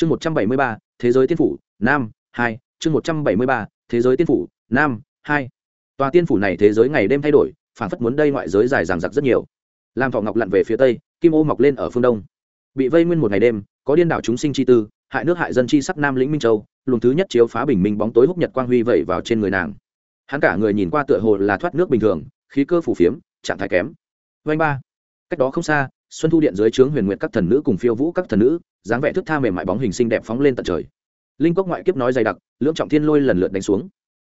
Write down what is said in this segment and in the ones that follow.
chương một trăm bảy mươi ba, thế giới tiên phủ, nam, hai. Chương một trăm bảy mươi ba, thế giới tiên phủ, nam, hai. Tòa tiên phủ này thế giới ngày đêm thay đổi, phản phất muốn đây ngoại giới dài ràng giặc rất nhiều. Làm thọ ngọc lặn về phía tây, kim ô mọc lên ở phương đông. Bị vây nguyên một ngày đêm, có điên đảo chúng sinh chi tư, hại nước hại dân chi sắc nam lĩnh minh châu, luồng thứ nhất chiếu phá bình minh bóng tối húc nhật quang huy vẩy vào trên người nàng. Hắn cả người nhìn qua tựa hồ là thoát nước bình thường, khí cơ phủ phiếm, trạng thái kém. Vanh ba. Cách đó không xa xuân thu điện dưới trướng huyền nguyện các thần nữ cùng phiêu vũ các thần nữ, dáng vẻ thức tha mềm mại bóng hình xinh đẹp phóng lên tận trời. Linh cốc ngoại kiếp nói dày đặc, lưỡng trọng thiên lôi lần lượt đánh xuống.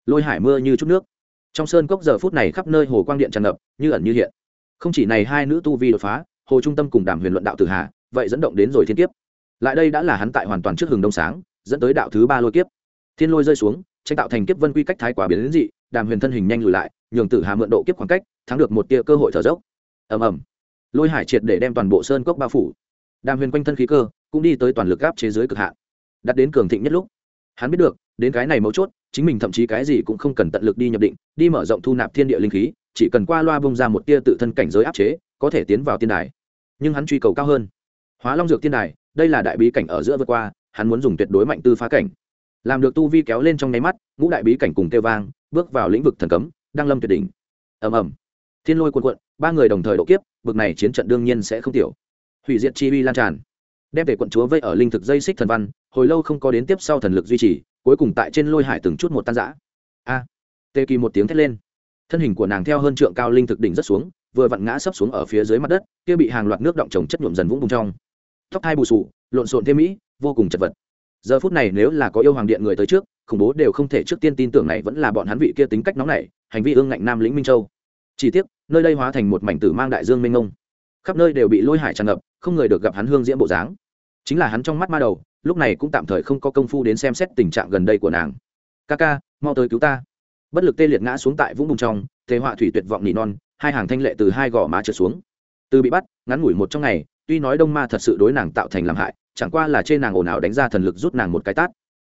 Lôi hải mưa như chút nước. Trong sơn cốc giờ phút này khắp nơi hồ quang điện tràn ngập, như ẩn như hiện. Không chỉ này hai nữ tu vi đột phá, hồ trung tâm cùng đàm huyền luận đạo tử hà, vậy dẫn động đến rồi thiên kiếp. Lại đây đã là hắn tại hoàn toàn trước hừng đông sáng, dẫn tới đạo thứ ba lôi kiếp. Thiên lôi rơi xuống, tranh tạo thành kiếp vân quy cách thái quả biến đến dị, đàm huyền thân hình nhanh lùi lại, nhường tử hà mượn độ kiếp khoảng cách, thắng được một tia cơ hội thở dốc. Ầm ầm lôi hải triệt để đem toàn bộ sơn cốc bao phủ. Đàm huyền quanh thân khí cơ cũng đi tới toàn lực gáp chế giới cực hạn. Đặt đến cường thịnh nhất lúc, hắn biết được, đến cái này mấu chốt, chính mình thậm chí cái gì cũng không cần tận lực đi nhập định, đi mở rộng thu nạp thiên địa linh khí, chỉ cần qua loa bông ra một tia tự thân cảnh giới áp chế, có thể tiến vào tiên đài. Nhưng hắn truy cầu cao hơn. Hóa long dược tiên đài, đây là đại bí cảnh ở giữa vượt qua, hắn muốn dùng tuyệt đối mạnh tư phá cảnh. Làm được tu vi kéo lên trong nháy mắt, ngũ đại bí cảnh cùng kêu vang, bước vào lĩnh vực thần cấm, đăng lâm tuyệt đỉnh. Ầm ầm. Thiên lôi cuồn cuộn, ba người đồng thời độ kiếp bực này chiến trận đương nhiên sẽ không tiểu. Hủy diệt chi uy lan tràn. Đem về quận chúa vây ở linh thực dây xích thần văn, hồi lâu không có đến tiếp sau thần lực duy trì, cuối cùng tại trên lôi hải từng chút một tan giã a. Tê kỳ một tiếng thét lên. Thân hình của nàng theo hơn trượng cao linh thực đỉnh rất xuống, vừa vặn ngã sấp xuống ở phía dưới mặt đất, kia bị hàng loạt nước động trồng chất nhuộm dần vũng bùng trong. Tóc hai bù sụ lộn xộn thêm mỹ, vô cùng chật vật. Giờ phút này nếu là có yêu hoàng điện người tới trước, khủng bố đều không thể trước tiên tin tưởng này vẫn là bọn hắn vị kia tính cách nóng này hành vi ương ngạnh nam lĩnh minh châu. Chỉ tiếc nơi đây hóa thành một mảnh tử mang đại dương mênh mông, khắp nơi đều bị lôi hải tràn ngập không người được gặp hắn hương diễm bộ dáng. Chính là hắn trong mắt ma đầu lúc này cũng tạm thời không có công phu đến xem xét tình trạng gần đây của nàng. Ca ca mau tới cứu ta. Bất lực tê liệt ngã xuống tại vũng bùng trong thế họa thủy tuyệt vọng nỉ non hai hàng thanh lệ từ hai gò má trượt xuống. Từ bị bắt ngắn ngủi một trong ngày tuy nói đông ma thật sự đối nàng tạo thành làm hại chẳng qua là trên nàng ồn ào đánh ra thần lực rút nàng một cái tát.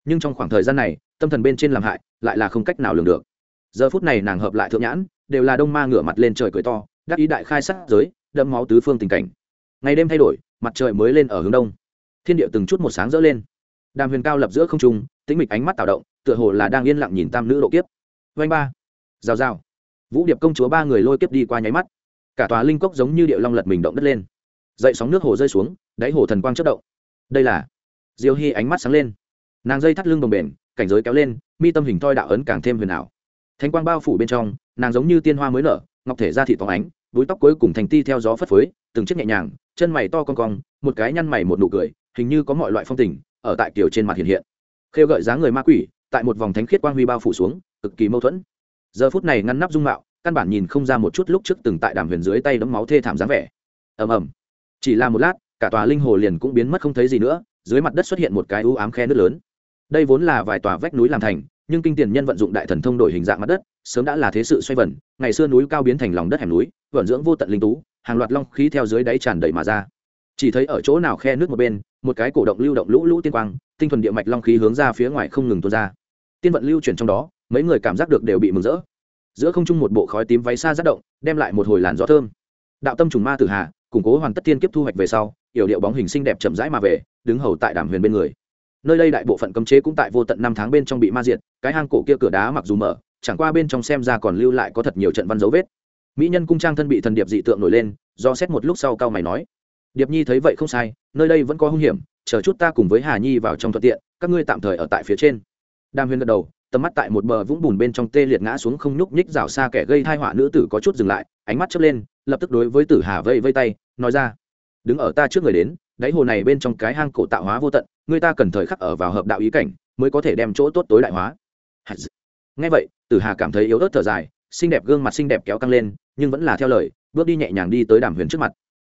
Nhưng trong khoảng thời gian này tâm thần bên trên làm hại lại là không cách nào lường được giờ phút này nàng hợp lại thượng nhãn, đều là đông ma ngửa mặt lên trời cười to, đắc ý đại khai sát giới, đẫm máu tứ phương tình cảnh. Ngày đêm thay đổi, mặt trời mới lên ở hướng đông. Thiên địa từng chút một sáng rỡ lên. Đàm huyền cao lập giữa không trung, tĩnh mịch ánh mắt tạo động, tựa hồ là đang yên lặng nhìn tam nữ độ kiếp. Vanh ba. Rào rào. Vũ điệp công chúa ba người lôi kiếp đi qua nháy mắt. Cả tòa linh cốc giống như điệu long lật mình động đất lên. Dậy sóng nước hồ rơi xuống, đáy hồ thần quang chất động. Đây là diêu hy ánh mắt sáng lên. Nàng dây thắt lưng bồng bền cảnh giới kéo lên, mi tâm hình thoi đạo ấn càng thêm huyền ảo thanh quang bao phủ bên trong, nàng giống như tiên hoa mới nở, ngọc thể ra thị phóng ánh, búi tóc cuối cùng thành ti theo gió phất phới, từng chiếc nhẹ nhàng, chân mày to con cong, một cái nhăn mày một nụ cười, hình như có mọi loại phong tình, ở tại kiểu trên mặt hiện hiện. Khêu gợi dáng người ma quỷ, tại một vòng thánh khiết quang huy bao phủ xuống, cực kỳ mâu thuẫn. Giờ phút này ngăn nắp dung mạo, căn bản nhìn không ra một chút lúc trước từng tại đàm huyền dưới tay đấm máu thê thảm dáng vẻ. Ầm ầm. Chỉ là một lát, cả tòa linh hồ liền cũng biến mất không thấy gì nữa, dưới mặt đất xuất hiện một cái u ám khe nước lớn. Đây vốn là vài tòa vách núi làm thành nhưng kinh tiền nhân vận dụng đại thần thông đổi hình dạng mặt đất, sớm đã là thế sự xoay vần, ngày xưa núi cao biến thành lòng đất hẻm núi vẩn dưỡng vô tận linh tú, hàng loạt long khí theo dưới đáy tràn đầy mà ra. Chỉ thấy ở chỗ nào khe nước một bên, một cái cổ động lưu động lũ lũ tiên quang, tinh thuần địa mạch long khí hướng ra phía ngoài không ngừng tuôn ra. Tiên vận lưu chuyển trong đó, mấy người cảm giác được đều bị mừng rỡ. Giữa không trung một bộ khói tím váy xa rất động, đem lại một hồi làn gió thơm. Đạo tâm trùng ma tử hà củng cố hoàn tất tiên kiếp thu hoạch về sau, yểu điệu bóng hình xinh đẹp chậm rãi mà về, đứng hầu tại đàm huyền bên người nơi đây đại bộ phận cấm chế cũng tại vô tận năm tháng bên trong bị ma diệt, cái hang cổ kia cửa đá mặc dù mở, chẳng qua bên trong xem ra còn lưu lại có thật nhiều trận văn dấu vết. Mỹ nhân cung trang thân bị thần điệp dị tượng nổi lên, do xét một lúc sau cao mày nói, điệp nhi thấy vậy không sai, nơi đây vẫn có hung hiểm, chờ chút ta cùng với hà nhi vào trong thuận tiện, các ngươi tạm thời ở tại phía trên. Đang huyên gật đầu, tầm mắt tại một bờ vũng bùn bên trong tê liệt ngã xuống không nhúc nhích rào xa kẻ gây thai họa nữ tử có chút dừng lại, ánh mắt chớp lên, lập tức đối với tử hà vây vây tay, nói ra, đứng ở ta trước người đến, đáy hồ này bên trong cái hang cổ tạo hóa vô tận người ta cần thời khắc ở vào hợp đạo ý cảnh mới có thể đem chỗ tốt tối đại hóa. Ngay vậy, tử hà cảm thấy yếu ớt thở dài, xinh đẹp gương mặt xinh đẹp kéo căng lên, nhưng vẫn là theo lời, bước đi nhẹ nhàng đi tới đàm huyền trước mặt.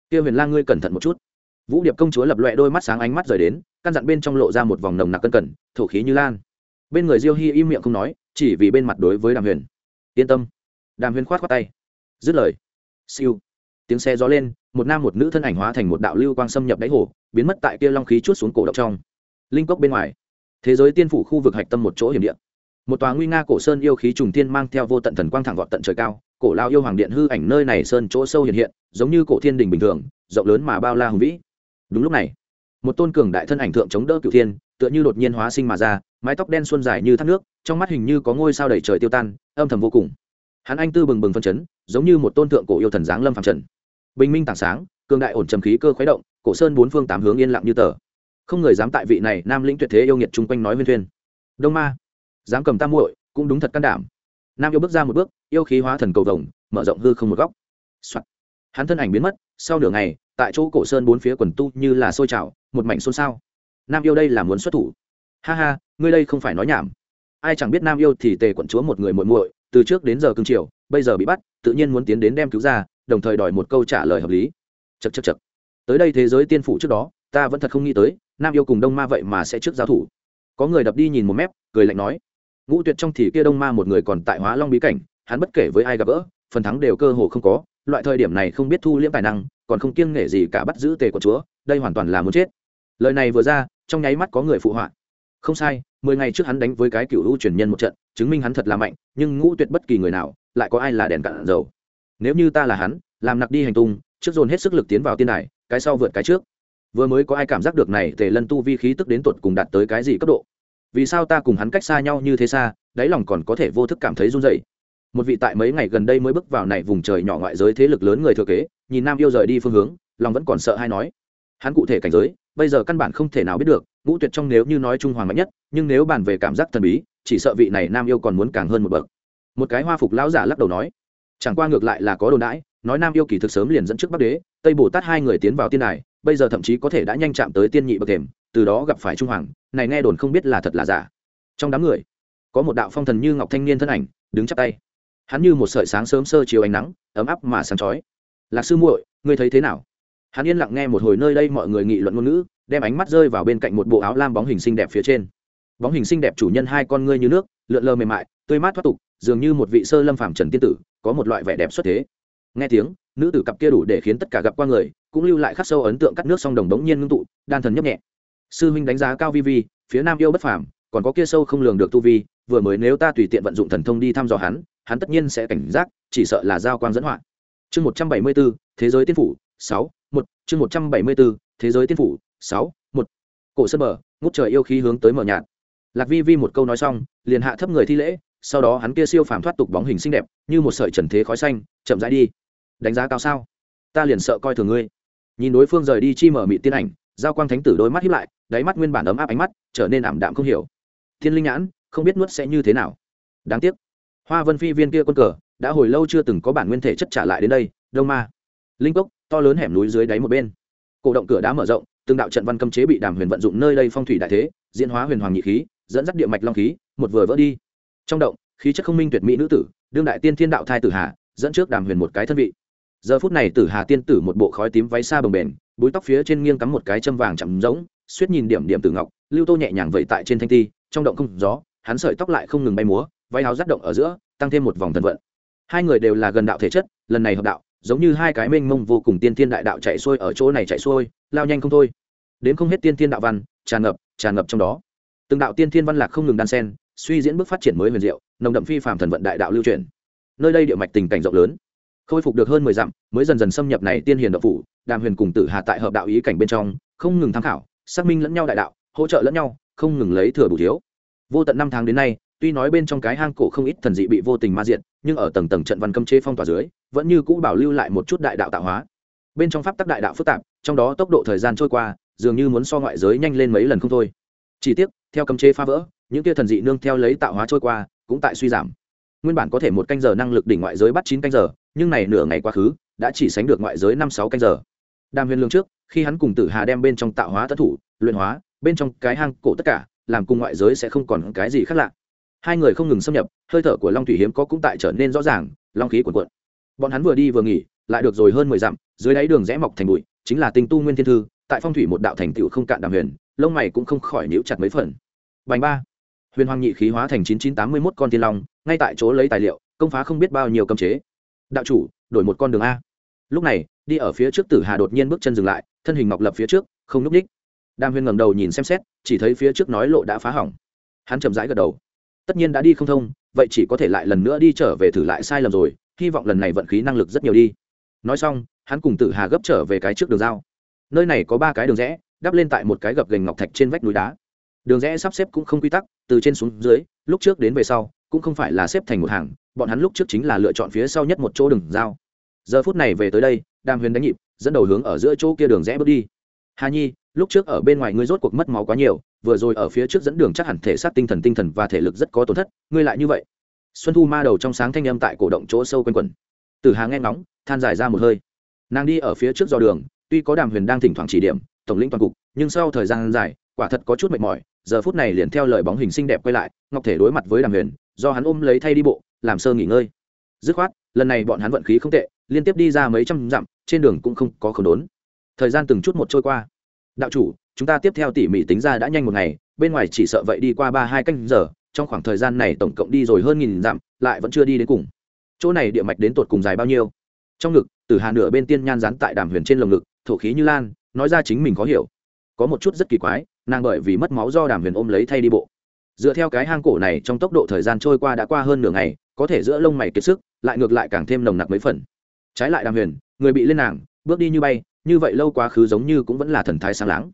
Kia huyền lang ngươi cẩn thận một chút. Vũ điệp công chúa lập loẹ đôi mắt sáng ánh mắt rời đến, căn dặn bên trong lộ ra một vòng nồng nặc cân cẩn, thổ khí như lan. Bên người diêu hy im miệng không nói, chỉ vì bên mặt đối với đàm huyền. Yên tâm. Đàm huyền khoát khoát tay. Dứt lời. Siêu tiếng xe gió lên, một nam một nữ thân ảnh hóa thành một đạo lưu quang xâm nhập đáy hồ, biến mất tại kia long khí chút xuống cổ động trong. Linh cốc bên ngoài, thế giới tiên phủ khu vực hạch tâm một chỗ hiểm điện một tòa nguy nga cổ sơn yêu khí trùng tiên mang theo vô tận thần quang thẳng vọt tận trời cao, cổ lao yêu hoàng điện hư ảnh nơi này sơn chỗ sâu hiện hiện, giống như cổ thiên đình bình thường, rộng lớn mà bao la hùng vĩ. Đúng lúc này, một tôn cường đại thân ảnh thượng chống đỡ cựu thiên, tựa như đột nhiên hóa sinh mà ra, mái tóc đen xuân dài như thác nước, trong mắt hình như có ngôi sao đầy trời tiêu tan, âm thầm vô cùng. Hắn anh tư bừng bừng phân chấn, giống như một tôn thượng cổ yêu thần giáng lâm phàm trần bình minh tảng sáng, cường đại ổn trầm khí cơ khuấy động, cổ sơn bốn phương tám hướng yên lặng như tờ. Không người dám tại vị này nam lĩnh tuyệt thế yêu nghiệt chung quanh nói huyên thuyên đông ma, dám cầm tam muội, cũng đúng thật can đảm. Nam yêu bước ra một bước, yêu khí hóa thần cầu vồng, mở rộng hư không một góc、Soạn. hắn thân ảnh biến mất, sau nửa ngày, tại chỗ cổ sơn bốn phía quần tu như là sôi trào, một mảnh xôn xao. Nam yêu đây là muốn xuất thủ. Ha ha, ngươi đây không phải nói nhảm. Ai chẳng biết nam yêu thì tề quận chúa một người muội muội từ trước đến giờ cương triều, bây giờ bị bắt, tự nhiên muốn tiến đến đem cứu ra, đồng thời đòi một câu trả lời hợp lý. Chật chật chật tới đây thế giới tiên phủ trước đó, ta vẫn thật không nghĩ tới, nam yêu cùng đông ma vậy mà sẽ trước giao thủ. Có người đập đi nhìn một mép, cười lạnh nói, ngũ tuyệt trong thì kia đông ma một người còn tại hóa long bí cảnh, hắn bất kể với ai gặp gỡ, phần thắng đều cơ hồ không có, loại thời điểm này không biết thu liễm tài năng, còn không kiêng nể gì cả bắt giữ tề của chúa, đây hoàn toàn là muốn chết. Lời này vừa ra, trong nháy mắt có người phụ họa. Không sai mười ngày trước hắn đánh với cái cựu hữu truyền nhân một trận, chứng minh hắn thật là mạnh, nhưng ngũ tuyệt bất kỳ người nào, lại có ai là đèn cạn dầu. Nếu như ta là hắn, làm nặc đi hành tung, trước dồn hết sức lực tiến vào tiên đài, cái sau vượt cái trước. Vừa mới có ai cảm giác được này, tề lân tu vi khí tức đến tuột cùng đạt tới cái gì cấp độ? Vì sao ta cùng hắn cách xa nhau như thế xa, đáy lòng còn có thể vô thức cảm thấy run dậy một vị tại mấy ngày gần đây mới bước vào này vùng trời nhỏ ngoại giới thế lực lớn người thừa kế, nhìn nam yêu rời đi phương hướng, lòng vẫn còn sợ hay nói. Hắn cụ thể cảnh giới bây giờ căn bản không thể nào biết được, ngũ tuyệt trong nếu như nói trung hoàng mạnh nhất, nhưng nếu bàn về cảm giác thần bí, chỉ sợ vị này nam yêu còn muốn càng hơn một bậc. Một cái hoa phục lão giả lắc đầu nói, chẳng qua ngược lại là có đồn đãi, nói nam yêu kỳ thực sớm liền dẫn trước bắc đế, tây bồ tát hai người tiến vào tiên đài, bây giờ thậm chí có thể đã nhanh chạm tới tiên nhị bậc thềm, từ đó gặp phải trung hoàng, này nghe đồn không biết là thật là giả. Trong đám người, có một đạo phong thần như ngọc thanh niên thân ảnh, đứng chắp tay. Hắn như một sợi sáng sớm sơ chiều ánh nắng, ấm áp mà sáng chói. Lạc sư muội, ngươi thấy thế nào? Hắn yên lặng nghe một hồi nơi đây mọi người nghị luận ngôn ngữ, đem ánh mắt rơi vào bên cạnh một bộ áo lam bóng hình xinh đẹp phía trên. Bóng hình xinh đẹp chủ nhân hai con ngươi như nước, lượn lờ mềm mại, tươi mát thoát tục, dường như một vị sơ lâm phàm trần tiên tử, có một loại vẻ đẹp xuất thế. Nghe tiếng, nữ tử cặp kia đủ để khiến tất cả gặp qua người, cũng lưu lại khắc sâu ấn tượng cắt nước song đồng đống nhiên ngưng tụ, đan thần nhấp nhẹ. Sư huynh đánh giá cao vi vi, phía nam yêu bất phàm, còn có kia sâu không lường được tu vi, vừa mới nếu ta tùy tiện vận dụng thần thông đi thăm dò hắn hắn tất nhiên sẽ cảnh giác, chỉ sợ là giao quang dẫn họa. Chương một trăm bảy mươi b thế giới tiên phủ sáu, một, chương một trăm bảy mươi bốn, thế giới tiên phủ, sáu, một. Cổ sân bờ, ngút trời yêu khí hướng tới mở nhạt. Lạc vi vi một câu nói xong, liền hạ thấp người thi lễ, sau đó hắn kia siêu phàm thoát tục bóng hình xinh đẹp, như một sợi trần thế khói xanh, chậm rãi đi. Đánh giá cao sao? Ta liền sợ coi thường ngươi. Nhìn đối phương rời đi chi mở mị tiên ảnh, giao quang thánh tử đôi mắt hiếp lại, đáy mắt nguyên bản ấm áp ánh mắt, trở nên ảm đạm không hiểu. Thiên linh nhãn, không biết nuốt sẽ như thế nào. Đáng tiếc. Hoa vân phi viên kia quân cờ, đã hồi lâu chưa từng có bản nguyên thể chất trả lại đến đây, đông ma linh cốc, to lớn hẻm núi dưới đáy một bên. Cổ động cửa đá mở rộng, từng đạo trận văn cấm chế bị đàm huyền vận dụng nơi đây phong thủy đại thế, diễn hóa huyền hoàng nhị khí, dẫn dắt địa mạch long khí, một vừa vỡ đi. Trong động, khí chất không minh tuyệt mỹ nữ tử, đương đại tiên thiên đạo thai tử hà, dẫn trước đàm huyền một cái thân vị. Giờ phút này tử hà tiên tử một bộ khói tím váy xa bồng bềnh, búi tóc phía trên nghiêng cắm một cái châm vàng chậm rỗng suýt nhìn điểm điểm tử ngọc, lưu tô nhẹ nhàng vẫy tại trên thanh ti, trong động không gió, hắn sợi tóc lại không ngừng bay múa, váy áo rắt động ở giữa, tăng thêm một vòng thần vận. Hai người đều là gần đạo thể chất, lần này hợp đạo giống như hai cái mênh mông vô cùng tiên thiên đại đạo chạy xuôi ở chỗ này chạy xuôi, lao nhanh không thôi. Đến không hết tiên thiên đạo văn, tràn ngập tràn ngập trong đó. Từng đạo tiên thiên văn lạc không ngừng đan sen suy diễn bước phát triển mới huyền diệu, nồng đậm phi phàm thần vận đại đạo lưu truyền. Nơi đây địa mạch tình cảnh rộng lớn, khôi phục được hơn mười dặm, mới dần dần xâm nhập này tiên hiền đạo phủ, đàm huyền cùng tử hà tại hợp đạo ý cảnh bên trong, không ngừng tham khảo, xác minh lẫn nhau đại đạo, hỗ trợ lẫn nhau, không ngừng lấy thừa bù thiếu. Vô tận năm tháng đến nay tuy nói bên trong cái hang cổ không ít thần dị bị vô tình ma diện nhưng ở tầng tầng trận văn cấm chế phong tỏa dưới, vẫn như cũ bảo lưu lại một chút đại đạo tạo hóa. Bên trong pháp tắc đại đạo phức tạp, trong đó tốc độ thời gian trôi qua, dường như muốn so ngoại giới nhanh lên mấy lần không thôi. Chỉ tiếc, theo cấm chế phá vỡ, những kia thần dị nương theo lấy tạo hóa trôi qua, cũng tại suy giảm. Nguyên bản có thể một canh giờ năng lực đỉnh ngoại giới bắt chín canh giờ, nhưng này nửa ngày quá khứ, đã chỉ sánh được ngoại giới năm sáu canh giờ. Đàm huyền lương trước, khi hắn cùng tử hà đem bên trong tạo hóa tất thủ, luyện hóa, bên trong cái hang cổ tất cả, làm cùng ngoại giới sẽ không còn cái gì khác lạ hai người không ngừng xâm nhập, hơi thở của long thủy hiếm có cũng tại trở nên rõ ràng, long khí cuồn cuộn. Bọn hắn vừa đi vừa nghỉ, lại được rồi hơn mười dặm, dưới đáy đường rẽ mọc thành bụi, chính là tinh tu nguyên thiên thư, tại phong thủy một đạo thành tựu không cạn đàm huyền, lông mày cũng không khỏi níu chặt mấy phần. Bành ba, huyền hoàng nhị khí hóa thành chín chín tám mươi mốt con thiên long, ngay tại chỗ lấy tài liệu, công phá không biết bao nhiêu cấm chế. Đạo chủ, đổi một con đường a. Lúc này, đi ở phía trước tử hà đột nhiên bước chân dừng lại, thân hình ngọc lập phía trước, không núp ních đàm huyền ngẩng đầu nhìn xem xét, chỉ thấy phía trước nói lộ đã phá hỏng. Hắn chậm rãi gật đầu tất nhiên đã đi không thông, vậy chỉ có thể lại lần nữa đi trở về thử lại sai lầm rồi, hy vọng lần này vận khí năng lực rất nhiều đi. Nói xong, hắn cùng tử hà gấp trở về cái trước đường giao. Nơi này có ba cái đường rẽ, đắp lên tại một cái gập gành ngọc thạch trên vách núi đá. Đường rẽ sắp xếp cũng không quy tắc, từ trên xuống dưới, lúc trước đến về sau, cũng không phải là xếp thành một hàng, bọn hắn lúc trước chính là lựa chọn phía sau nhất một chỗ đường giao. Giờ phút này về tới đây, đàm huyền đánh nhịp, dẫn đầu hướng ở giữa chỗ kia đường rẽ bước đi. Hà nhi, lúc trước ở bên ngoài ngươi rốt cuộc mất máu quá nhiều vừa rồi ở phía trước dẫn đường chắc hẳn thể xác tinh thần tinh thần và thể lực rất có tổn thất, ngươi lại như vậy. Xuân thu ma đầu trong sáng thanh âm tại cổ động chỗ sâu quanh quần từ hà nghe ngóng, than dài ra một hơi. Nàng đi ở phía trước do đường, tuy có đàm huyền đang thỉnh thoảng chỉ điểm, tổng lĩnh toàn cục, nhưng sau thời gian dài, quả thật có chút mệt mỏi, giờ phút này liền theo lời bóng hình xinh đẹp quay lại, ngọc thể đối mặt với đàm huyền, do hắn ôm lấy thay đi bộ, làm sơ nghỉ ngơi. Dứt khoát, lần này bọn hắn vận khí không tệ, liên tiếp đi ra mấy trăm dặm, trên đường cũng không có khẩu đốn. Thời gian từng chút một trôi qua. Đạo chủ chúng ta tiếp theo tỉ mỉ tính ra đã nhanh một ngày, bên ngoài chỉ sợ vậy đi qua ba hai canh giờ, trong khoảng thời gian này tổng cộng đi rồi hơn nghìn dặm, lại vẫn chưa đi đến cùng. Chỗ này địa mạch đến tột cùng dài bao nhiêu? Trong ngực, từ hà nửa bên tiên nhan rán tại đàm huyền trên lồng ngực, thổ khí như lan, nói ra chính mình có hiểu. Có một chút rất kỳ quái, nàng bởi vì mất máu do đàm huyền ôm lấy thay đi bộ. Dựa theo cái hang cổ này, trong tốc độ thời gian trôi qua đã qua hơn nửa ngày, có thể giữa lông mày kiệt sức, lại ngược lại càng thêm nồng nặc mấy phần. Trái lại đàm huyền, người bị lên nàng, bước đi như bay, như vậy lâu quá khứ giống như cũng vẫn là thần thái sáng láng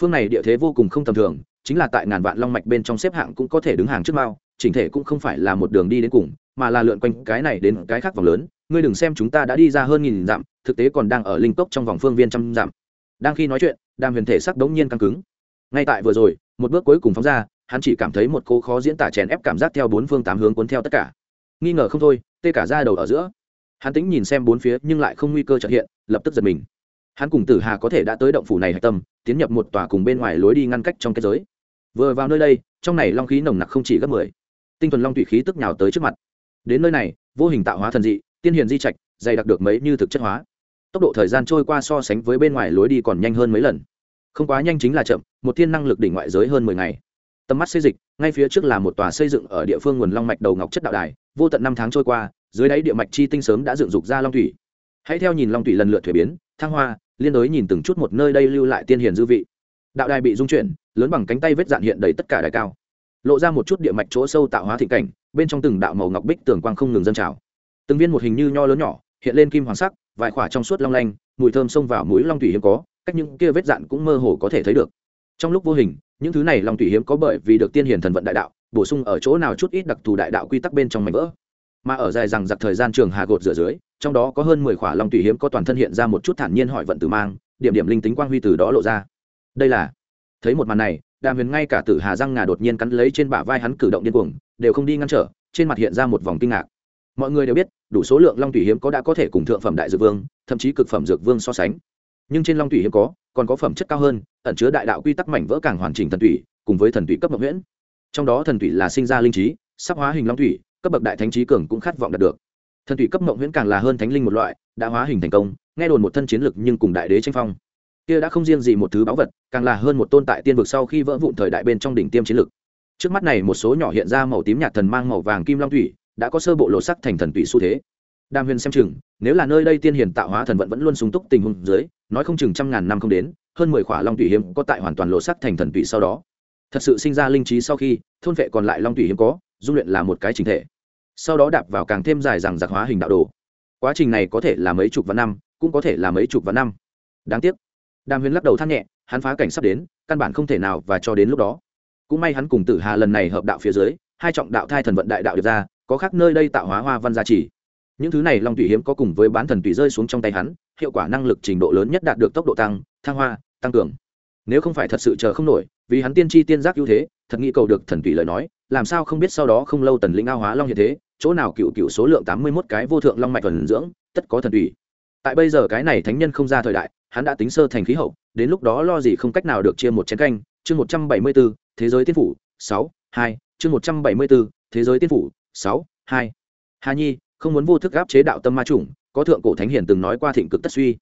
phương này địa thế vô cùng không tầm thường, chính là tại ngàn vạn long mạch bên trong xếp hạng cũng có thể đứng hàng trước mao, chỉnh thể cũng không phải là một đường đi đến cùng, mà là lượn quanh cái này đến cái khác vòng lớn. Ngươi đừng xem chúng ta đã đi ra hơn nghìn dặm, thực tế còn đang ở linh cốc trong vòng phương viên trăm dặm. Đang khi nói chuyện, đàm huyền thể sắc đống nhiên căng cứng. Ngay tại vừa rồi, một bước cuối cùng phóng ra, hắn chỉ cảm thấy một cô khó diễn tả chèn ép cảm giác theo bốn phương tám hướng cuốn theo tất cả. Nghi ngờ không thôi, tê cả ra đầu ở giữa. Hắn tính nhìn xem bốn phía nhưng lại không nguy cơ trợ hiện, lập tức giật mình. Hắn cùng tử hà có thể đã tới động phủ này hạch tâm tiến nhập một tòa cùng bên ngoài lối đi ngăn cách trong kết giới. Vừa vào nơi đây, trong này long khí nồng nặc không chỉ gấp mười, tinh thuần long thủy khí tức nhào tới trước mặt. Đến nơi này, vô hình tạo hóa thần dị, tiên hiền di trạch, dày đặc được mấy như thực chất hóa. Tốc độ thời gian trôi qua so sánh với bên ngoài lối đi còn nhanh hơn mấy lần. Không quá nhanh chính là chậm, một thiên năng lực đỉnh ngoại giới hơn mười ngày. Tầm mắt xây dịch, ngay phía trước là một tòa xây dựng ở địa phương nguồn long mạch đầu ngọc chất đạo đài, vô tận năm tháng trôi qua, dưới đáy địa mạch chi tinh sớm đã dựng dục ra long thủy. Hãy theo nhìn long thủy lần lượt thuế biến, thăng hoa liên đối nhìn từng chút một nơi đây lưu lại tiên hiền dư vị. Đạo đài bị dung chuyển, lớn bằng cánh tay vết dạn hiện đầy tất cả đài cao. Lộ ra một chút địa mạch chỗ sâu tạo hóa thị cảnh, bên trong từng đạo màu ngọc bích tường quang không ngừng dân trào. Từng viên một hình như nho lớn nhỏ, hiện lên kim hoàng sắc, vài khỏa trong suốt long lanh, mùi thơm xông vào mũi long thủy hiếm có, cách những kia vết dạn cũng mơ hồ có thể thấy được. Trong lúc vô hình, những thứ này long thủy hiếm có bởi vì được tiên hiền thần vận đại đạo, bổ sung ở chỗ nào chút ít đặc thù đại đạo quy tắc bên trong mảnh vỡ. Mà ở dài rằng giặc thời gian trường hà gột rửa dưới trong đó có hơn mười khỏa long tùy hiếm có toàn thân hiện ra một chút thản nhiên hỏi vận tử mang, điểm điểm linh tính quang huy từ đó lộ ra. Đây là, thấy một màn này, đàm huyền ngay cả tử hà răng ngà đột nhiên cắn lấy trên bả vai hắn cử động điên cuồng, đều không đi ngăn trở, trên mặt hiện ra một vòng kinh ngạc. Mọi người đều biết, đủ số lượng long thủy hiếm có đã có thể cùng thượng phẩm đại dược vương, thậm chí cực phẩm dược vương so sánh. Nhưng trên long thủy hiếm có, còn có phẩm chất cao hơn, ẩn chứa đại đạo quy tắc mảnh vỡ càng hoàn chỉnh thần thủy cùng với thần thủy cấp bậc nguyễn trong đó thần thủy là sinh ra linh trí, sắp hóa hình long thủy cấp bậc đại thánh trí cường cũng khát vọng đạt được thần thủy cấp mộng nguyễn càng là hơn thánh linh một loại, đã hóa hình thành công, nghe đồn một thân chiến lực nhưng cùng đại đế tranh phong. Kia đã không riêng gì một thứ báu vật, càng là hơn một tôn tại tiên vực sau khi vỡ vụn thời đại bên trong đỉnh tiêm chiến lực. Trước mắt này một số nhỏ hiện ra màu tím nhạt thần mang màu vàng kim long thủy, đã có sơ bộ lộ sắc thành thần tùy xu thế. Đàm huyền xem chừng, nếu là nơi đây tiên hiền tạo hóa thần vận vẫn luôn sung túc tình huống dưới, nói không chừng trăm ngàn năm không đến, hơn mười khỏa long tùy hiếm có tại hoàn toàn lộ sắc thành thần tùy sau đó. Thật sự sinh ra linh trí sau khi, thôn vệ còn lại long tùy hiếm có, dung luyện là một cái trình thể sau đó đạp vào càng thêm dài rằng giặc hóa hình đạo đồ. Quá trình này có thể là mấy chục vạn năm, cũng có thể là mấy chục vạn năm. Đáng tiếc. Đàm huyền lắc đầu than nhẹ, hắn phá cảnh sắp đến, căn bản không thể nào và cho đến lúc đó. Cũng may hắn cùng tử hà lần này hợp đạo phía dưới, hai trọng đạo thai thần vận đại đạo được ra, có khác nơi đây tạo hóa hoa văn gia trì. Những thứ này long tùy hiếm có cùng với bán thần tùy rơi xuống trong tay hắn, hiệu quả năng lực trình độ lớn nhất đạt được tốc độ tăng, thăng hoa, tăng cường. Nếu không phải thật sự chờ không nổi, vì hắn tiên tri tiên giác ưu thế, thật nghĩ cầu được thần tùy lời nói, làm sao không biết sau đó không lâu tần lĩnh ao hóa long như thế chỗ nào cựu cựu số lượng tám mươi mốt cái vô thượng long mạch thuần dưỡng, tất có thần thủy tại bây giờ cái này thánh nhân không ra thời đại, hắn đã tính sơ thành khí hậu, đến lúc đó lo gì không cách nào được chia một chén canh. Chương một trăm bảy mươi bốn thế giới tiên phủ, sáu, hai, chương một trăm bảy mươi bốn thế giới tiên phủ, sáu, hai. Hà nhi, không muốn vô thức áp chế đạo tâm ma chủng, có thượng cổ thánh hiển từng nói qua thịnh cực tất suy.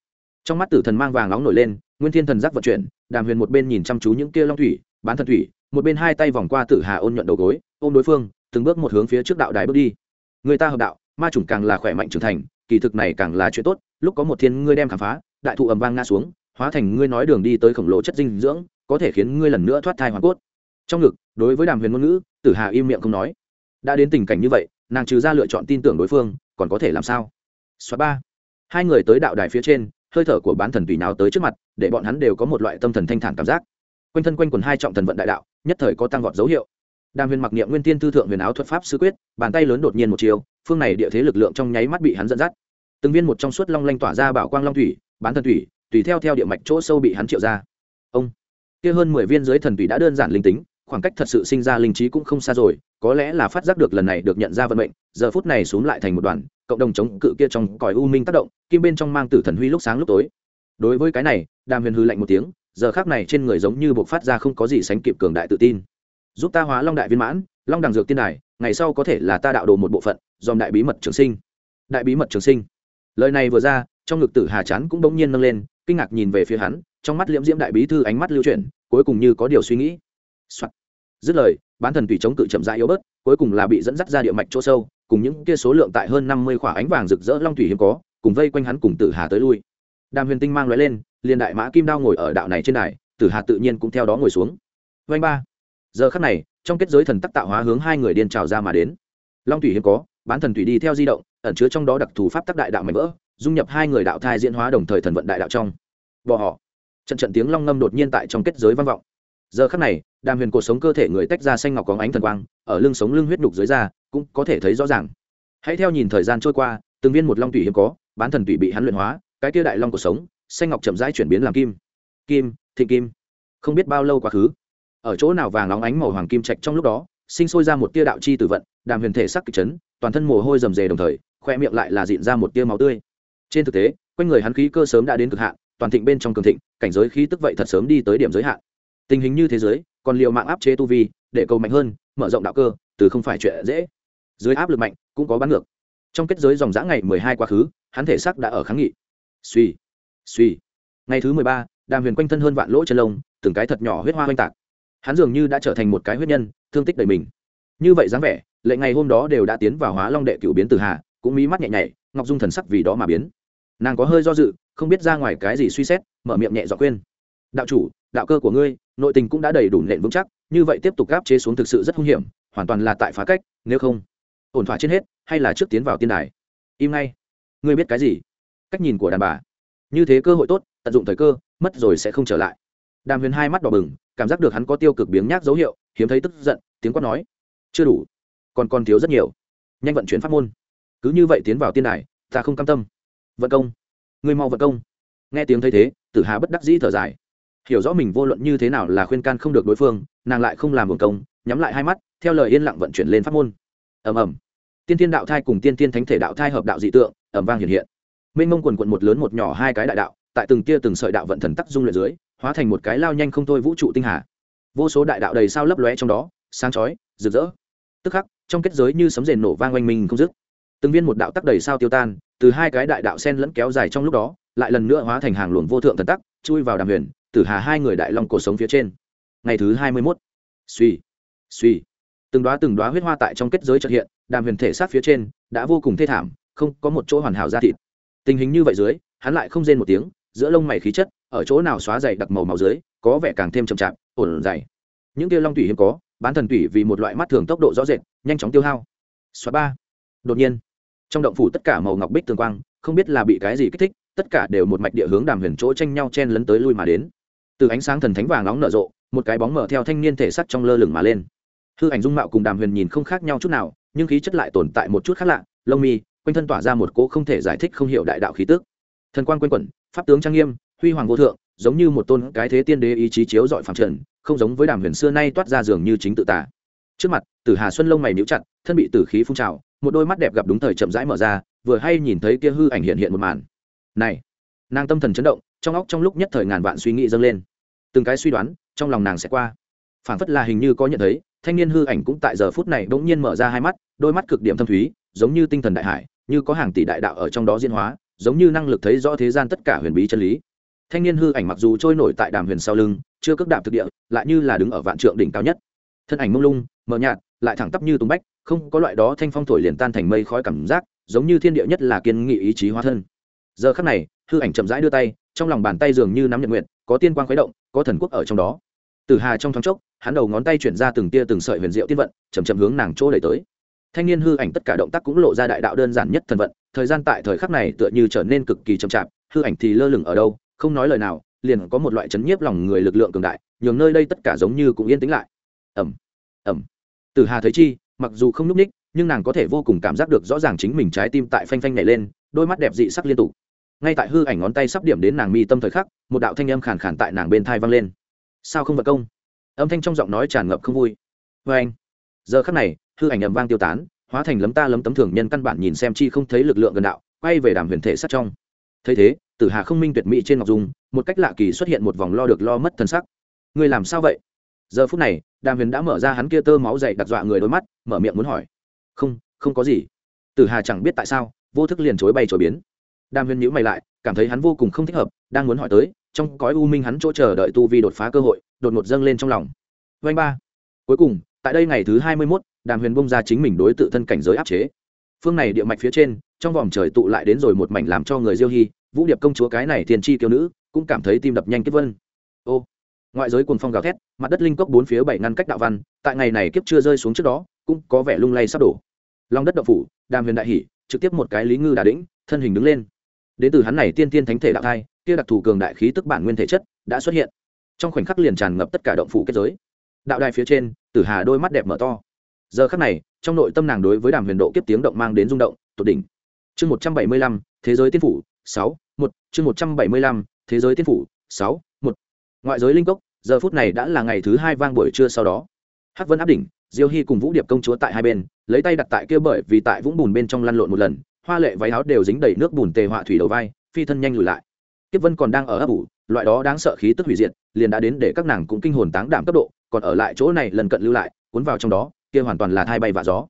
Trong mắt tử thần mang vàng nóng nổi lên, nguyên thiên thần giác vận chuyển, đàm huyền một bên nhìn chăm chú những kia long thủy, bán thần thủy, một bên hai tay vòng qua tử hà ôn nhuận đầu gối, ôm đối phương, từng bước một hướng phía trước đạo đài bước đi người ta hợp đạo, ma chủng càng là khỏe mạnh trưởng thành, kỳ thực này càng là chuyện tốt, lúc có một thiên ngươi đem khám phá, đại thụ ầm vang ngã xuống, hóa thành ngươi nói đường đi tới khổng lồ chất dinh dưỡng, có thể khiến ngươi lần nữa thoát thai hoàn cốt. Trong ngực, đối với đàm huyền ngôn ngữ, tử hà im miệng không nói. Đã đến tình cảnh như vậy, nàng trừ ra lựa chọn tin tưởng đối phương, còn có thể làm sao? Xóa ba. Hai người tới đạo đài phía trên, hơi thở của bán thần tùy nào tới trước mặt, để bọn hắn đều có một loại tâm thần thanh thản cảm giác. Quanh thân quanh quần hai trọng thần vận đại đạo, nhất thời có tăng vọt dấu hiệu đàm huyền mặc niệm nguyên tiên tư thượng huyền áo thuật pháp sư quyết, bàn tay lớn đột nhiên một chiều, phương này địa thế lực lượng trong nháy mắt bị hắn dẫn dắt. Từng viên một trong suốt long lanh tỏa ra bảo quang long thủy, bán thần thủy, tùy theo theo địa mạch chỗ sâu bị hắn triệu ra. Ông, kia hơn mười viên dưới thần thủy đã đơn giản linh tính, khoảng cách thật sự sinh ra linh trí cũng không xa rồi, có lẽ là phát giác được lần này được nhận ra vận mệnh, giờ phút này xuống lại thành một đoàn, cộng đồng chống cự kia trong còi u minh tác động, kim bên trong mang tử thần huy lúc sáng lúc tối. Đối với cái này, đàm huyền hư lạnh một tiếng, giờ khác này trên người giống như buộc phát ra không có gì sánh kịp cường đại tự tin giúp ta hóa long đại viên mãn, long đằng dược tiên đài, ngày sau có thể là ta đạo đồ một bộ phận, dòm đại bí mật trường sinh. Đại bí mật trường sinh. Lời này vừa ra, trong ngực tử hà chán cũng bỗng nhiên nâng lên, kinh ngạc nhìn về phía hắn, trong mắt liễm diễm đại bí thư ánh mắt lưu chuyển, cuối cùng như có điều suy nghĩ、Soạn. dứt lời, bán thần tùy chống cự chậm rãi yếu bớt, cuối cùng là bị dẫn dắt ra địa mạch chỗ sâu, cùng những kia số lượng tại hơn năm mươi khỏa ánh vàng rực rỡ long thủy hiếm có, cùng vây quanh hắn cùng tử hà tới lui. Đàm huyền tinh mang lóe lên, liền đại mã kim đao ngồi ở đạo này trên đài, tử hà tự nhiên cũng theo đó ngồi xuống. Vanh ba giờ khắc này, trong kết giới thần tắc tạo hóa hướng hai người điên trào ra mà đến. Long thủy hiếm có, bán thần thủy đi theo di động, ẩn chứa trong đó đặc thù pháp tắc đại đạo mạnh vỡ, dung nhập hai người đạo thai diễn hóa đồng thời thần vận đại đạo trong. Bỏ họ. Trận trận tiếng long ngâm đột nhiên tại trong kết giới vang vọng. Giờ khắc này, đàm huyền cuộc sống cơ thể người tách ra xanh ngọc có ánh thần quang, ở lưng sống lưng huyết đục dưới da, cũng có thể thấy rõ ràng. Hãy theo nhìn thời gian trôi qua, từng viên một long thủy hiếm có, bán thần thủy bị hắn luyện hóa, cái kia đại long cuộc sống, xanh ngọc chậm rãi chuyển biến làm kim. Kim, thịnh kim. Không biết bao lâu quá khứ ở chỗ nào vàng óng ánh màu hoàng kim trạch trong lúc đó, sinh sôi ra một tia đạo chi tử vận, đàm huyền thể sắc kịch chấn, toàn thân mồ hôi rầm rề đồng thời, khoe miệng lại là dịn ra một tia máu tươi. Trên thực tế, quanh người hắn khí cơ sớm đã đến cực hạn, toàn thịnh bên trong cường thịnh, cảnh giới khí tức vậy thật sớm đi tới điểm giới hạn. Tình hình như thế giới, còn liệu mạng áp chế tu vi, để cầu mạnh hơn, mở rộng đạo cơ, từ không phải chuyện dễ. Dưới áp lực mạnh, cũng có bán ngược. Trong kết giới dòng dã ngày mười hai quá khứ, hắn thể sắc đã ở kháng nghị. Suy suy. Ngày thứ mười ba, đàm huyền quanh thân hơn vạn lỗ chân lông, từng cái thật nhỏ huyết hoa oanh tạc hắn dường như đã trở thành một cái huyết nhân, thương tích đầy mình. Như vậy dáng vẻ, lệ ngày hôm đó đều đã tiến vào hóa long đệ cựu biến từ hà, cũng mí mắt nhẹ nhảy, ngọc dung thần sắc vì đó mà biến. Nàng có hơi do dự, không biết ra ngoài cái gì suy xét, mở miệng nhẹ dọ khuyên. Đạo chủ, đạo cơ của ngươi, nội tình cũng đã đầy đủ nện vững chắc, như vậy tiếp tục gáp chế xuống thực sự rất hung hiểm, hoàn toàn là tại phá cách, nếu không, ổn thỏa trên hết, hay là trước tiến vào tiên đài? Im ngay. Ngươi biết cái gì? Cách nhìn của đàn bà. Như thế cơ hội tốt, tận dụng thời cơ, mất rồi sẽ không trở lại. Đàm huyền hai mắt đỏ bừng cảm giác được hắn có tiêu cực biếng nhác dấu hiệu, hiếm thấy tức giận, tiếng quát nói, chưa đủ, còn còn thiếu rất nhiều. Nhanh vận chuyển pháp môn. Cứ như vậy tiến vào tiên đài, ta không cam tâm. Vận công? Người mau vận công. Nghe tiếng thấy thế, tử hà bất đắc dĩ thở dài. Hiểu rõ mình vô luận như thế nào là khuyên can không được đối phương, nàng lại không làm hưởng công, nhắm lại hai mắt, theo lời yên lặng vận chuyển lên pháp môn. Ầm ầm. Tiên tiên đạo thai cùng tiên tiên thánh thể đạo thai hợp đạo dị tượng ẩm vang hiện hiện. Mênh mông quần quận một lớn một nhỏ hai cái đại đạo, tại từng tia từng sợi đạo vận thần tắc dung luyện dưới hóa thành một cái lao nhanh không thôi vũ trụ tinh hà. Vô số đại đạo đầy sao lấp lóe trong đó, sáng chói, rực rỡ. Tức khắc, trong kết giới như sấm rền nổ vang oanh minh không dứt. Từng viên một đạo tắc đầy sao tiêu tan, từ hai cái đại đạo sen lẫn kéo dài trong lúc đó, lại lần nữa hóa thành hàng luồng vô thượng thần tắc, chui vào đàm huyền, tử hà hai người đại long cổ sống phía trên. Ngày thứ hai mươi mốt. Suy suy. Từng đoá từng đoá huyết hoa tại trong kết giới trật hiện, đàm huyền thể sát phía trên đã vô cùng thê thảm, không có một chỗ hoàn hảo ra thịt. Tình hình như vậy dưới, hắn lại không rên một tiếng giữa lông mày khí chất, ở chỗ nào xóa dày đặc màu màu dưới, có vẻ càng thêm chậm chạp, ổn dày. Những kia long tủy hiếm có, bán thần tủy vì một loại mắt thường tốc độ rõ rệt, nhanh chóng tiêu hao. Xóa ba. Đột nhiên, trong động phủ tất cả màu ngọc bích tường quang, không biết là bị cái gì kích thích, tất cả đều một mạch địa hướng đàm huyền chỗ tranh nhau chen lấn tới lui mà đến. Từ ánh sáng thần thánh vàng nóng nở rộ, một cái bóng mở theo thanh niên thể sắc trong lơ lửng mà lên. Hư ảnh dung mạo cùng đàm huyền nhìn không khác nhau chút nào, nhưng khí chất lại tồn tại một chút khác lạ, lông mi, quanh thân tỏa ra một cỗ không thể giải thích không hiểu đại đạo khí tức. Thần quan quanh quẩn pháp tướng trang nghiêm, huy hoàng vô thượng, giống như một tôn cái thế tiên đế ý chí chiếu dọi phẳng trần, không giống với đàm huyền xưa nay toát ra giường như chính tự tả trước mặt, tử hà xuân lông mày níu chặt, thân bị tử khí phun trào, một đôi mắt đẹp gặp đúng thời chậm rãi mở ra, vừa hay nhìn thấy kia hư ảnh hiện hiện một màn. Này, nàng tâm thần chấn động, trong óc trong lúc nhất thời ngàn vạn suy nghĩ dâng lên. Từng cái suy đoán, trong lòng nàng sẽ qua. Phản phất là hình như có nhận thấy, thanh niên hư ảnh cũng tại giờ phút này bỗng nhiên mở ra hai mắt, đôi mắt cực điểm thâm thúy, giống như tinh thần đại hải, như có hàng tỷ đại đạo ở trong đó diễn hóa giống như năng lực thấy rõ thế gian tất cả huyền bí chân lý. Thanh niên hư ảnh mặc dù trôi nổi tại đàm huyền sau lưng, chưa cước đạp thực địa, lại như là đứng ở vạn trượng đỉnh cao nhất. Thân ảnh mông lung, mờ nhạt, lại thẳng tắp như tung bách, không có loại đó thanh phong thổi liền tan thành mây khói cảm giác, giống như thiên địa nhất là kiên nghị ý chí hóa thân. Giờ khắc này, hư ảnh chậm rãi đưa tay, trong lòng bàn tay dường như nắm nhật nguyện có tiên quang khuấy động, có thần quốc ở trong đó. Từ hà trong thoáng chốc, hắn đầu ngón tay chuyển ra từng tia từng sợi huyền diệu tiên vận chầm chậm hướng nàng chỗ đẩy tới. Thanh niên hư ảnh tất cả động tác cũng lộ ra đại đạo đơn giản nhất thần vận thời gian tại thời khắc này tựa như trở nên cực kỳ chậm chạp, hư ảnh thì lơ lửng ở đâu, không nói lời nào, liền có một loại chấn nhiếp lòng người lực lượng cường đại, nhường nơi đây tất cả giống như cũng yên tĩnh lại. Ẩm ẩm từ hà thấy chi, mặc dù không n ú c ních, nhưng nàng có thể vô cùng cảm giác được rõ ràng chính mình trái tim tại phanh phanh nhảy lên, đôi mắt đẹp dị sắc liên tục. Ngay tại hư ảnh ngón tay sắp điểm đến nàng mi tâm thời khắc, một đạo thanh âm khàn khàn tại nàng bên thai vang lên. Sao không vật công? Âm thanh trong giọng nói tràn ngập không vui. Vê anh giờ khắc này, hư ảnh ầm vang tiêu tán hóa thành lấm ta lấm tấm thường nhân căn bản nhìn xem chi không thấy lực lượng gần đạo, quay về đàm huyền thể sát trong. Thấy thế, tử hà không minh tuyệt mỹ trên ngọc dung, một cách lạ kỳ xuất hiện một vòng lo được lo mất thân sắc. Người làm sao vậy? Giờ phút này, đàm huyền đã mở ra hắn kia tơ máu dày đặc dọa người đôi mắt, mở miệng muốn hỏi. Không không có gì. Tử hà chẳng biết tại sao, vô thức liền chối bay chối biến. Đàm huyền nhữ mày lại, cảm thấy hắn vô cùng không thích hợp, đang muốn hỏi tới, trong cõi u minh hắn chỗ chờ đợi tu vi đột phá cơ hội, đột ngột dâng lên trong lòng. Vanh ba. Cuối cùng, tại đây ngày thứ hai mươi mốt đàm huyền bông ra chính mình đối tự thân cảnh giới áp chế. Phương này địa mạch phía trên, trong vòng trời tụ lại đến rồi một mảnh làm cho người diêu hy, vũ điệp công chúa cái này thiên tri kiêu nữ, cũng cảm thấy tim đập nhanh kết vân. Ô, ngoại giới cuồng phong gào thét, mặt đất linh cốc bốn phía bảy ngăn cách đạo văn, tại ngày này kiếp chưa rơi xuống trước đó, cũng có vẻ lung lay sắp đổ. Lòng đất đậu phủ, đàm huyền đại hỉ, trực tiếp một cái lý ngư đà đĩnh, thân hình đứng lên. Đến từ hắn này tiên tiên thánh thể đạo thai, kia đặc thù cường đại khí tức bản nguyên thể chất đã xuất hiện. Trong khoảnh khắc liền tràn ngập tất cả động phủ kết giới. Đạo đài phía trên, tử hà đôi mắt đẹp mở to giờ khắc này, trong nội tâm nàng đối với đàm huyền độ kiếp tiếng động mang đến rung động, tột đỉnh. Chương một trăm bảy mươi lăm, thế giới tiên phủ, sáu, một, chương một trăm bảy mươi lăm, thế giới tiên phủ, sáu, một. Ngoại giới linh cốc, giờ phút này đã là ngày thứ hai vang buổi trưa sau đó. Hắc vân áp đỉnh, diêu hy cùng vũ điệp công chúa tại hai bên, lấy tay đặt tại kia bởi vì tại vũng bùn bên trong lăn lộn một lần, hoa lệ váy áo đều dính đầy nước bùn tề họa thủy đầu vai, phi thân nhanh lùi lại. Kiếp vân còn đang ở ấp ủ, loại đó đáng sợ khí tức hủy diệt, liền đã đến để các nàng cũng kinh hồn táng đảm cấp độ, còn ở lại chỗ này lần cận lưu lại, cuốn vào trong đó kia hoàn toàn là thai bay và gió.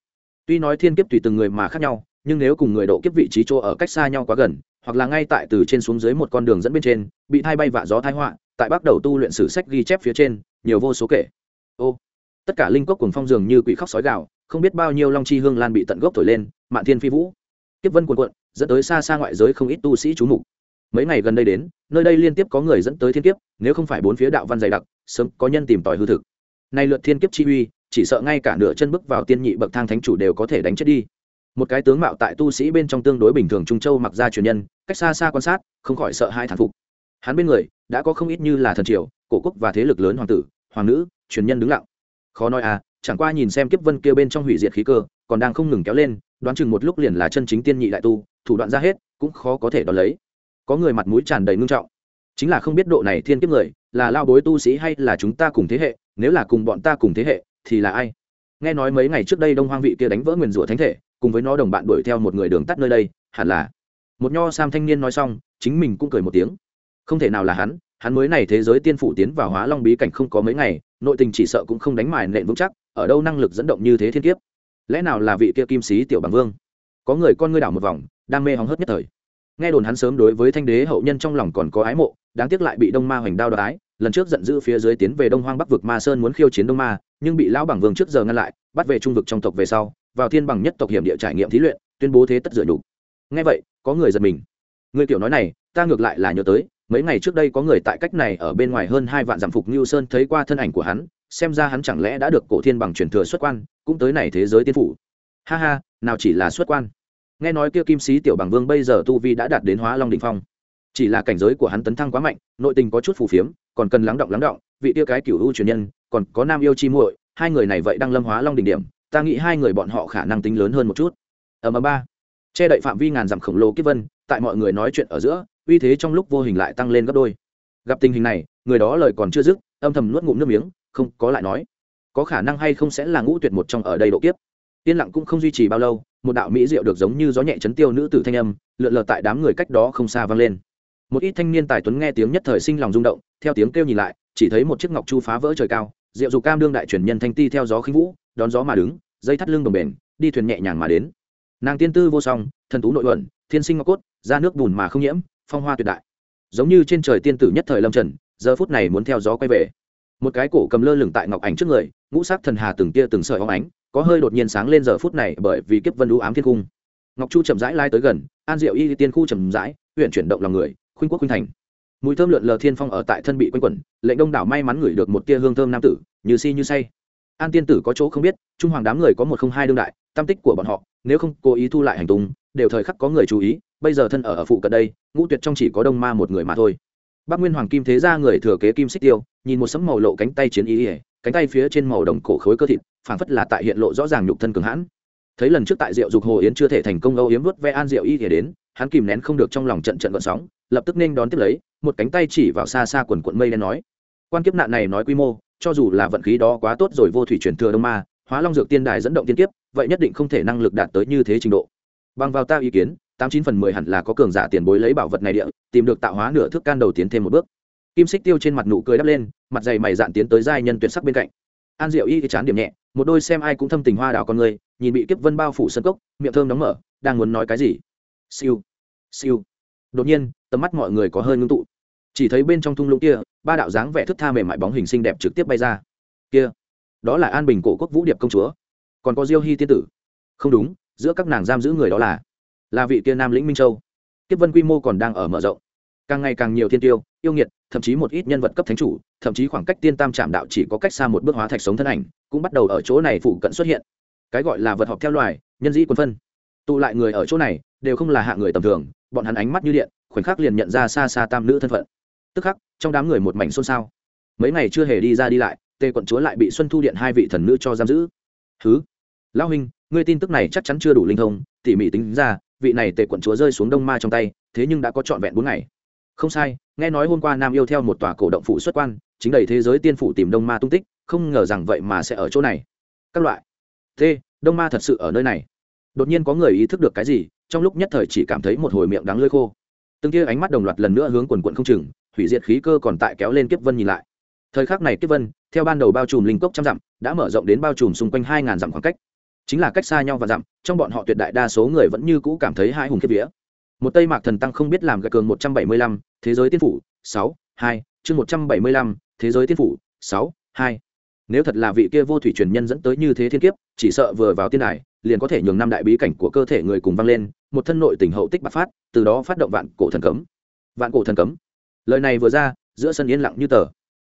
Tuy nói thiên kiếp tùy từng người mà khác nhau, nhưng nếu cùng người độ kiếp vị trí chỗ ở cách xa nhau quá gần, hoặc là ngay tại từ trên xuống dưới một con đường dẫn bên trên, bị thai bay vạ gió tai họa, tại bắt đầu tu luyện sử sách ghi chép phía trên, nhiều vô số kể. Ô, tất cả linh cốc cùng phong dường như quỷ khóc sói gạo không biết bao nhiêu long chi hương lan bị tận gốc thổi lên, mạn thiên phi vũ. Kiếp vân cuồn cuộn, dẫn tới xa xa ngoại giới không ít tu sĩ chú mục. Mấy ngày gần đây đến, nơi đây liên tiếp có người dẫn tới thiên kiếp, nếu không phải bốn phía đạo văn dày đặc, sớm có nhân tìm tòi hư thực. Nay lượt thiên kiếp chi uy chỉ sợ ngay cả nửa chân bước vào tiên nhị bậc thang thánh chủ đều có thể đánh chết đi. Một cái tướng mạo tại tu sĩ bên trong tương đối bình thường trung châu mặc ra truyền nhân, cách xa xa quan sát, không khỏi sợ hai thản phục. Hắn bên người, đã có không ít như là thần triều, cổ quốc và thế lực lớn hoàng tử, hoàng nữ, truyền nhân đứng lặng. Khó nói à chẳng qua nhìn xem kiếp vân kia bên trong hủy diệt khí cơ, còn đang không ngừng kéo lên, đoán chừng một lúc liền là chân chính tiên nhị đại tu, thủ đoạn ra hết, cũng khó có thể đón lấy. Có người mặt mũi tràn đầy ngưng trọng. Chính là không biết độ này thiên kiếp người, là lao bối tu sĩ hay là chúng ta cùng thế hệ, nếu là cùng bọn ta cùng thế hệ thì là ai? Nghe nói mấy ngày trước đây đông hoang vị kia đánh vỡ nguyền rủa thánh thể, cùng với nó đồng bạn đuổi theo một người đường tắt nơi đây, hẳn là một nho sam thanh niên nói xong, chính mình cũng cười một tiếng. Không thể nào là hắn hắn mới này thế giới tiên phủ tiến vào hóa long bí cảnh không có mấy ngày, nội tình chỉ sợ cũng không đánh mài nện vững chắc, ở đâu năng lực dẫn động như thế thiên kiếp? Lẽ nào là vị kia kim sĩ tiểu bằng vương? Có người con ngươi đảo một vòng, đam mê hóng hớt nhất thời. Nghe đồn hắn sớm đối với thanh đế hậu nhân trong lòng còn có ái mộ, đáng tiếc lại bị đông ma hoành đao đoái lần trước giận dữ phía dưới tiến về đông hoang bắc vực ma sơn muốn khiêu chiến đông ma, nhưng bị lão bằng vương trước giờ ngăn lại, bắt về trung vực trong tộc về sau, vào thiên bằng nhất tộc hiểm địa trải nghiệm thí luyện, tuyên bố thế tất dựa đủ nghe vậy, có người giật mình. Người tiểu nói này, ta ngược lại là nhớ tới, mấy ngày trước đây có người tại cách này ở bên ngoài hơn hai vạn dặm phục như sơn thấy qua thân ảnh của hắn, xem ra hắn chẳng lẽ đã được cổ thiên bằng truyền thừa xuất quan, cũng tới này thế giới tiên phủ. Ha ha, nào chỉ là xuất quan. Nghe nói kia kim sĩ tiểu bằng vương bây giờ tu vi đã đạt đến hóa long đình phong chỉ là cảnh giới của hắn tấn thăng quá mạnh, nội tình có chút phù phiếm, còn cần lắng động lắng động, vị tiêu cái cựu u truyền nhân, còn có nam yêu chi muội, hai người này vậy đang lâm hóa long đỉnh điểm, ta nghĩ hai người bọn họ khả năng tính lớn hơn một chút. Ở mà ba. Che đậy phạm vi ngàn dặm khổng lồ kiếp vân, tại mọi người nói chuyện ở giữa, uy thế trong lúc vô hình lại tăng lên gấp đôi. Gặp tình hình này, người đó lời còn chưa dứt, âm thầm nuốt ngụm nước miếng, không có lại nói. Có khả năng hay không sẽ là ngũ tuyệt một trong ở đây độ kiếp. Yên lặng cũng không duy trì bao lâu, một đạo mỹ diệu được giống như gió nhẹ chấn tiêu nữ tử thanh âm, lượn lờ tại đám người cách đó không xa vang lên một ít thanh niên tài tuấn nghe tiếng nhất thời sinh lòng rung động, theo tiếng kêu nhìn lại, chỉ thấy một chiếc ngọc chu phá vỡ trời cao diệu dù cam đương đại truyền nhân thanh ti theo gió khinh vũ, đón gió mà đứng, dây thắt lưng đồng bền, đi thuyền nhẹ nhàng mà đến. Nàng tiên tư vô song, thần tú nội luận thiên sinh ngọc cốt ra nước bùn mà không nhiễm, phong hoa tuyệt đại. Giống như trên trời tiên tử nhất thời lâm trần, giờ phút này muốn theo gió quay về. Một cái cổ cầm lơ lửng tại ngọc ảnh trước người, ngũ sắc thần hà từng tia từng sợi hóng ánh, có hơi đột nhiên sáng lên giờ phút này bởi vì kiếp vân lũ ám thiên cung. Ngọc chu chậm rãi lai tới gần, an diệu y tiên khu chậm rãi huyện chuyển động lòng người khuynh quốc khuynh thành. Mùi thơm lượn lờ thiên phong ở tại thân bị quanh quẩn, lệnh đông đảo may mắn ngửi được một tia hương thơm nam tử, như si như say. An tiên tử có chỗ không biết, trung hoàng đám người có một không hai đương đại, tam tích của bọn họ, nếu không cố ý thu lại hành tung, đều thời khắc có người chú ý, bây giờ thân ở ở phụ cận đây, ngũ tuyệt trong chỉ có đông ma một người mà thôi. Bác nguyên hoàng kim thế ra người thừa kế kim xích tiêu, nhìn một sấm màu lộ cánh tay chiến ý ỉa, cánh tay phía trên màu đồng cổ khối cơ thịt, phảng phất là tại hiện lộ rõ ràng nhục thân cường hãn thấy lần trước tại rượu dục hồ yến chưa thể thành công, âu yếm vớt ve an rượu y thể đến, hắn kìm nén không được trong lòng trận trận gợn sóng, lập tức nên đón tiếp lấy, một cánh tay chỉ vào xa xa quần quận mây đen nói, quan kiếp nạn này nói quy mô, cho dù là vận khí đó quá tốt rồi vô thủy truyền thừa đông ma, hóa long dược tiên đài dẫn động tiên kiếp, vậy nhất định không thể năng lực đạt tới như thế trình độ. Bằng vào ta ý kiến, tám chín phần mười hẳn là có cường giả tiền bối lấy bảo vật này địa, tìm được tạo hóa nửa thước can đầu tiến thêm một bước. Kim xích tiêu trên mặt nụ cười đắp lên, mặt dày mày dạn tiến tới giai nhân tuyệt sắc bên cạnh an diệu y cái chán điểm nhẹ, một đôi xem ai cũng thâm tình hoa đào con người, nhìn bị kiếp vân bao phủ sân cốc, miệng thơm đóng mở, đang muốn nói cái gì? Siêu siêu. Đột nhiên, tầm mắt mọi người có hơi ngưng tụ. Chỉ thấy bên trong thung lũng kia, ba đạo dáng vẻ thức tha mềm mại bóng hình xinh đẹp trực tiếp bay ra. Kia, đó là an bình cổ quốc vũ điệp công chúa. Còn có diêu hy tiên tử. Không đúng, giữa các nàng giam giữ người đó là là vị kia nam lĩnh minh châu. Kiếp vân quy mô còn đang ở mở rộng càng ngày càng nhiều thiên tiêu, yêu nghiệt, thậm chí một ít nhân vật cấp thánh chủ, thậm chí khoảng cách tiên tam trạm đạo chỉ có cách xa một bước hóa thạch sống thân ảnh, cũng bắt đầu ở chỗ này phụ cận xuất hiện. Cái gọi là vật họp theo loài, nhân dĩ quân phân. Tụ lại người ở chỗ này, đều không là hạ người tầm thường, bọn hắn ánh mắt như điện, khoảnh khắc liền nhận ra xa xa tam nữ thân phận. Tức khắc, trong đám người một mảnh xôn xao. Mấy ngày chưa hề đi ra đi lại, tề quận chúa lại bị xuân thu điện hai vị thần nữ cho giam giữ. Thứ lão huynh, ngươi tin tức này chắc chắn chưa đủ linh thông, tỉ mỉ tính ra, vị này tề quận chúa rơi xuống đông ma trong tay, thế nhưng đã có trọn vẹn bốn ngày không sai, nghe nói hôm qua nam yêu theo một tòa cổ động phủ xuất quan, chính đầy thế giới tiên phủ tìm đông ma tung tích, không ngờ rằng vậy mà sẽ ở chỗ này. Các loại. T, đông ma thật sự ở nơi này. Đột nhiên có người ý thức được cái gì, trong lúc nhất thời chỉ cảm thấy một hồi miệng đắng lơi khô. Từng kia ánh mắt đồng loạt lần nữa hướng quần quận không chừng, hủy diệt khí cơ còn tại kéo lên kiếp vân nhìn lại. Thời khắc này kiếp vân, theo ban đầu bao trùm linh cốc trăm dặm, đã mở rộng đến bao trùm xung quanh hai ngàn dặm khoảng cách. Chính là cách xa nhau và dặm, trong bọn họ tuyệt đại đa số người vẫn như cũ cảm thấy hai hùng kiếp vía. Một tây mạc thần tăng không biết làm gạch cường một trăm bảy mươi lăm thế giới tiên phủ, sáu, hai, chương một trăm bảy mươi lăm, thế giới tiên phủ, sáu, hai. Nếu thật là vị kia vô thủy truyền nhân dẫn tới như thế thiên kiếp, chỉ sợ vừa vào tiên đài, liền có thể nhường năm đại bí cảnh của cơ thể người cùng vang lên, một thân nội tình hậu tích bạc phát, từ đó phát động vạn cổ thần cấm. Vạn cổ thần cấm. Lời này vừa ra, giữa sân yên lặng như tờ.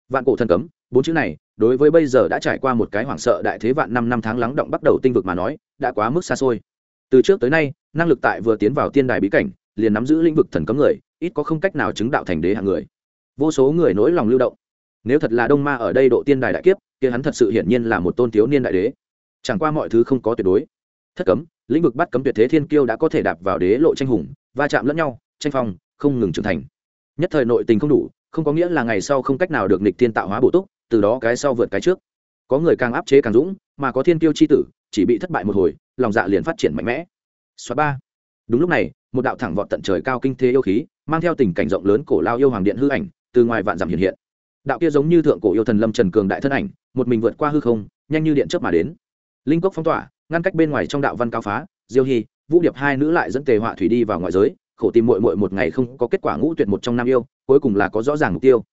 Vạn cổ thần cấm, bốn chữ này, đối với bây giờ đã trải qua một cái hoảng sợ đại thế vạn năm năm tháng lắng động bắt đầu tinh vực mà nói, đã quá mức xa xôi. Từ trước tới nay, năng lực tại vừa tiến vào tiên đài bí cảnh liền nắm giữ lĩnh vực thần cấm người, ít có không cách nào chứng đạo thành đế hạng người. Vô số người nỗi lòng lưu động. Nếu thật là đông ma ở đây độ tiên đài đại kiếp, kia hắn thật sự hiển nhiên là một tôn thiếu niên đại đế. Chẳng qua mọi thứ không có tuyệt đối. Thất cấm, lĩnh vực bắt cấm tuyệt thế thiên kiêu đã có thể đạp vào đế lộ tranh hùng, va chạm lẫn nhau, tranh phong, không ngừng trưởng thành. Nhất thời nội tình không đủ, không có nghĩa là ngày sau không cách nào được nịch thiên tạo hóa bổ túc, từ đó cái sau vượt cái trước. Có người càng áp chế càng dũng, mà có thiên kiêu c h i tử, chỉ bị thất bại một hồi, lòng dạ liền phát triển mạnh mẽ. Xóa ba. Đúng lúc này một đạo thẳng vọt tận trời cao kinh thế yêu khí, mang theo tình cảnh rộng lớn cổ lao yêu hoàng điện hư ảnh, từ ngoài vạn dặm hiện hiện. Đạo kia giống như thượng cổ yêu thần lâm trần cường đại thân ảnh, một mình vượt qua hư không, nhanh như điện chớp mà đến. Linh cốc phong tỏa, ngăn cách bên ngoài trong đạo văn cao phá, diêu hy vũ điệp hai nữ lại dẫn tề họa thủy đi vào ngoại giới, khổ tìm muội muội một ngày không có kết quả ngũ tuyệt một trong năm yêu, cuối cùng là có rõ ràng mục tiêu.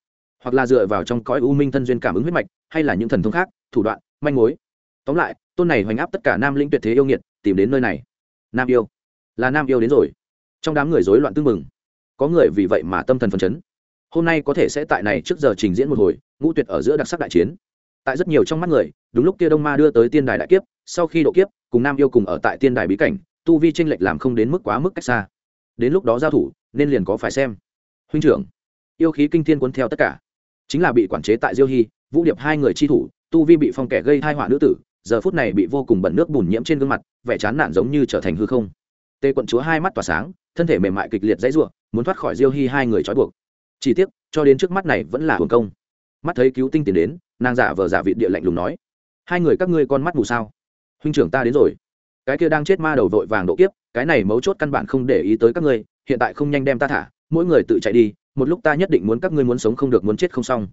Hoặc là dựa vào trong cõi u minh thân duyên cảm ứng huyết mạch, hay là những thần thông khác, thủ đoạn, manh mối. Tóm lại, tôn này hoành áp tất cả nam linh tuyệt thế yêu nghiệt, tìm đến nơi này. Nam yêu. Là nam yêu đến rồi trong đám người rối loạn tưng mừng có người vì vậy mà tâm thần phấn chấn. Hôm nay có thể sẽ tại này trước giờ trình diễn một hồi, ngũ tuyệt ở giữa đặc sắc đại chiến. Tại rất nhiều trong mắt người, đúng lúc kia đông ma đưa tới tiên đài đại kiếp, sau khi độ kiếp, cùng nam yêu cùng ở tại tiên đài bí cảnh, tu vi tranh lệch làm không đến mức quá mức cách xa. Đến lúc đó giao thủ, nên liền có phải xem. Huynh trưởng, yêu khí kinh thiên cuốn theo tất cả. Chính là bị quản chế tại diêu hy, vũ điệp hai người chi thủ, tu vi bị phong kẻ gây hai họa nữ tử, giờ phút này bị vô cùng bẩn nước bùn nhiễm trên gương mặt, vẻ chán nản giống như trở thành hư không. Tê quận chúa hai mắt tỏa sáng thân thể mềm mại kịch liệt dãy rủa, muốn thoát khỏi diêu hy hai người trói buộc. Chỉ tiếc cho đến trước mắt này vẫn là hồn công. Mắt thấy cứu tinh tiến đến nàng giả vờ giả vị địa lạnh lùng nói hai người các ngươi con mắt mù sao? Huynh trưởng ta đến rồi. Cái kia đang chết ma đầu vội vàng độ kiếp cái này mấu chốt căn bản không để ý tới các ngươi hiện tại không nhanh đem ta thả mỗi người tự chạy đi một lúc ta nhất định muốn các ngươi muốn sống không được muốn chết không xong.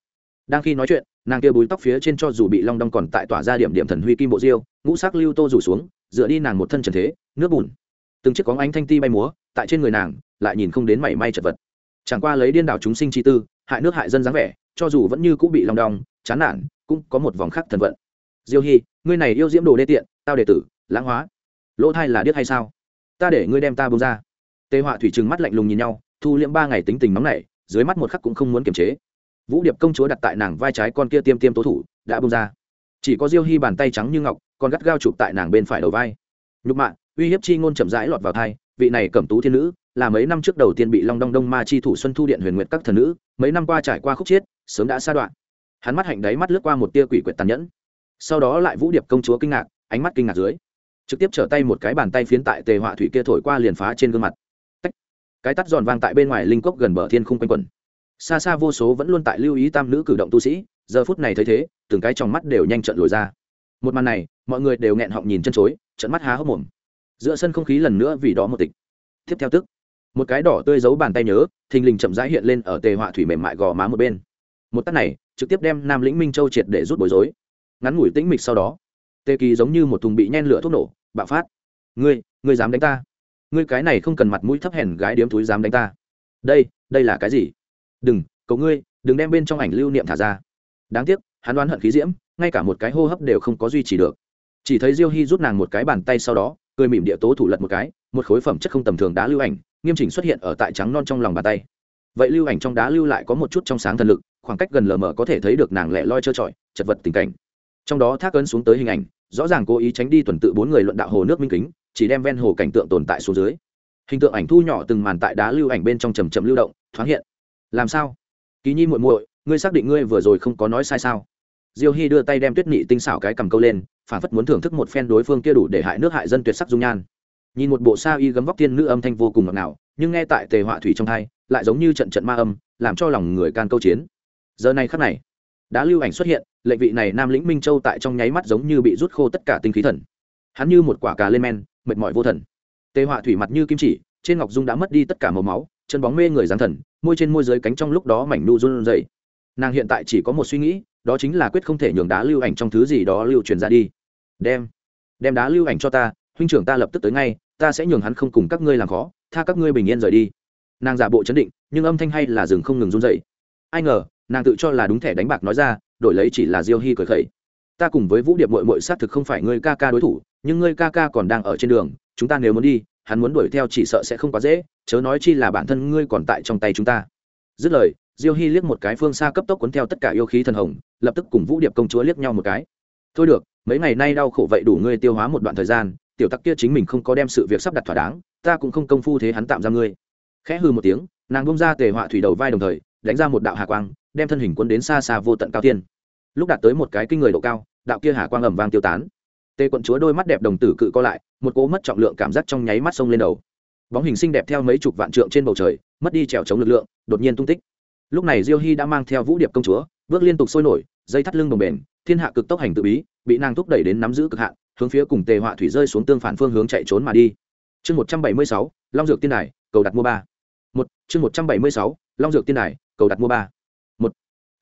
Đang khi nói chuyện nàng kia búi tóc phía trên cho dù bị long đong còn tại tỏa ra điểm điểm thần huy kim bộ diêu ngũ sắc lưu tô rủ xuống dựa đi nàng một thân trần thế nước bùn. Từng chiếc quáng ánh thanh ti bay múa tại trên người nàng, lại nhìn không đến mảy may chật vật. Chẳng qua lấy điên đảo chúng sinh chi tư, hại nước hại dân dáng vẻ, cho dù vẫn như cũng bị lòng đong, chán nản, cũng có một vòng khắc thần vận. Diêu hy ngươi này yêu diễm đồ đê tiện, tao đệ tử, lãng hóa. Lỗ thai là điếc hay sao? Ta để ngươi đem ta bông ra. Tê họa thủy trừng mắt lạnh lùng nhìn nhau, thu liễm ba ngày tính tình nóng nảy, dưới mắt một khắc cũng không muốn kiềm chế. Vũ điệp công chúa đặt tại nàng vai trái con kia tiêm tiêm tố thủ, đã bông ra. Chỉ có diêu hy bàn tay trắng như ngọc, còn gắt gao chụp tại nàng bên phải đầu vai. Nhục mạ, uy hiếp chi ngôn chậm rãi lọt vào thai vị này cẩm tú thiên nữ, là mấy năm trước đầu tiên bị long đong đông ma chi thủ xuân thu điện huyền nguyệt các thần nữ, mấy năm qua trải qua khúc chiết, sớm đã xa đoạn. Hắn mắt hạnh đáy mắt lướt qua một tia quỷ quyệt tàn nhẫn. Sau đó lại vũ điệp công chúa kinh ngạc, ánh mắt kinh ngạc dưới, trực tiếp trở tay một cái bàn tay phiến tại tề họa thủy kia thổi qua liền phá trên gương mặt. Tách. cái tắt giòn vang tại bên ngoài linh cốc gần bờ thiên khung quanh quẩn xa xa vô số vẫn luôn tại lưu ý tam nữ cử động tu sĩ, giờ phút này thấy thế, từng cái trong mắt đều nhanh trận lồi ra. Một màn này, mọi người đều nghẹn họng nhìn chân chối trận mắt há hốc mồm giữa sân không khí lần nữa vì đó một tịch. Tiếp theo tức, một cái đỏ tươi giấu bàn tay nhớ, thình lình chậm rãi hiện lên ở tề họa thủy mềm mại gò má một bên. Một tắt này, trực tiếp đem nam lĩnh minh châu triệt để rút bối rối. Ngắn ngủi tĩnh mịch sau đó, tề kỳ giống như một thùng bị nhen lửa thuốc nổ, bạo phát. Ngươi ngươi dám đánh ta? Ngươi cái này không cần mặt mũi thấp hèn gái điếm túi dám đánh ta. Đây đây là cái gì? Đừng, cậu ngươi, đừng đem bên trong ảnh lưu niệm thả ra. Đáng tiếc, hắn đoán hận khí diễm, ngay cả một cái hô hấp đều không có duy trì được. Chỉ thấy diêu hy rút nàng một cái bàn tay sau đó cười mỉm địa tố thủ lật một cái, một khối phẩm chất không tầm thường đá lưu ảnh, nghiêm chỉnh xuất hiện ở tại trắng non trong lòng bàn tay. Vậy lưu ảnh trong đá lưu lại có một chút trong sáng thần lực, khoảng cách gần lờ mờ có thể thấy được nàng lẻ loi trơ trọi, chật vật tình cảnh. Trong đó thác ấn xuống tới hình ảnh, rõ ràng cố ý tránh đi tuần tự bốn người luận đạo hồ nước minh kính, chỉ đem ven hồ cảnh tượng tồn tại xuống dưới. Hình tượng ảnh thu nhỏ từng màn tại đá lưu ảnh bên trong trầm trầm lưu động, thoáng hiện. Làm sao? Ký nhi muội muội, ngươi xác định ngươi vừa rồi không có nói sai sao? Diêu hy đưa tay đem tuyết nhị tinh xảo cái cầm câu lên phản phất muốn thưởng thức một phen đối phương kia đủ để hại nước hại dân tuyệt sắc dung nhan. Nhìn một bộ sa y gấm vóc tiên nữ âm thanh vô cùng ngọt ngào, nhưng nghe tại tề họa thủy trong thai, lại giống như trận trận ma âm, làm cho lòng người can câu chiến. Giờ này khắc này, đã lưu ảnh xuất hiện lệnh vị này nam lĩnh minh châu tại trong nháy mắt giống như bị rút khô tất cả tinh khí thần. Hắn như một quả cà lên men, mệt mỏi vô thần. Tề họa thủy mặt như kim chỉ, trên ngọc dung đã mất đi tất cả màu máu, chân bóng mê người giáng thần, môi trên môi dưới cánh trong lúc đó mảnh nu run dậy nàng hiện tại chỉ có một suy nghĩ, đó chính là quyết không thể nhường đá lưu ảnh trong thứ gì đó lưu truyền ra đi đem. Đem đá lưu ảnh cho ta, huynh trưởng ta lập tức tới ngay, ta sẽ nhường hắn không cùng các ngươi làm khó, tha các ngươi bình yên rời đi. Nàng giả bộ chấn định, nhưng âm thanh hay là rừng không ngừng run dậy ai ngờ, nàng tự cho là đúng thẻ đánh bạc nói ra, đổi lấy chỉ là diêu hy cười khẩy. Ta cùng với vũ điệp mội mội xác thực không phải ngươi ca ca đối thủ, nhưng ngươi ca ca còn đang ở trên đường, chúng ta nếu muốn đi, hắn muốn đuổi theo chỉ sợ sẽ không quá dễ, chớ nói chi là bản thân ngươi còn tại trong tay chúng ta. Dứt lời, diêu hy liếc một cái phương xa cấp tốc cuốn theo tất cả yêu khí thần hồng, lập tức cùng vũ điệp công chúa liếc nhau một cái thôi được, mấy ngày nay đau khổ vậy đủ ngươi tiêu hóa một đoạn thời gian, tiểu tắc kia chính mình không có đem sự việc sắp đặt thỏa đáng, ta cũng không công phu thế hắn tạm ra ngươi. Khẽ hư một tiếng, nàng bông ra tề họa thủy đầu vai đồng thời, đánh ra một đạo hà quang, đem thân hình quân đến xa xa vô tận cao tiên lúc đạt tới một cái kinh người độ cao, đạo kia hà quang ẩm vang tiêu tán. Tề quận chúa đôi mắt đẹp đồng tử cự co lại, một cố mất trọng lượng cảm giác trong nháy mắt sông lên đầu. Bóng hình xinh đẹp theo mấy chục vạn trượng trên bầu trời, mất đi trèo chống lực lượng, đột nhiên tung tích. Lúc này diêu hy đã mang theo vũ điệp công chúa bước liên tục sôi nổi, dây thắt lưng đồng bền thiên hạ cực tốc hành tự bí, bị nàng thúc đẩy đến nắm giữ cực hạn, hướng phía cùng tề họa thủy rơi xuống tương phản phương hướng chạy trốn mà đi. Chương một trăm bảy mươi sáu, long dược tiên đài, cầu đặt mua ba. Một, chương một trăm bảy mươi sáu, long dược tiên đài, cầu đặt mua ba. Một.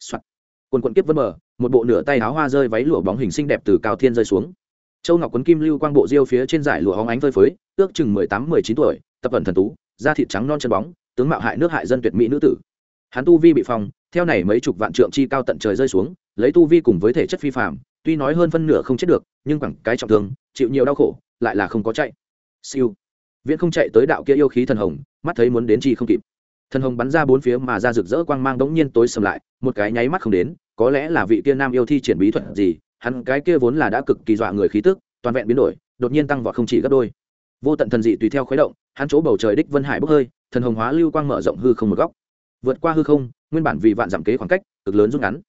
Soạt. Quần quận kiếp vân mờ, một bộ nửa tay áo hoa rơi váy lụa bóng hình xinh đẹp từ cao thiên rơi xuống. Châu ngọc quấn kim lưu quang bộ diêu phía trên giải lụa hóng ánh phơi phới, ước chừng mười tám, mười chín tuổi, tập ẩn thần tú, da thịt trắng non chân bóng, tướng mạo hại nước hại dân tuyệt mỹ nữ tử hắn tu vi bị phong, theo này mấy chục vạn trượng chi cao tận trời rơi xuống, lấy tu vi cùng với thể chất phi phạm tuy nói hơn phân nửa không chết được, nhưng bằng cái trọng thương, chịu nhiều đau khổ, lại là không có chạy. Siêu. Viễn không chạy tới đạo kia yêu khí thần hồng, mắt thấy muốn đến chi không kịp. Thần hồng bắn ra bốn phía mà ra rực rỡ quang mang đống nhiên tối sầm lại, một cái nháy mắt không đến, có lẽ là vị kia nam yêu thi triển bí thuật gì, hắn cái kia vốn là đã cực kỳ dọa người khí tức, toàn vẹn biến đổi, đột nhiên tăng vọt không chỉ gấp đôi. Vô tận thần dị tùy theo khuấy động, hắn chỗ bầu trời đích vân hải bốc hơi, thần hồng hóa lưu quang mở rộng hư không một góc vượt qua hư không, nguyên bản vì vạn giảm kế khoảng cách, cực lớn rút ngắn.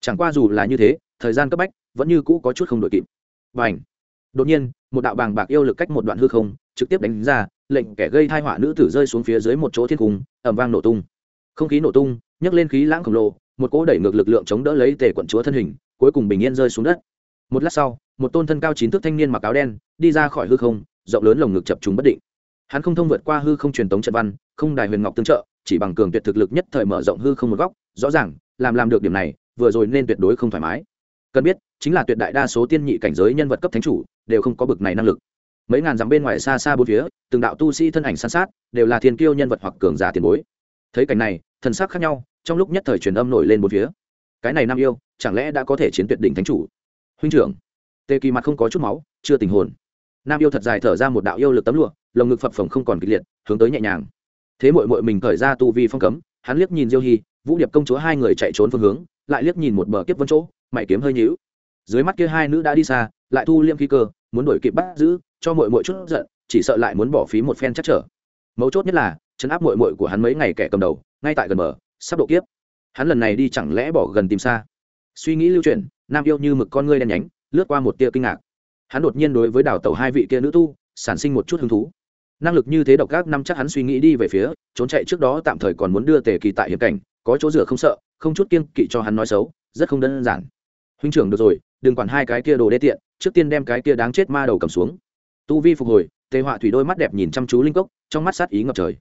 Chẳng qua dù là như thế, thời gian cấp bách vẫn như cũ có chút không đội kịp. Và ảnh đột nhiên, một đạo bàng bạc yêu lực cách một đoạn hư không, trực tiếp đánh ra, lệnh kẻ gây thai họa nữ tử rơi xuống phía dưới một chỗ thiên cung ẩm vang nổ tung. Không khí nổ tung, nhấc lên khí lãng khổng lồ, một cỗ đẩy ngược lực lượng chống đỡ lấy tề quận chúa thân hình, cuối cùng bình yên rơi xuống đất. Một lát sau, một tôn thân cao chín thước thanh niên mặc áo đen, đi ra khỏi hư không, rộng lớn lồng ngực chập chúng bất định. Hắn không thông vượt qua hư không truyền tống trận văn, không đài huyền ngọc tương trợ chỉ bằng cường tuyệt thực lực nhất thời mở rộng hư không một góc, rõ ràng, làm làm được điểm này, vừa rồi nên tuyệt đối không thoải mái. Cần biết, chính là tuyệt đại đa số tiên nhị cảnh giới nhân vật cấp thánh chủ, đều không có bực này năng lực. Mấy ngàn dặm bên ngoài xa xa bốn phía, từng đạo tu sĩ thân ảnh san sát, đều là thiên kiêu nhân vật hoặc cường giả tiền bối. Thấy cảnh này, thần sắc khác nhau, trong lúc nhất thời truyền âm nổi lên bốn phía. Cái này nam yêu, chẳng lẽ đã có thể chiến tuyệt đỉnh thánh chủ? Huynh trưởng, tê kỳ mặt không có chút máu, chưa tình hồn. Nam yêu thật dài thở ra một đạo yêu lực tấm lụa, lồng ngực phập phồng không còn kịch liệt, hướng tới nhẹ nhàng thế mội mội mình khởi ra tu vi phong cấm, hắn liếc nhìn diêu hy vũ điệp công chúa hai người chạy trốn phương hướng, lại liếc nhìn một bờ kiếp vân chỗ, mày kiếm hơi nhíu. Dưới mắt kia hai nữ đã đi xa, lại thu liêm khí cơ, muốn đuổi kịp bắt giữ, cho mội mội chút giận, chỉ sợ lại muốn bỏ phí một phen chắc trở. Mấu chốt nhất là, chấn áp mội mội của hắn mấy ngày kẻ cầm đầu, ngay tại gần bờ, sắp độ kiếp. Hắn lần này đi chẳng lẽ bỏ gần tìm xa? Suy nghĩ lưu truyền nam yêu như mực con ngươi đen nhánh, lướt qua một tia kinh ngạc. Hắn đột nhiên đối với đào tẩu hai vị kia nữ tu, sản sinh một chút hứng thú năng lực như thế độc các năm chắc hắn suy nghĩ đi về phía, trốn chạy trước đó tạm thời còn muốn đưa tề kỳ tại hiểm cảnh, có chỗ rửa không sợ, không chút kiêng kỵ cho hắn nói xấu, rất không đơn giản. Huynh trưởng được rồi, đừng quản hai cái kia đồ đê tiện, trước tiên đem cái kia đáng chết ma đầu cầm xuống. Tu vi phục hồi, tề họa thủy đôi mắt đẹp nhìn chăm chú linh cốc, trong mắt sát ý ngập trời.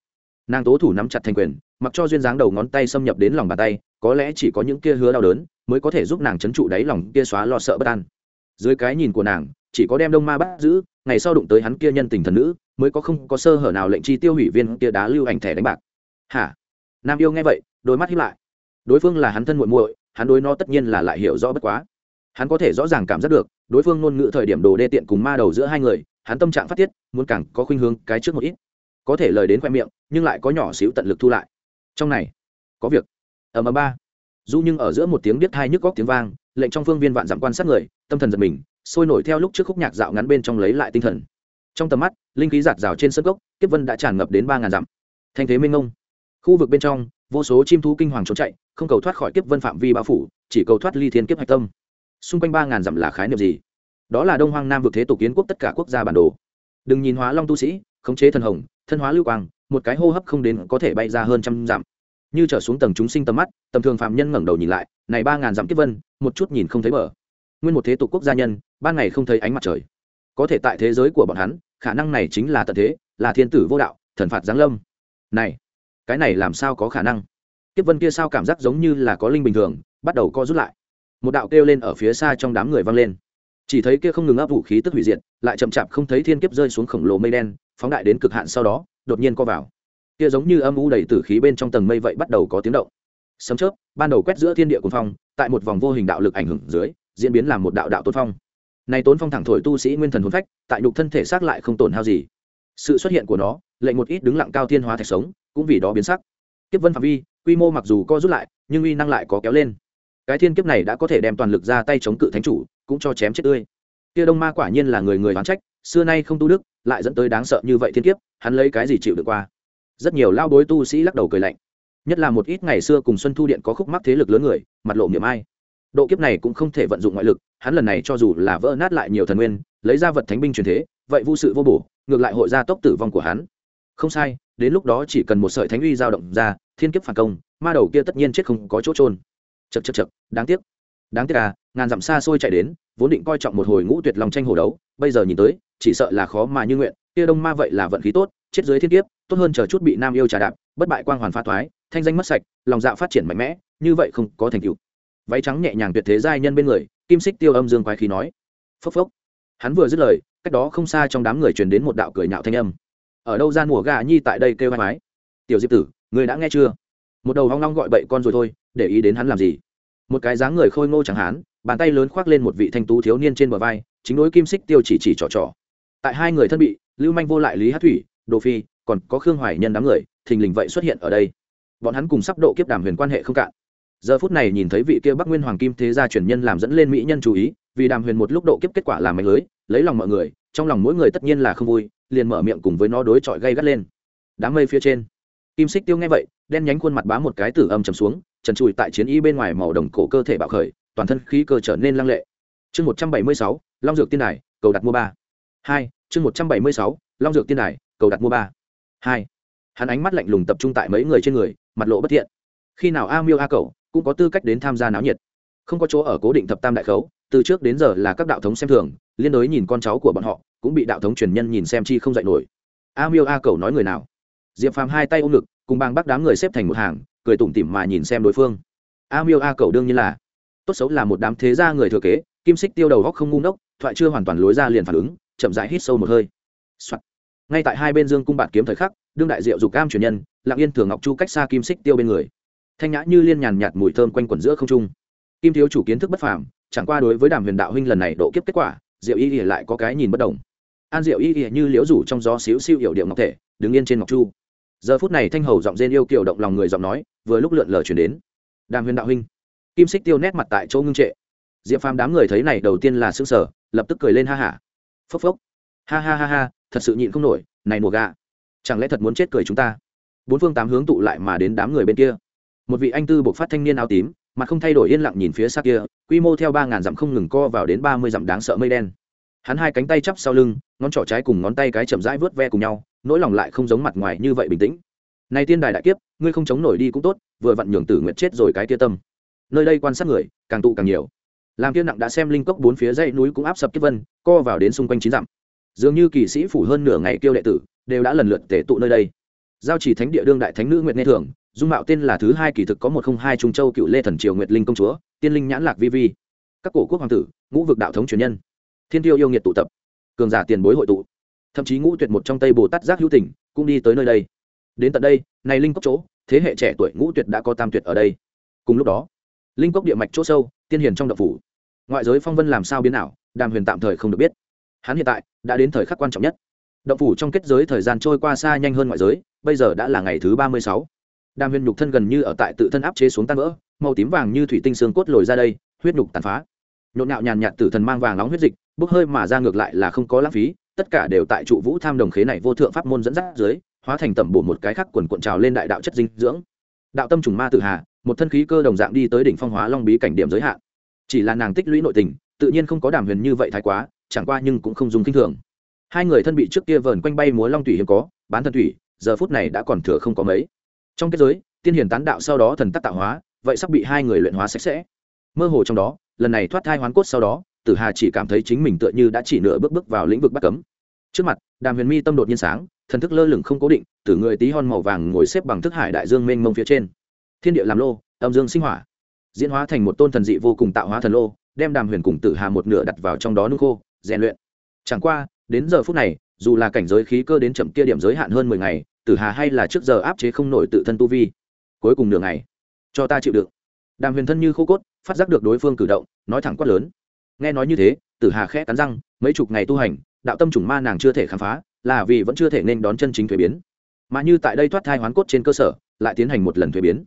Nàng tố thủ nắm chặt thành quyền, mặc cho duyên dáng đầu ngón tay xâm nhập đến lòng bàn tay, có lẽ chỉ có những kia hứa đau đớn mới có thể giúp nàng chấn trụ đáy lòng kia xóa lo sợ bất an. Dưới cái nhìn của nàng, chỉ có đem đông ma bắt giữ ngày sau đụng tới hắn kia nhân tình thần nữ, mới có không có sơ hở nào lệnh chi tiêu hủy viên kia đá lưu ảnh thẻ đánh bạc. Hả? Nam yêu nghe vậy, đôi mắt hiếp lại. Đối phương là hắn thân muội muội, hắn đối nó tất nhiên là lại hiểu rõ bất quá. Hắn có thể rõ ràng cảm giác được, đối phương ngôn ngữ thời điểm đồ đê tiện cùng ma đầu giữa hai người, hắn tâm trạng phát tiết, muốn càng có khuynh hướng, cái trước một ít. Có thể lời đến khoe miệng, nhưng lại có nhỏ xíu tận lực thu lại. Trong này, có việc. Ở mà ba. Dù nhưng ở giữa một tiếng biết thai nhức góc tiếng vang, lệnh trong phương viên vạn dặm quan sát người, tâm thần giật mình sôi nổi theo lúc trước khúc nhạc dạo ngắn bên trong lấy lại tinh thần. Trong tầm mắt, linh khí giạt rào trên sân gốc kiếp vân đã tràn ngập đến ba ngàn dặm. Thanh thế minh ngông. Khu vực bên trong, vô số chim thú kinh hoàng trốn chạy, không cầu thoát khỏi kiếp vân phạm vi bao phủ, chỉ cầu thoát ly thiên kiếp hạch tâm. Xung quanh ba ngàn dặm là khái niệm gì? Đó là đông hoang nam vực thế tục kiến quốc tất cả quốc gia bản đồ. Đừng nhìn hóa long tu sĩ, khống chế thần hồng, thân hóa lưu quang, một cái hô hấp không đến có thể bay ra hơn trăm dặm. Như trở xuống tầng chúng sinh tầm mắt, tầm thường phạm nhân ngẩng đầu nhìn lại, này ba ngàn dặm kiếp vân, một chút nhìn không thấy bờ nguyên một thế tục quốc gia nhân, ban ngày không thấy ánh mặt trời. Có thể tại thế giới của bọn hắn, khả năng này chính là tận thế, là thiên tử vô đạo, thần phạt giáng lâm. Này, cái này làm sao có khả năng? Kiếp vân kia sao cảm giác giống như là có linh bình thường, bắt đầu co rút lại. Một đạo kêu lên ở phía xa trong đám người vang lên. Chỉ thấy kia không ngừng ấp vũ khí tức hủy diệt, lại chậm chạp không thấy thiên kiếp rơi xuống khổng lồ mây đen, phóng đại đến cực hạn sau đó, đột nhiên co vào. Kia giống như âm u đầy tử khí bên trong tầng mây vậy bắt đầu có tiếng động. Sấm chớp, ban đầu quét giữa thiên địa cuồng phong, tại một vòng vô hình đạo lực ảnh hưởng dưới diễn biến làm một đạo đạo tôn phong. Này tốn phong thẳng thổi tu sĩ nguyên thần hồn phách, tại nhục thân thể xác lại không tổn hao gì. Sự xuất hiện của nó, lệnh một ít đứng lặng cao thiên hóa thạch sống, cũng vì đó biến sắc. Kiếp vân phạm vi, quy mô mặc dù co rút lại, nhưng uy năng lại có kéo lên. Cái thiên kiếp này đã có thể đem toàn lực ra tay chống cự thánh chủ, cũng cho chém chết tươi. Kia đông ma quả nhiên là người người oán trách, xưa nay không tu đức, lại dẫn tới đáng sợ như vậy thiên kiếp, hắn lấy cái gì chịu được qua? Rất nhiều lao bối tu sĩ lắc đầu cười lạnh. Nhất là một ít ngày xưa cùng xuân thu điện có khúc mắc thế lực lớn người, mặt lộ miệng ai độ kiếp này cũng không thể vận dụng ngoại lực, hắn lần này cho dù là vỡ nát lại nhiều thần nguyên, lấy ra vật thánh binh truyền thế, vậy vô sự vô bổ, ngược lại hội ra tốc tử vong của hắn. Không sai, đến lúc đó chỉ cần một sợi thánh uy dao động ra, thiên kiếp phản công, ma đầu kia tất nhiên chết không có chỗ trôn chật chật chật đáng tiếc. Đáng tiếc à ngàn dặm xa xôi chạy đến, vốn định coi trọng một hồi ngũ tuyệt lòng tranh hồ đấu, bây giờ nhìn tới, chỉ sợ là khó mà như nguyện, kia đông ma vậy là vận khí tốt, chết dưới thiên kiếp, tốt hơn chờ chút bị nam yêu trà đạp, bất bại quang hoàn pha thoái, thanh danh mất sạch, lòng dạ phát triển mạnh mẽ, như vậy không có thành tựu váy trắng nhẹ nhàng tuyệt thế giai nhân bên người, kim xích tiêu âm dương quái khí nói. Phốc phốc. Hắn vừa dứt lời, cách đó không xa trong đám người truyền đến một đạo cười nhạo thanh âm. Ở đâu gian mùa gà nhi tại đây kêu hai mái tiểu diệp tử, người đã nghe chưa? Một đầu hoang long gọi bậy con rồi thôi, để ý đến hắn làm gì? Một cái dáng người khôi ngô chẳng hán bàn tay lớn khoác lên một vị thanh tú thiếu niên trên bờ vai, chính đối kim xích tiêu chỉ chỉ trò trò. Tại hai người thân bị, lưu manh vô lại lý hát thủy, đồ phi, còn có khương hoài nhân đám người, thình lình vậy xuất hiện ở đây. Bọn hắn cùng sắp độ kiếp đàm huyền quan hệ không cạn giờ phút này nhìn thấy vị kia bắc nguyên hoàng kim thế gia truyền nhân làm dẫn lên mỹ nhân chú ý, vì đàm huyền một lúc độ kiếp kết quả làm mạnh lưới, lấy lòng mọi người, trong lòng mỗi người tất nhiên là không vui, liền mở miệng cùng với nó đối chọi gây gắt lên. Đám mây phía trên, kim xích tiêu nghe vậy, đen nhánh khuôn mặt bá một cái tử âm trầm xuống, trần trụi tại chiến y bên ngoài màu đồng cổ cơ thể bạo khởi, toàn thân khí cơ trở nên lăng lệ. Chương một trăm bảy mươi sáu, long dược tiên đài, cầu đặt mua ba. Hai, chương một trăm bảy mươi sáu, long dược tiên đài, cầu đặt mua ba. Hai, hắn ánh mắt lạnh lùng tập trung tại mấy người trên người, mặt lộ bất thiện. Khi nào a miêu a cầu cũng có tư cách đến tham gia náo nhiệt. Không có chỗ ở cố định thập tam đại khấu, từ trước đến giờ là các đạo thống xem thường, liên đối nhìn con cháu của bọn họ, cũng bị đạo thống truyền nhân nhìn xem chi không dạy nổi. A miêu a cầu nói người nào? Diệp phàm hai tay ôm ngực, cùng bang bác đám người xếp thành một hàng, cười tủm tỉm mà nhìn xem đối phương. A miêu a cầu đương nhiên là tốt xấu là một đám thế gia người thừa kế, kim xích tiêu đầu góc không ngu ngốc, thoại chưa hoàn toàn lối ra liền phản ứng, chậm rãi hít sâu một hơi、Soạn. ngay tại hai bên dương cung bạt kiếm thời khắc, đương đại diệu dục cam truyền nhân, lặng yên thường ngọc chu cách xa kim xích tiêu bên người thanh nhã như liên nhàn nhạt mùi thơm quanh quẩn giữa không trung. Kim thiếu chủ kiến thức bất phàm, chẳng qua đối với đàm huyền đạo huynh lần này độ kiếp kết quả, diệu y ỉa lại có cái nhìn bất đồng. An diệu y ỉa như liễu rủ trong gió xíu siêu hiệu điệu ngọc thể, đứng yên trên ngọc chu. Giờ phút này thanh hầu giọng rên yêu kiều động lòng người giọng nói, vừa lúc lượn lờ chuyển đến. Đàm huyền đạo huynh, kim xích tiêu nét mặt tại chỗ ngưng trệ. Diệp phàm đám người thấy này đầu tiên là xương sở lập tức cười lên ha hả. Phốc phốc. Ha ha ha ha, thật sự nhịn không nổi, này mùa gà. Chẳng lẽ thật muốn chết cười chúng ta? Bốn phương tám hướng tụ lại mà đến đám người bên kia một vị anh tư buộc phát thanh niên áo tím, mà không thay đổi yên lặng nhìn phía xa kia, quy mô theo ba ngàn dặm không ngừng co vào đến ba mươi dặm đáng sợ mây đen. Hắn hai cánh tay chắp sau lưng, ngón trỏ trái cùng ngón tay cái chậm rãi vớt ve cùng nhau, nỗi lòng lại không giống mặt ngoài như vậy bình tĩnh. Này tiên đài đại kiếp, ngươi không chống nổi đi cũng tốt, vừa vặn nhường tử nguyện chết rồi cái kia tâm. Nơi đây quan sát người, càng tụ càng nhiều. Làm kia nặng đã xem linh cốc bốn phía dãy núi cũng áp sập kiếp vân, co vào đến xung quanh chín dặm. Dường như kỳ sĩ phủ hơn nửa ngày kêu đệ tử, đều đã lần lượt tể tụ nơi đây. Giao chỉ thánh địa đương đại thánh nữ nguyệt nghe thường dung mạo tên là thứ hai kỳ thực có một không hai trung châu cựu lê thần triều nguyệt linh công chúa, tiên linh nhãn lạc vi vi. Các cổ quốc hoàng tử, ngũ vực đạo thống truyền nhân. Thiên tiêu yêu nghiệt tụ tập. Cường giả tiền bối hội tụ. Thậm chí ngũ tuyệt một trong tây bồ tát giác hữu tỉnh cũng đi tới nơi đây. Đến tận đây, này linh cốc chỗ, thế hệ trẻ tuổi ngũ tuyệt đã có tam tuyệt ở đây. Cùng lúc đó, linh cốc địa mạch chỗ sâu, tiên hiền trong đập phủ. Ngoại giới phong vân làm sao biến ảo, đàm huyền tạm thời không được biết. Hắn hiện tại đã đến thời khắc quan trọng nhất. Động phủ trong kết giới thời gian trôi qua xa nhanh hơn ngoại giới, bây giờ đã là ngày thứ ba mươi sáu đàm huyền nhục thân gần như ở tại tự thân áp chế xuống tan vỡ, màu tím vàng như thủy tinh xương cốt lồi ra đây, huyết nhục tàn phá. Nhộn nhạo nhàn nhạt tử thần mang vàng nóng huyết dịch, bốc hơi mà ra ngược lại là không có lãng phí, tất cả đều tại trụ vũ tham đồng khế này vô thượng pháp môn dẫn dắt dưới, hóa thành tẩm bổ một cái khắc quần cuộn trào lên đại đạo chất dinh dưỡng. Đạo tâm trùng ma tự hà một thân khí cơ đồng dạng đi tới đỉnh phong hóa long bí cảnh điểm giới hạn. Chỉ là nàng tích lũy nội tình, tự nhiên không có đàm huyền như vậy thái quá, chẳng qua nhưng cũng không dùng kinh thường. Hai người thân bị trước kia vờn quanh bay múa long thủy hiếm có, bán thân thủy, giờ phút này đã còn thừa không có mấy trong kết giới, tiên hiền tán đạo sau đó thần tắc tạo hóa, vậy sắp bị hai người luyện hóa sạch sẽ. Mơ hồ trong đó, lần này thoát thai hoán cốt sau đó, tử hà chỉ cảm thấy chính mình tựa như đã chỉ nửa bước bước vào lĩnh vực bắt cấm. Trước mặt, đàm huyền mi tâm đột nhiên sáng, thần thức lơ lửng không cố định từ người tí hon màu vàng ngồi xếp bằng thức hải đại dương mênh mông phía trên. Thiên địa làm lô, âm dương sinh hỏa. Diễn hóa thành một tôn thần dị vô cùng tạo hóa thần lô, đem đàm huyền cùng tử hà một nửa đặt vào trong đó nước khô, rèn luyện. Chẳng qua, đến giờ phút này, dù là cảnh giới khí cơ đến chậm kia điểm giới hạn hơn mười ngày tử hà hay là trước giờ áp chế không nổi tự thân tu vi? Cuối cùng nửa ngày, cho ta chịu đựng. Đàm huyền thân như khô cốt, phát giác được đối phương cử động, nói thẳng quát lớn. Nghe nói như thế, tử hà khẽ cắn răng, mấy chục ngày tu hành, đạo tâm chủng ma nàng chưa thể khám phá, là vì vẫn chưa thể nên đón chân chính thuế biến. Mà như tại đây thoát thai hoán cốt trên cơ sở, lại tiến hành một lần thuế biến.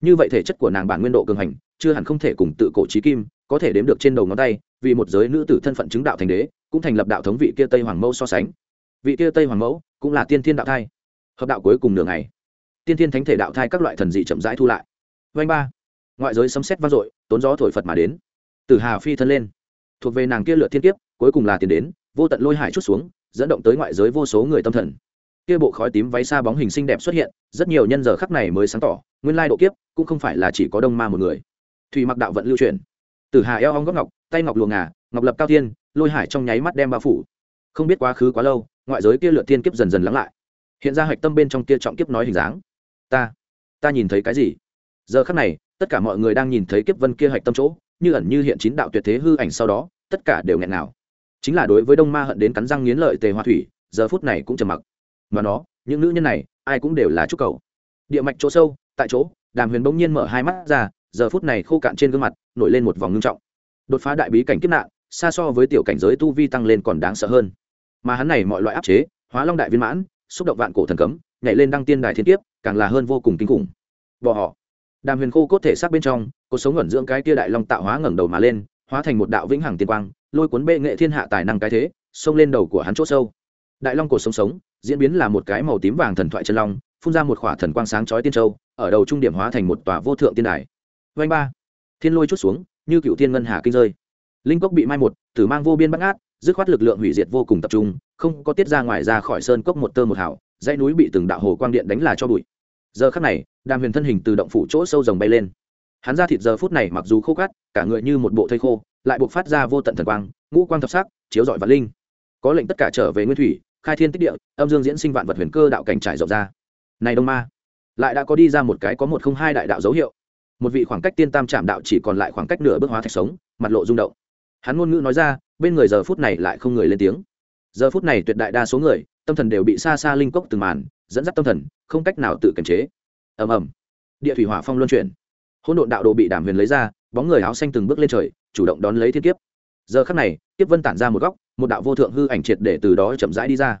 Như vậy thể chất của nàng bản nguyên độ cường hành, chưa hẳn không thể cùng tự cổ trí kim, có thể đếm được trên đầu ngón tay, vì một giới nữ tử thân phận chứng đạo thành đế, cũng thành lập đạo thống vị kia tây hoàng mẫu so sánh. Vị kia tây hoàng mẫu cũng là tiên thiên đạo thai hợp đạo cuối cùng nửa ngày, tiên thiên thánh thể đạo thai các loại thần dị chậm rãi thu lại. Vanh ba, ngoại giới sấm xét vang dội, tốn gió thổi phật mà đến. Từ hà phi thân lên, thuộc về nàng kia lượt thiên kiếp, cuối cùng là tiền đến, vô tận lôi hải chút xuống, dẫn động tới ngoại giới vô số người tâm thần. Kia bộ khói tím váy xa bóng hình xinh đẹp xuất hiện, rất nhiều nhân giờ khắc này mới sáng tỏ, nguyên lai độ kiếp cũng không phải là chỉ có đông ma một người. Thùy mặc đạo vận lưu truyền từ hà eo ong góc ngọc, tay ngọc luồng ngà, ngọc lập cao thiên, lôi hải trong nháy mắt đem bao phủ. Không biết quá khứ quá lâu, ngoại giới kia lượt thiên kiếp dần dần lắng lại hiện ra hạch tâm bên trong kia trọng kiếp nói hình dáng. Ta ta nhìn thấy cái gì? Giờ khắc này, tất cả mọi người đang nhìn thấy kiếp vân kia hạch tâm chỗ, như ẩn như hiện chín đạo tuyệt thế hư ảnh sau đó, tất cả đều nghẹn nào. Chính là đối với đông ma hận đến cắn răng nghiến lợi tề hoa thủy, giờ phút này cũng trầm mặc. Mà nó, những nữ nhân này, ai cũng đều là trúc cầu. Địa mạch chỗ sâu, tại chỗ, đàm huyền bỗng nhiên mở hai mắt ra, giờ phút này khô cạn trên gương mặt, nổi lên một vòng ngưng trọng. Đột phá đại bí cảnh kiếp nạn, xa so với tiểu cảnh giới tu vi tăng lên còn đáng sợ hơn. Mà hắn này mọi loại áp chế, hóa long đại viên mãn xúc động vạn cổ thần cấm, nhảy lên đăng tiên đài thiên kiếp, càng là hơn vô cùng kinh khủng. Bỏ họ. Đàm huyền khô cốt thể xác bên trong cuộc sống ẩn dưỡng cái tia đại long tạo hóa ngẩng đầu mà lên, hóa thành một đạo vĩnh hằng tiên quang, lôi cuốn bệ nghệ thiên hạ tài năng cái thế, xông lên đầu của hắn chỗ sâu. Đại long cổ sống sống, diễn biến là một cái màu tím vàng thần thoại chân long, phun ra một khỏa thần quang sáng chói tiên châu, ở đầu trung điểm hóa thành một tòa vô thượng tiên đài. Vanh ba. Thiên lôi chút xuống, như cựu tiên ngân hà kinh rơi. Linh cốc bị mai một, tử mang vô biên bắt ngát dứt khoát lực lượng hủy diệt vô cùng tập trung không có tiết ra ngoài ra khỏi sơn cốc một tơ một hảo dãy núi bị từng đạo hồ quang điện đánh là cho bụi. Giờ khắc này, đàm huyền thân hình từ động phủ chỗ sâu rồng bay lên. Hắn ra thịt giờ phút này mặc dù khô cát, cả người như một bộ thây khô, lại buộc phát ra vô tận thần quang, ngũ quang thập sắc, chiếu rọi vạn linh. Có lệnh tất cả trở về nguyên thủy, khai thiên tích địa, âm dương diễn sinh vạn vật huyền cơ đạo cảnh trải rộng ra. Này đông ma, lại đã có đi ra một cái có một không hai đại đạo dấu hiệu. Một vị khoảng cách tiên tam trạm đạo chỉ còn lại khoảng cách nửa bước hóa thạch sống, mặt lộ rung động. Hắn ngôn ngữ nói ra, bên người giờ phút này lại không người lên tiếng giờ phút này tuyệt đại đa số người, tâm thần đều bị xa xa linh cốc từng màn, dẫn dắt tâm thần, không cách nào tự kiềm chế. Ầm ầm. Địa thủy hỏa phong luân chuyển. Hỗn độn đạo đồ bị đảm huyền lấy ra, bóng người áo xanh từng bước lên trời, chủ động đón lấy thiên kiếp. Giờ khắc này tiếp vân tản ra một góc, một đạo vô thượng hư ảnh triệt để từ đó chậm rãi đi ra.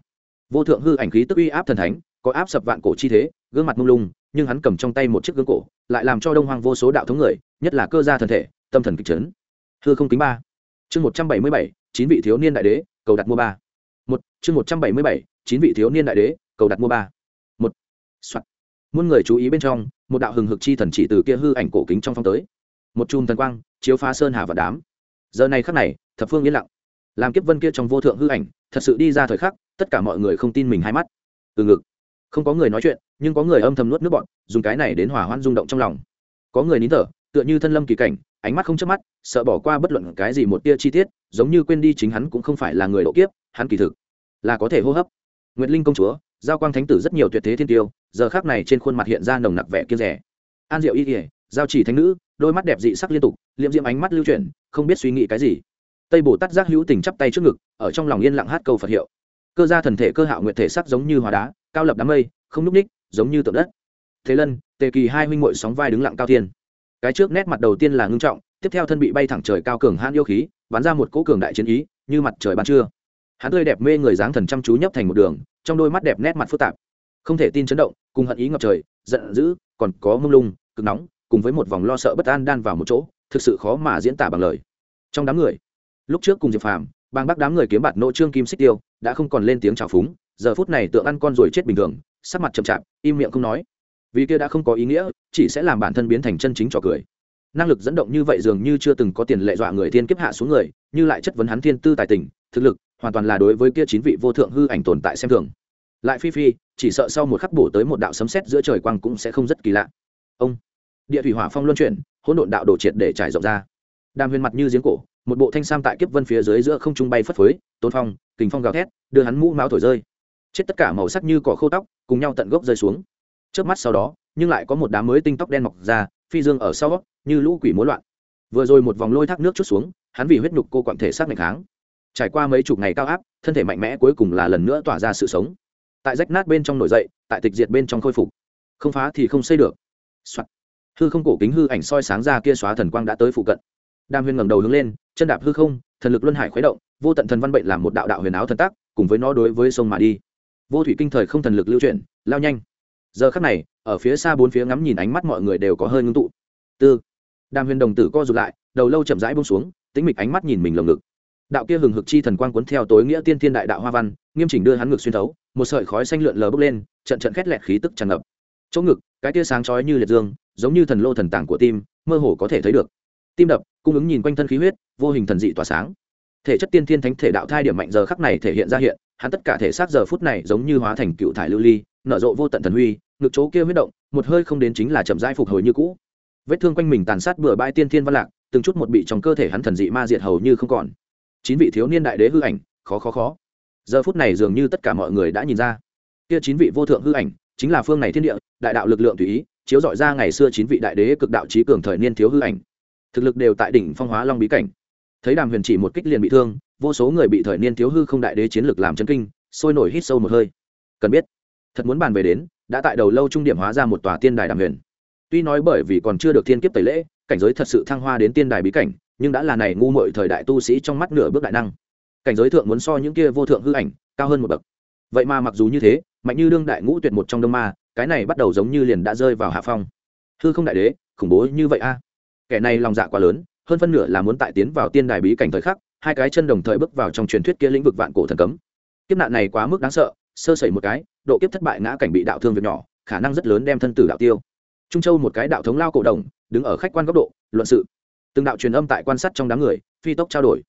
Vô thượng hư ảnh khí tức uy áp thần thánh, có áp sập vạn cổ chi thế, gương mặt mông lung, nhưng hắn cầm trong tay một chiếc gương cổ, lại làm cho đông hoang vô số đạo thống người, nhất là cơ gia thần thể, tâm thần kịch trấn hư không kính ba. Chương một trăm bảy mươi bảy, chín vị thiếu niên đại đế, cầu đặt mua ba một, chương một trăm bảy mươi bảy, chín vị thiếu niên đại đế, cầu đặt mua ba. Một. Soạt. Muôn người chú ý bên trong, một đạo hừng hực chi thần chỉ từ kia hư ảnh cổ kính trong phong tới. Một chùm thần quang, chiếu phá sơn hà và đám. Giờ này khắc này, thập phương yên lặng. Làm kiếp vân kia trong vô thượng hư ảnh, thật sự đi ra thời khắc, tất cả mọi người không tin mình hai mắt. Từ ngực, không có người nói chuyện, nhưng có người âm thầm nuốt nước bọn dùng cái này đến hỏa hoan rung động trong lòng. Có người nín thở, tựa như thân lâm kỳ cảnh, ánh mắt không chớp mắt, sợ bỏ qua bất luận cái gì một tia chi tiết, giống như quên đi chính hắn cũng không phải là người độ kiếp hắn kỳ thực là có thể hô hấp. Nguyệt linh công chúa, giao quang thánh tử rất nhiều tuyệt thế thiên tiêu, giờ khác này trên khuôn mặt hiện ra nồng nặc vẻ kiên rẻ. An diệu y kỉa giao chỉ thánh nữ, đôi mắt đẹp dị sắc liên tục, liệm diễm ánh mắt lưu chuyển, không biết suy nghĩ cái gì. Tây bồ tát giác hữu tình chắp tay trước ngực, ở trong lòng yên lặng hát câu phật hiệu. Cơ gia thần thể cơ hạo nguyệt thể sắc giống như hòa đá, cao lập đám mây, không núp ních, giống như tượng đất. Thế lân, tề kỳ hai huynh muội sóng vai đứng lặng cao thiên. Cái trước nét mặt đầu tiên là ngưng trọng, tiếp theo thân bị bay thẳng trời cao cường hãn yêu khí, bắn ra một cỗ cường đại chiến ý, như mặt trời ban trưa hắn tươi đẹp mê người dáng thần chăm chú nhấp thành một đường, trong đôi mắt đẹp nét mặt phức tạp. Không thể tin chấn động, cùng hận ý ngập trời, giận dữ, còn có mông lung, cực nóng, cùng với một vòng lo sợ bất an đan vào một chỗ, thực sự khó mà diễn tả bằng lời. Trong đám người, lúc trước cùng diệp phàm, bang bác đám người kiếm bạt nỗ trương kim xích tiêu, đã không còn lên tiếng trào phúng, giờ phút này tượng ăn con rồi chết bình thường, sắc mặt chậm chạp, im miệng không nói. Vì kia đã không có ý nghĩa, chỉ sẽ làm bản thân biến thành chân chính trò cười. Năng lực dẫn động như vậy dường như chưa từng có tiền lệ dọa người thiên kiếp hạ xuống người, như lại chất vấn hắn thiên tư tài tình, thực lực hoàn toàn là đối với kia chín vị vô thượng hư ảnh tồn tại xem thường. Lại phi phi, chỉ sợ sau một khắc bổ tới một đạo sấm sét giữa trời quang cũng sẽ không rất kỳ lạ. Ông, địa thủy hỏa phong luân chuyển, hỗn độn đạo đổ triệt để trải rộng ra. Đàm huyền mặt như giếng cổ, một bộ thanh sam tại kiếp vân phía dưới giữa không trung bay phất phới, tôn phong, kình phong gào thét, đưa hắn mũ máu thổi rơi. Chết tất cả màu sắc như cỏ khô tóc, cùng nhau tận gốc rơi xuống. Trước mắt sau đó, nhưng lại có một đám mới tinh tóc đen mọc ra, phi dương ở sau, như lũ quỷ múa loạn. Vừa rồi một vòng lôi thác nước chút xuống, hắn vì huyết nhục cô quặn thể sát ngày tháng trải qua mấy chục ngày cao áp, thân thể mạnh mẽ cuối cùng là lần nữa tỏa ra sự sống. Tại rách nát bên trong nổi dậy, tại tịch diệt bên trong khôi phục. Không phá thì không xây được、Soạn. hư không cổ kính hư ảnh soi sáng ra kia xóa thần quang đã tới phụ cận. Đam huyền ngẩng đầu hướng lên, chân đạp hư không, thần lực luân hải khuấy động, vô tận thần văn bệnh làm một đạo đạo huyền áo thần tác, cùng với nó đối với sông mà đi. Vô thủy kinh thời không thần lực lưu chuyển, lao nhanh. Giờ khắc này, ở phía xa bốn phía ngắm nhìn ánh mắt mọi người đều có hơi ngưng tụ. Tư. Đàm huyền đồng tử co rụt lại, đầu lâu chậm rãi bông xuống tính mịch ánh mắt nhìn mình lồng ngực đạo kia hừng hực chi thần quang cuốn theo tối nghĩa tiên thiên đại đạo hoa văn, nghiêm chỉnh đưa hắn ngực xuyên thấu, một sợi khói xanh lượn lờ bốc lên, trận trận khét lẹt khí tức tràn ngập. Chỗ ngực, cái tia sáng chói như liệt dương, giống như thần lô thần tảng của tim, mơ hồ có thể thấy được. Tim đập, cung ứng nhìn quanh thân khí huyết, vô hình thần dị tỏa sáng. Thể chất tiên thiên thánh thể đạo thai điểm mạnh giờ khắc này thể hiện ra hiện, hắn tất cả thể xác giờ phút này giống như hóa thành cựu thải lưu ly, nở rộ vô tận thần huy, ngực chỗ kia huyết động, một hơi không đến chính là chậm rãi phục hồi như cũ. Vết thương quanh mình tàn sát bừa bãi tiên thiên văn lạc, từng chút một bị trong cơ thể hắn thần dị ma diệt hầu như không còn chín vị thiếu niên đại đế hư ảnh, khó khó khó. Giờ phút này dường như tất cả mọi người đã nhìn ra. Kia chín vị vô thượng hư ảnh, chính là phương này thiên địa, đại đạo lực lượng tùy ý, chiếu dọi ra ngày xưa chín vị đại đế cực đạo trí cường thời niên thiếu hư ảnh. Thực lực đều tại đỉnh phong hóa long bí cảnh. Thấy đàm huyền chỉ một kích liền bị thương, vô số người bị thời niên thiếu hư không đại đế chiến lực làm chân kinh, sôi nổi hít sâu một hơi. Cần biết, thật muốn bàn về đến, đã tại đầu lâu trung điểm hóa ra một tòa tiên đài đàm huyền. Tuy nói bởi vì còn chưa được thiên kiếp tẩy lễ, cảnh giới thật sự thăng hoa đến tiên đài bí cảnh nhưng đã là này ngu muội thời đại tu sĩ trong mắt nửa bước đại năng. Cảnh giới thượng muốn so những kia vô thượng hư ảnh, cao hơn một bậc. Vậy mà mặc dù như thế, mạnh như đương đại ngũ tuyệt một trong đông ma, cái này bắt đầu giống như liền đã rơi vào hạ phong. Hư không đại đế, khủng bố như vậy a. Kẻ này lòng dạ quá lớn, hơn phân nửa là muốn tại tiến vào tiên đài bí cảnh thời khắc, hai cái chân đồng thời bước vào trong truyền thuyết kia lĩnh vực vạn cổ thần cấm. Kiếp nạn này quá mức đáng sợ, sơ sẩy một cái, độ kiếp thất bại ngã cảnh bị đạo thương việc nhỏ, khả năng rất lớn đem thân tử đạo tiêu. Trung châu một cái đạo thống lao cổ đồng đứng ở khách quan góc độ, luận sự từng đạo truyền âm tại quan sát trong đám người, phi tốc trao đổi.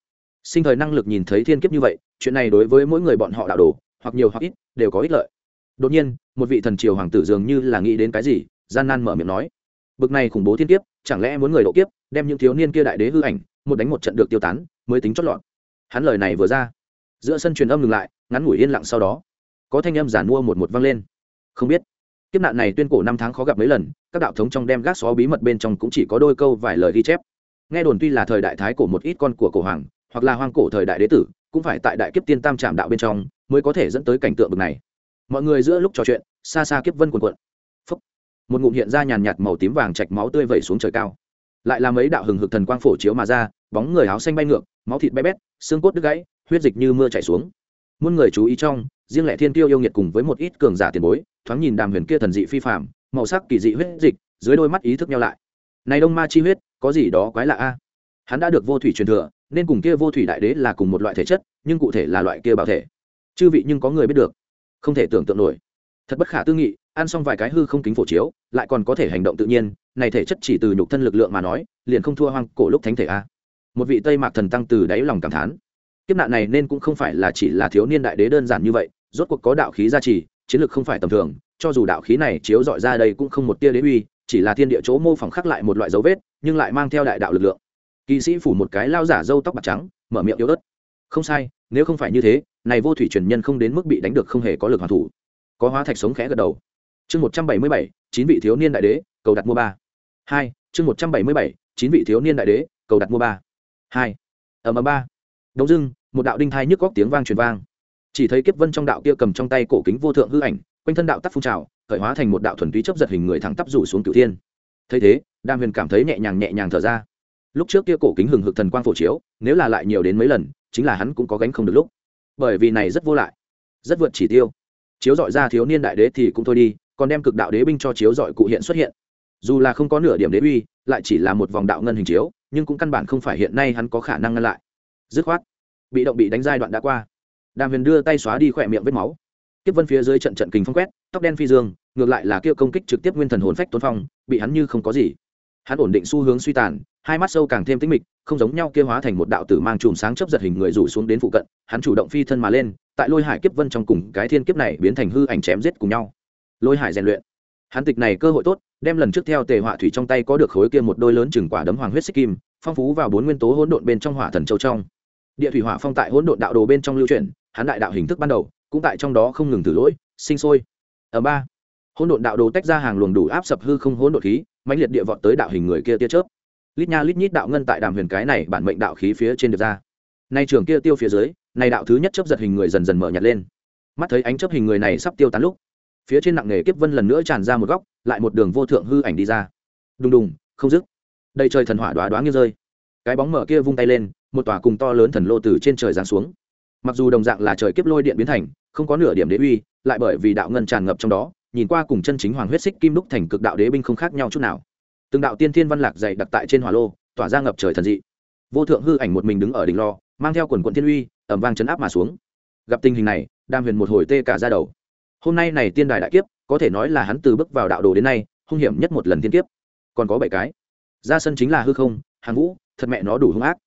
Sinh thời năng lực nhìn thấy thiên kiếp như vậy, chuyện này đối với mỗi người bọn họ đạo đồ, hoặc nhiều hoặc ít, đều có ích lợi. Đột nhiên, một vị thần triều hoàng tử dường như là nghĩ đến cái gì, gian nan mở miệng nói. Bực này khủng bố thiên kiếp, chẳng lẽ muốn người độ kiếp, đem những thiếu niên kia đại đế hư ảnh, một đánh một trận được tiêu tán, mới tính chót lọt. Hắn lời này vừa ra, giữa sân truyền âm ngừng lại, ngắn ngủi yên lặng sau đó, có thanh âm giản mua một một vang lên. Không biết, kiếp nạn này tuyên cổ năm tháng khó gặp mấy lần, các đạo thống trong đem gác xó bí mật bên trong cũng chỉ có đôi câu vài lời ghi chép nghe đồn tuy là thời đại thái cổ một ít con của cổ hoàng, hoặc là hoang cổ thời đại đế tử, cũng phải tại đại kiếp tiên tam trạm đạo bên trong mới có thể dẫn tới cảnh tượng bực này. Mọi người giữa lúc trò chuyện, xa xa kiếp vân quần quận Phúc. một ngụm hiện ra nhàn nhạt màu tím vàng chạch máu tươi vẩy xuống trời cao. Lại là mấy đạo hừng hực thần quang phổ chiếu mà ra, bóng người áo xanh bay ngược, máu thịt bé bét, xương cốt đứt gãy, huyết dịch như mưa chảy xuống. Muôn người chú ý trong, riêng lẻ thiên tiêu yêu nghiệt cùng với một ít cường giả tiền bối, thoáng nhìn đàm huyền kia thần dị phi phạm màu sắc kỳ dị huyết dịch, dưới đôi mắt ý thức nhau lại. Này đông ma chi huyết có gì đó quái lạ a? Hắn đã được vô thủy truyền thừa, nên cùng kia vô thủy đại đế là cùng một loại thể chất, nhưng cụ thể là loại kia bảo thể. Chư vị nhưng có người biết được. Không thể tưởng tượng nổi. Thật bất khả tư nghị, ăn xong vài cái hư không kính phổ chiếu, lại còn có thể hành động tự nhiên, này thể chất chỉ từ nhục thân lực lượng mà nói, liền không thua hoang cổ lúc thánh thể a. Một vị tây mạc thần tăng từ đáy lòng cảm thán. Kiếp nạn này nên cũng không phải là chỉ là thiếu niên đại đế đơn giản như vậy, rốt cuộc có đạo khí gia trì, chiến lược không phải tầm thường, cho dù đạo khí này chiếu dọi ra đây cũng không một tia đế uy chỉ là thiên địa chỗ mô phỏng khắc lại một loại dấu vết, nhưng lại mang theo đại đạo lực lượng. Kỵ sĩ phủ một cái lao giả râu tóc bạc trắng, mở miệng yếu ớt. Không sai, nếu không phải như thế, này vô thủy truyền nhân không đến mức bị đánh được không hề có lực hoàn thủ. Có hóa thạch sống khẽ gật đầu. Chương một trăm bảy mươi bảy, chín vị thiếu niên đại đế, cầu đặt mua ba. Hai, chương một trăm bảy mươi bảy, chín vị thiếu niên đại đế, cầu đặt mua ba. Hai ở m ba. Đông dưng một đạo đinh thai nhức góc tiếng vang truyền vang. Chỉ thấy kiếp vân trong đạo kia cầm trong tay cổ kính vô thượng hư ảnh, quanh thân đạo tắc phun trào khởi hóa thành một đạo thuần túy chấp giật hình người thẳng tắp rủ xuống cửu thiên. Thấy thế đam huyền cảm thấy nhẹ nhàng nhẹ nhàng thở ra. Lúc trước kia cổ kính hừng hực thần quang phổ chiếu, nếu là lại nhiều đến mấy lần, chính là hắn cũng có gánh không được lúc. Bởi vì này rất vô lại, rất vượt chỉ tiêu. Chiếu dọi ra thiếu niên đại đế thì cũng thôi đi, còn đem cực đạo đế binh cho chiếu dọi cụ hiện xuất hiện. Dù là không có nửa điểm đế uy, lại chỉ là một vòng đạo ngân hình chiếu, nhưng cũng căn bản không phải hiện nay hắn có khả năng ngăn lại. Dứt khoát, bị động bị đánh giai đoạn đã qua. Đàm huyền đưa tay xóa đi khỏe miệng vết máu. Kiếp vân phía dưới trận trận kình phong quét, tóc đen phi dương, ngược lại là kia công kích trực tiếp nguyên thần hồn phách tôn phong, bị hắn như không có gì. Hắn ổn định xu hướng suy tàn, hai mắt sâu càng thêm tĩnh mịch, không giống nhau kia hóa thành một đạo tử mang chùm sáng chấp giật hình người rủ xuống đến phụ cận, hắn chủ động phi thân mà lên, tại lôi hải kiếp vân trong cùng cái thiên kiếp này biến thành hư ảnh chém giết cùng nhau. Lôi hải rèn luyện. Hắn tịch này cơ hội tốt, đem lần trước theo tề họa thủy trong tay có được khối kia một đôi lớn chừng quả đấm hoàng huyết xích kim, phong phú vào bốn nguyên tố hỗn độn bên trong hỏa thần châu trong. Địa thủy hỏa phong tại hỗn độn đạo đồ bên trong lưu chuyển, hắn đại đạo hình thức ban đầu cũng tại trong đó không ngừng thử lỗi, sinh sôi. Ở ba, hỗn độn đạo đồ tách ra hàng luồng đủ áp sập hư không hỗn độn khí, mãnh liệt địa vọt tới đạo hình người kia tia chớp. Lít nha lít nhít đạo ngân tại đàm huyền cái này bản mệnh đạo khí phía trên được ra. Nay trường kia tiêu phía dưới, này đạo thứ nhất chấp giật hình người dần dần mở nhặt lên. Mắt thấy ánh chấp hình người này sắp tiêu tán lúc, phía trên nặng nghề kiếp vân lần nữa tràn ra một góc, lại một đường vô thượng hư ảnh đi ra. Đùng đùng, không dứt. Đầy trời thần hỏa đoá đoá như rơi. Cái bóng mở kia vung tay lên, một tòa cùng to lớn thần lô từ trên trời giáng xuống. Mặc dù đồng dạng là trời kiếp lôi điện biến thành không có nửa điểm đế uy, lại bởi vì đạo ngân tràn ngập trong đó, nhìn qua cùng chân chính hoàng huyết xích kim đúc thành cực đạo đế binh không khác nhau chút nào. Từng đạo tiên thiên văn lạc dày đặt tại trên hỏa lô, tỏa ra ngập trời thần dị. Vô thượng hư ảnh một mình đứng ở đỉnh lò, mang theo quần quận thiên uy ẩm vang chấn áp mà xuống. Gặp tình hình này, đam huyền một hồi tê cả ra đầu. Hôm nay này tiên đài đại kiếp, có thể nói là hắn từ bước vào đạo đồ đến nay, hung hiểm nhất một lần tiên kiếp. Còn có bảy cái. Ra sân chính là hư không, hàng vũ, thật mẹ nó đủ hung ác.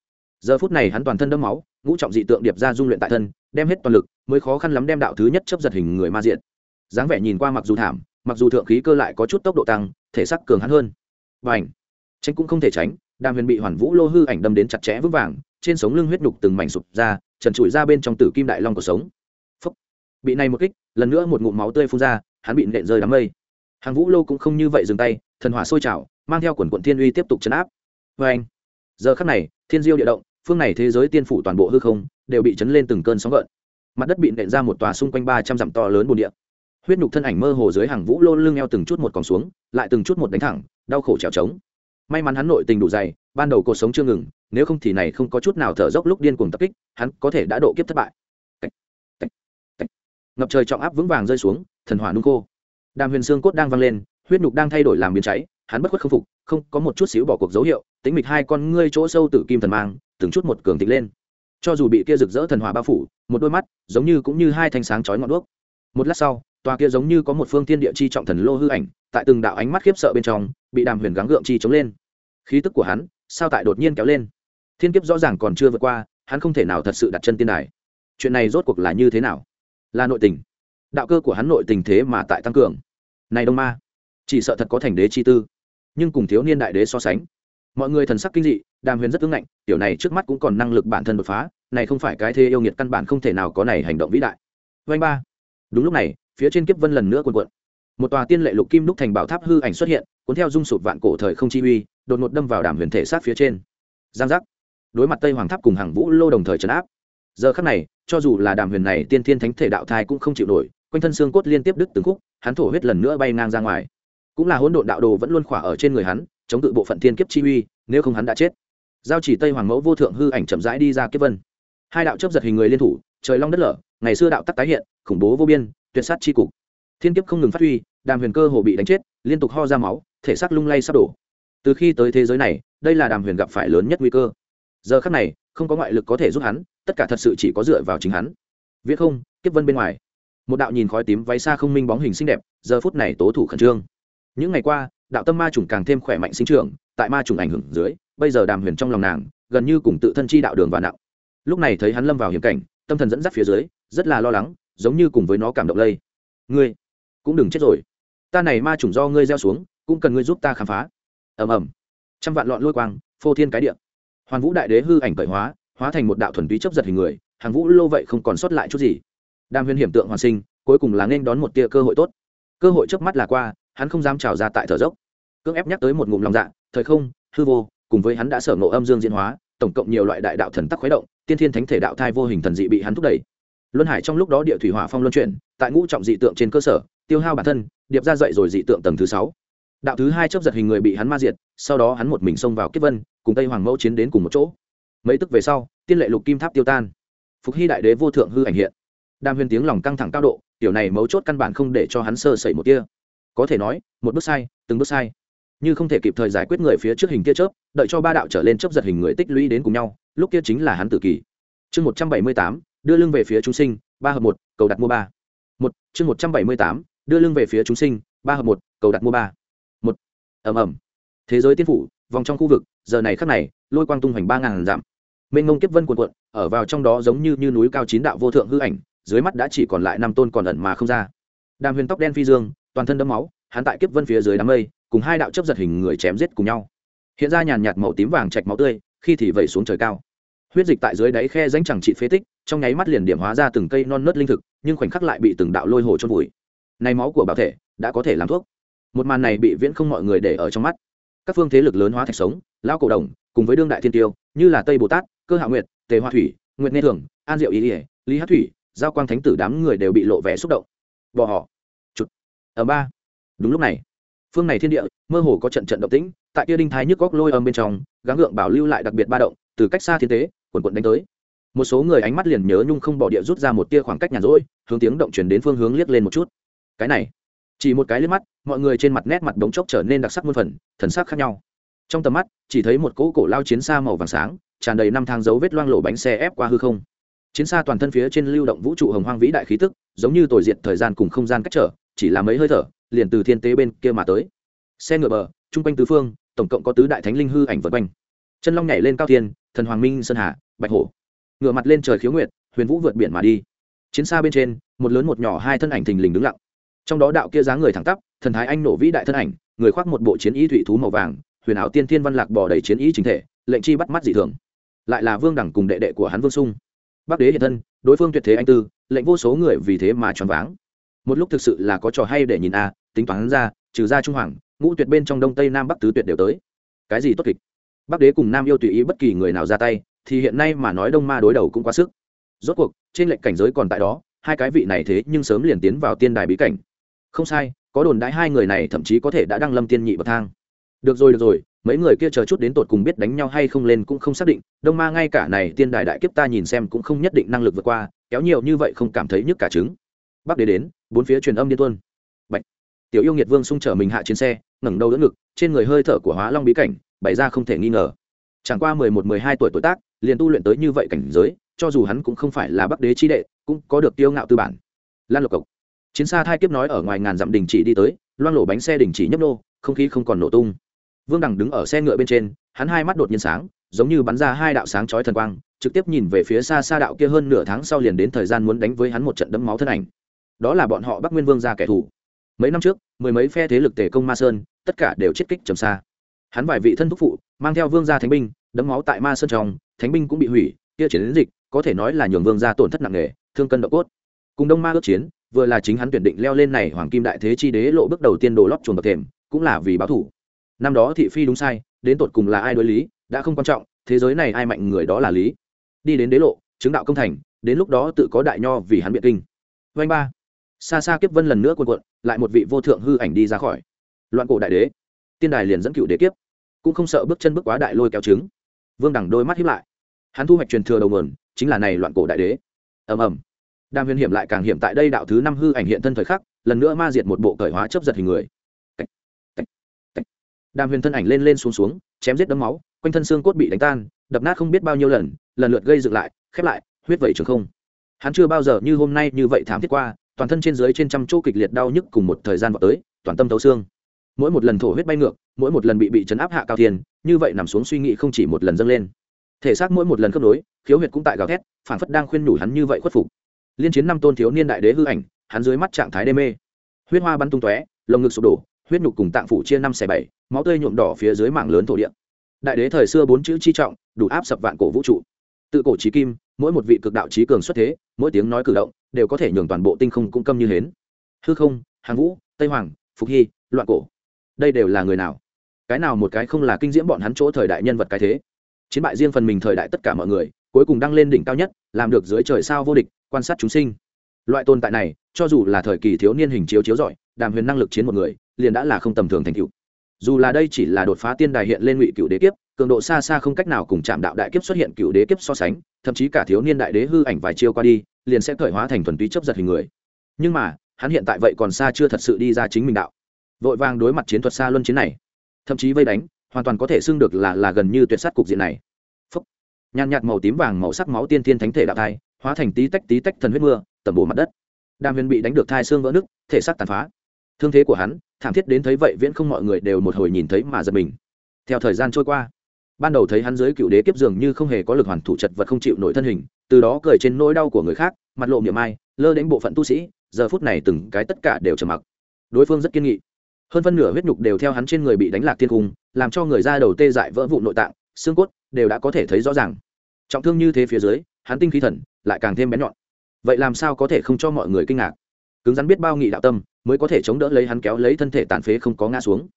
Giờ phút này hắn toàn thân đẫm máu ngũ trọng dị tượng điệp ra dung luyện tại thân, đem hết toàn lực, mới khó khăn lắm đem đạo thứ nhất chấp giật hình người ma diện. Dáng vẻ nhìn qua mặc dù thảm, mặc dù thượng khí cơ lại có chút tốc độ tăng, thể sắc cường hắn hơn. Và ảnh tránh cũng không thể tránh, đàm huyền bị hoàn vũ lô hư ảnh đâm đến chặt chẽ vững vàng, trên sống lưng huyết nhục từng mảnh sụp ra, trần trụi ra bên trong tử kim đại long của sống. Phúc. bị này một kích, lần nữa một ngụm máu tươi phun ra, hắn bị nện rơi đám mây. Hàng vũ lô cũng không như vậy dừng tay, thần hỏa sôi trào, mang theo quần quận thiên uy tiếp tục chấn áp. Vê anh giờ khắc này, thiên diêu địa động phương này thế giới tiên phủ toàn bộ hư không, đều bị chấn lên từng cơn sóng gợn. Mặt đất bị nện ra một tòa xung quanh ba trăm dặm to lớn bồn địa. Huyết nhục thân ảnh mơ hồ dưới hàng vũ lô lưng eo từng chút một còn xuống, lại từng chút một đánh thẳng, đau khổ trèo trống. May mắn hắn nội tình đủ dày, ban đầu cuộc sống chưa ngừng, nếu không thì này không có chút nào thở dốc lúc điên cuồng tập kích, hắn có thể đã độ kiếp thất bại. Ngập trời trọng áp vững vàng rơi xuống, thần hỏa nung khô. Đàm huyền xương cốt đang văng lên, huyết nhục đang thay đổi làm biến cháy, hắn bất khuất không phục, không có một chút xíu bỏ cuộc dấu hiệu, tính mịch hai con ngươi chỗ sâu tử kim thần mang từng chút một cường thịnh lên. Cho dù bị kia rực rỡ thần hỏa bao phủ, một đôi mắt giống như cũng như hai thanh sáng chói ngọn đuốc. Một lát sau, tòa kia giống như có một phương thiên địa chi trọng thần lô hư ảnh, tại từng đạo ánh mắt khiếp sợ bên trong, bị đàm huyền gắng gượng chi chống lên. Khí tức của hắn, sao tại đột nhiên kéo lên? Thiên kiếp rõ ràng còn chưa vượt qua, hắn không thể nào thật sự đặt chân tiên đài. Chuyện này rốt cuộc là như thế nào? Là nội tình. Đạo cơ của hắn nội tình thế mà tại tăng cường. Này đông ma, chỉ sợ thật có thành đế chi tư. Nhưng cùng thiếu niên đại đế so sánh, mọi người thần sắc kinh dị đàm huyền rất ứng ngạnh, tiểu này trước mắt cũng còn năng lực bản thân đột phá, này không phải cái thế yêu nghiệt căn bản không thể nào có này hành động vĩ đại. Vanh ba. Đúng lúc này, phía trên kiếp vân lần nữa cuộn cuộn. Một tòa tiên lệ lục kim đúc thành bảo tháp hư ảnh xuất hiện, cuốn theo dung sụp vạn cổ thời không chi uy, đột ngột đâm vào đàm huyền thể sát phía trên. Giang giác. Đối mặt tây hoàng tháp cùng hàng vũ lô đồng thời trấn áp. Giờ khắc này, cho dù là đàm huyền này tiên thiên thánh thể đạo thai cũng không chịu nổi, quanh thân xương cốt liên tiếp đứt từng khúc, hắn thổ huyết lần nữa bay ngang ra ngoài. Cũng là hỗn độn đạo đồ vẫn luôn khỏa ở trên người hắn, chống cự bộ phận thiên kiếp chi uy, nếu không hắn đã chết giao chỉ tây hoàng mẫu vô thượng hư ảnh chậm rãi đi ra kiếp vân. Hai đạo chấp giật hình người liên thủ, trời long đất lở, ngày xưa đạo tắc tái hiện, khủng bố vô biên, tuyệt sát chi cục. Thiên kiếp không ngừng phát huy, đàm huyền cơ hồ bị đánh chết, liên tục ho ra máu, thể xác lung lay sắp đổ. Từ khi tới thế giới này, đây là đàm huyền gặp phải lớn nhất nguy cơ. Giờ khắc này, không có ngoại lực có thể giúp hắn, tất cả thật sự chỉ có dựa vào chính hắn. Viết không, kiếp vân bên ngoài. Một đạo nhìn khói tím váy xa không minh bóng hình xinh đẹp, giờ phút này tố thủ khẩn trương. Những ngày qua, đạo tâm ma trùng càng thêm khỏe mạnh sinh trưởng tại ma trùng ảnh hưởng dưới, bây giờ đàm huyền trong lòng nàng, gần như cùng tự thân chi đạo đường và nặng. Lúc này thấy hắn lâm vào hiểm cảnh, tâm thần dẫn dắt phía dưới, rất là lo lắng, giống như cùng với nó cảm động lây. Ngươi cũng đừng chết rồi. Ta này ma trùng do ngươi gieo xuống, cũng cần ngươi giúp ta khám phá. Ầm ầm. Trăm vạn lọn lôi quang, phô thiên cái địa. Hoàn vũ đại đế hư ảnh cởi hóa hóa thành một đạo thuần túy chấp giật hình người, hàng vũ lô vậy không còn sót lại chút gì. Đàm huyền hiểm tượng hoàn sinh, cuối cùng là nên đón một tia cơ hội tốt. Cơ hội trước mắt là qua, hắn không dám trào ra tại thở dốc. Cưỡng ép nhắc tới một ngụm lòng dạ thời không, hư vô, cùng với hắn đã sở ngộ âm dương diễn hóa, tổng cộng nhiều loại đại đạo thần tắc khuấy động, tiên thiên thánh thể đạo thai vô hình thần dị bị hắn thúc đẩy. Luân hải trong lúc đó địa thủy hỏa phong luân chuyển, tại ngũ trọng dị tượng trên cơ sở, tiêu hao bản thân, điệp ra dậy rồi dị tượng tầng thứ sáu. Đạo thứ hai chấp giật hình người bị hắn ma diệt, sau đó hắn một mình xông vào kiếp vân, cùng tây hoàng mẫu chiến đến cùng một chỗ. Mấy tức về sau, tiên lệ lục kim tháp tiêu tan. Phục hy đại đế vô thượng hư ảnh hiện. Đam huyên tiếng lòng căng thẳng cao độ, tiểu này mấu chốt căn bản không để cho hắn sơ sẩy một kia có thể nói, một bước sai, từng bước sai như không thể kịp thời giải quyết người phía trước hình kia chớp đợi cho ba đạo trở lên chấp giật hình người tích lũy đến cùng nhau lúc kia chính là hắn tự kỷ chương một trăm bảy mươi tám đưa lưng về phía chúng sinh ba hợp một cầu đặt mua ba. Một chương một trăm bảy mươi tám đưa lưng về phía chúng sinh ba hợp một cầu đặt mua ba. Một ẩm ẩm thế giới tiên phủ vòng trong khu vực giờ này khắc này lôi quang tung hoành ba ngàn dặm. Mênh ngông kiếp vân cuộn cuộn ở vào trong đó giống như, như núi cao chín đạo vô thượng hư ảnh dưới mắt đã chỉ còn lại năm tôn còn ẩn mà không ra. Đàm huyền tóc đen phi dương toàn thân đẫm máu hắn tại kiếp vân phía dưới đám mây cùng hai đạo chấp giật hình người chém giết cùng nhau. Hiện ra nhàn nhạt màu tím vàng chạch máu tươi, khi thì vẩy xuống trời cao. Huyết dịch tại dưới đáy khe danh chẳng trị phế tích, trong nháy mắt liền điểm hóa ra từng cây non nớt linh thực, nhưng khoảnh khắc lại bị từng đạo lôi hồ trôn vùi. Này máu của bảo thể, đã có thể làm thuốc. Một màn này bị viễn không mọi người để ở trong mắt. Các phương thế lực lớn hóa thạch sống lao cổ đồng, cùng với đương đại thiên tiêu, như là tây bồ tát, cơ hạ nguyệt, tề hoa thủy, nguyệt nghe thường, an diệu ý ỉa lý hát thủy, giao quang thánh tử đám người đều bị lộ vẻ xúc động. Bỏ họ. Chụt. Ở ba. Đúng lúc này phương này thiên địa, mơ hồ có trận trận động tĩnh, tại kia đinh thái nhức góc lôi âm bên trong, gắng gượng bảo lưu lại đặc biệt ba động, từ cách xa thiên tế, quần quận đánh tới. Một số người ánh mắt liền nhớ nhung không bỏ địa rút ra một tia khoảng cách nhàn rỗi, hướng tiếng động chuyển đến phương hướng liếc lên một chút. Cái này, chỉ một cái liếc mắt, mọi người trên mặt nét mặt đống chốc trở nên đặc sắc muôn phần, thần sắc khác nhau. Trong tầm mắt, chỉ thấy một cỗ cổ lao chiến xa màu vàng sáng, tràn đầy năm thang dấu vết loang lổ bánh xe ép qua hư không. Chiến xa toàn thân phía trên lưu động vũ trụ hồng hoang vĩ đại khí tức, giống như tồi diện thời gian cùng không gian cách trở, chỉ là mấy hơi thở liền từ thiên tế bên kia mà tới. Xe ngựa bờ, chung quanh tứ phương, tổng cộng có tứ đại thánh linh hư ảnh vật quanh. Chân long nhảy lên cao thiên, thần hoàng minh sơn hà, bạch hổ. Ngựa mặt lên trời khiếu nguyệt, huyền vũ vượt biển mà đi. Chiến xa bên trên, một lớn một nhỏ hai thân ảnh thình lình đứng lặng. Trong đó đạo kia dáng người thẳng tắp, thần thái anh nổ vĩ đại thân ảnh, người khoác một bộ chiến ý thủy thú màu vàng, huyền ảo tiên thiên văn lạc bỏ đầy chiến ý chính thể, lệnh chi bắt mắt dị thường. Lại là vương đẳng cùng đệ đệ của hắn vương sung. Bắc đế hiện thân, đối phương tuyệt thế anh tư, lệnh vô số người vì thế mà choáng váng một lúc thực sự là có trò hay để nhìn a, tính toán ra, trừ ra trung hoàng, ngũ tuyệt bên trong đông tây nam bắc tứ tuyệt đều tới. Cái gì tốt kịch? Bắc đế cùng nam yêu tùy ý bất kỳ người nào ra tay, thì hiện nay mà nói đông ma đối đầu cũng quá sức. Rốt cuộc, trên lệnh cảnh giới còn tại đó, hai cái vị này thế nhưng sớm liền tiến vào tiên đài bí cảnh. Không sai, có đồn đãi hai người này thậm chí có thể đã đăng lâm tiên nhị bậc thang. Được rồi được rồi, mấy người kia chờ chút đến tột cùng biết đánh nhau hay không lên cũng không xác định, đông ma ngay cả này tiên đài đại kiếp ta nhìn xem cũng không nhất định năng lực vượt qua, kéo nhiều như vậy không cảm thấy nhức cả trứng. Bắc đế đến bốn phía truyền âm điên tuân Bạch. tiểu yêu nghiệt vương xung trở mình hạ chiến xe, ngẩng đầu đỡ ngực, trên người hơi thở của hóa long bí cảnh, bày ra không thể nghi ngờ. Chẳng qua mười một, mười hai tuổi tuổi tác, liền tu luyện tới như vậy cảnh giới, cho dù hắn cũng không phải là bắc đế chi đệ, cũng có được tiêu ngạo tư bản. Lan lộc cộc. Chiến xa thai kiếp nói ở ngoài ngàn dặm đình chỉ đi tới, loang lổ bánh xe đình chỉ nhấp nô, không khí không còn nổ tung. Vương đằng đứng ở xe ngựa bên trên, hắn hai mắt đột nhiên sáng, giống như bắn ra hai đạo sáng chói thần quang, trực tiếp nhìn về phía xa xa đạo kia hơn nửa tháng sau liền đến thời gian muốn đánh với hắn một trận đấm máu thân ảnh đó là bọn họ bắc nguyên vương ra kẻ thù. Mấy năm trước, mười mấy phe thế lực tề công ma sơn, tất cả đều chết kích trầm xa. Hắn vài vị thân thúc phụ, mang theo vương gia thánh binh, đấm máu tại ma sơn trong, thánh binh cũng bị hủy, kia chiến dịch, có thể nói là nhường vương gia tổn thất nặng nề, thương cân độ cốt. Cùng đông ma ước chiến, vừa là chính hắn tuyển định leo lên này hoàng kim đại thế chi đế lộ bước đầu tiên đồ lót chuồng bậc thềm, cũng là vì báo thủ. Năm đó thị phi đúng sai, đến tột cùng là ai đối lý, đã không quan trọng, thế giới này ai mạnh người đó là lý. Đi đến đế lộ, chứng đạo công thành, đến lúc đó tự có đại nho vì hắn biện kinh. Vanh ba xa xa kiếp vân lần nữa cuộn cuộn, lại một vị vô thượng hư ảnh đi ra khỏi. Loạn cổ đại đế, tiên đài liền dẫn cựu đế kiếp, cũng không sợ bước chân bước quá đại lôi kéo trứng. Vương đẳng đôi mắt hiếp lại. Hắn thu hoạch truyền thừa đầu nguồn, chính là này loạn cổ đại đế. Ầm ầm. Đam huyền hiểm lại càng hiểm tại đây đạo thứ năm hư ảnh hiện thân thời khắc, lần nữa ma diệt một bộ cởi hóa chấp giật hình người. Đam huyền thân ảnh lên lên xuống xuống, chém giết đấm máu, quanh thân xương cốt bị đánh tan, đập nát không biết bao nhiêu lần lần lượt gây dựng lại, khép lại, huyết vẩy trường không. Hắn chưa bao giờ như hôm nay như vậy thảm thiết qua toàn thân trên dưới trên trăm chỗ kịch liệt đau nhức cùng một thời gian vào tới toàn tâm thấu xương. Mỗi một lần thổ huyết bay ngược mỗi một lần bị bị chấn áp hạ cao thiên, như vậy nằm xuống suy nghĩ không chỉ một lần dâng lên. Thể xác mỗi một lần khớp nối khiếu huyệt cũng tại gào thét phản phất đang khuyên nhủ hắn như vậy khuất phục. Liên chiến năm tôn thiếu niên đại đế hư ảnh hắn dưới mắt trạng thái đê mê. Huyết hoa bắn tung tóe lồng ngực sụp đổ huyết nhục cùng tạng phủ chia năm xẻ bảy máu tươi nhuộm đỏ phía dưới mảng lớn thổ địa. Đại đế thời xưa bốn chữ chi trọng đủ áp sập vạn cổ vũ trụ tự cổ trí kim, mỗi một vị cực đạo trí cường xuất thế, mỗi tiếng nói cử động, đều có thể nhường toàn bộ tinh không cũng câm như hến. Hư không, hàng vũ, tây hoàng, phục hy, loạn cổ. Đây đều là người nào? Cái nào một cái không là kinh diễm bọn hắn chỗ thời đại nhân vật cái thế? Chiến bại riêng phần mình thời đại tất cả mọi người, cuối cùng đăng lên đỉnh cao nhất, làm được dưới trời sao vô địch, quan sát chúng sinh. Loại tồn tại này, cho dù là thời kỳ thiếu niên hình chiếu chiếu giỏi đàm huyền năng lực chiến một người, liền đã là không tầm thường thành cựu dù là đây chỉ là đột phá tiên đài hiện lên ngụy cựu đế kiếp cường độ xa xa không cách nào cùng chạm đạo đại kiếp xuất hiện cựu đế kiếp so sánh, thậm chí cả thiếu niên đại đế hư ảnh vài chiêu qua đi, liền sẽ cởi hóa thành thuần túy chấp giật hình người. Nhưng mà, hắn hiện tại vậy còn xa chưa thật sự đi ra chính mình đạo. Vội vàng đối mặt chiến thuật xa luân chiến này, thậm chí vây đánh, hoàn toàn có thể xưng được là là gần như tuyệt sát cục diện này. Phúc. nhàn nhạt màu tím vàng màu sắc máu tiên tiên thánh thể đạo thai, hóa thành tí tách tí tách thần huyết mưa, tẩm bổ mặt đất. Đàm huyền bị đánh được thai xương vỡ nứt, thể xác tàn phá. Thương thế của hắn, thảm thiết đến thấy vậy viễn không mọi người đều một hồi nhìn thấy mà giật mình. Theo thời gian trôi qua ban đầu thấy hắn dưới cựu đế kiếp dường như không hề có lực hoàn thủ chật vật không chịu nổi thân hình, từ đó cười trên nỗi đau của người khác, mặt lộ miệng ai, lơ đến bộ phận tu sĩ, giờ phút này từng cái tất cả đều trầm mặc. Đối phương rất kiên nghị. Hơn phân nửa huyết nhục đều theo hắn trên người bị đánh lạc thiên cung, làm cho người ra đầu tê dại vỡ vụ nội tạng, xương cốt đều đã có thể thấy rõ ràng. Trọng thương như thế phía dưới, hắn tinh khí thần lại càng thêm bén nhọn. Vậy làm sao có thể không cho mọi người kinh ngạc? Cứng rắn biết bao nghị đạo tâm, mới có thể chống đỡ lấy hắn kéo lấy thân thể tàn phế không có ngã xuống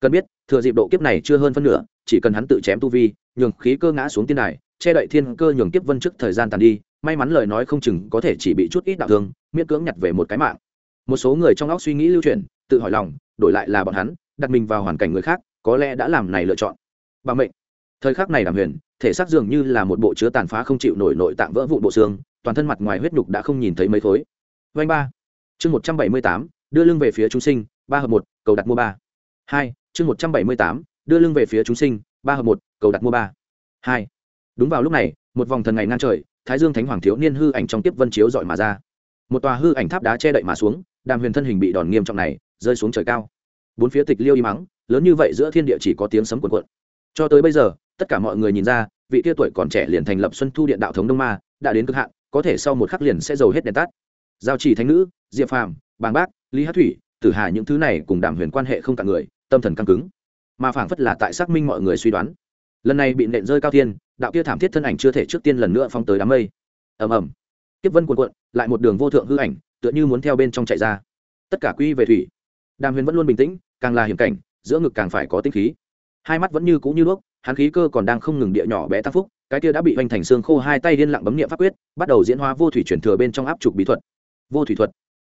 cần biết, thừa dịp độ kiếp này chưa hơn phân nửa, chỉ cần hắn tự chém tu vi, nhường khí cơ ngã xuống tiên đài, che đậy thiên cơ nhường kiếp vân trước thời gian tàn đi, may mắn lời nói không chừng có thể chỉ bị chút ít đạo thương, miễn cưỡng nhặt về một cái mạng. Một số người trong óc suy nghĩ lưu truyền tự hỏi lòng, đổi lại là bọn hắn, đặt mình vào hoàn cảnh người khác, có lẽ đã làm này lựa chọn. Bằng mệnh. Thời khắc này đàm huyền, thể xác dường như là một bộ chứa tàn phá không chịu nổi nội tạng vỡ vụn bộ xương, toàn thân mặt ngoài huyết nhục đã không nhìn thấy mấy thối vanh ba. Chương một trăm bảy mươi tám, đưa lưng về phía chúng sinh, ba hợp một, cầu đặt mua ba. Hai chương một trăm bảy mươi tám, đưa lưng về phía chúng sinh, ba hợp một, cầu đặt mua ba. Hai. Đúng vào lúc này, một vòng thần ngày ngang trời, thái dương thánh hoàng thiếu niên hư ảnh trong tiếp vân chiếu dọi mà ra. Một tòa hư ảnh tháp đá che đậy mà xuống, đàm huyền thân hình bị đòn nghiêm trọng này, rơi xuống trời cao. Bốn phía tịch liêu y mắng, lớn như vậy giữa thiên địa chỉ có tiếng sấm cuộn cuộn. Cho tới bây giờ, tất cả mọi người nhìn ra, vị kia tuổi còn trẻ liền thành lập xuân thu điện đạo thống đông ma, đã đến cực hạn, có thể sau một khắc liền sẽ giàu hết đèn tắt. Giao chỉ thánh nữ, diệp phàm, bàng bác, lý hát thủy, tử hà những thứ này cùng đàm huyền quan hệ không cả người tâm thần căng cứng. Mà phảng phất là tại xác minh mọi người suy đoán. Lần này bị nện rơi cao thiên, đạo kia thảm thiết thân ảnh chưa thể trước tiên lần nữa phong tới đám mây. Ầm ầm. Tiếp vân cuộn cuộn, lại một đường vô thượng hư ảnh, tựa như muốn theo bên trong chạy ra. Tất cả quy về thủy. Đàm huyền vẫn luôn bình tĩnh, càng là hiểm cảnh, giữa ngực càng phải có tinh khí. Hai mắt vẫn như cũ như đuốc hắn khí cơ còn đang không ngừng địa nhỏ bé tăng phúc, cái kia đã bị hoành thành xương khô hai tay điên lặng bấm nghiệm pháp quyết, bắt đầu diễn hóa vô thủy chuyển thừa bên trong áp trục bí thuật. Vô thủy thuật.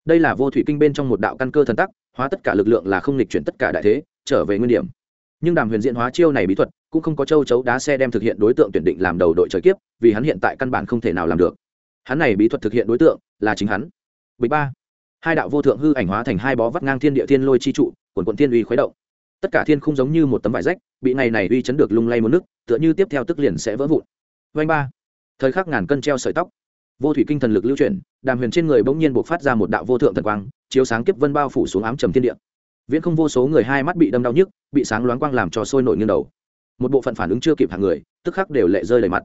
Đây là vô thủy kinh bên trong một đạo căn cơ thần tắc hóa tất cả lực lượng là không lịch chuyển tất cả đại thế, trở về nguyên điểm. Nhưng đàm huyền diễn hóa chiêu này bí thuật, cũng không có châu chấu đá xe đem thực hiện đối tượng tuyển định làm đầu đội trời kiếp, vì hắn hiện tại căn bản không thể nào làm được. Hắn này bí thuật thực hiện đối tượng, là chính hắn. Bịch ba. Hai đạo vô thượng hư ảnh hóa thành hai bó vắt ngang thiên địa thiên lôi chi trụ, quần quận thiên uy khuấy động. Tất cả thiên không giống như một tấm vải rách, bị ngày này uy chấn được lung lay một nước, tựa như tiếp theo tức liền sẽ vỡ vụn. Vanh ba. Thời khắc ngàn cân treo sợi tóc. Vô thủy kinh thần lực lưu chuyển, đàm huyền trên người bỗng nhiên buộc phát ra một đạo vô thượng thần quang chiếu sáng kiếp vân bao phủ xuống ám trầm thiên địa. Viễn không vô số người hai mắt bị đâm đau nhức, bị sáng loáng quang làm cho sôi nổi nghiêng đầu. Một bộ phận phản ứng chưa kịp hàng người, tức khắc đều lệ rơi đầy mặt.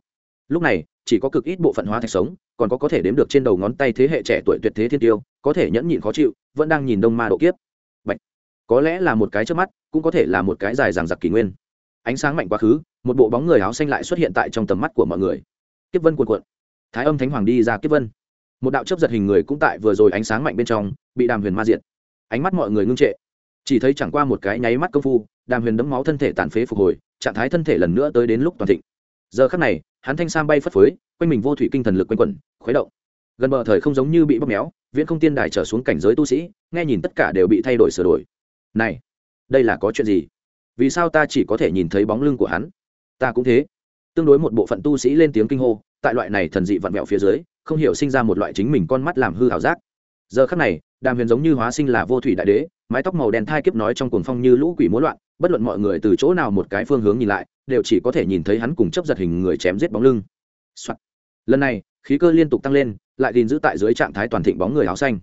Lúc này, chỉ có cực ít bộ phận hóa thạch sống, còn có có thể đếm được trên đầu ngón tay thế hệ trẻ tuổi tuyệt thế thiên tiêu, có thể nhẫn nhịn khó chịu, vẫn đang nhìn đông ma độ kiếp. Bạch. có lẽ là một cái trước mắt, cũng có thể là một cái dài dằng dặc kỷ nguyên. Ánh sáng mạnh quá khứ, một bộ bóng người áo xanh lại xuất hiện tại trong tầm mắt của mọi người. Kiếp vân cuộn cuộn. Thái âm thánh hoàng đi ra kiếp vân một đạo chấp giật hình người cũng tại vừa rồi ánh sáng mạnh bên trong, bị đàm huyền ma diện ánh mắt mọi người ngưng trệ. Chỉ thấy chẳng qua một cái nháy mắt công phu, đàm huyền đấm máu thân thể tàn phế phục hồi, trạng thái thân thể lần nữa tới đến lúc toàn thịnh. Giờ khắc này, hắn thanh sam bay phất phới, quanh mình vô thủy kinh thần lực quanh quẩn, khuấy động. Gần bờ thời không giống như bị bóp méo, viễn không tiên đài trở xuống cảnh giới tu sĩ, nghe nhìn tất cả đều bị thay đổi sửa đổi. Này, đây là có chuyện gì? Vì sao ta chỉ có thể nhìn thấy bóng lưng của hắn? Ta cũng thế tương đối một bộ phận tu sĩ lên tiếng kinh hô, tại loại này thần dị vặn vẹo phía dưới, không hiểu sinh ra một loại chính mình con mắt làm hư hảo giác. Giờ khắc này, đàm huyền giống như hóa sinh là vô thủy đại đế, mái tóc màu đen thai kiếp nói trong cuồng phong như lũ quỷ múa loạn, bất luận mọi người từ chỗ nào một cái phương hướng nhìn lại, đều chỉ có thể nhìn thấy hắn cùng chấp giật hình người chém giết bóng lưng、Soạn. lần này, khí cơ liên tục tăng lên, lại gìn giữ tại dưới trạng thái toàn thịnh bóng người áo xanh.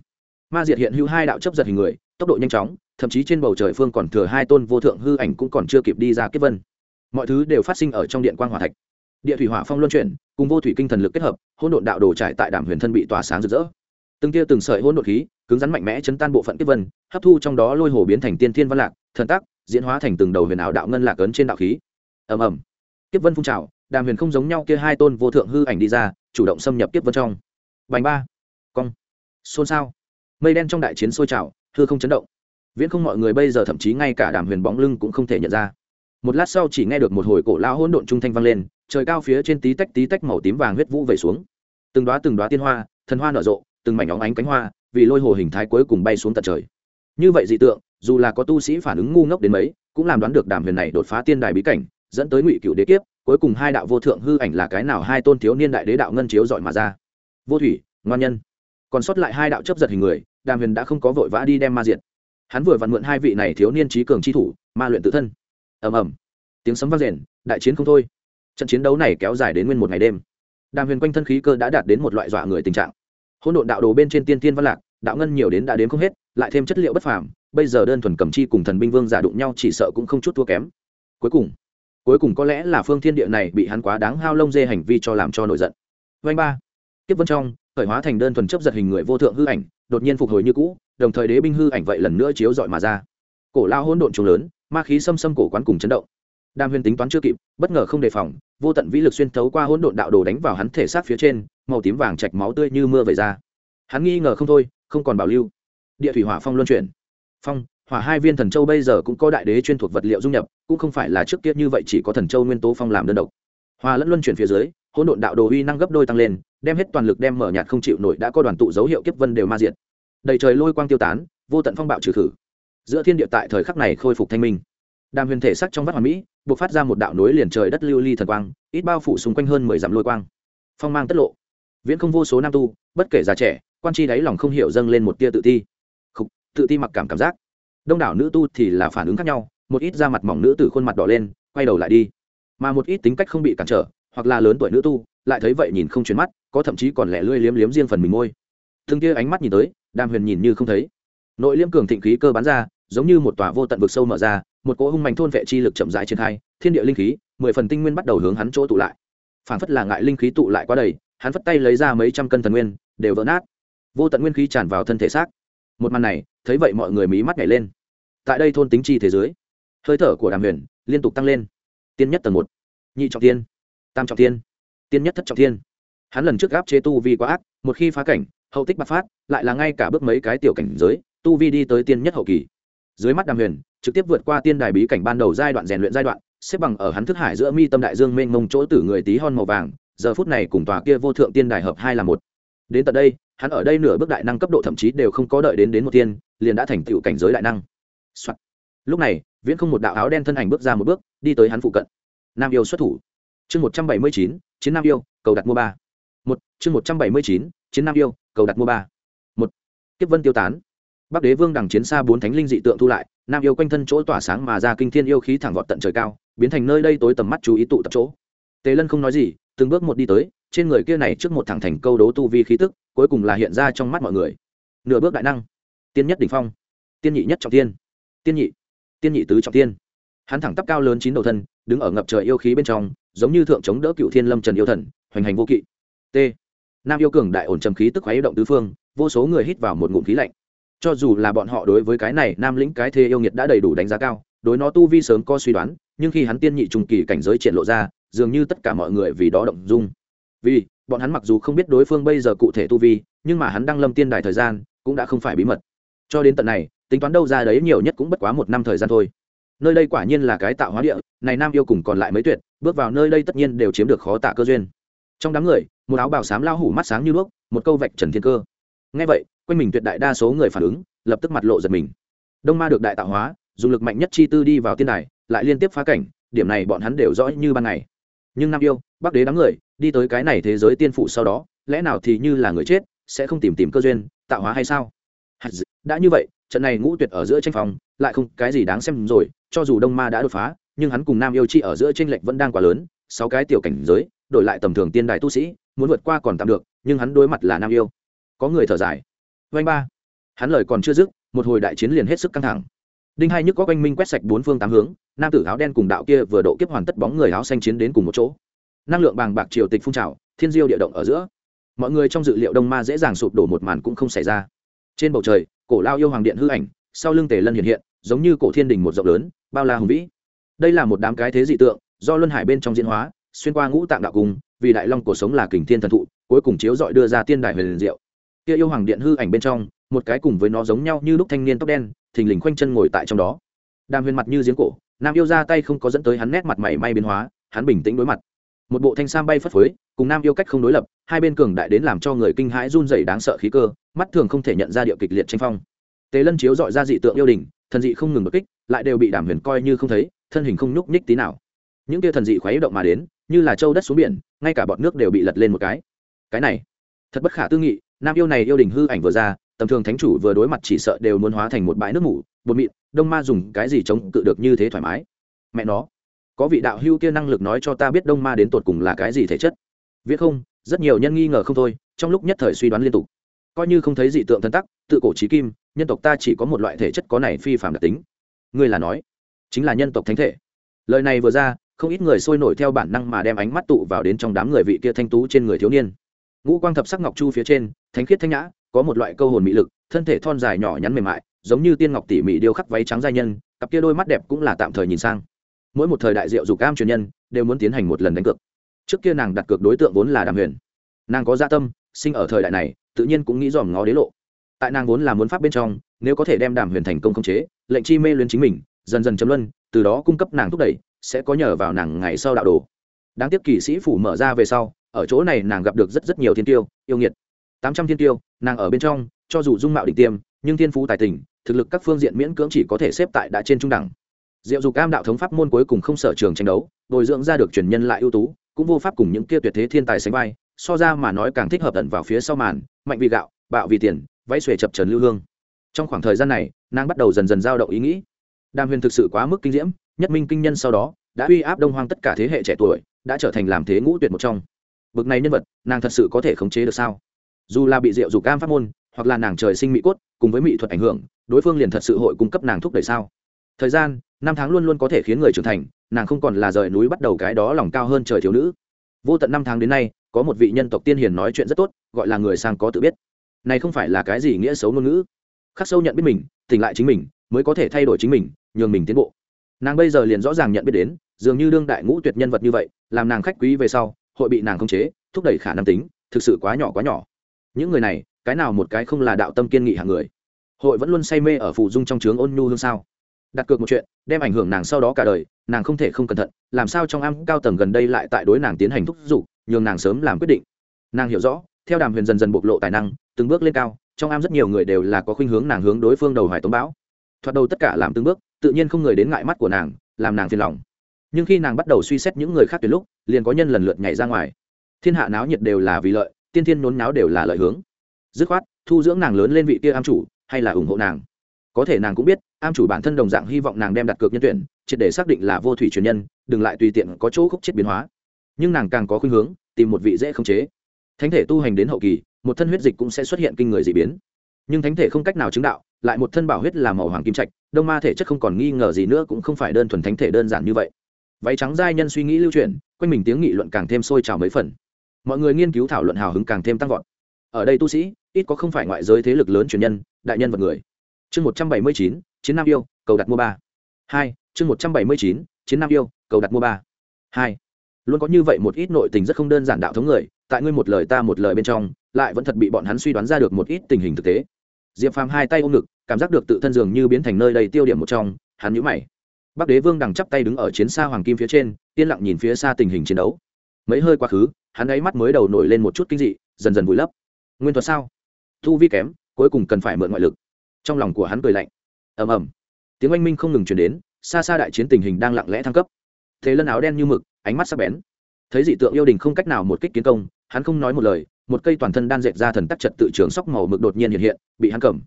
Ma diệt hiện hữu hai đạo chấp giật hình người, tốc độ nhanh chóng, thậm chí trên bầu trời phương còn thừa hai tôn vô thượng hư ảnh cũng còn chưa kịp đi ra kết vân mọi thứ đều phát sinh ở trong điện quang hỏa thạch. Địa thủy hỏa phong luân chuyển, cùng vô thủy kinh thần lực kết hợp, hỗn độn đạo đồ trải tại đàm huyền thân bị tỏa sáng rực rỡ. Từng tia từng sợi hỗn độn khí, cứng rắn mạnh mẽ chấn tan bộ phận kết vân, hấp thu trong đó lôi hồ biến thành tiên thiên văn lạc, thần tác diễn hóa thành từng đầu huyền ảo đạo ngân lạc ấn trên đạo khí. Ầm ầm. Kiếp vân phun trào đàm huyền không giống nhau kia hai tôn vô thượng hư ảnh đi ra, chủ động xâm nhập kiếp vân trong. Bành ba. Cong. Xôn xao. Mây đen trong đại chiến sôi trào, hư không chấn động. Viễn không mọi người bây giờ thậm chí ngay cả đàm huyền bóng lưng cũng không thể nhận ra một lát sau chỉ nghe được một hồi cổ lao hỗn độn trung thanh vang lên, trời cao phía trên tí tách tí tách màu tím vàng huyết vũ về xuống. Từng đoá từng đoá tiên hoa, thần hoa nở rộ, từng mảnh óng ánh cánh hoa, vì lôi hồ hình thái cuối cùng bay xuống tận trời. Như vậy dị tượng, dù là có tu sĩ phản ứng ngu ngốc đến mấy, cũng làm đoán được đàm huyền này đột phá tiên đài bí cảnh, dẫn tới ngụy cựu đế kiếp, cuối cùng hai đạo vô thượng hư ảnh là cái nào hai tôn thiếu niên đại đế đạo ngân chiếu dọi mà ra. Vô thủy, ngoan nhân. Còn sót lại hai đạo chấp giật hình người, đàm huyền đã không có vội vã đi đem ma diệt. Hắn vừa vặn mượn hai vị này thiếu niên trí cường chi thủ, ma luyện tự thân ầm ầm. Tiếng sấm vang rền, đại chiến không thôi. Trận chiến đấu này kéo dài đến nguyên một ngày đêm. Đàm huyền quanh thân khí cơ đã đạt đến một loại dọa người tình trạng. Hỗn độn đạo đồ bên trên tiên tiên văn lạc, đạo ngân nhiều đến đã đến không hết, lại thêm chất liệu bất phàm, bây giờ đơn thuần cầm chi cùng thần binh vương giả đụng nhau chỉ sợ cũng không chút thua kém. Cuối cùng cuối cùng có lẽ là phương thiên địa này bị hắn quá đáng hao lông dê hành vi cho làm cho nổi giận. Vanh ba tiếp vân trong, khởi hóa thành đơn thuần chấp giật hình người vô thượng hư ảnh, đột nhiên phục hồi như cũ, đồng thời đế binh hư ảnh vậy lần nữa chiếu dọi mà ra. Cổ lao hỗn độn trùng lớn ma khí xâm xâm cổ quán cùng chấn động. Đam huyền tính toán chưa kịp, bất ngờ không đề phòng, vô tận vĩ lực xuyên thấu qua hỗn độn đạo đồ đánh vào hắn thể xác phía trên, màu tím vàng chạch máu tươi như mưa về ra. Hắn nghi ngờ không thôi, không còn bảo lưu. Địa thủy hỏa phong luân chuyển. Phong, hỏa hai viên thần châu bây giờ cũng có đại đế chuyên thuộc vật liệu dung nhập, cũng không phải là trước kia như vậy chỉ có thần châu nguyên tố phong làm đơn độc. Hòa lẫn luân chuyển phía dưới, hỗn độn đạo đồ uy năng gấp đôi tăng lên, đem hết toàn lực đem mở nhạt không chịu nổi đã có đoàn tụ dấu hiệu kiếp vân đều ma diệt. Đầy trời lôi quang tiêu tán, vô tận phong bạo trừ khử giữa thiên địa tại thời khắc này khôi phục thanh minh. Đàm huyền thể sắc trong vắt hoàn mỹ buộc phát ra một đạo nối liền trời đất lưu ly thần quang ít bao phủ xung quanh hơn mười dặm lôi quang. Phong mang tất lộ. Viễn không vô số nam tu bất kể già trẻ quan chi đáy lòng không hiểu dâng lên một tia tự ti. Khục, tự ti mặc cảm cảm giác. Đông đảo nữ tu thì là phản ứng khác nhau một ít da mặt mỏng nữ từ khuôn mặt đỏ lên quay đầu lại đi. Mà một ít tính cách không bị cản trở hoặc là lớn tuổi nữ tu lại thấy vậy nhìn không chuyển mắt có thậm chí còn lẻ lươi liếm liếm riêng phần mình môi. Thương kia ánh mắt nhìn tới đàm huyền nhìn như không thấy. Nội liêm cường thịnh khí cơ bắn ra giống như một tòa vô tận vực sâu mở ra, một cỗ hung mạnh thôn vệ chi lực chậm rãi triển khai, thiên địa linh khí, mười phần tinh nguyên bắt đầu hướng hắn chỗ tụ lại. Phản phất là ngại linh khí tụ lại quá đầy, hắn phất tay lấy ra mấy trăm cân thần nguyên, đều vỡ nát. Vô tận nguyên khí tràn vào thân thể xác. Một màn này, thấy vậy mọi người mí mắt nhảy lên. Tại đây thôn tính chi thế giới, hơi thở của đàm huyền liên tục tăng lên. Tiên nhất tầng một, nhị trọng tiên, tam trọng tiên tiên nhất thất trọng tiên. Hắn lần trước gáp chế tu vi quá ác, một khi phá cảnh, hậu tích bạc phát, lại là ngay cả bước mấy cái tiểu cảnh giới, tu vi đi tới tiên nhất hậu kỳ dưới mắt đàm huyền, trực tiếp vượt qua tiên đài bí cảnh ban đầu giai đoạn rèn luyện giai đoạn, xếp bằng ở hắn thức hải giữa mi tâm đại dương mênh mông chỗ tử người tí hon màu vàng, giờ phút này cùng tòa kia vô thượng tiên đài hợp hai là một. Đến tận đây, hắn ở đây nửa bước đại năng cấp độ thậm chí đều không có đợi đến đến một tiên, liền đã thành tựu cảnh giới đại năng、Soạn. lúc này, viễn không một đạo áo đen thân ảnh bước ra một bước, đi tới hắn phụ cận. Nam yêu xuất thủ. Chương một trăm bảy mươi chín, chiến nam yêu, cầu đặt mua ba. Một, chương một trăm bảy mươi chín, chiến nam yêu, cầu đặt mua ba. Một. Kiếp vân tiêu tán bắc đế vương đằng chiến xa bốn thánh linh dị tượng thu lại, nam yêu quanh thân chỗ tỏa sáng mà ra kinh thiên yêu khí thẳng vọt tận trời cao, biến thành nơi đây tối tầm mắt chú ý tụ tập chỗ. Tề lân không nói gì, từng bước một đi tới, trên người kia này trước một thẳng thành câu đấu tu vi khí tức, cuối cùng là hiện ra trong mắt mọi người. Nửa bước đại năng. Tiên nhất đỉnh phong. Tiên nhị nhất trọng tiên tiên nhị. Tiên nhị tứ trọng tiên hắn thẳng tắp cao lớn chín đầu thân, đứng ở ngập trời yêu khí bên trong, giống như thượng chống đỡ cựu thiên lâm trần yêu thần, hoành hành vô kỵ. T. Nam yêu cường đại ổn trầm khí tức khoái động tứ phương, vô số người hít vào một ngụm khí lạnh cho dù là bọn họ đối với cái này nam lĩnh cái thế yêu nghiệt đã đầy đủ đánh giá cao, đối nó tu vi sớm có suy đoán, nhưng khi hắn tiên nhị trùng kỳ cảnh giới triển lộ ra, dường như tất cả mọi người vì đó động dung. Vì, bọn hắn mặc dù không biết đối phương bây giờ cụ thể tu vi, nhưng mà hắn đang lâm tiên đài thời gian cũng đã không phải bí mật. Cho đến tận này, tính toán đâu ra đấy nhiều nhất cũng bất quá một năm thời gian thôi. Nơi đây quả nhiên là cái tạo hóa địa, này nam yêu cùng còn lại mấy tuyệt, bước vào nơi đây tất nhiên đều chiếm được khó tạ cơ duyên. Trong đám người, một áo bào xám lao hủ mắt sáng như đuốc, một câu vạch trần thiên cơ ngay vậy, quanh mình tuyệt đại đa số người phản ứng, lập tức mặt lộ giật mình. Đông ma được đại tạo hóa, dùng lực mạnh nhất chi tư đi vào tiên đài, lại liên tiếp phá cảnh, điểm này bọn hắn đều rõ như ban ngày. Nhưng nam yêu, bắc đế đám người, đi tới cái này thế giới tiên phụ sau đó, lẽ nào thì như là người chết, sẽ không tìm tìm cơ duyên, tạo hóa hay sao? Đã như vậy, trận này ngũ tuyệt ở giữa tranh phòng lại không cái gì đáng xem rồi, cho dù đông ma đã đột phá, nhưng hắn cùng nam yêu chi ở giữa tranh lệch vẫn đang quá lớn, sáu cái tiểu cảnh giới, đổi lại tầm thường tiên đài tu sĩ, muốn vượt qua còn tạm được, nhưng hắn đối mặt là nam yêu có người thở dài. Vanh ba. Hắn lời còn chưa dứt, một hồi đại chiến liền hết sức căng thẳng. Đinh hai nhức có quanh minh quét sạch bốn phương tám hướng, nam tử áo đen cùng đạo kia vừa độ kiếp hoàn tất bóng người áo xanh chiến đến cùng một chỗ. Năng lượng bàng bạc triều tịch phun trào, thiên diêu địa động ở giữa. Mọi người trong dự liệu đông ma dễ dàng sụp đổ một màn cũng không xảy ra. Trên bầu trời, cổ lao yêu hoàng điện hư ảnh, sau lưng tề lân hiện hiện, giống như cổ thiên đình một rộng lớn, bao la hùng vĩ. Đây là một đám cái thế dị tượng, do luân hải bên trong diễn hóa, xuyên qua ngũ tạng đạo cung, vì đại long cổ sống là kình thiên thần thụ, cuối cùng chiếu dọi đưa ra tiên đại huyền diệu kia yêu hoàng điện hư ảnh bên trong, một cái cùng với nó giống nhau như lúc thanh niên tóc đen, thình lình khoanh chân ngồi tại trong đó. Đàm huyền mặt như giếng cổ, nam yêu ra tay không có dẫn tới hắn nét mặt mày may biến hóa, hắn bình tĩnh đối mặt. Một bộ thanh sam bay phất phới, cùng nam yêu cách không đối lập, hai bên cường đại đến làm cho người kinh hãi run rẩy đáng sợ khí cơ, mắt thường không thể nhận ra địa kịch liệt tranh phong. Tế lân chiếu dọi ra dị tượng yêu đình, thần dị không ngừng bực kích, lại đều bị đàm huyền coi như không thấy, thân hình không nhúc nhích tí nào. Những kia thần dị khoái động mà đến, như là châu đất xuống biển, ngay cả bọt nước đều bị lật lên một cái. Cái này, thật bất khả tư nghị nam yêu này yêu đình hư ảnh vừa ra, tầm thường thánh chủ vừa đối mặt chỉ sợ đều muốn hóa thành một bãi nước mủ bột mịn, đông ma dùng cái gì chống cự được như thế thoải mái. Mẹ nó, có vị đạo hưu kia năng lực nói cho ta biết đông ma đến tột cùng là cái gì thể chất. Viết không, rất nhiều nhân nghi ngờ không thôi, trong lúc nhất thời suy đoán liên tục. Coi như không thấy dị tượng thân tắc, tự cổ trí kim, nhân tộc ta chỉ có một loại thể chất có này phi phạm đặc tính. Ngươi là nói, chính là nhân tộc thánh thể. Lời này vừa ra, không ít người sôi nổi theo bản năng mà đem ánh mắt tụ vào đến trong đám người vị kia thanh tú trên người thiếu niên ngũ quang thập sắc ngọc chu phía trên, thánh khiết thanh nhã, có một loại câu hồn mỹ lực, thân thể thon dài nhỏ nhắn mềm mại, giống như tiên ngọc tỉ mỉ điêu khắc váy trắng giai nhân, cặp kia đôi mắt đẹp cũng là tạm thời nhìn sang. Mỗi một thời đại diệu dục cam truyền nhân, đều muốn tiến hành một lần đánh cược. Trước kia nàng đặt cược đối tượng vốn là đàm huyền. Nàng có gia tâm, sinh ở thời đại này, tự nhiên cũng nghĩ dòm ngó đế lộ. Tại nàng vốn là muốn pháp bên trong, nếu có thể đem đàm huyền thành công khống chế, lệnh chi mê luyến chính mình, dần dần chấm luân, từ đó cung cấp nàng thúc đẩy, sẽ có nhờ vào nàng ngày sau đạo đồ. Đáng tiếc kỵ sĩ phủ mở ra về sau ở chỗ này nàng gặp được rất rất nhiều thiên tiêu, yêu nghiệt. Tám trăm thiên tiêu, nàng ở bên trong, cho dù dung mạo đỉnh tiêm, nhưng thiên phú tài tình, thực lực các phương diện miễn cưỡng chỉ có thể xếp tại đã trên trung đẳng. Diệu dục cam đạo thống pháp môn cuối cùng không sở trường tranh đấu, bồi dưỡng ra được truyền nhân lại ưu tú, cũng vô pháp cùng những kia tuyệt thế thiên tài sánh vai, so ra mà nói càng thích hợp tận vào phía sau màn, mạnh vì gạo, bạo vì tiền, váy xuề chập trần lưu hương. Trong khoảng thời gian này, nàng bắt đầu dần dần giao động ý nghĩ. Đàm huyền thực sự quá mức kinh diễm, nhất minh kinh nhân sau đó, đã uy áp đông hoang tất cả thế hệ trẻ tuổi, đã trở thành làm thế ngũ tuyệt một trong bực này nhân vật, nàng thật sự có thể khống chế được sao? Dù là bị rượu dục cam pháp môn, hoặc là nàng trời sinh mỹ cốt, cùng với mỹ thuật ảnh hưởng, đối phương liền thật sự hội cung cấp nàng thúc đẩy sao? Thời gian, năm tháng luôn luôn có thể khiến người trưởng thành, nàng không còn là rời núi bắt đầu cái đó lòng cao hơn trời thiếu nữ. Vô tận năm tháng đến nay, có một vị nhân tộc tiên hiền nói chuyện rất tốt, gọi là người sang có tự biết. Này không phải là cái gì nghĩa xấu ngôn ngữ. Khắc sâu nhận biết mình, tỉnh lại chính mình, mới có thể thay đổi chính mình, nhường mình tiến bộ. Nàng bây giờ liền rõ ràng nhận biết đến, dường như đương đại ngũ tuyệt nhân vật như vậy, làm nàng khách quý về sau hội bị nàng khống chế, thúc đẩy khả năng tính, thực sự quá nhỏ quá nhỏ. Những người này, cái nào một cái không là đạo tâm kiên nghị hạng người? Hội vẫn luôn say mê ở phụ dung trong trướng ôn nhu hương sao? Đặt cược một chuyện, đem ảnh hưởng nàng sau đó cả đời, nàng không thể không cẩn thận, làm sao trong am cao tầng gần đây lại tại đối nàng tiến hành thúc giục, nhường nàng sớm làm quyết định. Nàng hiểu rõ, theo đàm huyền dần dần bộc lộ tài năng, từng bước lên cao, trong am rất nhiều người đều là có khuynh hướng nàng hướng đối phương đầu hoài tống bão. Thoạt đầu tất cả làm từng bước, tự nhiên không người đến ngại mắt của nàng, làm nàng phiền lòng nhưng khi nàng bắt đầu suy xét những người khác tuyệt lúc, liền có nhân lần lượt nhảy ra ngoài. Thiên hạ náo nhiệt đều là vì lợi, tiên thiên nôn náo đều là lợi hướng. Dứt khoát, thu dưỡng nàng lớn lên vị kia am chủ, hay là ủng hộ nàng. Có thể nàng cũng biết, am chủ bản thân đồng dạng hy vọng nàng đem đặt cược nhân tuyển, triệt để xác định là vô thủy truyền nhân, đừng lại tùy tiện có chỗ khúc chết biến hóa. Nhưng nàng càng có khuynh hướng, tìm một vị dễ khống chế. Thánh thể tu hành đến hậu kỳ, một thân huyết dịch cũng sẽ xuất hiện kinh người dị biến. Nhưng thánh thể không cách nào chứng đạo, lại một thân bảo huyết là màu hoàng kim trạch, đông ma thể chất không còn nghi ngờ gì nữa cũng không phải đơn thuần thánh thể đơn giản như vậy váy trắng giai nhân suy nghĩ lưu truyền, quanh mình tiếng nghị luận càng thêm sôi trào mấy phần. Mọi người nghiên cứu thảo luận hào hứng càng thêm tăng vọt. Ở đây tu sĩ, ít có không phải ngoại giới thế lực lớn truyền nhân, đại nhân vật người. Chương một trăm bảy mươi chín, chiến nam yêu, cầu đặt mua ba. Hai, chương một trăm bảy mươi chín, chiến nam yêu, cầu đặt mua ba. Hai, luôn có như vậy một ít nội tình rất không đơn giản đạo thống người, tại ngươi một lời ta một lời bên trong, lại vẫn thật bị bọn hắn suy đoán ra được một ít tình hình thực tế. Diệp phàm hai tay ôm ngực, cảm giác được tự thân dường như biến thành nơi đầy tiêu điểm một trong, hắn nhũ mày bắc đế vương đằng chắp tay đứng ở chiến xa hoàng kim phía trên, yên lặng nhìn phía xa tình hình chiến đấu. Mấy hơi quá khứ, hắn ấy mắt mới đầu nổi lên một chút kinh dị, dần dần vùi lấp. Nguyên thuật sao? Thu vi kém, cuối cùng cần phải mượn ngoại lực. Trong lòng của hắn cười lạnh. Ầm ầm. Tiếng oanh minh không ngừng chuyển đến, xa xa đại chiến tình hình đang lặng lẽ thăng cấp. Thế lân áo đen như mực, ánh mắt sắc bén. Thấy dị tượng yêu đình không cách nào một kích kiến công, hắn không nói một lời, một cây toàn thân đan dệt ra thần tắc trật tự trường sóc màu mực đột nhiên hiện hiện, bị hắn cầm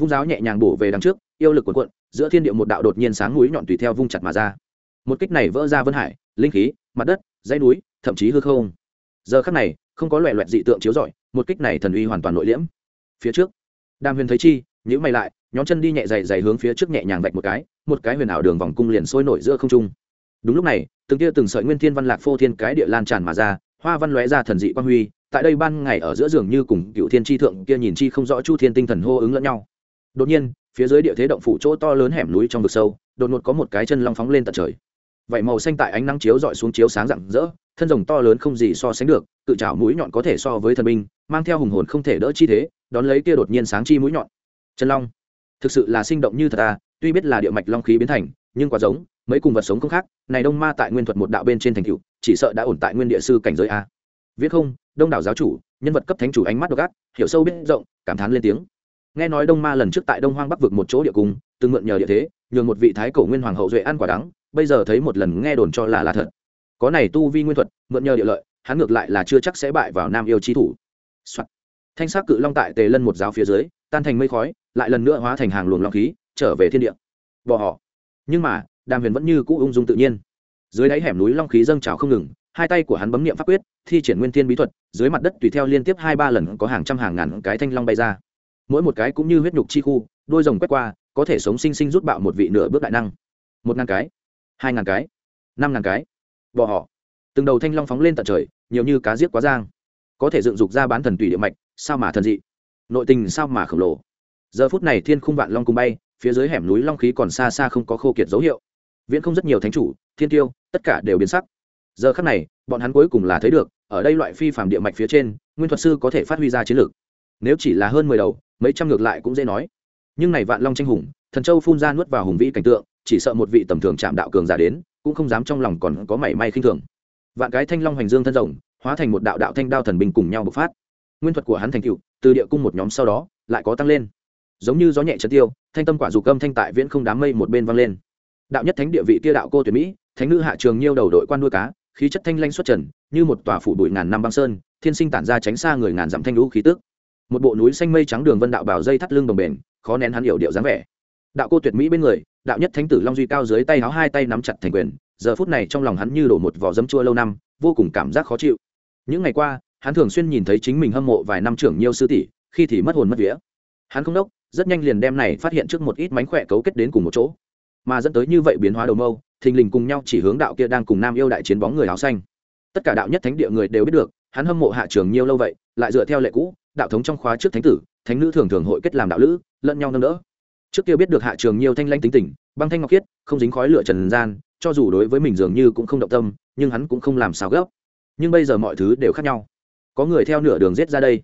vung giáo nhẹ nhàng bổ về đằng trước, yêu lực cuộn cuộn, giữa thiên địa một đạo đột nhiên sáng núi nhọn tùy theo vung chặt mà ra. Một kích này vỡ ra vân hải, linh khí, mặt đất, dãy núi, thậm chí hư không. Giờ khắc này, không có loẹ loẹt dị tượng chiếu rọi, một kích này thần uy hoàn toàn nội liễm. Phía trước, đàm huyền thấy chi nhữ mày lại nhóm chân đi nhẹ dày dày hướng phía trước nhẹ nhàng vạch một cái một cái huyền ảo đường vòng cung liền sôi nổi giữa không trung. Đúng lúc này, từng tia từng sợi nguyên thiên văn lạc phô thiên cái địa lan tràn mà ra, hoa văn lóe ra thần dị quan huy, tại đây ban ngày ở giữa giường như cùng cựu thiên tri thượng kia nhìn chi không rõ chu thiên tinh thần hô ứng lẫn nhau đột nhiên, phía dưới địa thế động phủ chỗ to lớn hẻm núi trong vực sâu, đột ngột có một cái chân long phóng lên tận trời. Vậy màu xanh tại ánh nắng chiếu dọi xuống chiếu sáng rạng rỡ, thân rồng to lớn không gì so sánh được, cự trào mũi nhọn có thể so với thần binh, mang theo hùng hồn không thể đỡ chi thế, đón lấy kia đột nhiên sáng chi mũi nhọn. Chân long, thực sự là sinh động như thật ta tuy biết là địa mạch long khí biến thành, nhưng quá giống, mấy cùng vật sống không khác, này đông ma tại nguyên thuật một đạo bên trên thành cựu chỉ sợ đã ổn tại nguyên địa sư cảnh giới a. Viết không, đông đảo giáo chủ, nhân vật cấp thánh chủ ánh mắt độc ác, hiểu sâu biết rộng, cảm thán lên tiếng nghe nói đông ma lần trước tại đông hoang bắc vực một chỗ địa cung, từng mượn nhờ địa thế, nhường một vị thái cổ nguyên hoàng hậu duệ ăn quả đắng, bây giờ thấy một lần nghe đồn cho là là thật. Có này tu vi nguyên thuật, mượn nhờ địa lợi, hắn ngược lại là chưa chắc sẽ bại vào nam yêu chi thủ、Soạn. thanh sắc cự long tại tề lân một giáo phía dưới, tan thành mây khói, lại lần nữa hóa thành hàng luồng long khí, trở về thiên địa. Bỏ họ. Nhưng mà, đàm huyền vẫn như cũ ung dung tự nhiên. Dưới đáy hẻm núi long khí dâng trào không ngừng, hai tay của hắn bấm nghiệm pháp quyết, thi triển nguyên thiên bí thuật, dưới mặt đất tùy theo liên tiếp hai ba lần có hàng trăm hàng ngàn cái thanh long bay ra mỗi một cái cũng như huyết nhục chi khu, đôi rồng quét qua, có thể sống sinh sinh rút bạo một vị nửa bước đại năng. Một ngàn cái, hai ngàn cái, năm ngàn cái. Bỏ họ. Từng đầu thanh long phóng lên tận trời, nhiều như cá giết quá giang. Có thể dựng dục ra bán thần tùy địa mạch, sao mà thần dị? Nội tình sao mà khổng lồ? Giờ phút này thiên khung vạn long cùng bay, phía dưới hẻm núi long khí còn xa xa không có khô kiệt dấu hiệu. Viễn không rất nhiều thánh chủ, thiên tiêu, tất cả đều biến sắc. Giờ khắc này, bọn hắn cuối cùng là thấy được, ở đây loại phi phạm địa mạch phía trên, nguyên thuật sư có thể phát huy ra chiến lược. Nếu chỉ là hơn mười đầu mấy trăm ngược lại cũng dễ nói. Nhưng này vạn long tranh hùng, thần châu phun ra nuốt vào hùng vĩ cảnh tượng, chỉ sợ một vị tầm thường chạm đạo cường giả đến, cũng không dám trong lòng còn có mảy may khinh thường. Vạn cái thanh long hoành dương thân rồng, hóa thành một đạo đạo thanh đao thần binh cùng nhau bộc phát. Nguyên thuật của hắn thành cựu từ địa cung một nhóm sau đó, lại có tăng lên. Giống như gió nhẹ trấn tiêu, thanh tâm quả dục âm thanh tại viễn không đám mây một bên vang lên. Đạo nhất thánh địa vị kia đạo cô tuyển mỹ, thánh nữ hạ trường nhiêu đầu đội quan nuôi cá, khí chất thanh lanh xuất trần, như một tòa phủ bụi ngàn năm băng sơn, thiên sinh tản ra tránh xa người ngàn dặm thanh lũ khí tức một bộ núi xanh mây trắng đường vân đạo bảo dây thắt lưng đồng bền khó nén hắn hiểu điệu dáng vẻ. Đạo cô tuyệt mỹ bên người, đạo nhất thánh tử long duy cao dưới tay áo hai tay nắm chặt thành quyền, giờ phút này trong lòng hắn như đổ một vỏ dấm chua lâu năm, vô cùng cảm giác khó chịu. Những ngày qua, hắn thường xuyên nhìn thấy chính mình hâm mộ vài năm trưởng nhiều sư tỷ, khi thì mất hồn mất vía. Hắn không đốc, rất nhanh liền đem này phát hiện trước một ít mánh khỏe cấu kết đến cùng một chỗ. Mà dẫn tới như vậy biến hóa đầu mâu, thình lình cùng nhau chỉ hướng đạo kia đang cùng nam yêu đại chiến bóng người áo xanh. Tất cả đạo nhất thánh địa người đều biết được, hắn hâm mộ hạ trường nhiều lâu vậy, lại dựa theo lệ cũ đạo thống trong khóa trước thánh tử, thánh nữ thường thường hội kết làm đạo lữ, lẫn nhau nâng đỡ. Trước kia biết được hạ trường nhiều thanh lanh tính tình, băng thanh ngọc khiết, không dính khói lửa trần gian, cho dù đối với mình dường như cũng không động tâm, nhưng hắn cũng không làm sao gấp. Nhưng bây giờ mọi thứ đều khác nhau. Có người theo nửa đường rết ra đây.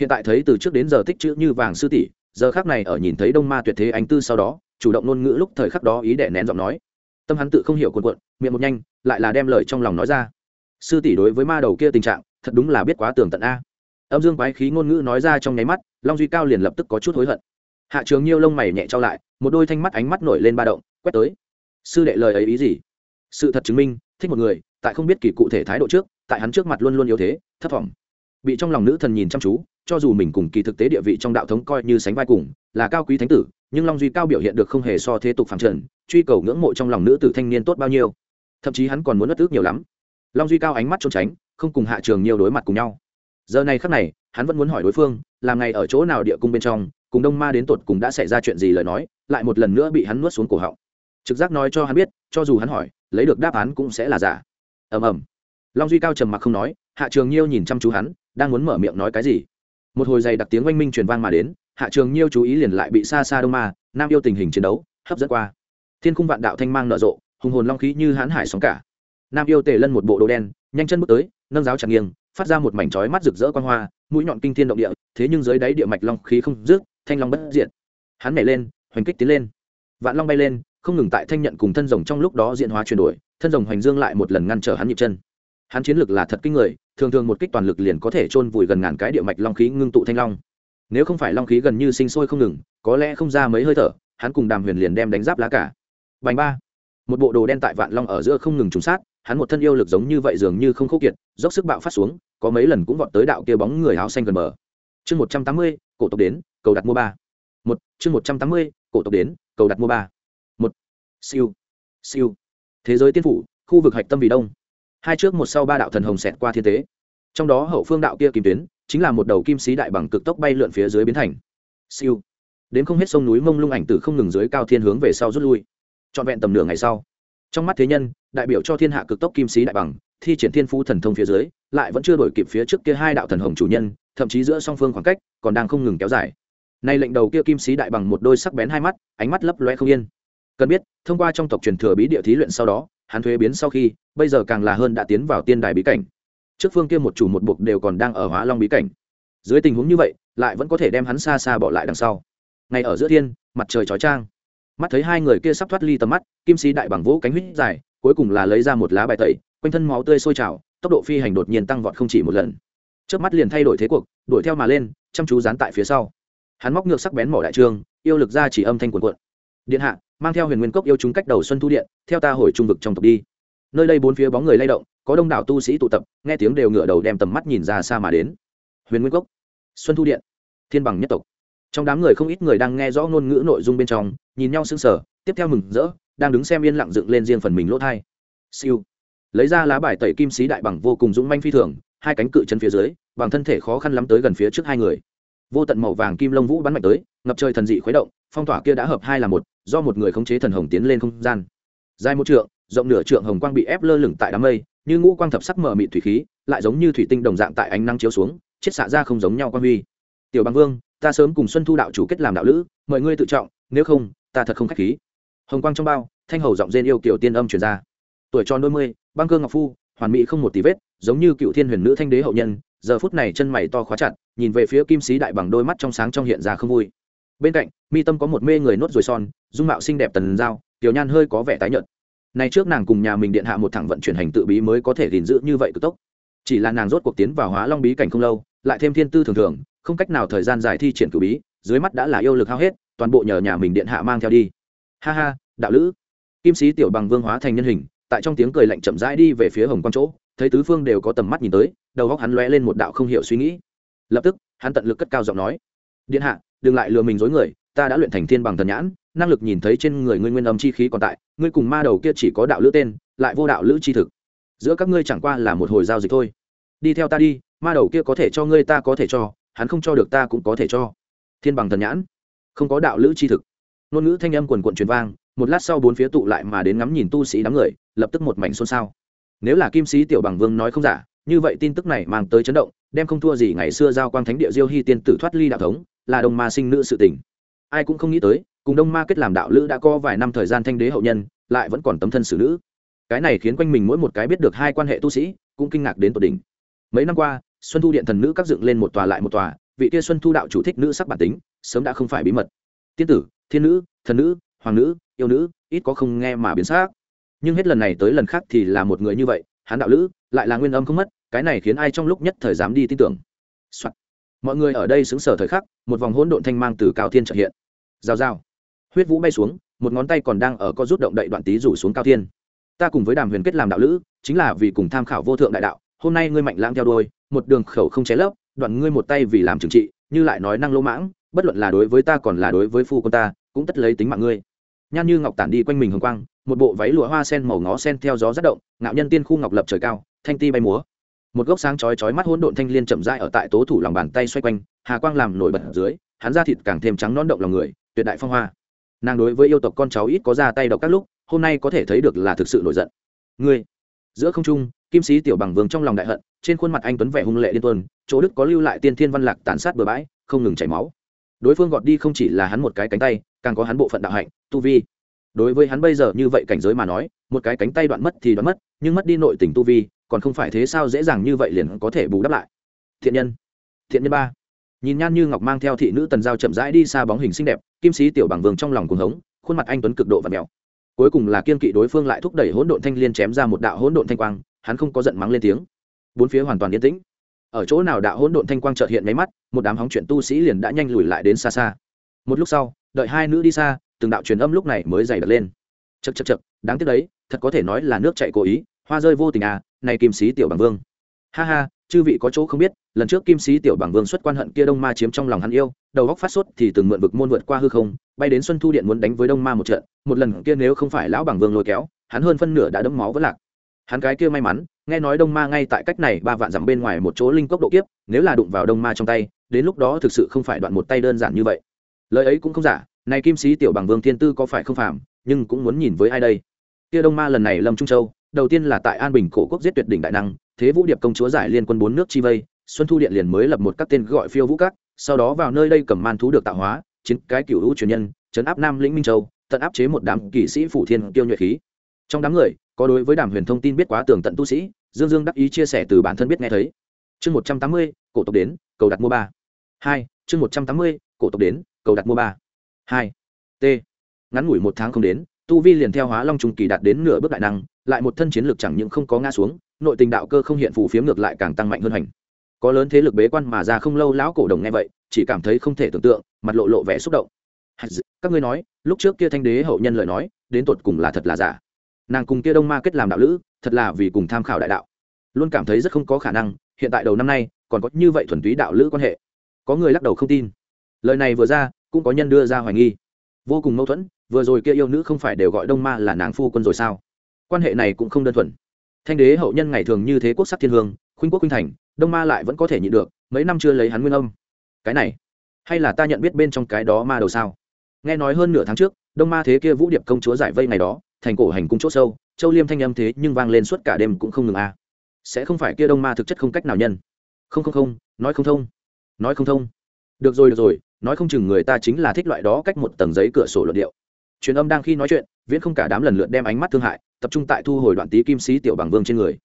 Hiện tại thấy từ trước đến giờ tích chữ như vàng sư tỷ, giờ khác này ở nhìn thấy đông ma tuyệt thế ánh tư sau đó, chủ động ngôn ngữ lúc thời khắc đó ý để nén giọng nói. Tâm hắn tự không hiểu cuộn cuộn, miệng một nhanh, lại là đem lời trong lòng nói ra. Sư tỷ đối với ma đầu kia tình trạng, thật đúng là biết quá tường tận a âm dương quái khí ngôn ngữ nói ra trong nháy mắt, long duy cao liền lập tức có chút hối hận. Hạ trường nhiêu lông mày nhẹ trao lại, một đôi thanh mắt ánh mắt nổi lên ba động, quét tới. Sư đệ lời ấy ý gì? Sự thật chứng minh, thích một người, tại không biết kỳ cụ thể thái độ trước, tại hắn trước mặt luôn luôn yếu thế thất vọng bị trong lòng nữ thần nhìn chăm chú, cho dù mình cùng kỳ thực tế địa vị trong đạo thống coi như sánh vai cùng, là cao quý thánh tử, nhưng long duy cao biểu hiện được không hề so thế tục phản trần, truy cầu ngưỡng mộ trong lòng nữ tử thanh niên tốt bao nhiêu. Thậm chí hắn còn muốn ất ước nhiều lắm. Long duy cao ánh mắt trốn tránh, không cùng hạ trường nhiều đối mặt cùng nhau giờ này khắc này, hắn vẫn muốn hỏi đối phương làm ngày ở chỗ nào địa cung bên trong, cùng đông ma đến tột cùng đã xảy ra chuyện gì lời nói, lại một lần nữa bị hắn nuốt xuống cổ họng. Trực giác nói cho hắn biết, cho dù hắn hỏi, lấy được đáp án cũng sẽ là giả. Ầm ầm. Long duy cao trầm mặc không nói, hạ trường nhiêu nhìn chăm chú hắn, đang muốn mở miệng nói cái gì. Một hồi dày đặc tiếng oanh minh truyền vang mà đến, hạ trường nhiêu chú ý liền lại bị xa xa đông ma, nam yêu tình hình chiến đấu, hấp dẫn qua. Thiên khung vạn đạo thanh mang nở rộ, hùng hồn long khí như hãn hải sóng cả. Nam yêu tề lân một bộ đồ đen, nhanh chân bước tới, nâng giáo chặt nghiêng phát ra một mảnh chói mắt rực rỡ quan hoa, mũi nhọn kinh thiên động địa, thế nhưng dưới đáy địa mạch long khí không rước thanh long bất diện hắn nhảy lên, hoành kích tiến lên. Vạn long bay lên, không ngừng tại thanh nhận cùng thân rồng trong lúc đó diện hóa chuyển đổi, thân rồng hoành dương lại một lần ngăn trở hắn nhịp chân. Hắn chiến lực là thật kinh người, thường thường một kích toàn lực liền có thể chôn vùi gần ngàn cái địa mạch long khí ngưng tụ thanh long. Nếu không phải long khí gần như sinh sôi không ngừng, có lẽ không ra mấy hơi thở, hắn cùng đàm huyền liền đem đánh giáp lá cả. Bành ba. Một bộ đồ đen tại vạn long ở giữa không ngừng trùng sát, hắn một thân yêu lực giống như vậy dường như không khô kiệt, dốc sức bạo phát xuống có mấy lần cũng vọt tới đạo kia bóng người áo xanh gần bờ. Chương một trăm tám mươi, cổ tộc đến, cầu đặt mua ba. Một, chương một trăm tám mươi, cổ tộc đến, cầu đặt mua ba. Một, siêu siêu. Thế giới tiên phủ, khu vực hạch tâm vì đông. Hai trước một sau ba đạo thần hồng xẹt qua thiên tế. Trong đó hậu phương đạo kia kim tuyến, chính là một đầu kim sĩ đại bằng cực tốc bay lượn phía dưới biến thành. Siêu. Đến không hết sông núi mông lung ảnh tử không ngừng dưới cao thiên hướng về sau rút lui. Trọn vẹn tầm nửa ngày sau, trong mắt thế nhân, đại biểu cho thiên hạ cực tốc kim sĩ đại bằng thi triển thiên phú thần thông phía dưới, lại vẫn chưa đổi kịp phía trước kia hai đạo thần hồng chủ nhân, thậm chí giữa song phương khoảng cách còn đang không ngừng kéo dài. Nay lệnh đầu kia kim sĩ đại bằng một đôi sắc bén hai mắt, ánh mắt lấp loe không yên. Cần biết, thông qua trong tộc truyền thừa bí địa thí luyện sau đó, hắn thuế biến sau khi, bây giờ càng là hơn đã tiến vào tiên đài bí cảnh. Trước phương kia một chủ một buộc đều còn đang ở hóa long bí cảnh. Dưới tình huống như vậy, lại vẫn có thể đem hắn xa xa bỏ lại đằng sau. Ngay ở giữa thiên, mặt trời chói trang mắt thấy hai người kia sắp thoát ly tầm mắt, kim sĩ đại bằng vỗ cánh huyết dài, cuối cùng là lấy ra một lá bài tẩy quanh thân máu tươi sôi trào, tốc độ phi hành đột nhiên tăng vọt không chỉ một lần. Trước mắt liền thay đổi thế cuộc, đuổi theo mà lên, chăm chú dán tại phía sau. Hắn móc ngược sắc bén mỏ đại trương yêu lực ra chỉ âm thanh cuồn cuộn. Điện hạ, mang theo huyền nguyên cốc yêu chúng cách đầu xuân thu điện, theo ta hồi trung vực trong tộc đi. Nơi đây bốn phía bóng người lay động, có đông đảo tu sĩ tụ tập, nghe tiếng đều ngửa đầu đem tầm mắt nhìn ra xa mà đến. Huyền nguyên cốc, xuân thu điện, thiên bằng nhất tộc. Trong đám người không ít người đang nghe rõ ngôn ngữ nội dung bên trong, nhìn nhau sững sờ, tiếp theo mừng rỡ, đang đứng xem yên lặng dựng lên riêng phần mình lỗ thai. Siêu lấy ra lá bài tẩy kim sĩ đại bằng vô cùng dũng manh phi thường, hai cánh cự chân phía dưới, bằng thân thể khó khăn lắm tới gần phía trước hai người. Vô tận màu vàng kim lông vũ bắn mạnh tới, ngập trời thần dị khuấy động, phong tỏa kia đã hợp hai là một, do một người khống chế thần hồng tiến lên không gian. Dài một trượng, rộng nửa trượng hồng quang bị ép lơ lửng tại đám mây, như ngũ quang thập sắc mở mịt thủy khí, lại giống như thủy tinh đồng dạng tại ánh nắng chiếu xuống, chết xạ ra không giống nhau quan huy. Tiểu bằng vương, ta sớm cùng xuân thu đạo chủ kết làm đạo lữ, mời ngươi tự trọng, nếu không, ta thật không khách khí. Hồng quang trong bao, thanh hầu giọng rên yêu kiểu tiên âm truyền ra tuổi tròn đôi mươi, băng cơ ngọc phu, hoàn mỹ không một tí vết, giống như cựu thiên huyền nữ thanh đế hậu nhân, giờ phút này chân mày to khóa chặt, nhìn về phía kim sĩ đại bằng đôi mắt trong sáng trong hiện ra không vui. Bên cạnh, mi tâm có một mê người nốt ruồi son, dung mạo xinh đẹp tần dao tiểu nhan hơi có vẻ tái nhợt. Này trước nàng cùng nhà mình điện hạ một thẳng vận chuyển hành tự bí mới có thể gìn giữ như vậy cực tốc. Chỉ là nàng rốt cuộc tiến vào hóa long bí cảnh không lâu, lại thêm thiên tư thường thường, không cách nào thời gian dài thi triển cử bí, dưới mắt đã là yêu lực hao hết, toàn bộ nhờ nhà mình điện hạ mang theo đi. Ha ha, đạo lữ. Kim sĩ tiểu bằng vương hóa thành nhân hình tại trong tiếng cười lạnh chậm rãi đi về phía hồng quang chỗ, thấy tứ phương đều có tầm mắt nhìn tới, đầu góc hắn lóe lên một đạo không hiểu suy nghĩ. Lập tức, hắn tận lực cất cao giọng nói, điện hạ, đừng lại lừa mình dối người, ta đã luyện thành thiên bằng thần nhãn, năng lực nhìn thấy trên người ngươi nguyên âm chi khí còn tại, ngươi cùng ma đầu kia chỉ có đạo lữ tên, lại vô đạo lữ chi thực. Giữa các ngươi chẳng qua là một hồi giao dịch thôi. Đi theo ta đi, ma đầu kia có thể cho ngươi ta có thể cho, hắn không cho được ta cũng có thể cho. Thiên bằng thần nhãn, không có đạo lữ chi thực. Ngôn ngữ thanh âm quần quận truyền vang một lát sau bốn phía tụ lại mà đến ngắm nhìn tu sĩ đám người, lập tức một mảnh xôn xao. Nếu là kim sĩ tiểu bằng vương nói không giả, như vậy tin tức này mang tới chấn động, đem không thua gì ngày xưa giao quang thánh địa diêu hy tiên tử thoát ly đạo thống, là Đông ma sinh nữ sự tình. Ai cũng không nghĩ tới, cùng đông ma kết làm đạo lữ đã có vài năm thời gian thanh đế hậu nhân, lại vẫn còn tấm thân xử nữ. Cái này khiến quanh mình mỗi một cái biết được hai quan hệ tu sĩ, cũng kinh ngạc đến tột đỉnh. Mấy năm qua, xuân thu điện thần nữ các dựng lên một tòa lại một tòa, vị kia xuân thu đạo chủ thích nữ sắc bản tính, sớm đã không phải bí mật. Tiên tử, thiên nữ, thần nữ, hoàng nữ yêu nữ, ít có không nghe mà biến xác nhưng hết lần này tới lần khác thì là một người như vậy, hắn đạo lữ, lại là nguyên âm không mất, cái này khiến ai trong lúc nhất thời dám đi tin tưởng、Soạn. mọi người ở đây xứng sở thời khắc, một vòng hỗn độn thanh mang từ cao thiên trợ hiện. Rào rào. Huyết vũ bay xuống, một ngón tay còn đang ở có rút động đậy đoạn tí rủ xuống cao thiên. Ta cùng với đàm huyền kết làm đạo lữ, chính là vì cùng tham khảo vô thượng đại đạo, hôm nay ngươi mạnh lãng theo đôi một đường khẩu không cháy lấp, đoạn ngươi một tay vì làm trừng trị, như lại nói năng lỗ mãng, bất luận là đối với ta còn là đối với phu con ta, cũng tất lấy tính mạng ngươi nhan như ngọc tản đi quanh mình hồng quang, một bộ váy lụa hoa sen màu ngó sen theo gió rất động, ngạo nhân tiên khu ngọc lập trời cao, thanh ti bay múa. Một gốc sáng chói chói mắt hỗn độn thanh liên chậm rãi ở tại tố thủ lòng bàn tay xoay quanh, hà quang làm nổi bật ở dưới, hắn da thịt càng thêm trắng non động lòng người, tuyệt đại phong hoa. Nàng đối với yêu tộc con cháu ít có ra tay độc các lúc, hôm nay có thể thấy được là thực sự nổi giận. Ngươi, giữa không trung, kim sĩ tiểu bằng vương trong lòng đại hận, trên khuôn mặt anh tuấn vẻ hung lệ điên tuân chỗ đức có lưu lại tiên thiên văn lạc tàn sát bừa bãi, không ngừng chảy máu đối phương gọt đi không chỉ là hắn một cái cánh tay, càng có hắn bộ phận đạo hạnh, tu vi. Đối với hắn bây giờ như vậy cảnh giới mà nói, một cái cánh tay đoạn mất thì đoạn mất, nhưng mất đi nội tình tu vi, còn không phải thế sao dễ dàng như vậy liền có thể bù đắp lại. Thiện nhân. Thiện nhân ba. Nhìn nhan như ngọc mang theo thị nữ tần giao chậm rãi đi xa bóng hình xinh đẹp, kim sĩ tiểu bằng vương trong lòng cuồng hống, khuôn mặt anh tuấn cực độ và mèo cuối cùng là kiên kỵ đối phương lại thúc đẩy hỗn độn thanh liên chém ra một đạo hỗn độn thanh quang, hắn không có giận mắng lên tiếng. Bốn phía hoàn toàn yên tĩnh ở chỗ nào đạo hỗn độn thanh quang chợt hiện mấy mắt, một đám hóng chuyện tu sĩ liền đã nhanh lùi lại đến xa xa. Một lúc sau, đợi hai nữ đi xa, từng đạo truyền âm lúc này mới dày đặt lên. Chật chật chật đáng tiếc đấy, thật có thể nói là nước chạy cố ý, hoa rơi vô tình à này kim sĩ tiểu bằng vương. Ha ha, chư vị có chỗ không biết, lần trước kim sĩ tiểu bằng vương xuất quan hận kia đông ma chiếm trong lòng hắn yêu, đầu góc phát sốt thì từng mượn vực môn vượt qua hư không, bay đến xuân thu điện muốn đánh với đông ma một trận, một lần kia nếu không phải lão bằng vương lôi kéo, hắn hơn phân nửa đã đẫm máu vẫn lạc. Hắn cái kia may mắn nghe nói đông ma ngay tại cách này ba vạn dặm bên ngoài một chỗ linh cốc độ kiếp, nếu là đụng vào đông ma trong tay, đến lúc đó thực sự không phải đoạn một tay đơn giản như vậy. Lời ấy cũng không giả, này kim sĩ tiểu bằng vương thiên tư có phải không phạm nhưng cũng muốn nhìn với ai đây? Kia đông ma lần này lâm trung châu, đầu tiên là tại an bình cổ quốc giết tuyệt đỉnh đại năng, thế vũ điệp công chúa giải liên quân bốn nước chi vây, xuân thu điện liền mới lập một các tên gọi phiêu vũ các, sau đó vào nơi đây cầm man thú được tạo hóa, chiến cái cựu hữu truyền nhân, trấn áp nam lĩnh minh châu, tận áp chế một đám kỵ sĩ phủ thiên tiêu nhuệ khí. Trong đám người có đối với đàm huyền thông tin biết quá tường tận tu sĩ, dương dương đắc ý chia sẻ từ bản thân biết nghe thấy. Chương một trăm tám mươi, cổ tộc đến, cầu đặt mua ba. Hai, chương một trăm tám mươi, cổ tộc đến, cầu đặt mua ba. Hai, t. Ngắn ngủi một tháng không đến, tu vi liền theo hóa long trung kỳ đạt đến nửa bước đại năng, lại một thân chiến lược chẳng những không có ngã xuống, nội tình đạo cơ không hiện phù phiếm ngược lại càng tăng mạnh hơn hành. Có lớn thế lực bế quan mà ra không lâu lão cổ đồng nghe vậy, chỉ cảm thấy không thể tưởng tượng, mặt lộ lộ vẻ xúc động. Các ngươi nói, lúc trước kia thanh đế hậu nhân lời nói, đến tột cùng là thật là giả? Nàng cùng kia đông ma kết làm đạo lữ, thật là vì cùng tham khảo đại đạo. Luôn cảm thấy rất không có khả năng, hiện tại đầu năm nay, còn có như vậy thuần túy đạo lữ quan hệ. Có người lắc đầu không tin. Lời này vừa ra, cũng có nhân đưa ra hoài nghi. Vô cùng mâu thuẫn, vừa rồi kia yêu nữ không phải đều gọi đông ma là nàng phu quân rồi sao? Quan hệ này cũng không đơn thuần. Thanh đế hậu nhân ngày thường như thế quốc sắc thiên hương, khuynh quốc khuynh thành, đông ma lại vẫn có thể nhịn được, mấy năm chưa lấy hắn nguyên âm. Cái này, hay là ta nhận biết bên trong cái đó ma đầu sao? Nghe nói hơn nửa tháng trước, đông ma thế kia vũ điệp công chúa giải vây ngày đó thành cổ hành cung chỗ sâu, châu liêm thanh âm thế nhưng vang lên suốt cả đêm cũng không ngừng a. À. sẽ không phải kia đông ma thực chất không cách nào nhân. Không không không, nói không thông, nói không thông. Được rồi được rồi, nói không chừng người ta chính là thích loại đó cách một tầng giấy cửa sổ luận điệu. Truyền âm đang khi nói chuyện, viễn không cả đám lần lượt đem ánh mắt thương hại, tập trung tại thu hồi đoạn tí kim sĩ tiểu bằng vương trên người.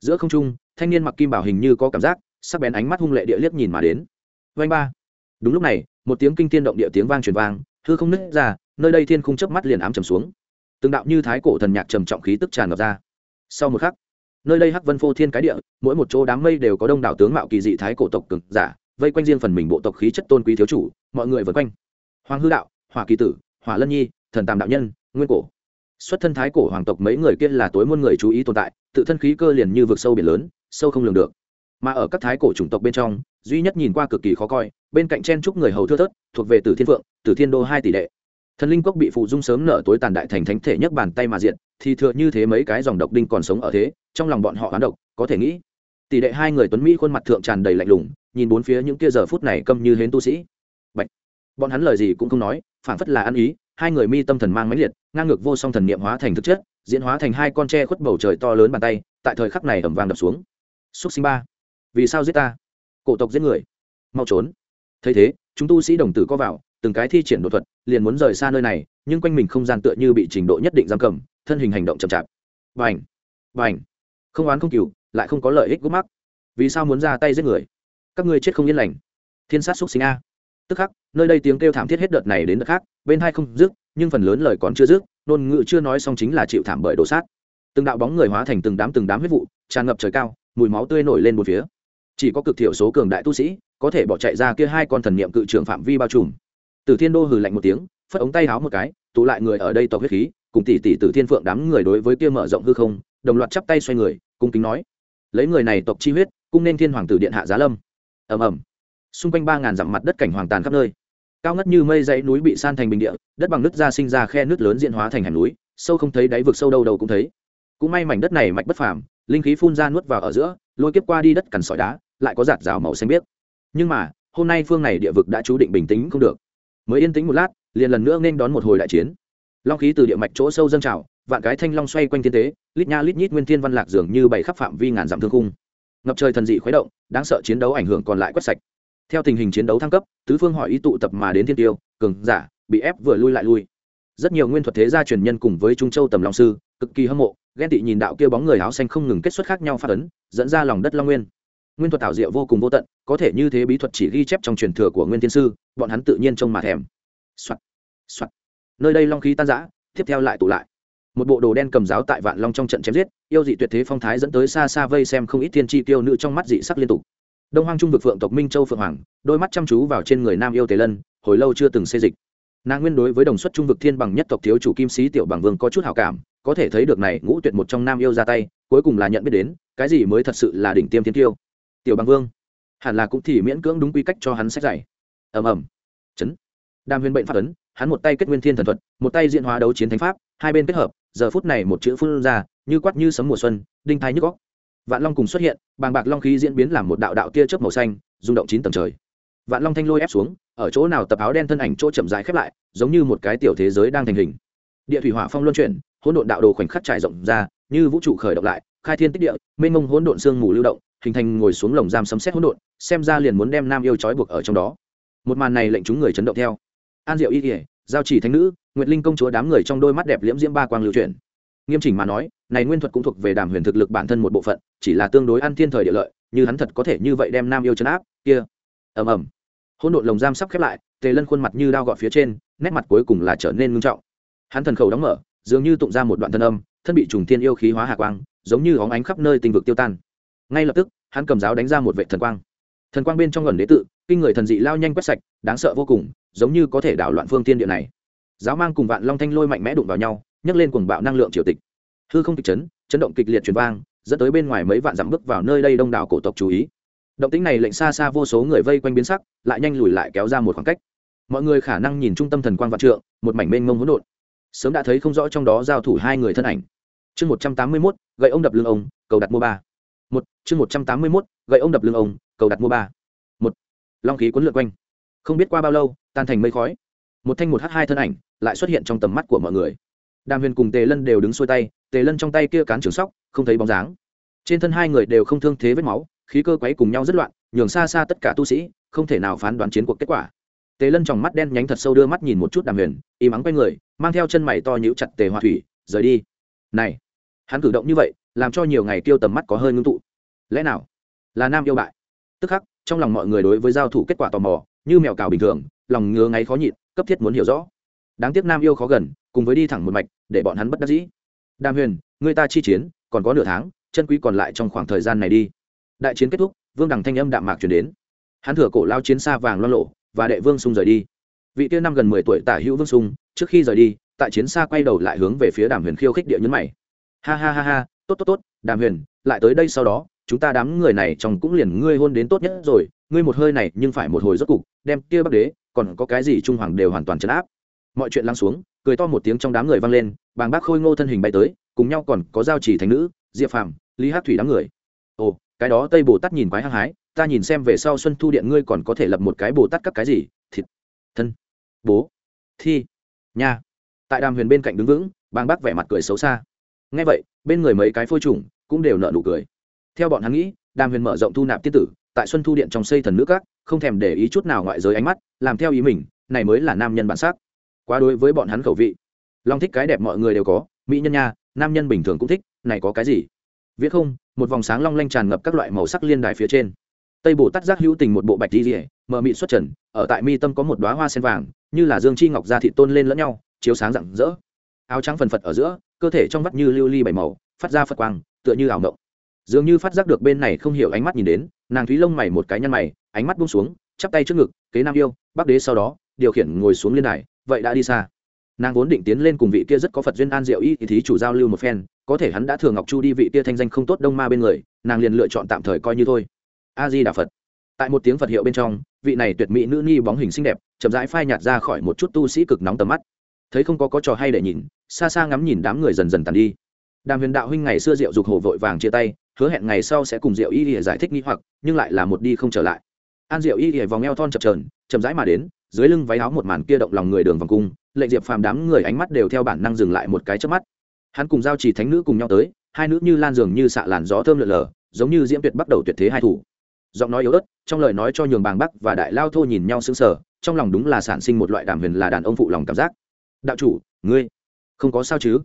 Giữa không trung, thanh niên mặc kim bảo hình như có cảm giác, sắc bén ánh mắt hung lệ địa liếc nhìn mà đến. Vanh ba. Đúng lúc này, một tiếng kinh tiên động địa tiếng vang truyền vang, hư không nứt ra, nơi đây thiên khung chớp mắt liền ám trầm xuống từng đạo như thái cổ thần nhạc trầm trọng khí tức tràn ngập ra. Sau một khắc, nơi đây hắc vân phô thiên cái địa, mỗi một chỗ đám mây đều có đông đảo tướng mạo kỳ dị thái cổ tộc cực giả, vây quanh riêng phần mình bộ tộc khí chất tôn quý thiếu chủ, mọi người vây quanh. Hoàng hư đạo, hỏa kỳ tử, hỏa lân nhi, thần tàm đạo nhân, nguyên cổ. Xuất thân thái cổ hoàng tộc mấy người kia là tối muôn người chú ý tồn tại, tự thân khí cơ liền như vực sâu biển lớn, sâu không lường được. Mà ở các thái cổ chủng tộc bên trong, duy nhất nhìn qua cực kỳ khó coi, bên cạnh chen trúc người hầu thưa thớt, thuộc về tử thiên vượng tử thiên đô hai tỷ đệ thần linh cốc bị phụ dung sớm nở tối tàn đại thành thánh thể nhấc bàn tay mà diện, thì thừa như thế mấy cái dòng độc đinh còn sống ở thế, trong lòng bọn họ hoán độc, có thể nghĩ. Tỷ đệ hai người tuấn mỹ khuôn mặt thượng tràn đầy lạnh lùng, nhìn bốn phía những kia giờ phút này câm như hến tu sĩ. Bạch. bọn hắn lời gì cũng không nói phản phất là ăn ý, hai người mi tâm thần mang mãnh liệt, ngang ngược vô song thần niệm hóa thành thực chất, diễn hóa thành hai con tre khuất bầu trời to lớn bàn tay, tại thời khắc này ẩm vàng đập xuống. Xúc sinh ba. Vì sao giết ta? Cổ tộc giết người. Mau trốn. Thấy thế, chúng tu sĩ đồng tử có vào từng cái thi triển đột thuật, liền muốn rời xa nơi này, nhưng quanh mình không gian tựa như bị trình độ nhất định giam cầm, thân hình hành động chậm chạp. Vành vành không oán không cừu, lại không có lợi ích gút mắc. Vì sao muốn ra tay giết người? Các ngươi chết không yên lành. Thiên sát xúc sinh a. Tức khắc, nơi đây tiếng kêu thảm thiết hết đợt này đến đợt khác, bên hai không dứt, nhưng phần lớn lời còn chưa dứt, ngôn ngữ chưa nói xong chính là chịu thảm bởi đồ sát. Từng đạo bóng người hóa thành từng đám từng đám huyết vụ, tràn ngập trời cao, mùi máu tươi nổi lên một phía. Chỉ có cực thiểu số cường đại tu sĩ, có thể bỏ chạy ra kia hai con thần niệm cự trưởng phạm vi bao trùm. Tử thiên đô hừ lạnh một tiếng, phất ống tay háo một cái, tụ lại người ở đây tộc huyết khí, cùng tỷ tỷ tử thiên phượng đám người đối với kia mở rộng hư không, đồng loạt chắp tay xoay người, cung kính nói, lấy người này tộc chi huyết, cung nên thiên hoàng tử điện hạ giá lâm. Ầm ầm. Xung quanh ba ngàn dặm mặt đất cảnh hoàng tàn khắp nơi. Cao ngất như mây dãy núi bị san thành bình địa, đất bằng nứt ra sinh ra khe nứt lớn diện hóa thành hẻm núi, sâu không thấy đáy vực sâu đâu đâu cũng thấy. Cũng may mảnh đất này mạch bất phàm, linh khí phun ra nuốt vào ở giữa, lôi kiếp qua đi đất cằn sỏi đá, lại có giạt rào màu xanh biếc. Nhưng mà, hôm nay phương này địa vực đã chú định bình tĩnh không được mới yên tĩnh một lát, liền lần nữa nên đón một hồi đại chiến. Long khí từ địa mạch chỗ sâu dâng trào, vạn cái thanh long xoay quanh thiên tế, lít nha lít nhít nguyên thiên văn lạc dường như bảy khắp phạm vi ngàn dặm thương khung. Ngập trời thần dị khuấy động, đáng sợ chiến đấu ảnh hưởng còn lại quét sạch. Theo tình hình chiến đấu thăng cấp, tứ phương hỏi ý tụ tập mà đến thiên tiêu, cường, giả, bị ép vừa lui lại lui. Rất nhiều nguyên thuật thế gia truyền nhân cùng với trung châu tầm long sư, cực kỳ hâm mộ, ghen tị nhìn đạo kia bóng người áo xanh không ngừng kết xuất khác nhau phát ấn, dẫn ra lòng đất long nguyên nguyên thuật tạo diệu vô cùng vô tận, có thể như thế bí thuật chỉ ghi chép trong truyền thừa của nguyên thiên sư, bọn hắn tự nhiên trông mà thèm Soạn. Soạn. nơi đây long khí tan rã, tiếp theo lại tụ lại một bộ đồ đen cầm giáo tại vạn long trong trận chém giết, yêu dị tuyệt thế phong thái dẫn tới xa xa vây xem không ít thiên tri tiêu nữ trong mắt dị sắc liên tục đông hoang trung vực phượng tộc minh châu phượng hoàng, đôi mắt chăm chú vào trên người nam yêu tề lân, hồi lâu chưa từng xê dịch nàng nguyên đối với đồng xuất trung vực thiên bằng nhất tộc thiếu chủ kim sĩ tiểu bằng vương có chút hào cảm, có thể thấy được này ngũ tuyệt một trong nam yêu ra tay, cuối cùng là nhận biết đến, cái gì mới thật sự là đỉnh tiêm thiên tiêu tiểu bằng vương. Hẳn là cũng thì miễn cưỡng đúng quy cách cho hắn sách dạy. Ầm ầm. Chấn. Đàm huyền bệnh phát ấn, hắn một tay kết nguyên thiên thần thuật, một tay diễn hóa đấu chiến thánh pháp, hai bên kết hợp, giờ phút này một chữ phun ra, như quát như sấm mùa xuân, đinh thái nhức góc vạn long cùng xuất hiện, bàng bạc long khí diễn biến làm một đạo đạo tia chớp màu xanh, rung động chín tầng trời. Vạn long thanh lôi ép xuống, ở chỗ nào tập áo đen thân ảnh chỗ chậm dài khép lại, giống như một cái tiểu thế giới đang thành hình. Địa thủy hỏa phong luân chuyển, hỗn độn đạo đồ khoảnh khắc trải rộng ra, như vũ trụ khởi động lại, khai thiên tích địa, mênh mông hỗn độn sương mù lưu động hình thành ngồi xuống lồng giam sấm xét hỗn độn, xem ra liền muốn đem nam yêu trói buộc ở trong đó. Một màn này lệnh chúng người chấn động theo. An diệu y kỉa giao chỉ thánh nữ, nguyệt linh công chúa đám người trong đôi mắt đẹp liễm diễm ba quang lưu chuyển. Nghiêm chỉnh mà nói, này nguyên thuật cũng thuộc về đàm huyền thực lực bản thân một bộ phận, chỉ là tương đối ăn thiên thời địa lợi, như hắn thật có thể như vậy đem nam yêu chấn áp, kia. Ầm ầm. Hỗn độn lồng giam sắp khép lại, tề lân khuôn mặt như đao gọt phía trên, nét mặt cuối cùng là trở nên ngưng trọng. Hắn thần khẩu đóng mở, dường như tụng ra một đoạn thân âm, thân bị trùng thiên yêu khí hóa hạ quang, giống như óng ánh khắp nơi tinh vực tiêu tan ngay lập tức, hắn cầm giáo đánh ra một vệ thần quang. Thần quang bên trong ngẩn đế tự, kinh người thần dị lao nhanh quét sạch, đáng sợ vô cùng, giống như có thể đảo loạn phương tiên địa này. Giáo mang cùng vạn long thanh lôi mạnh mẽ đụng vào nhau, nhấc lên cuồng bạo năng lượng triều tịch. Hư không kịch chấn chấn động kịch liệt truyền vang, dẫn tới bên ngoài mấy vạn dặm bước vào nơi đây đông đảo cổ tộc chú ý. Động tính này lệnh xa xa vô số người vây quanh biến sắc, lại nhanh lùi lại kéo ra một khoảng cách. Mọi người khả năng nhìn trung tâm thần quang vạn trượng, một mảnh mênh mông hỗn độn. Sớm đã thấy không rõ trong đó giao thủ hai người thân ảnh. Chương một trăm tám mươi mốt, gậy ông đập lưng ông, cầu đặt mua ba một, chương một trăm tám mươi mốt, gậy ông đập lưng ông, cầu đặt mua ba. Một, long khí cuốn lượn quanh. Không biết qua bao lâu, tan thành mây khói. Một thanh một h hai thân ảnh lại xuất hiện trong tầm mắt của mọi người. Đàm huyền cùng tề lân đều đứng xuôi tay, tề lân trong tay kia cán trường sóc, không thấy bóng dáng. Trên thân hai người đều không thương thế vết máu, khí cơ quấy cùng nhau rất loạn, nhường xa xa tất cả tu sĩ không thể nào phán đoán chiến cuộc kết quả. Tề lân tròng mắt đen nhánh thật sâu đưa mắt nhìn một chút đàm huyền, im ắng quay người, mang theo chân mày to nhũ chặt tề hoa thủy, rời đi. Này, hắn cử động như vậy làm cho nhiều ngày tiêu tầm mắt có hơi ngưng tụ. Lẽ nào? Là nam yêu bại. Tức khắc, trong lòng mọi người đối với giao thủ kết quả tò mò, như mèo cào bình thường, lòng ngứa ngáy khó nhịn, cấp thiết muốn hiểu rõ. Đáng tiếc nam yêu khó gần, cùng với đi thẳng một mạch, để bọn hắn bất đắc dĩ. Đàm huyền, người ta chi chiến, còn có nửa tháng, chân quý còn lại trong khoảng thời gian này đi. Đại chiến kết thúc, vương đằng thanh âm đạm mạc chuyển đến. Hắn thừa cổ lao chiến xa vàng loan lộ, và đệ vương sung rời đi. Vị tiên năm gần mười tuổi tả hữu vương sung trước khi rời đi, tại chiến xa quay đầu lại hướng về phía đàm huyền khiêu khích địa nhấn mày. Ha ha ha ha tốt tốt tốt, đàm huyền, lại tới đây sau đó, chúng ta đám người này trong cũng liền ngươi hôn đến tốt nhất rồi, ngươi một hơi này nhưng phải một hồi rốt cục, đem kia bắc đế, còn có cái gì trung hoàng đều hoàn toàn chấn áp. Mọi chuyện lắng xuống, cười to một tiếng trong đám người vang lên, bàng bác khôi ngô thân hình bay tới, cùng nhau còn có giao chỉ thành nữ, diệp phàm, lý hát thủy đám người. Ồ, cái đó tây bồ tát nhìn quái hăng hái, ta nhìn xem về sau xuân thu điện ngươi còn có thể lập một cái bồ tát các cái gì, thịt, thân, bố, thi, nha. Tại đàm huyền bên cạnh đứng vững, bàng bác vẻ mặt cười xấu xa ngay vậy, bên người mấy cái phôi trùng cũng đều nợ nụ cười. Theo bọn hắn nghĩ, đàm huyền mở rộng thu nạp tiết tử, tại xuân thu điện trong xây thần nước các, không thèm để ý chút nào ngoại giới ánh mắt, làm theo ý mình, này mới là nam nhân bản sắc. Quá đối với bọn hắn khẩu vị. Long thích cái đẹp mọi người đều có, mỹ nhân nha, nam nhân bình thường cũng thích, này có cái gì? Viết không, một vòng sáng long lanh tràn ngập các loại màu sắc liên đài phía trên. Tây bồ tát giác hữu tình một bộ bạch di rỉa mờ mị xuất trần, ở tại mi tâm có một đoá hoa sen vàng, như là dương chi ngọc gia thị tôn lên lẫn nhau, chiếu sáng rạng rỡ. Áo trắng phần phật ở giữa cơ thể trong vắt như lưu ly bảy màu, phát ra phật quang, tựa như ảo mộng. Dường như phát giác được bên này không hiểu ánh mắt nhìn đến, nàng thúy lông mày một cái nhăn mày, ánh mắt buông xuống, chắp tay trước ngực, kế nam yêu bắc đế sau đó, điều khiển ngồi xuống liên đài, vậy đã đi xa. Nàng vốn định tiến lên cùng vị kia rất có phật duyên an diệu y thì thí chủ giao lưu một phen, có thể hắn đã thường ngọc chu đi vị kia thanh danh không tốt đông ma bên người, nàng liền lựa chọn tạm thời coi như thôi. A di đà phật. Tại một tiếng phật hiệu bên trong, vị này tuyệt mỹ nữ nhi bóng hình xinh đẹp, chậm rãi phai nhạt ra khỏi một chút tu sĩ cực nóng tầm mắt. Thấy không có có trò hay để nhìn xa xa ngắm nhìn đám người dần dần tàn đi. Đàm huyền đạo huynh ngày xưa diệu dục hồ vội vàng chia tay, hứa hẹn ngày sau sẽ cùng diệu y ỉa giải thích nghi hoặc, nhưng lại là một đi không trở lại. An diệu y ỉa vòng eo thon chập trờn chậm rãi mà đến, dưới lưng váy áo một màn kia động lòng người đường vòng cung, lệnh diệp phàm đám người ánh mắt đều theo bản năng dừng lại một cái trước mắt. Hắn cùng giao chỉ thánh nữ cùng nhau tới, hai nữ như lan dường như xạ làn gió thơm lượn lờ, giống như diễm tuyệt bắt đầu tuyệt thế hai thủ. Giọng nói yếu ớt, trong lời nói cho nhường bàng bắc và đại lao thô nhìn nhau sững sờ, trong lòng đúng là sản sinh một loại đàm huyền là đàn ông phụ lòng cảm giác. Đạo chủ, ngươi không có sao chứ?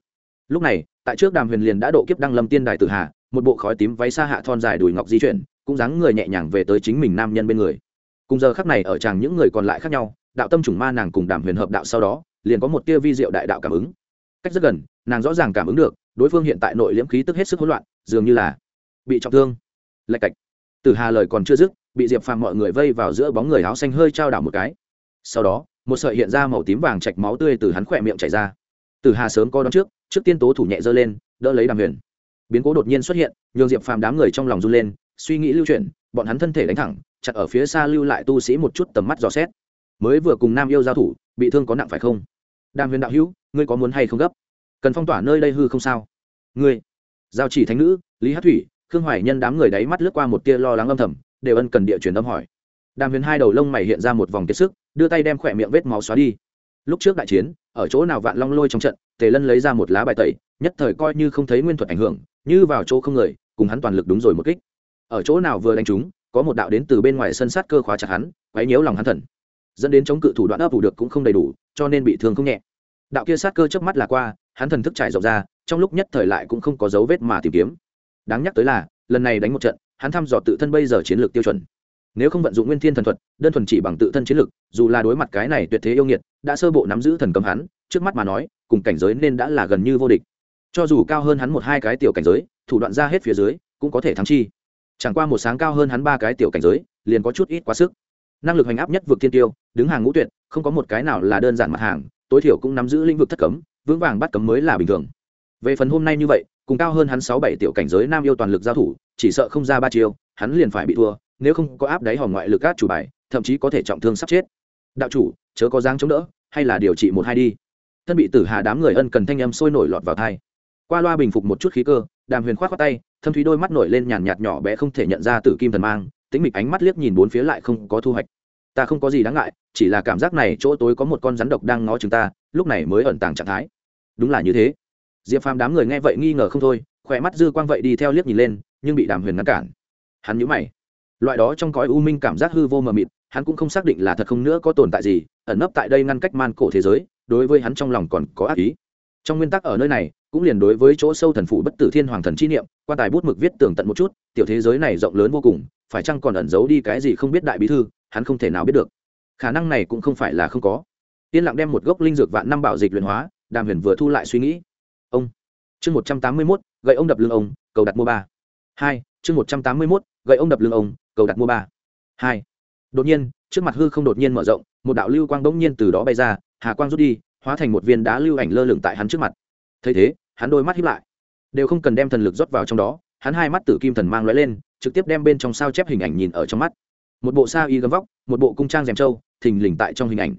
Lúc này, tại trước đàm huyền liền đã độ kiếp đăng lâm tiên đài tử hà, một bộ khói tím váy xa hạ thon dài đùi ngọc di chuyển, cũng dáng người nhẹ nhàng về tới chính mình nam nhân bên người. Cùng giờ khắc này ở chàng những người còn lại khác nhau, đạo tâm chủng ma nàng cùng đàm huyền hợp đạo sau đó, liền có một tia vi diệu đại đạo cảm ứng. Cách rất gần, nàng rõ ràng cảm ứng được, đối phương hiện tại nội liễm khí tức hết sức hỗn loạn, dường như là bị trọng thương. Lạch cạch. Tử hà lời còn chưa dứt, bị diệp phàm mọi người vây vào giữa bóng người áo xanh hơi trao đảo một cái. Sau đó, một sợi hiện ra màu tím vàng chạch máu tươi từ hắn khỏe miệng chảy ra tử hà sớm co đón trước trước tiên tố thủ nhẹ dơ lên, đỡ lấy đàm huyền. Biến cố đột nhiên xuất hiện, nhường diệp phàm đám người trong lòng run lên, suy nghĩ lưu chuyển, bọn hắn thân thể đánh thẳng, chặt ở phía xa lưu lại tu sĩ một chút tầm mắt dò xét. Mới vừa cùng nam yêu giao thủ, bị thương có nặng phải không? Đàm huyền đạo hữu, ngươi có muốn hay không gấp? Cần phong tỏa nơi đây hư không sao? Ngươi, giao chỉ thánh nữ, lý hát thủy, khương hoài nhân đám người đáy mắt lướt qua một tia lo lắng âm thầm, đều ân cần địa truyền âm hỏi. Đàm huyền hai đầu lông mày hiện ra một vòng kiệt sức, đưa tay đem khỏe miệng vết máu xóa đi lúc trước đại chiến, ở chỗ nào vạn long lôi trong trận, tề lân lấy ra một lá bài tẩy, nhất thời coi như không thấy nguyên thuật ảnh hưởng, như vào chỗ không người, cùng hắn toàn lực đúng rồi một kích. Ở chỗ nào vừa đánh trúng, có một đạo đến từ bên ngoài sân sát cơ khóa chặt hắn, quấy nhiễu lòng hắn thần. Dẫn đến chống cự thủ đoạn ấp ủ được cũng không đầy đủ, cho nên bị thương không nhẹ. Đạo kia sát cơ trước mắt là qua, hắn thần thức trải rộng ra, trong lúc nhất thời lại cũng không có dấu vết mà tìm kiếm. Đáng nhắc tới là, lần này đánh một trận, hắn thăm dò tự thân bây giờ chiến lược tiêu chuẩn nếu không vận dụng nguyên thiên thần thuật, đơn thuần chỉ bằng tự thân chiến lực, dù là đối mặt cái này tuyệt thế yêu nghiệt, đã sơ bộ nắm giữ thần cầm hắn, trước mắt mà nói, cùng cảnh giới nên đã là gần như vô địch. Cho dù cao hơn hắn một hai cái tiểu cảnh giới, thủ đoạn ra hết phía dưới, cũng có thể thắng chi. Chẳng qua một sáng cao hơn hắn ba cái tiểu cảnh giới, liền có chút ít quá sức. Năng lực hành áp nhất vượt thiên tiêu, đứng hàng ngũ tuyệt, không có một cái nào là đơn giản mặt hàng, tối thiểu cũng nắm giữ lĩnh vực thất cấm, vững vàng bắt cấm mới là bình thường. Về phần hôm nay như vậy, cùng cao hơn hắn sáu bảy tiểu cảnh giới nam yêu toàn lực giao thủ, chỉ sợ không ra ba chiêu, hắn liền phải bị thua nếu không có áp đáy hòm ngoại lực át chủ bài, thậm chí có thể trọng thương sắp chết. Đạo chủ, chớ có dáng chống đỡ, hay là điều trị một hai đi. Thân bị tử hà đám người ân cần thanh âm sôi nổi lọt vào thai qua loa bình phục một chút khí cơ, đàm huyền k h o á t tay, thâm thúy đôi mắt nổi lên nhàn nhạt nhỏ bé không thể nhận ra từ kim thần mang tính mịch ánh mắt liếc nhìn bốn phía lại không có thu hoạch. Ta không có gì đáng ngại, chỉ là cảm giác này chỗ tối có một con rắn độc đang ngó chúng ta, lúc này mới ẩn tàng trạng thái. Đúng là như thế. Diệp phàm đám người nghe vậy nghi ngờ không thôi, khỏe mắt dư quang vậy đi theo liếc nhìn lên, nhưng bị đàm huyền ngăn cản. Hắn nhũ mày loại đó trong cõi u minh cảm giác hư vô mờ mịt, hắn cũng không xác định là thật không nữa có tồn tại gì, ẩn nấp tại đây ngăn cách man cổ thế giới, đối với hắn trong lòng còn có ác ý. Trong nguyên tắc ở nơi này, cũng liền đối với chỗ sâu thần phụ bất tử thiên hoàng thần chi niệm, quan tài bút mực viết tường tận một chút, tiểu thế giới này rộng lớn vô cùng, phải chăng còn ẩn giấu đi cái gì không biết đại bí thư, hắn không thể nào biết được. Khả năng này cũng không phải là không có. Yên lặng đem một gốc linh dược vạn năm bảo dịch luyện hóa, đàm huyền vừa thu lại suy nghĩ. Ông. Chương một trăm tám mươi mốt, gậy ông đập lưng ông, cầu đặt mua ba. Hai, chương một trăm tám mươi mốt gậy ông đập lưng ông, cầu đặt mua ba. Hai. Đột nhiên, trước mặt hư không đột nhiên mở rộng, một đạo lưu quang bỗng nhiên từ đó bay ra, hà quang rút đi, hóa thành một viên đá lưu ảnh lơ lửng tại hắn trước mặt. Thấy thế, hắn đôi mắt hiếp lại. Đều không cần đem thần lực rót vào trong đó, hắn hai mắt tử kim thần mang lóe lên, trực tiếp đem bên trong sao chép hình ảnh nhìn ở trong mắt. Một bộ sa y gấm vóc, một bộ cung trang rèm trâu, thình lình tại trong hình ảnh.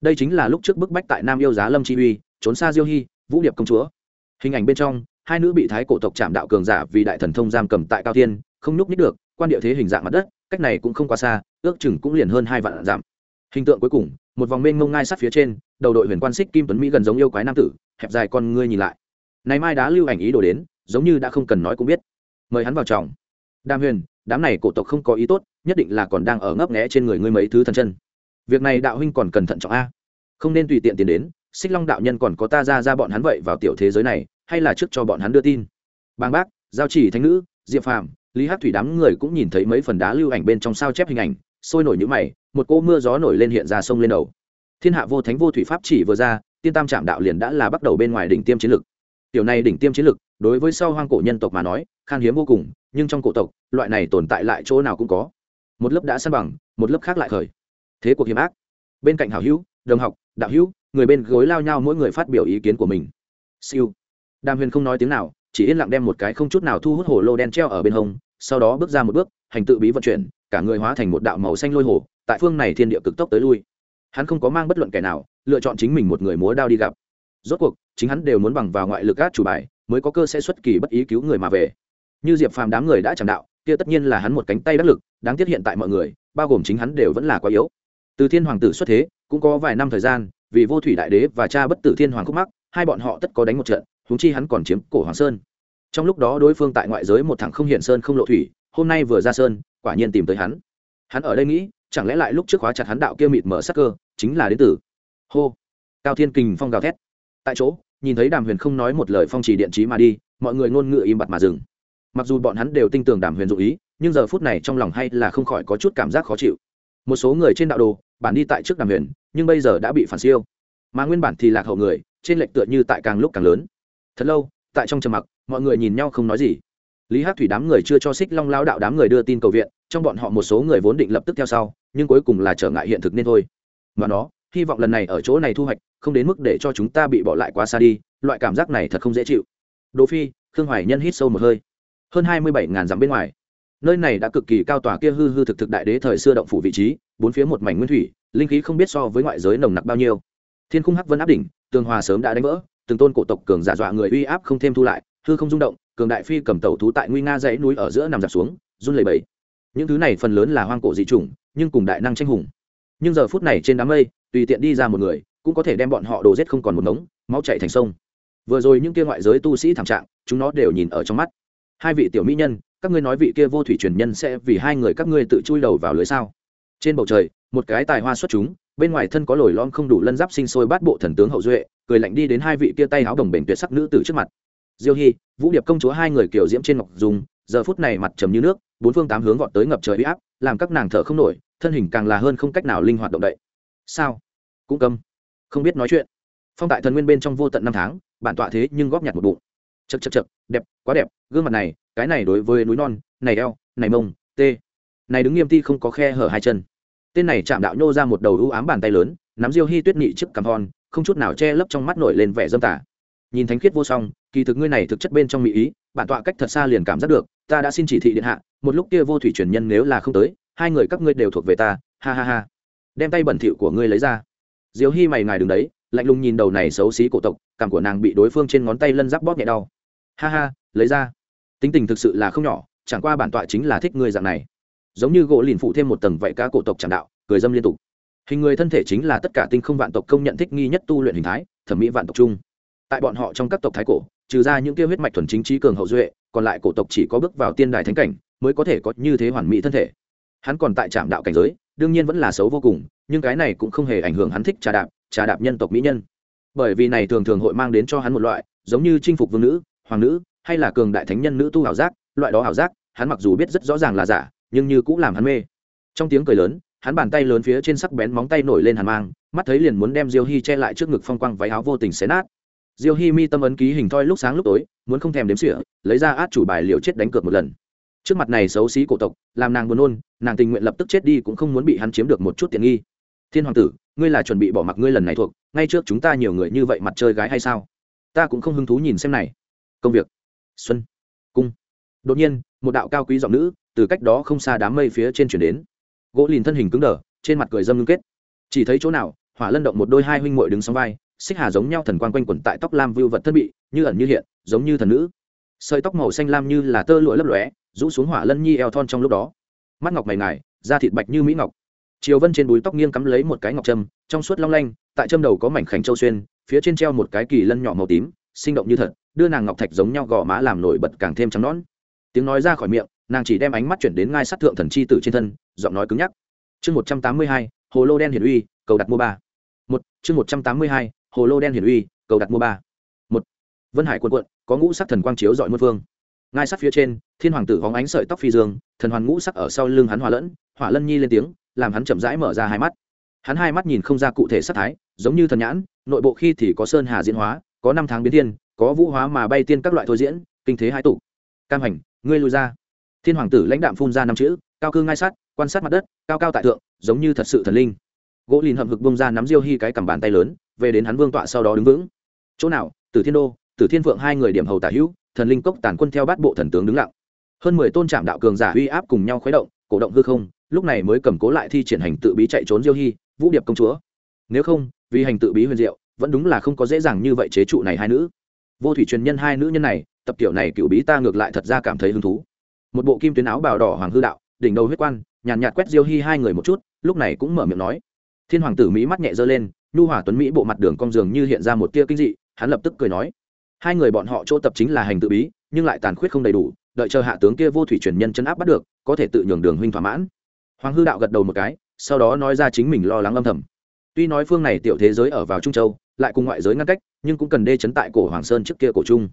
Đây chính là lúc trước bức bách tại nam yêu giá lâm chi uy, trốn xa diêu hy vũ điệp công chúa. Hình ảnh bên trong, hai nữ bị thái cổ tộc chạm đạo cường giả vì đại thần thông giam cầm tại cao thiên, không nhúc nít được quan địa thế hình dạng mặt đất, cách này cũng không quá xa, ước chừng cũng liền hơn hai vạn giảm hình tượng cuối cùng, một vòng mênh mông ngai sát phía trên, đầu đội huyền quan xích kim tuấn mỹ gần giống yêu quái nam tử, hẹp dài con ngươi nhìn lại. Này mai đã lưu ảnh ý đồ đến, giống như đã không cần nói cũng biết. Mời hắn vào trọng đam huyền, đám này cổ tộc không có ý tốt, nhất định là còn đang ở ngấp nghẽ trên người ngươi mấy thứ thần chân. Việc này đạo huynh còn cần thận trọng a. Không nên tùy tiện tiến đến, xích long đạo nhân còn có ta ra ra bọn hắn vậy vào tiểu thế giới này, hay là trước cho bọn hắn đưa tin. Bang bác, giao chỉ thánh nữ, diệp phàm lý hát thủy đám người cũng nhìn thấy mấy phần đá lưu ảnh bên trong sao chép hình ảnh, sôi nổi như mày, một cô mưa gió nổi lên hiện ra sông lên đầu. Thiên hạ vô thánh vô thủy pháp chỉ vừa ra, tiên tam trạm đạo liền đã là bắt đầu bên ngoài đỉnh tiêm chiến lực. Tiểu này đỉnh tiêm chiến lực, đối với sau hoang cổ nhân tộc mà nói, khan hiếm vô cùng, nhưng trong cổ tộc, loại này tồn tại lại chỗ nào cũng có. Một lớp đã săn bằng, một lớp khác lại khởi. Thế cuộc hiểm ác. Bên cạnh hảo hữu, đồng học, đạo hữu, người bên gối lao nhau mỗi người phát biểu ý kiến của mình. Siêu. Đàm huyền không nói tiếng nào chỉ yên lặng đem một cái không chút nào thu hút hồ lô đen treo ở bên hông, sau đó bước ra một bước, hành tự bí vận chuyển, cả người hóa thành một đạo màu xanh lôi hồ, tại phương này thiên địa cực tốc tới lui. Hắn không có mang bất luận kẻ nào, lựa chọn chính mình một người múa đao đi gặp. Rốt cuộc, chính hắn đều muốn bằng vào ngoại lực át chủ bài, mới có cơ sẽ xuất kỳ bất ý cứu người mà về. Như diệp phàm đám người đã chẳng đạo, kia tất nhiên là hắn một cánh tay đắc lực, đáng tiếc hiện tại mọi người, bao gồm chính hắn đều vẫn là quá yếu. Từ thiên hoàng tử xuất thế, cũng có vài năm thời gian, vì vô thủy đại đế và cha bất tử thiên hoàng khúc mắc, hai bọn họ tất có đánh một trận huống chi hắn còn chiếm cổ hoàng sơn. Trong lúc đó đối phương tại ngoại giới một thằng không hiện sơn không lộ thủy, hôm nay vừa ra sơn, quả nhiên tìm tới hắn. Hắn ở đây nghĩ, chẳng lẽ lại lúc trước khóa chặt hắn đạo kia mịt mở sắc cơ, chính là đến từ hô. Cao thiên kình phong gào thét. Tại chỗ, nhìn thấy đàm huyền không nói một lời phong trì điện trí mà đi, mọi người ngôn ngữ im bặt mà dừng. Mặc dù bọn hắn đều tin tưởng đàm huyền dụ ý, nhưng giờ phút này trong lòng hay là không khỏi có chút cảm giác khó chịu. Một số người trên đạo đồ, bản đi tại trước đàm huyền, nhưng bây giờ đã bị phản siêu. Mà nguyên bản thì lạc hậu người, trên lệch tựa như tại càng lúc càng lớn thật lâu, tại trong trầm mặc, mọi người nhìn nhau không nói gì. Lý hát thủy đám người chưa cho xích long lao đạo đám người đưa tin cầu viện, trong bọn họ một số người vốn định lập tức theo sau, nhưng cuối cùng là trở ngại hiện thực nên thôi. Mà nó, hy vọng lần này ở chỗ này thu hoạch, không đến mức để cho chúng ta bị bỏ lại quá xa đi, loại cảm giác này thật không dễ chịu. Đỗ phi, khương hoài nhân hít sâu một hơi. Hơn hai mươi bảy ngàn dặm bên ngoài. Nơi này đã cực kỳ cao tòa kia hư hư thực thực đại đế thời xưa động phủ vị trí, bốn phía một mảnh nguyên thủy, linh khí không biết so với ngoại giới nồng nặc bao nhiêu. Thiên khung hắc vân áp đỉnh, tường hòa sớm đã đánh vỡ từng tôn cổ tộc cường giả dọa người uy áp không thêm thu lại, hư không rung động, cường đại phi cầm tàu thú tại nguy nga dãy núi ở giữa nằm giặt xuống, run lầy bẫy những thứ này phần lớn là hoang cổ dị chủng, nhưng cùng đại năng tranh hùng. Nhưng giờ phút này trên đám mây, tùy tiện đi ra một người, cũng có thể đem bọn họ đổ rết không còn một mống máu chạy thành sông. Vừa rồi những kia ngoại giới tu sĩ thảm trạng, chúng nó đều nhìn ở trong mắt. Hai vị tiểu mỹ nhân, các ngươi nói vị kia vô thủy truyền nhân sẽ vì hai người các ngươi tự chui đầu vào lưới sao? Trên bầu trời, một cái tài hoa xuất chúng, bên ngoài thân có lồi lom không đủ lân giáp sinh sôi bát bộ thần tướng hậu duệ cười lạnh đi đến hai vị kia tay áo đồng bền tuyệt sắc nữ tử trước mặt. Diêu hy vũ điệp công chúa hai người kiểu diễm trên ngọc dùng giờ phút này mặt trầm như nước, bốn phương tám hướng vọt tới ngập trời huy áp, làm các nàng thở không nổi, thân hình càng là hơn không cách nào linh hoạt động đậy. Sao? Cũng câm. Không biết nói chuyện. Phong tại thần nguyên bên trong vô tận năm tháng, bản tọa thế nhưng góp nhặt một bụng. Chật chật chật đẹp, quá đẹp, gương mặt này, cái này đối với núi non, này eo, này mông, tê. Này đứng nghiêm ti không có khe hở hai chân. Tên này chạm đạo nhô ra một đầu ưu ám bàn tay lớn, nắm diêu hy tuyết nhị chiếc cằm hòn không chút nào che lấp trong mắt nổi lên vẻ dâm tả nhìn thánh khiết vô song, kỳ thực ngươi này thực chất bên trong mỹ ý, bản tọa cách thật xa liền cảm giác được, ta đã xin chỉ thị điện hạ, một lúc kia vô thủy truyền nhân nếu là không tới, hai người các ngươi đều thuộc về ta, ha ha ha. Đem tay bẩn thỉu của ngươi lấy ra. Diêu hy mày ngài đứng đấy, lạnh lùng nhìn đầu này xấu xí cổ tộc, cảm của nàng bị đối phương trên ngón tay lân giáp bóp nhẹ đau. Ha ha, lấy ra. Tính tình thực sự là không nhỏ, chẳng qua bản tọa chính là thích ngươi dạng này. Giống như gỗ lìn phụ thêm một tầng vậy cá cổ tộc chẳng đạo, cười dâm liên tục hình người thân thể chính là tất cả tinh không vạn tộc công nhận thích nghi nhất tu luyện hình thái, thẩm mỹ vạn tộc chung. Tại bọn họ trong các tộc thái cổ, trừ ra những kia huyết mạch thuần chính trí cường hậu duệ, còn lại cổ tộc chỉ có bước vào tiên đài thánh cảnh mới có thể có như thế hoàn mỹ thân thể. Hắn còn tại trạm đạo cảnh giới, đương nhiên vẫn là xấu vô cùng, nhưng cái này cũng không hề ảnh hưởng hắn thích trà đạp trà đạp nhân tộc mỹ nhân. Bởi vì này thường thường hội mang đến cho hắn một loại, giống như chinh phục vương nữ, hoàng nữ, hay là cường đại thánh nhân nữ tu hảo giác, loại đó hảo giác, hắn mặc dù biết rất rõ ràng là giả, nhưng như cũng làm hắn mê. Trong tiếng cười lớn hắn bàn tay lớn phía trên sắc bén móng tay nổi lên hàn mang, mắt thấy liền muốn đem diêu hy che lại trước ngực phong quang váy áo vô tình xé nát. Diêu hy mi tâm ấn ký hình thoi lúc sáng lúc tối, muốn không thèm đếm sỉa lấy ra át chủ bài liều chết đánh cược một lần. Trước mặt này xấu xí cổ tộc, làm nàng buồn nôn, nàng tình nguyện lập tức chết đi cũng không muốn bị hắn chiếm được một chút tiện nghi. Thiên hoàng tử, ngươi là chuẩn bị bỏ mặc ngươi lần này thuộc, ngay trước chúng ta nhiều người như vậy mặt chơi gái hay sao? Ta cũng không hứng thú nhìn xem này. Công việc. Xuân. Cung. Đột nhiên, một đạo cao quý giọng nữ từ cách đó không xa đám mây phía trên chuyển đến gỗ lìn thân hình cứng đờ, trên mặt cười dâm ngưng kết. Chỉ thấy chỗ nào, hỏa lân động một đôi hai huynh muội đứng sóng vai, xích hà giống nhau thần quan quanh quẩn tại tóc lam vưu vật thân bị, như ẩn như hiện, giống như thần nữ. Sợi tóc màu xanh lam như là tơ lụa lấp lóe, rũ xuống hỏa lân nhi eo thon trong lúc đó. Mắt ngọc mày ngài, da thịt bạch như mỹ ngọc. Chiều vân trên búi tóc nghiêng cắm lấy một cái ngọc trâm, trong suốt long lanh, tại châm đầu có mảnh khảnh châu xuyên, phía trên treo một cái kỳ lân nhỏ màu tím, sinh động như thật, đưa nàng ngọc thạch giống nhau gò má làm nổi bật càng thêm trắng nón tiếng nói ra khỏi miệng, nàng chỉ đem ánh mắt chuyển đến ngai sát thượng thần chi tử trên thân giọng nói cứng nhắc. Chương một trăm tám mươi hai, hồ lô đen hiển uy, cầu đặt mua ba. Một, chương một trăm tám mươi hai, hồ lô đen hiển uy, cầu đặt mua ba. Một, vân hải quần quận, có ngũ sắc thần quang chiếu dọi muôn phương. Ngai sát phía trên, thiên hoàng tử hóng ánh sợi tóc phi dương, thần hoàn ngũ sắc ở sau lưng hắn hòa lẫn, hỏa lân nhi lên tiếng, làm hắn chậm rãi mở ra hai mắt. Hắn hai mắt nhìn không ra cụ thể sắc thái, giống như thần nhãn, nội bộ khi thì có sơn hà diễn hóa, có năm tháng biến thiên, có vũ hóa mà bay tiên các loại thôi diễn, kinh thế hai tụ. Cam hành, ngươi lui ra. Thiên hoàng tử lãnh đạm phun ra năm chữ, cao cư ngai sát quan sát mặt đất, cao cao tại thượng, giống như thật sự thần linh. Gỗ lìn hậm hực bông ra nắm diêu hy cái cầm bàn tay lớn, về đến hắn vương tọa sau đó đứng vững. Chỗ nào? Tử thiên đô, tử thiên phượng hai người điểm hầu tả hữu, thần linh cốc tàn quân theo bát bộ thần tướng đứng lặng. Hơn mười tôn trạm đạo cường giả uy áp cùng nhau khuấy động, cổ động hư không, lúc này mới cầm cố lại thi triển hành tự bí chạy trốn diêu hy vũ điệp công chúa. Nếu không, vì hành tự bí huyền diệu, vẫn đúng là không có dễ dàng như vậy chế trụ này hai nữ. Vô thủy truyền nhân hai nữ nhân này, tập tiểu này cựu bí ta ngược lại thật ra cảm thấy hứng thú. Một bộ kim tuyến áo bào đỏ hoàng hư đạo, đỉnh đầu huyết quan nhàn nhạt quét diêu hy hai người một chút, lúc này cũng mở miệng nói. Thiên hoàng tử mỹ mắt nhẹ dơ lên, nhu hỏa tuấn mỹ bộ mặt đường cong dường như hiện ra một tia kinh dị, hắn lập tức cười nói. Hai người bọn họ chỗ tập chính là hành tự bí, nhưng lại tàn khuyết không đầy đủ, đợi chờ hạ tướng kia vô thủy truyền nhân chấn áp bắt được, có thể tự nhường đường huynh thỏa mãn. Hoàng hư đạo gật đầu một cái, sau đó nói ra chính mình lo lắng âm thầm. Tuy nói phương này tiểu thế giới ở vào trung châu, lại cùng ngoại giới ngăn cách, nhưng cũng cần đê chấn tại cổ hoàng sơn trước kia cổ trung.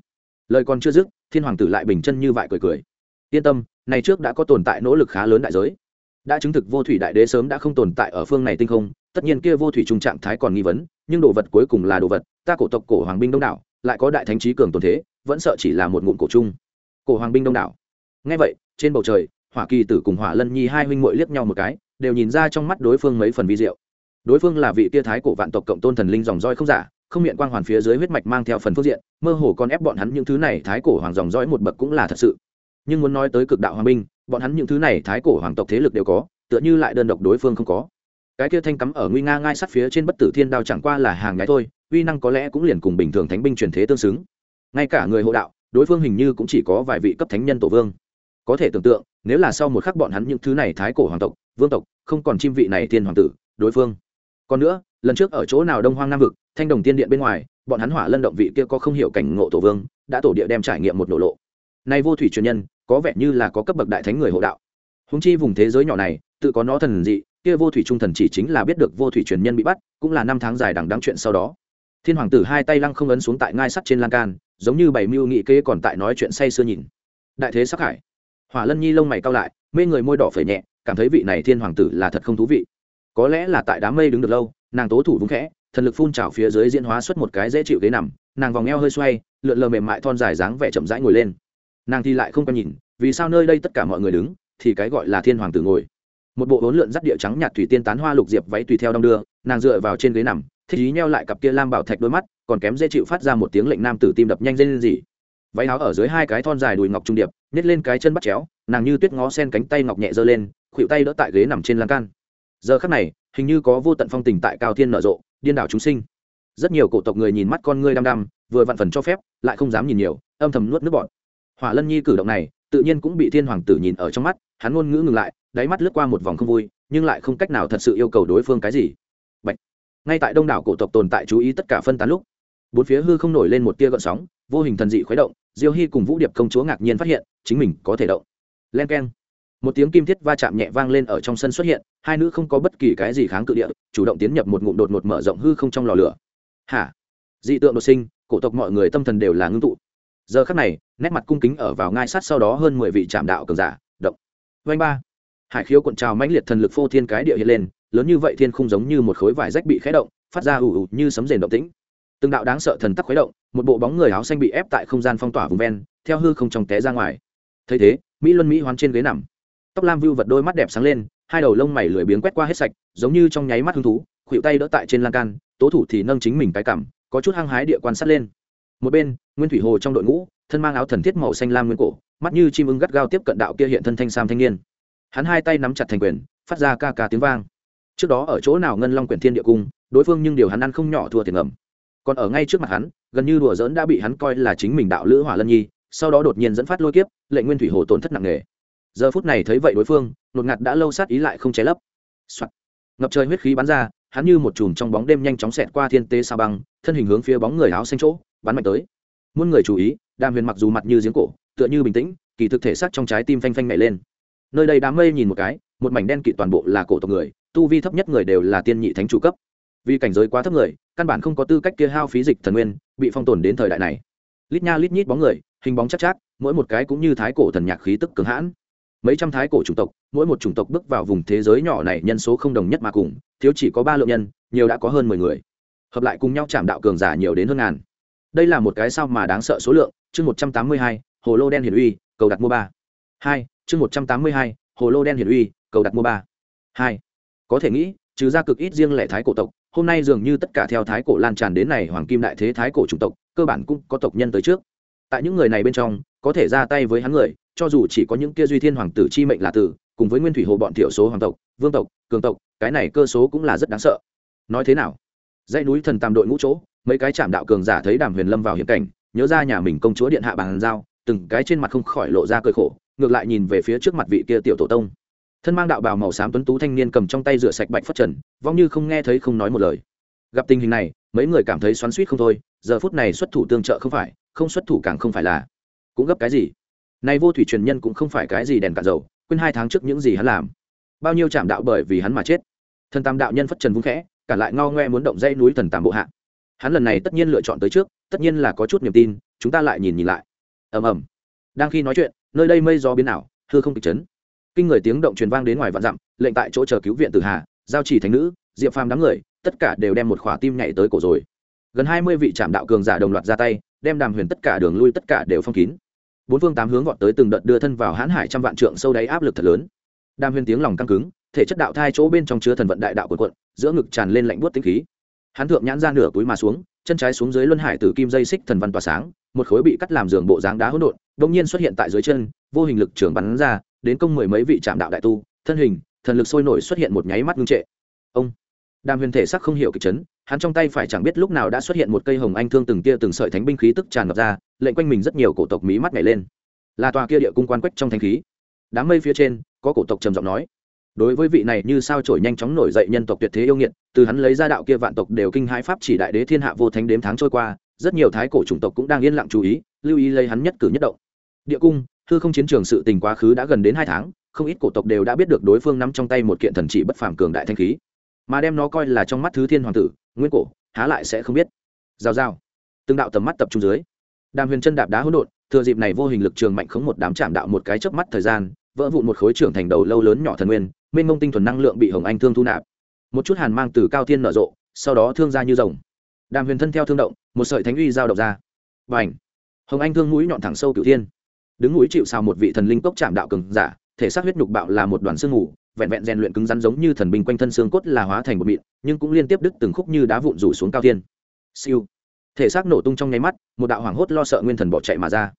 Lời còn chưa dứt, thiên hoàng tử lại bình chân như vại cười cười. Yên tâm, này trước đã có tồn tại nỗ lực khá lớn đại giới đã chứng thực vô thủy đại đế sớm đã không tồn tại ở phương này tinh không, tất nhiên kia vô thủy trùng trạng thái còn nghi vấn, nhưng đồ vật cuối cùng là đồ vật, ta cổ tộc cổ hoàng binh đông đảo, lại có đại thánh trí cường tồn thế, vẫn sợ chỉ là một ngụm cổ chung. Cổ hoàng binh đông đảo. Ngay vậy, trên bầu trời, hỏa kỳ tử cùng hỏa lân nhi hai huynh muội liếc nhau một cái, đều nhìn ra trong mắt đối phương mấy phần vi diệu. Đối phương là vị tia thái cổ vạn tộc cộng tôn thần linh dòng roi không giả, không miệng quang hoàn phía dưới huyết mạch mang theo phần phương diện, mơ hồ còn ép bọn hắn những thứ này thái cổ hoàng dòng roi một bậc cũng là thật sự nhưng muốn nói tới cực đạo hoàng minh, bọn hắn những thứ này thái cổ hoàng tộc thế lực đều có, tựa như lại đơn độc đối phương không có. Cái kia thanh cắm ở nguy nga ngai sát phía trên bất tử thiên đao chẳng qua là hàng nhái thôi, uy năng có lẽ cũng liền cùng bình thường thánh binh truyền thế tương xứng. Ngay cả người hộ đạo, đối phương hình như cũng chỉ có vài vị cấp thánh nhân tổ vương. Có thể tưởng tượng, nếu là sau một khắc bọn hắn những thứ này thái cổ hoàng tộc, vương tộc, không còn chim vị này thiên hoàng tử, đối phương. Còn nữa, lần trước ở chỗ nào đông hoang nam vực, thanh đồng tiên điện bên ngoài, bọn hắn hỏa lân động vị kia có không hiểu cảnh ngộ tổ vương, đã tổ địa đem trải nghiệm một nổ lộ nay vô thủy truyền nhân, có vẻ như là có cấp bậc đại thánh người hộ đạo. Húng chi vùng thế giới nhỏ này, tự có nó thần dị, kia vô thủy trung thần chỉ chính là biết được vô thủy truyền nhân bị bắt, cũng là năm tháng dài đằng đáng chuyện sau đó. Thiên hoàng tử hai tay lăng không ấn xuống tại ngai sắt trên lan can, giống như bảy mưu nghị kê còn tại nói chuyện say sưa nhìn. Đại thế sắc hải. Hỏa lân nhi lông mày cao lại, mê người môi đỏ phẩy nhẹ, cảm thấy vị này thiên hoàng tử là thật không thú vị. Có lẽ là tại đám mây đứng được lâu, nàng tố thủ vúng khẽ, thần lực phun trào phía dưới diễn hóa xuất một cái dễ chịu ghế nằm, nàng vòng eo hơi xoay, lượn lờ mềm mại thon dài dáng vẻ chậm rãi ngồi lên nàng thì lại không có nhìn, vì sao nơi đây tất cả mọi người đứng, thì cái gọi là thiên hoàng tử ngồi. Một bộ bốn lượn rắt địa trắng nhạt thủy tiên tán hoa lục diệp váy tùy theo đong đưa, nàng dựa vào trên ghế nằm, thích ý nheo lại cặp kia lam bảo thạch đôi mắt, còn kém dễ chịu phát ra một tiếng lệnh nam tử tim đập nhanh lên gì váy áo ở dưới hai cái thon dài đùi ngọc trung điệp, nhét lên cái chân bắt chéo, nàng như tuyết ngó sen cánh tay ngọc nhẹ giơ lên khuỵu tay đỡ tại ghế nằm trên lan can. Giờ khắc này, hình như có vô tận phong tình tại cao thiên nở rộ, điên đảo chúng sinh. Rất nhiều cổ tộc người nhìn mắt con ngươi đăm đăm, vừa vặn phần cho phép, lại không dám nhìn nhiều, âm thầm nuốt nước bọt hỏa lân nhi cử động này, tự nhiên cũng bị thiên hoàng tử nhìn ở trong mắt, hắn ngôn ngữ ngừng lại, đáy mắt lướt qua một vòng không vui, nhưng lại không cách nào thật sự yêu cầu đối phương cái gì. Bạch. ngay tại đông đảo cổ tộc tồn tại chú ý tất cả phân tán lúc, bốn phía hư không nổi lên một tia gợn sóng, vô hình thần dị khuấy động, diêu hy cùng vũ điệp công chúa ngạc nhiên phát hiện, chính mình có thể động. Len k e n một tiếng kim thiết va chạm nhẹ vang lên ở trong sân xuất hiện, hai nữ không có bất kỳ cái gì kháng cự địa, chủ động tiến nhập một ngụm đột ngột mở rộng hư không trong lò lửa. Hả? Dị tượng đột sinh, cổ tộc mọi người tâm thần đều là ngưng tụ giờ khắc này, nét mặt cung kính ở vào ngai sát sau đó hơn mười vị trạm đạo cường giả, động. Vanh ba. Hải khiếu cuộn trào mãnh liệt thần lực phô thiên cái địa hiện lên, lớn như vậy thiên không giống như một khối vải rách bị khé động, phát ra ù ù như sấm rền động tĩnh. Từng đạo đáng sợ thần tắc khuấy động, một bộ bóng người áo xanh bị ép tại không gian phong tỏa vùng ven, theo hư không trong té ra ngoài. Thấy thế, mỹ luân mỹ hoán trên ghế nằm. Tóc lam vưu vật đôi mắt đẹp sáng lên, hai đầu lông mày lười biếng quét qua hết sạch, giống như trong nháy mắt hứng thú khuỵu tay đỡ tại trên lan can, tố thủ thì nâng chính mình cái cảm có chút hăng hái địa quan sát lên một bên, nguyên thủy hồ trong đội ngũ, thân mang áo thần thiết màu xanh lam nguyên cổ, mắt như chim ưng gắt gao tiếp cận đạo kia hiện thân thanh sam thanh niên. Hắn hai tay nắm chặt thành quyền, phát ra ca ca tiếng vang. Trước đó ở chỗ nào ngân long quyển thiên địa cung, đối phương nhưng điều hắn ăn không nhỏ thua tiền ngầm. Còn ở ngay trước mặt hắn, gần như đùa dỡn đã bị hắn coi là chính mình đạo lữ hỏa lân nhi, sau đó đột nhiên dẫn phát lôi kiếp, lệnh nguyên thủy hồ tổn thất nặng nề. Giờ phút này thấy vậy đối phương nột ngạt đã lâu sát ý lại không che lấp、Soạn. ngập trời huyết khí bắn ra hắn như một chùm trong bóng đêm nhanh chóng xẹt qua thiên tế sa băng, thân hình hướng phía bóng người áo xanh chỗ, bắn mạnh tới. Muôn người chú ý, đàm huyền mặc dù mặt như giếng cổ, tựa như bình tĩnh, kỳ thực thể xác trong trái tim phanh phanh nhảy lên. Nơi đây đám mây nhìn một cái, một mảnh đen kịt toàn bộ là cổ tộc người, tu vi thấp nhất người đều là tiên nhị thánh chủ cấp. Vì cảnh giới quá thấp người, căn bản không có tư cách kia hao phí dịch thần nguyên, bị phong tồn đến thời đại này. Lít nha lít nhít bóng người, hình bóng chắc chắc, mỗi một cái cũng như thái cổ thần nhạc khí tức cường hãn mấy trăm thái cổ chủng tộc, mỗi một chủng tộc bước vào vùng thế giới nhỏ này nhân số không đồng nhất mà cùng, thiếu chỉ có ba lượng nhân, nhiều đã có hơn mười người. Hợp lại cùng nhau chạm đạo cường giả nhiều đến hơn ngàn. Đây là một cái sao mà đáng sợ số lượng, chương một trăm tám mươi hai, hồ lô đen hiển uy, cầu đặt mua ba. Hai, chương một trăm tám mươi hai, hồ lô đen hiển uy, cầu đặt mua ba. Hai, có thể nghĩ, trừ ra cực ít riêng lẻ thái cổ tộc, hôm nay dường như tất cả theo thái cổ lan tràn đến này hoàng kim đại thế thái cổ chủng tộc, cơ bản cũng có tộc nhân tới trước. Tại những người này bên trong, có thể ra tay với hắn người cho dù chỉ có những kia duy thiên hoàng tử chi mệnh là tử, cùng với nguyên thủy hồ bọn thiểu số hoàng tộc, vương tộc, cường tộc, cái này cơ số cũng là rất đáng sợ. Nói thế nào? Dãy núi thần tam đội ngũ chỗ, mấy cái chạm đạo cường giả thấy đàm huyền lâm vào hiểm cảnh, nhớ ra nhà mình công chúa điện hạ bàn giao, từng cái trên mặt không khỏi lộ ra cơi khổ, ngược lại nhìn về phía trước mặt vị kia tiểu tổ tông. Thân mang đạo bào màu xám tuấn tú thanh niên cầm trong tay rửa sạch bạch phất trần, vong như không nghe thấy không nói một lời. Gặp tình hình này, mấy người cảm thấy xoắn suýt không thôi, giờ phút này xuất thủ tương trợ không phải, không xuất thủ càng không phải là. Cũng gấp cái gì? Nay vô thủy truyền nhân cũng không phải cái gì đèn cạn dầu, quên hai tháng trước những gì hắn làm. Bao nhiêu chạm đạo bởi vì hắn mà chết. Thần tam đạo nhân phất trần vung khẽ, cả lại ngao ngoe muốn động dây núi thần tam bộ hạ. Hắn lần này tất nhiên lựa chọn tới trước, tất nhiên là có chút niềm tin, chúng ta lại nhìn nhìn lại. Ầm ầm. Đang khi nói chuyện, nơi đây mây gió biến ảo, hư không kịch chấn. Kinh người tiếng động truyền vang đến ngoài vạn dặm, lệnh tại chỗ chờ cứu viện từ hà, giao chỉ thánh nữ, diệp phàm đám người, tất cả đều đem một khỏa tim nhảy tới cổ rồi. Gần hai mươi vị trạm đạo cường giả đồng loạt ra tay, đem đàm huyền tất cả đường lui tất cả đều phong kín bốn phương tám hướng vọt tới từng đợt đưa thân vào hãn hải trăm vạn trượng sâu đáy áp lực thật lớn. Đàm huyền tiếng lòng căng cứng, thể chất đạo thai chỗ bên trong chứa thần vận đại đạo của quận giữa ngực tràn lên lạnh buốt tinh khí. Hắn thượng nhãn ra nửa túi mà xuống, chân trái xuống dưới luân hải từ kim dây xích thần văn tỏa sáng, một khối bị cắt làm giường bộ dáng đá hỗn độn đông nhiên xuất hiện tại dưới chân, vô hình lực trưởng bắn ra, đến công mười mấy vị trạm đạo đại tu, thân hình, thần lực sôi nổi xuất hiện một nháy mắt ngưng trệ. Ông! Đàm huyền thể sắc không hiểu kịch chấn, hắn trong tay phải chẳng biết lúc nào đã xuất hiện một cây hồng anh thương từng tia từng sợi thánh binh khí tức tràn ngập ra lệnh quanh mình rất nhiều cổ tộc mí mắt nhảy lên. Là tòa kia địa cung quan quách trong thanh khí. Đám mây phía trên, có cổ tộc trầm giọng nói. Đối với vị này như sao trổi nhanh chóng nổi dậy nhân tộc tuyệt thế yêu nghiệt, từ hắn lấy ra đạo kia vạn tộc đều kinh hãi pháp chỉ đại đế thiên hạ vô thánh đếm tháng trôi qua, rất nhiều thái cổ chủng tộc cũng đang yên lặng chú ý, lưu ý lấy hắn nhất cử nhất động. Địa cung, hư không chiến trường sự tình quá khứ đã gần đến hai tháng, không ít cổ tộc đều đã biết được đối phương nắm trong tay một kiện thần chỉ bất phàm cường đại thanh khí. Mà đem nó coi là trong mắt thứ thiên hoàng tử, nguyên cổ, há lại sẽ không biết. Giao giao. Từng đạo tầm mắt tập trung dưới đàm huyền chân đạp đá hỗn độn, thừa dịp này vô hình lực trường mạnh khống một đám chạm đạo một cái chớp mắt thời gian, vỡ vụn một khối trưởng thành đầu lâu lớn nhỏ thần nguyên, mênh mông tinh thuần năng lượng bị hồng anh thương thu nạp. Một chút hàn mang từ cao thiên nở rộ, sau đó thương ra như rồng. Đàm huyền thân theo thương động, một sợi thánh uy giao động ra. Và ảnh hồng anh thương mũi nhọn thẳng sâu cửu thiên. Đứng mũi chịu sao một vị thần linh cốc chạm đạo cường giả, thể xác huyết nhục bạo là một đoàn xương ngủ vẹn vẹn rèn luyện cứng rắn giống như thần binh quanh thân xương cốt là hóa thành một mịn, nhưng cũng liên tiếp đứt từng khúc như đá vụn rủ xuống cao thiên. Siêu! Thể xác nổ tung trong nháy mắt, một đạo hoảng hốt lo sợ nguyên thần bỏ chạy mà ra.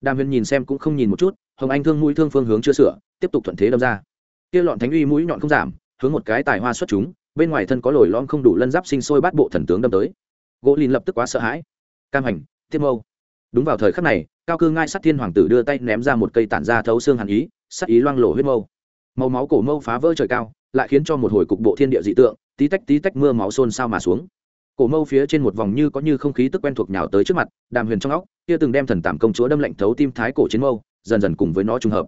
Đàm huyền nhìn xem cũng không nhìn một chút, hồng anh thương mũi thương phương hướng chưa sửa, tiếp tục thuận thế đâm ra. Kia lọn thánh uy mũi nhọn không giảm, hướng một cái tài hoa xuất chúng, bên ngoài thân có lồi lõm không đủ lân giáp sinh sôi bát bộ thần tướng đâm tới. Gỗ lìn lập tức quá sợ hãi. Cam hành thiên mâu. Đúng vào thời khắc này, cao cư ngai sát thiên hoàng tử đưa tay ném ra một cây tản ra thấu xương hàn ý, sát ý loang lổ huyết mâu. Màu máu cổ mâu phá vỡ trời cao, lại khiến cho một hồi cục bộ thiên địa dị tượng, tí tách tí tách mưa máu xôn xao mà xuống cổ mâu phía trên một vòng như có như không khí tức quen thuộc nhào tới trước mặt, đàm huyền trong óc, kia từng đem thần tảm công chúa đâm lạnh thấu tim thái cổ chiến mâu, dần dần cùng với nó trùng hợp.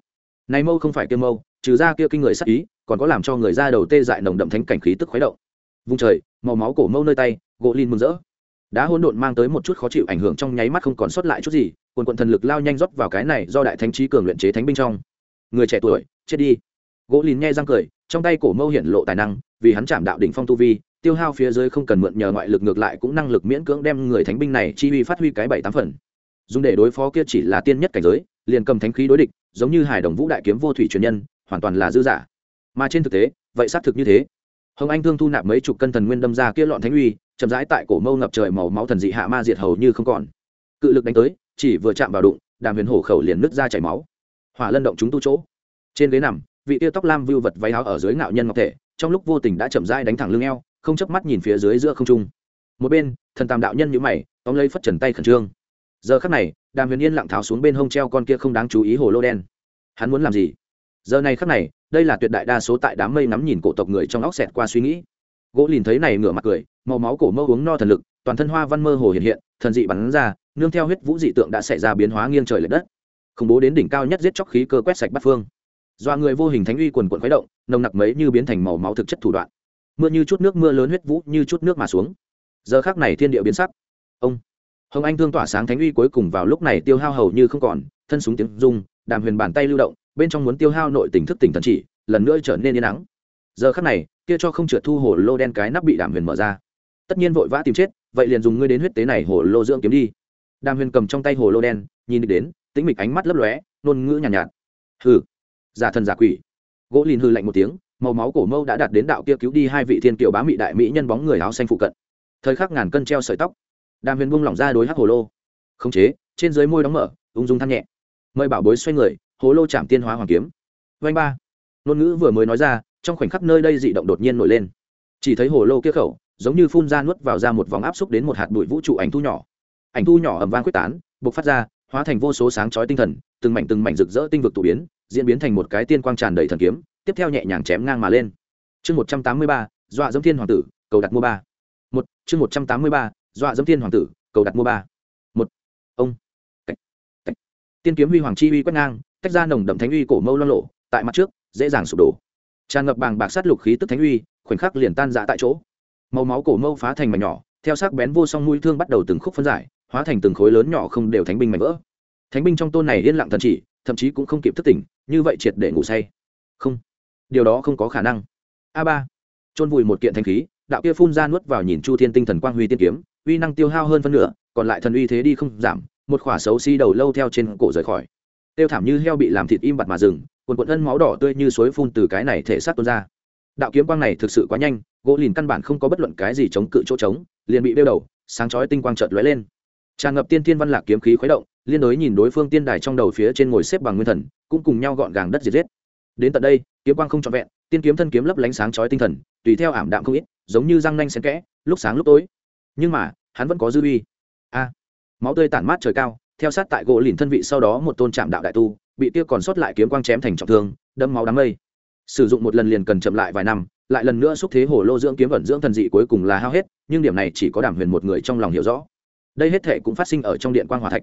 Này mâu không phải kia mâu, trừ ra kia kinh người sắc ý, còn có làm cho người ra đầu tê dại nồng đậm thánh cảnh khí tức khuấy động. Vung trời, màu máu cổ mâu nơi tay, gỗ lin mừng rỡ. Đã hỗn độn mang tới một chút khó chịu ảnh hưởng trong nháy mắt không còn sót lại chút gì, quần quận thần lực lao nhanh rót vào cái này do đại thánh trí cường luyện chế thánh binh trong. Người trẻ tuổi, chết đi. Gỗ lìn nghe răng cười, trong tay cổ mâu hiện lộ tài năng, vì hắn chạm đạo đỉnh phong tu vi tiêu hao phía dưới không cần mượn nhờ ngoại lực ngược lại cũng năng lực miễn cưỡng đem người thánh binh này chi uy phát huy cái bảy tám phần. Dùng để đối phó kia chỉ là tiên nhất cảnh giới, liền cầm thánh khí đối địch, giống như hải đồng vũ đại kiếm vô thủy truyền nhân, hoàn toàn là dư giả. Mà trên thực tế, vậy xác thực như thế. Hồng anh thương thu nạp mấy chục cân thần nguyên đâm ra kia lọn thánh uy, chậm rãi tại cổ mâu ngập trời màu máu thần dị hạ ma diệt hầu như không còn. Cự lực đánh tới, chỉ vừa chạm vào đụng, đàm huyền hổ khẩu liền nứt ra chảy máu. Hỏa lân động chúng tu chỗ. Trên ghế nằm, vị Tiêu tóc lam vưu vật váy áo ở dưới ngạo nhân ngọc thể, trong lúc vô tình đã chậm rãi đánh thẳng lưng eo không chớp mắt nhìn phía dưới giữa không trung. Một bên, thần tam đạo nhân nhữ mày, tóm lấy phất trần tay khẩn trương. Giờ khắc này, đàm huyền yên lặng tháo xuống bên hông treo con kia không đáng chú ý hồ lô đen. Hắn muốn làm gì? Giờ này khắc này, đây là tuyệt đại đa số tại đám mây ngắm nhìn cổ tộc người trong óc xẹt qua suy nghĩ. Gỗ lìn thấy này ngửa mặt cười, màu máu cổ mơ uống no thần lực, toàn thân hoa văn mơ hồ hiện hiện, thần dị bắn ra, nương theo huyết vũ dị tượng đã xảy ra biến hóa nghiêng trời l ệ đất. Khủng bố đến đỉnh cao nhất giết chóc khí cơ quét sạch bắt phương. Do người vô hình thánh uy quần quận khuấy động, nồng nặc mấy như biến thành màu máu thực chất thủ đoạn mưa như chút nước mưa lớn huyết vũ như chút nước mà xuống. Giờ khác này thiên địa biến sắc. Ông hồng anh thương tỏa sáng thánh uy cuối cùng vào lúc này tiêu hao hầu như không còn thân súng tiếng rung đàm huyền bàn tay lưu động bên trong muốn tiêu hao nội tình thức tỉnh thần chỉ lần nữa trở nên yên nắng giờ khắc này kia cho không trượt thu hồ lô đen cái nắp bị đàm huyền mở ra. Tất nhiên vội vã tìm chết vậy liền dùng ngươi đến huyết tế này hồ lô dưỡng kiếm đi. Đàm huyền cầm trong tay hồ lô đen nhìn đến tĩnh mịch ánh mắt lấp lóe nôn ngữ nhàn nhạt, nhạt hừ giả thần giả quỷ. Gỗ lìn hư lạnh một tiếng màu máu cổ mâu đã đạt đến đạo kia cứu đi hai vị thiên kiều bá mị đại mỹ nhân bóng người áo xanh phụ cận. Thời khắc ngàn cân treo sợi tóc, đàm huyền buông lỏng ra đối hắc hồ lô. Khống chế, trên dưới môi đóng mở, ung dung than nhẹ. Mời bảo bối xoay người, hồ lô chạm tiên hóa hoàng kiếm. Vanh ba. Ngôn ngữ vừa mới nói ra, trong khoảnh khắc nơi đây dị động đột nhiên nổi lên. Chỉ thấy hồ lô kia khẩu, giống như phun ra nuốt vào ra một vòng áp xúc đến một hạt bụi vũ trụ ảnh thu nhỏ. Ảnh thu nhỏ ầm vang quyết tán, bộc phát ra, hóa thành vô số sáng chói tinh thần, từng mảnh từng mảnh rực rỡ tinh vực tụ biến, diễn biến thành một cái tiên quang tràn đầy thần kiếm tiếp theo nhẹ nhàng chém ngang mà lên. Chương một trăm tám mươi ba, dọa dẫm thiên hoàng tử, cầu đặt mua ba. Một, chương một trăm tám mươi ba, dọa dẫm thiên hoàng tử, cầu đặt mua ba. Một, ông. Cách. Cách. tiên kiếm huy hoàng chi uy quét ngang, tách ra nồng đậm thánh uy cổ mâu lo lộ tại mặt trước, dễ dàng sụp đổ. Tràn ngập bàng bạc sát lục khí tức thánh uy, khoảnh khắc liền tan rã tại chỗ. Màu máu cổ mâu phá thành mảnh nhỏ, theo sắc bén vô song mũi thương bắt đầu từng khúc phân giải, hóa thành từng khối lớn nhỏ không đều thánh binh mảnh vỡ. Thánh binh trong tôn này yên lặng thần chỉ, thậm chí cũng không kịp thức tỉnh, như vậy triệt để ngủ say. Không điều đó không có khả năng. A ba. Chôn vùi một kiện thanh khí, đạo kia phun ra nuốt vào nhìn chu thiên tinh thần quang huy tiên kiếm, uy năng tiêu hao hơn phân nửa, còn lại thần uy thế đi không giảm, một khỏa xấu xí đầu lâu theo trên cổ rời khỏi. Tiêu thảm như heo bị làm thịt im bặt mà dừng, quần quần ân máu đỏ tươi như suối phun từ cái này thể sát tuôn ra. Đạo kiếm quang này thực sự quá nhanh, gỗ lìn căn bản không có bất luận cái gì chống cự chỗ trống, liền bị đeo đầu, sáng chói tinh quang chợt lóe lên. Tràn ngập tiên thiên văn lạc kiếm khí khuấy động, liên đối nhìn đối phương tiên đài trong đầu phía trên ngồi xếp bằng nguyên thần, cũng cùng nhau gọn gàng đất diệt giết đến tận đây, kiếm quang không trọn vẹn, tiên kiếm thân kiếm lấp lánh sáng chói tinh thần, tùy theo ảm đạm không ít, giống như răng nanh xen kẽ, lúc sáng lúc tối. Nhưng mà, hắn vẫn có dư uy. A, máu tươi tản mát trời cao, theo sát tại gỗ lìn thân vị sau đó một tôn trạm đạo đại tu, bị kia còn sót lại kiếm quang chém thành trọng thương đâm máu đám mây. Sử dụng một lần liền cần chậm lại vài năm, lại lần nữa xúc thế hồ lô dưỡng kiếm vận dưỡng thần dị cuối cùng là hao hết, nhưng điểm này chỉ có đảm huyền một người trong lòng hiểu rõ. Đây hết thể cũng phát sinh ở trong điện quan hòa thạch.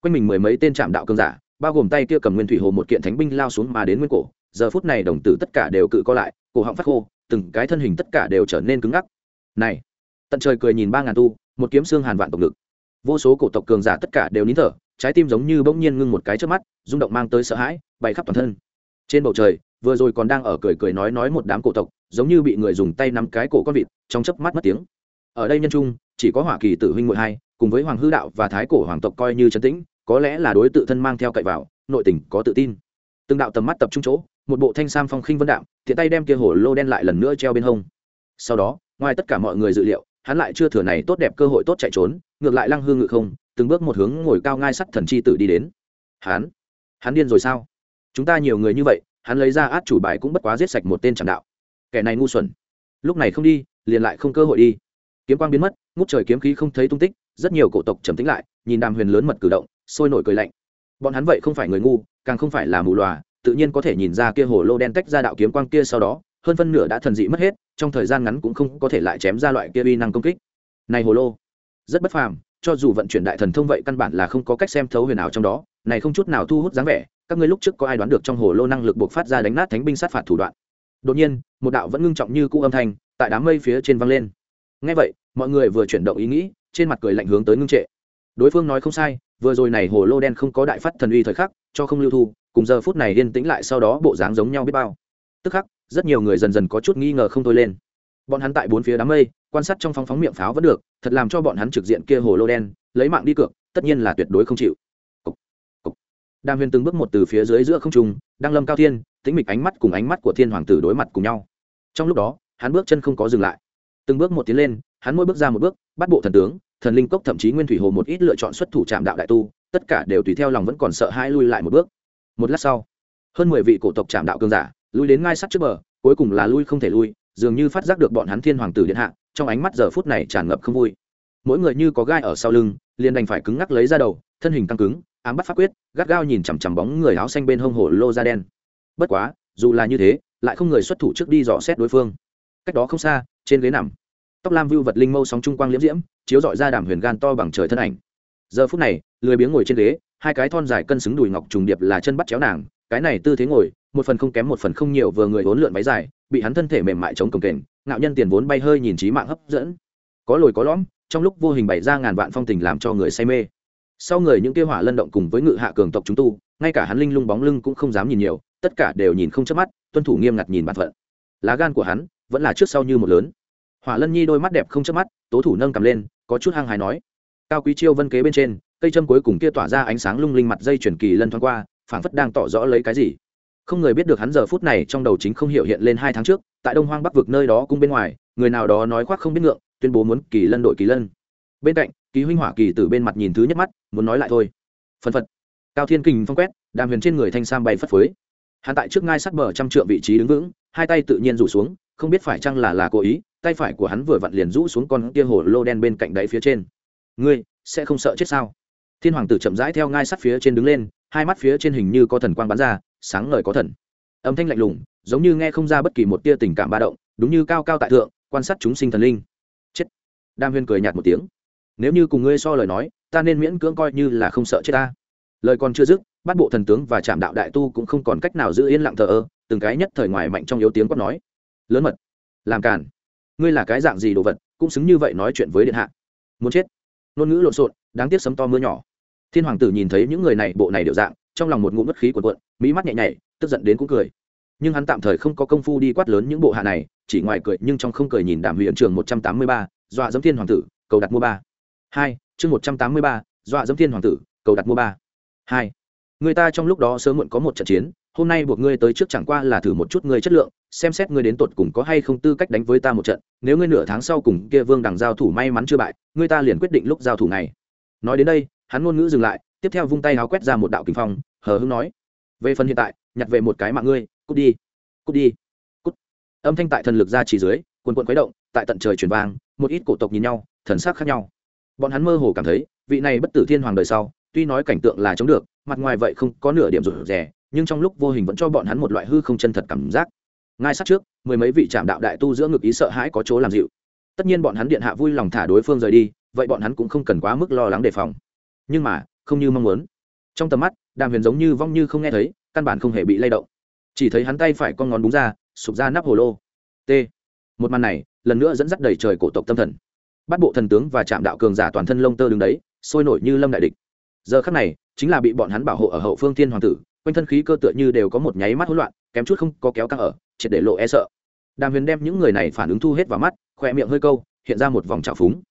Quanh mình mười mấy tên trạm đạo cương giả, bao gồm tay kia cầm nguyên thủy hồ một kiện thánh binh lao xuống mà đến nguyên cổ giờ phút này đồng tử tất cả đều cự co lại, cổ họng phát khô, từng cái thân hình tất cả đều trở nên cứng ngắc. Này, tận trời cười nhìn ba ngàn tu, một kiếm xương hàn vạn tộc lực vô số cổ tộc cường giả tất cả đều nín thở, trái tim giống như bỗng nhiên ngưng một cái trước mắt, rung động mang tới sợ hãi, bay khắp toàn thân. Trên bầu trời, vừa rồi còn đang ở cười cười nói nói một đám cổ tộc, giống như bị người dùng tay nắm cái cổ con vịt, trong chớp mắt mất tiếng. Ở đây nhân trung, chỉ có hỏa kỳ tử huynh muội hai, cùng với hoàng hư đạo và thái cổ hoàng tộc coi như trấn tĩnh, có lẽ là đối tự thân mang theo cậy vào, nội tình có tự tin. Từng đạo tầm mắt tập trung chỗ một bộ thanh sam phong khinh vân đạm, tiện tay đem kia hổ lô đen lại lần nữa treo bên hông. Sau đó, ngoài tất cả mọi người dự liệu, hắn lại chưa thừa này tốt đẹp cơ hội tốt chạy trốn, ngược lại lăng hương ngự không, từng bước một hướng ngồi cao ngai sắt thần chi tử đi đến. Hắn hắn điên rồi sao? Chúng ta nhiều người như vậy, hắn lấy ra át chủ bài cũng bất quá giết sạch một tên chẳng đạo. Kẻ này ngu xuẩn. Lúc này không đi, liền lại không cơ hội đi. Kiếm quang biến mất, ngút trời kiếm khí không thấy tung tích, rất nhiều cổ tộc trầm tính lại, nhìn đàm huyền lớn mật cử động, sôi nổi cười lạnh. Bọn hắn vậy không phải người ngu, càng không phải là mù lòa tự nhiên có thể nhìn ra kia hồ lô đen tách ra đạo kiếm quang kia sau đó, hơn phân nửa đã thần dị mất hết, trong thời gian ngắn cũng không có thể lại chém ra loại kia uy năng công kích. Này hồ lô, rất bất phàm, cho dù vận chuyển đại thần thông vậy căn bản là không có cách xem thấu huyền ảo trong đó, này không chút nào thu hút dáng vẻ, các ngươi lúc trước có ai đoán được trong hồ lô năng lực buộc phát ra đánh nát thánh binh sát phạt thủ đoạn? Đột nhiên, một đạo vẫn ngưng trọng như cũ âm thanh tại đám mây phía trên vang lên. Ngay vậy, mọi người vừa chuyển động ý nghĩ, trên mặt cười lạnh hướng tới ngưng trệ. Đối phương nói không sai, vừa rồi này hồ lô đen không có đại phát thần uy thời khắc, cho không lưu thu cùng giờ phút này yên tĩnh lại sau đó bộ dáng giống nhau biết bao. Tức khắc rất nhiều người dần dần có chút nghi ngờ không thôi lên. Bọn hắn tại bốn phía đám mây quan sát trong phóng phóng miệng pháo vẫn được thật làm cho bọn hắn trực diện kia hồ lô đen lấy mạng đi cược tất nhiên là tuyệt đối không chịu. Cục, cục. đàm huyền từng bước một từ phía dưới giữa không trung đang lâm cao thiên tĩnh mịch ánh mắt cùng ánh mắt của thiên hoàng tử đối mặt cùng nhau. Trong lúc đó hắn bước chân không có dừng lại. Từng bước một tiến lên hắn mỗi bước ra một bước bắt bộ thần tướng thần linh cốc thậm chí nguyên thủy hồ một ít lựa chọn xuất thủ trạm đạo đại tu tất cả đều tùy theo lòng vẫn còn sợ hãi lui lại một bước một lát sau, hơn mười vị cổ tộc trạm đạo cường giả lui đến ngai sắt trước bờ, cuối cùng là lui không thể lui, dường như phát giác được bọn hắn thiên hoàng tử điện hạ, trong ánh mắt giờ phút này tràn ngập không vui. Mỗi người như có gai ở sau lưng, liền đành phải cứng ngắc lấy ra đầu, thân hình căng cứng, ám bắt pháp quyết, gắt gao nhìn chằm chằm bóng người áo xanh bên hông hồ lô da đen. Bất quá, dù là như thế, lại không người xuất thủ trước đi dò xét đối phương. Cách đó không xa, trên ghế nằm, tóc lam vưu vật linh mâu sóng trung quang liễm diễm, chiếu dọi ra đàm huyền gan to bằng trời thân ảnh. Giờ phút này, lười biếng ngồi trên ghế hai cái thon dài cân xứng đùi ngọc trùng điệp là chân bắt chéo nàng, cái này tư thế ngồi, một phần không kém một phần không nhiều vừa người vốn lượn váy dài, bị hắn thân thể mềm mại chống cồng kềnh, ngạo nhân tiền vốn bay hơi nhìn trí mạng hấp dẫn. Có lồi có lõm, trong lúc vô hình bày ra ngàn vạn phong tình làm cho người say mê. Sau người những kêu hỏa lân động cùng với ngự hạ cường tộc chúng tu, ngay cả hắn linh lung bóng lưng cũng không dám nhìn nhiều, tất cả đều nhìn không chớp mắt, tuân thủ nghiêm ngặt nhìn bản phận. Lá gan của hắn vẫn là trước sau như một lớn. Hỏa lân nhi đôi mắt đẹp không chớp mắt, tố thủ nâng cầm lên, có chút hăng hài nói, cao quý chiêu vân kế bên trên cây châm cuối cùng kia tỏa ra ánh sáng lung linh mặt dây chuyển kỳ lân thoáng qua, phảng phất đang tỏ rõ lấy cái gì. Không người biết được hắn giờ phút này trong đầu chính không hiểu hiện lên hai tháng trước, tại đông hoang bắc vực nơi đó cung bên ngoài, người nào đó nói khoác không biết ngượng, tuyên bố muốn kỳ lân đội kỳ lân. Bên cạnh ký huynh hỏa kỳ từ bên mặt nhìn thứ nhất mắt, muốn nói lại thôi. Phân phật. Cao thiên kình phong quét, đàm huyền trên người thanh sam bay phất phới. Hắn tại trước ngai sát bờ trăm trượng vị trí đứng vững, hai tay tự nhiên rủ xuống, không biết phải chăng là là cố ý, tay phải của hắn vừa vặn liền rũ xuống con kia hồ lô đen bên cạnh đáy phía trên. Ngươi, sẽ không sợ chết sao? Thiên hoàng tử chậm rãi theo ngai sắt phía trên đứng lên, hai mắt phía trên hình như có thần quang bắn ra, sáng ngời có thần. Âm thanh lạnh lùng, giống như nghe không ra bất kỳ một tia tình cảm ba động, đúng như cao cao tại thượng, quan sát chúng sinh thần linh. Chết. Đam huyên cười nhạt một tiếng. Nếu như cùng ngươi so lời nói, ta nên miễn cưỡng coi như là không sợ chết ta. Lời còn chưa dứt bắt bộ thần tướng và trạm đạo đại tu cũng không còn cách nào giữ yên lặng thờ ơ, từng cái nhất thời ngoài mạnh trong yếu tiếng quát nói. Lớn mật. Làm càn. Ngươi là cái dạng gì đồ vật, cũng xứng như vậy nói chuyện với điện hạ. Muốn chết ngôn ngữ lộn xộn, đáng tiếc sấm to mưa nhỏ. Thiên hoàng tử nhìn thấy những người này, bộ này đều dạng, trong lòng một ngụm bất khí cuộn cuộn mỹ mắt nhẹ nhảy, tức giận đến cũng cười. Nhưng hắn tạm thời không có công phu đi quát lớn những bộ hạ này, chỉ ngoài cười, nhưng trong không cười nhìn đàm huyện trường một trăm tám mươi ba, dọa dẫm thiên hoàng tử, cầu đặt mua ba. Hai, chương một trăm tám mươi ba, dọa dẫm thiên hoàng tử, cầu đặt mua ba. Hai, người ta trong lúc đó sớm muộn có một trận chiến hôm nay buộc ngươi tới trước chẳng qua là thử một chút ngươi chất lượng, xem xét ngươi đến tột cùng có hay không tư cách đánh với ta một trận, nếu ngươi nửa tháng sau cùng kia vương đằng giao thủ may mắn chưa bại, ngươi ta liền quyết định lúc giao thủ này. Nói đến đây, hắn ngôn ngữ dừng lại, tiếp theo vung tay áo quét ra một đạo kinh phong, hờ hưng nói, về phần hiện tại, nhặt về một cái mạng ngươi, cút đi cút đi, cút. Âm thanh tại thần lực ra chỉ dưới quần quận khuấy động, tại tận trời truyền vang, một ít cổ tộc nhìn nhau, thần sắc khác nhau. Bọn hắn mơ hồ cảm thấy, vị này bất tử thiên hoàng đời sau, tuy nói cảnh tượng là chống được, mặt ngoài vậy không có nửa điểm rụt rẻ nhưng trong lúc vô hình vẫn cho bọn hắn một loại hư không chân thật cảm giác. Ngay sát trước, mười mấy vị trạm đạo đại tu giữa ngực ý sợ hãi có chỗ làm dịu. Tất nhiên bọn hắn điện hạ vui lòng thả đối phương rời đi, vậy bọn hắn cũng không cần quá mức lo lắng đề phòng. Nhưng mà, không như mong muốn. Trong tầm mắt, đàm huyền giống như vong như không nghe thấy, căn bản không hề bị lay động. Chỉ thấy hắn tay phải con ngón đúng ra, sụp ra nắp hồ lô. T. Một màn này, lần nữa dẫn dắt đầy trời cổ tộc tâm thần. Bắt bộ thần tướng và trạm đạo cường giả toàn thân lông tơ đứng đấy, sôi nổi như lâm đại địch. Giờ khắc này, chính là bị bọn hắn bảo hộ ở hậu phương thiên hoàng tử quanh thân khí cơ tựa như đều có một nháy mắt hỗn loạn, kém chút không có kéo căng ở, triệt để lộ e sợ. Đàm huyền đem những người này phản ứng thu hết vào mắt khỏe miệng hơi câu, hiện ra một vòng trào phúng.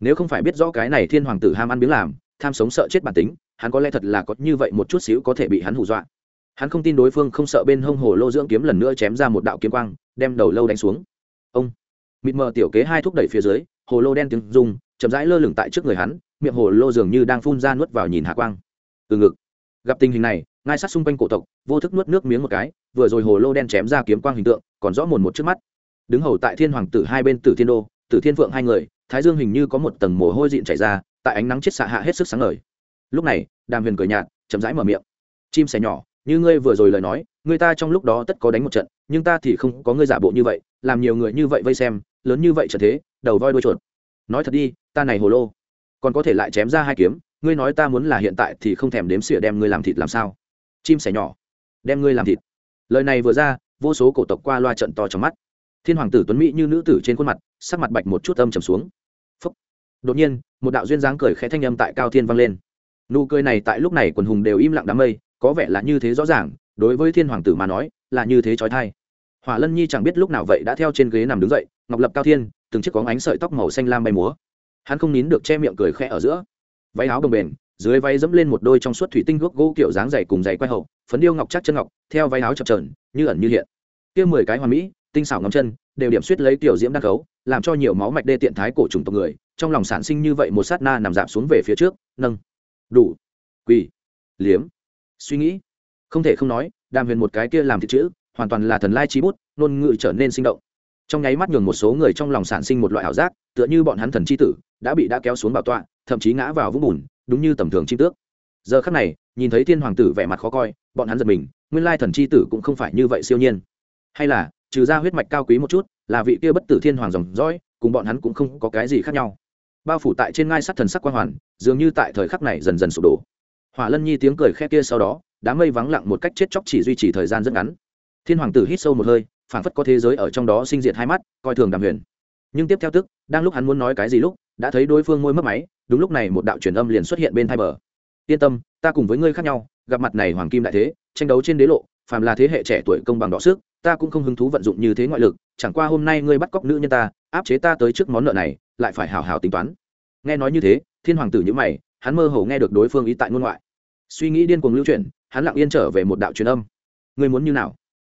Nếu không phải biết rõ cái này thiên hoàng tử ham ăn biếng làm, tham sống sợ chết bản tính, hắn có lẽ thật là có như vậy một chút xíu có thể bị hắn hù dọa. Hắn không tin đối phương không sợ bên hông hồ lô dưỡng kiếm lần nữa chém ra một đạo kiếm quang, đem đầu lâu đánh xuống. Ông. Mịt mờ tiểu kế hai thúc đẩy phía dưới, hồ lô đen tiếng rung, chậm rãi lơ lửng tại trước người hắn, miệng hồ lô dường như đang phun ra nuốt vào nhìn hạ quang. Từ ngực. Gặp tình hình này ngai sát xung quanh cổ tộc, vô thức nuốt nước miếng một cái, vừa rồi hồ lô đen chém ra kiếm quang hình tượng, còn rõ mồn một trước mắt. Đứng hầu tại thiên hoàng tử hai bên tử thiên đô, tử thiên phượng hai người, thái dương hình như có một tầng mồ hôi dịn chảy ra, tại ánh nắng chết xạ hạ hết sức sáng ngời. Lúc này, đàm huyền cười nhạt, chậm rãi mở miệng. Chim sẻ nhỏ, như ngươi vừa rồi lời nói, người ta trong lúc đó tất có đánh một trận, nhưng ta thì không có ngươi giả bộ như vậy, làm nhiều người như vậy vây xem, lớn như vậy trở thế, đầu voi đuôi chuột. Nói thật đi, ta này hồ lô, còn có thể lại chém ra hai kiếm, ngươi nói ta muốn là hiện tại thì không thèm đếm xỉa đem ngươi làm thịt làm sao? Chim sẻ nhỏ, đem ngươi làm thịt. Lời này vừa ra, vô số cổ tộc qua loa trận to trong mắt. Thiên hoàng tử tuấn mỹ như nữ tử trên khuôn mặt, sắc mặt bạch một chút âm trầm xuống. Phúc. đột nhiên, một đạo duyên dáng cười khẽ thanh âm tại cao thiên vang lên. Nụ cười này tại lúc này quần hùng đều im lặng đám mây, có vẻ là như thế rõ ràng, đối với thiên hoàng tử mà nói, là như thế trói thai hỏa lân nhi chẳng biết lúc nào vậy đã theo trên ghế nằm đứng dậy, ngọc lập cao thiên, từng chiếc có ánh sợi tóc màu xanh lam bay múa. Hắn không nín được che miệng cười khẽ ở giữa. Váy áo đồng bền dưới váy dẫm lên một đôi trong suốt thủy tinh gốc gỗ kiểu dáng dày cùng dày quay hậu, phấn điêu ngọc chắc chân ngọc, theo váy áo chập trờn như ẩn như hiện. Kia mười cái hoa mỹ, tinh xảo ngắm chân, đều điểm suýt lấy tiểu diễm đan cấu làm cho nhiều máu mạch đê tiện thái cổ trùng tộc người, trong lòng sản sinh như vậy một sát na nằm giảm xuống về phía trước, nâng, đủ, quỳ, liếm, suy nghĩ. Không thể không nói, đàm huyền một cái kia làm thị chữ, hoàn toàn là thần lai trí bút, ngôn ngữ trở nên sinh động. Trong nháy mắt nhường một số người trong lòng sản sinh một loại ảo giác, tựa như bọn hắn thần c h i tử, đã bị đã kéo xuống bảo tọa, thậm chí ngã vào vũng bùn đúng như tầm thường chim tước. Giờ khắc này, nhìn thấy thiên hoàng tử vẻ mặt khó coi, bọn hắn giật mình, nguyên lai thần c h i tử cũng không phải như vậy siêu nhiên. Hay là, trừ ra huyết mạch cao quý một chút, là vị kia bất tử thiên hoàng dòng dõi, cùng bọn hắn cũng không có cái gì khác nhau. Bao phủ tại trên ngai sắt thần sắc quan hoàn, dường như tại thời khắc này dần dần sụp đổ. Hỏa lân nhi tiếng cười khe kia sau đó, đám mây vắng lặng một cách chết chóc chỉ duy trì thời gian rất ngắn. Thiên hoàng tử hít sâu một hơi, phảng phất có thế giới ở trong đó sinh diệt hai mắt, coi thường đàm huyền. Nhưng tiếp theo tức, đang lúc hắn muốn nói cái gì lúc, đã thấy đối phương môi mất máy đúng lúc này một đạo truyền âm liền xuất hiện bên thai bờ. Yên tâm, ta cùng với ngươi khác nhau, gặp mặt này hoàng kim đại thế, tranh đấu trên đế lộ, phàm là thế hệ trẻ tuổi công bằng đọ sức ta cũng không hứng thú vận dụng như thế ngoại lực, chẳng qua hôm nay ngươi bắt cóc nữ nhân ta, áp chế ta tới trước món nợ này, lại phải hào hào tính toán. Nghe nói như thế, thiên hoàng tử nhữ mày, hắn mơ hồ nghe được đối phương ý tại ngôn ngoại. Suy nghĩ điên cuồng lưu chuyển, hắn lặng yên trở về một đạo truyền âm. Ngươi muốn như nào?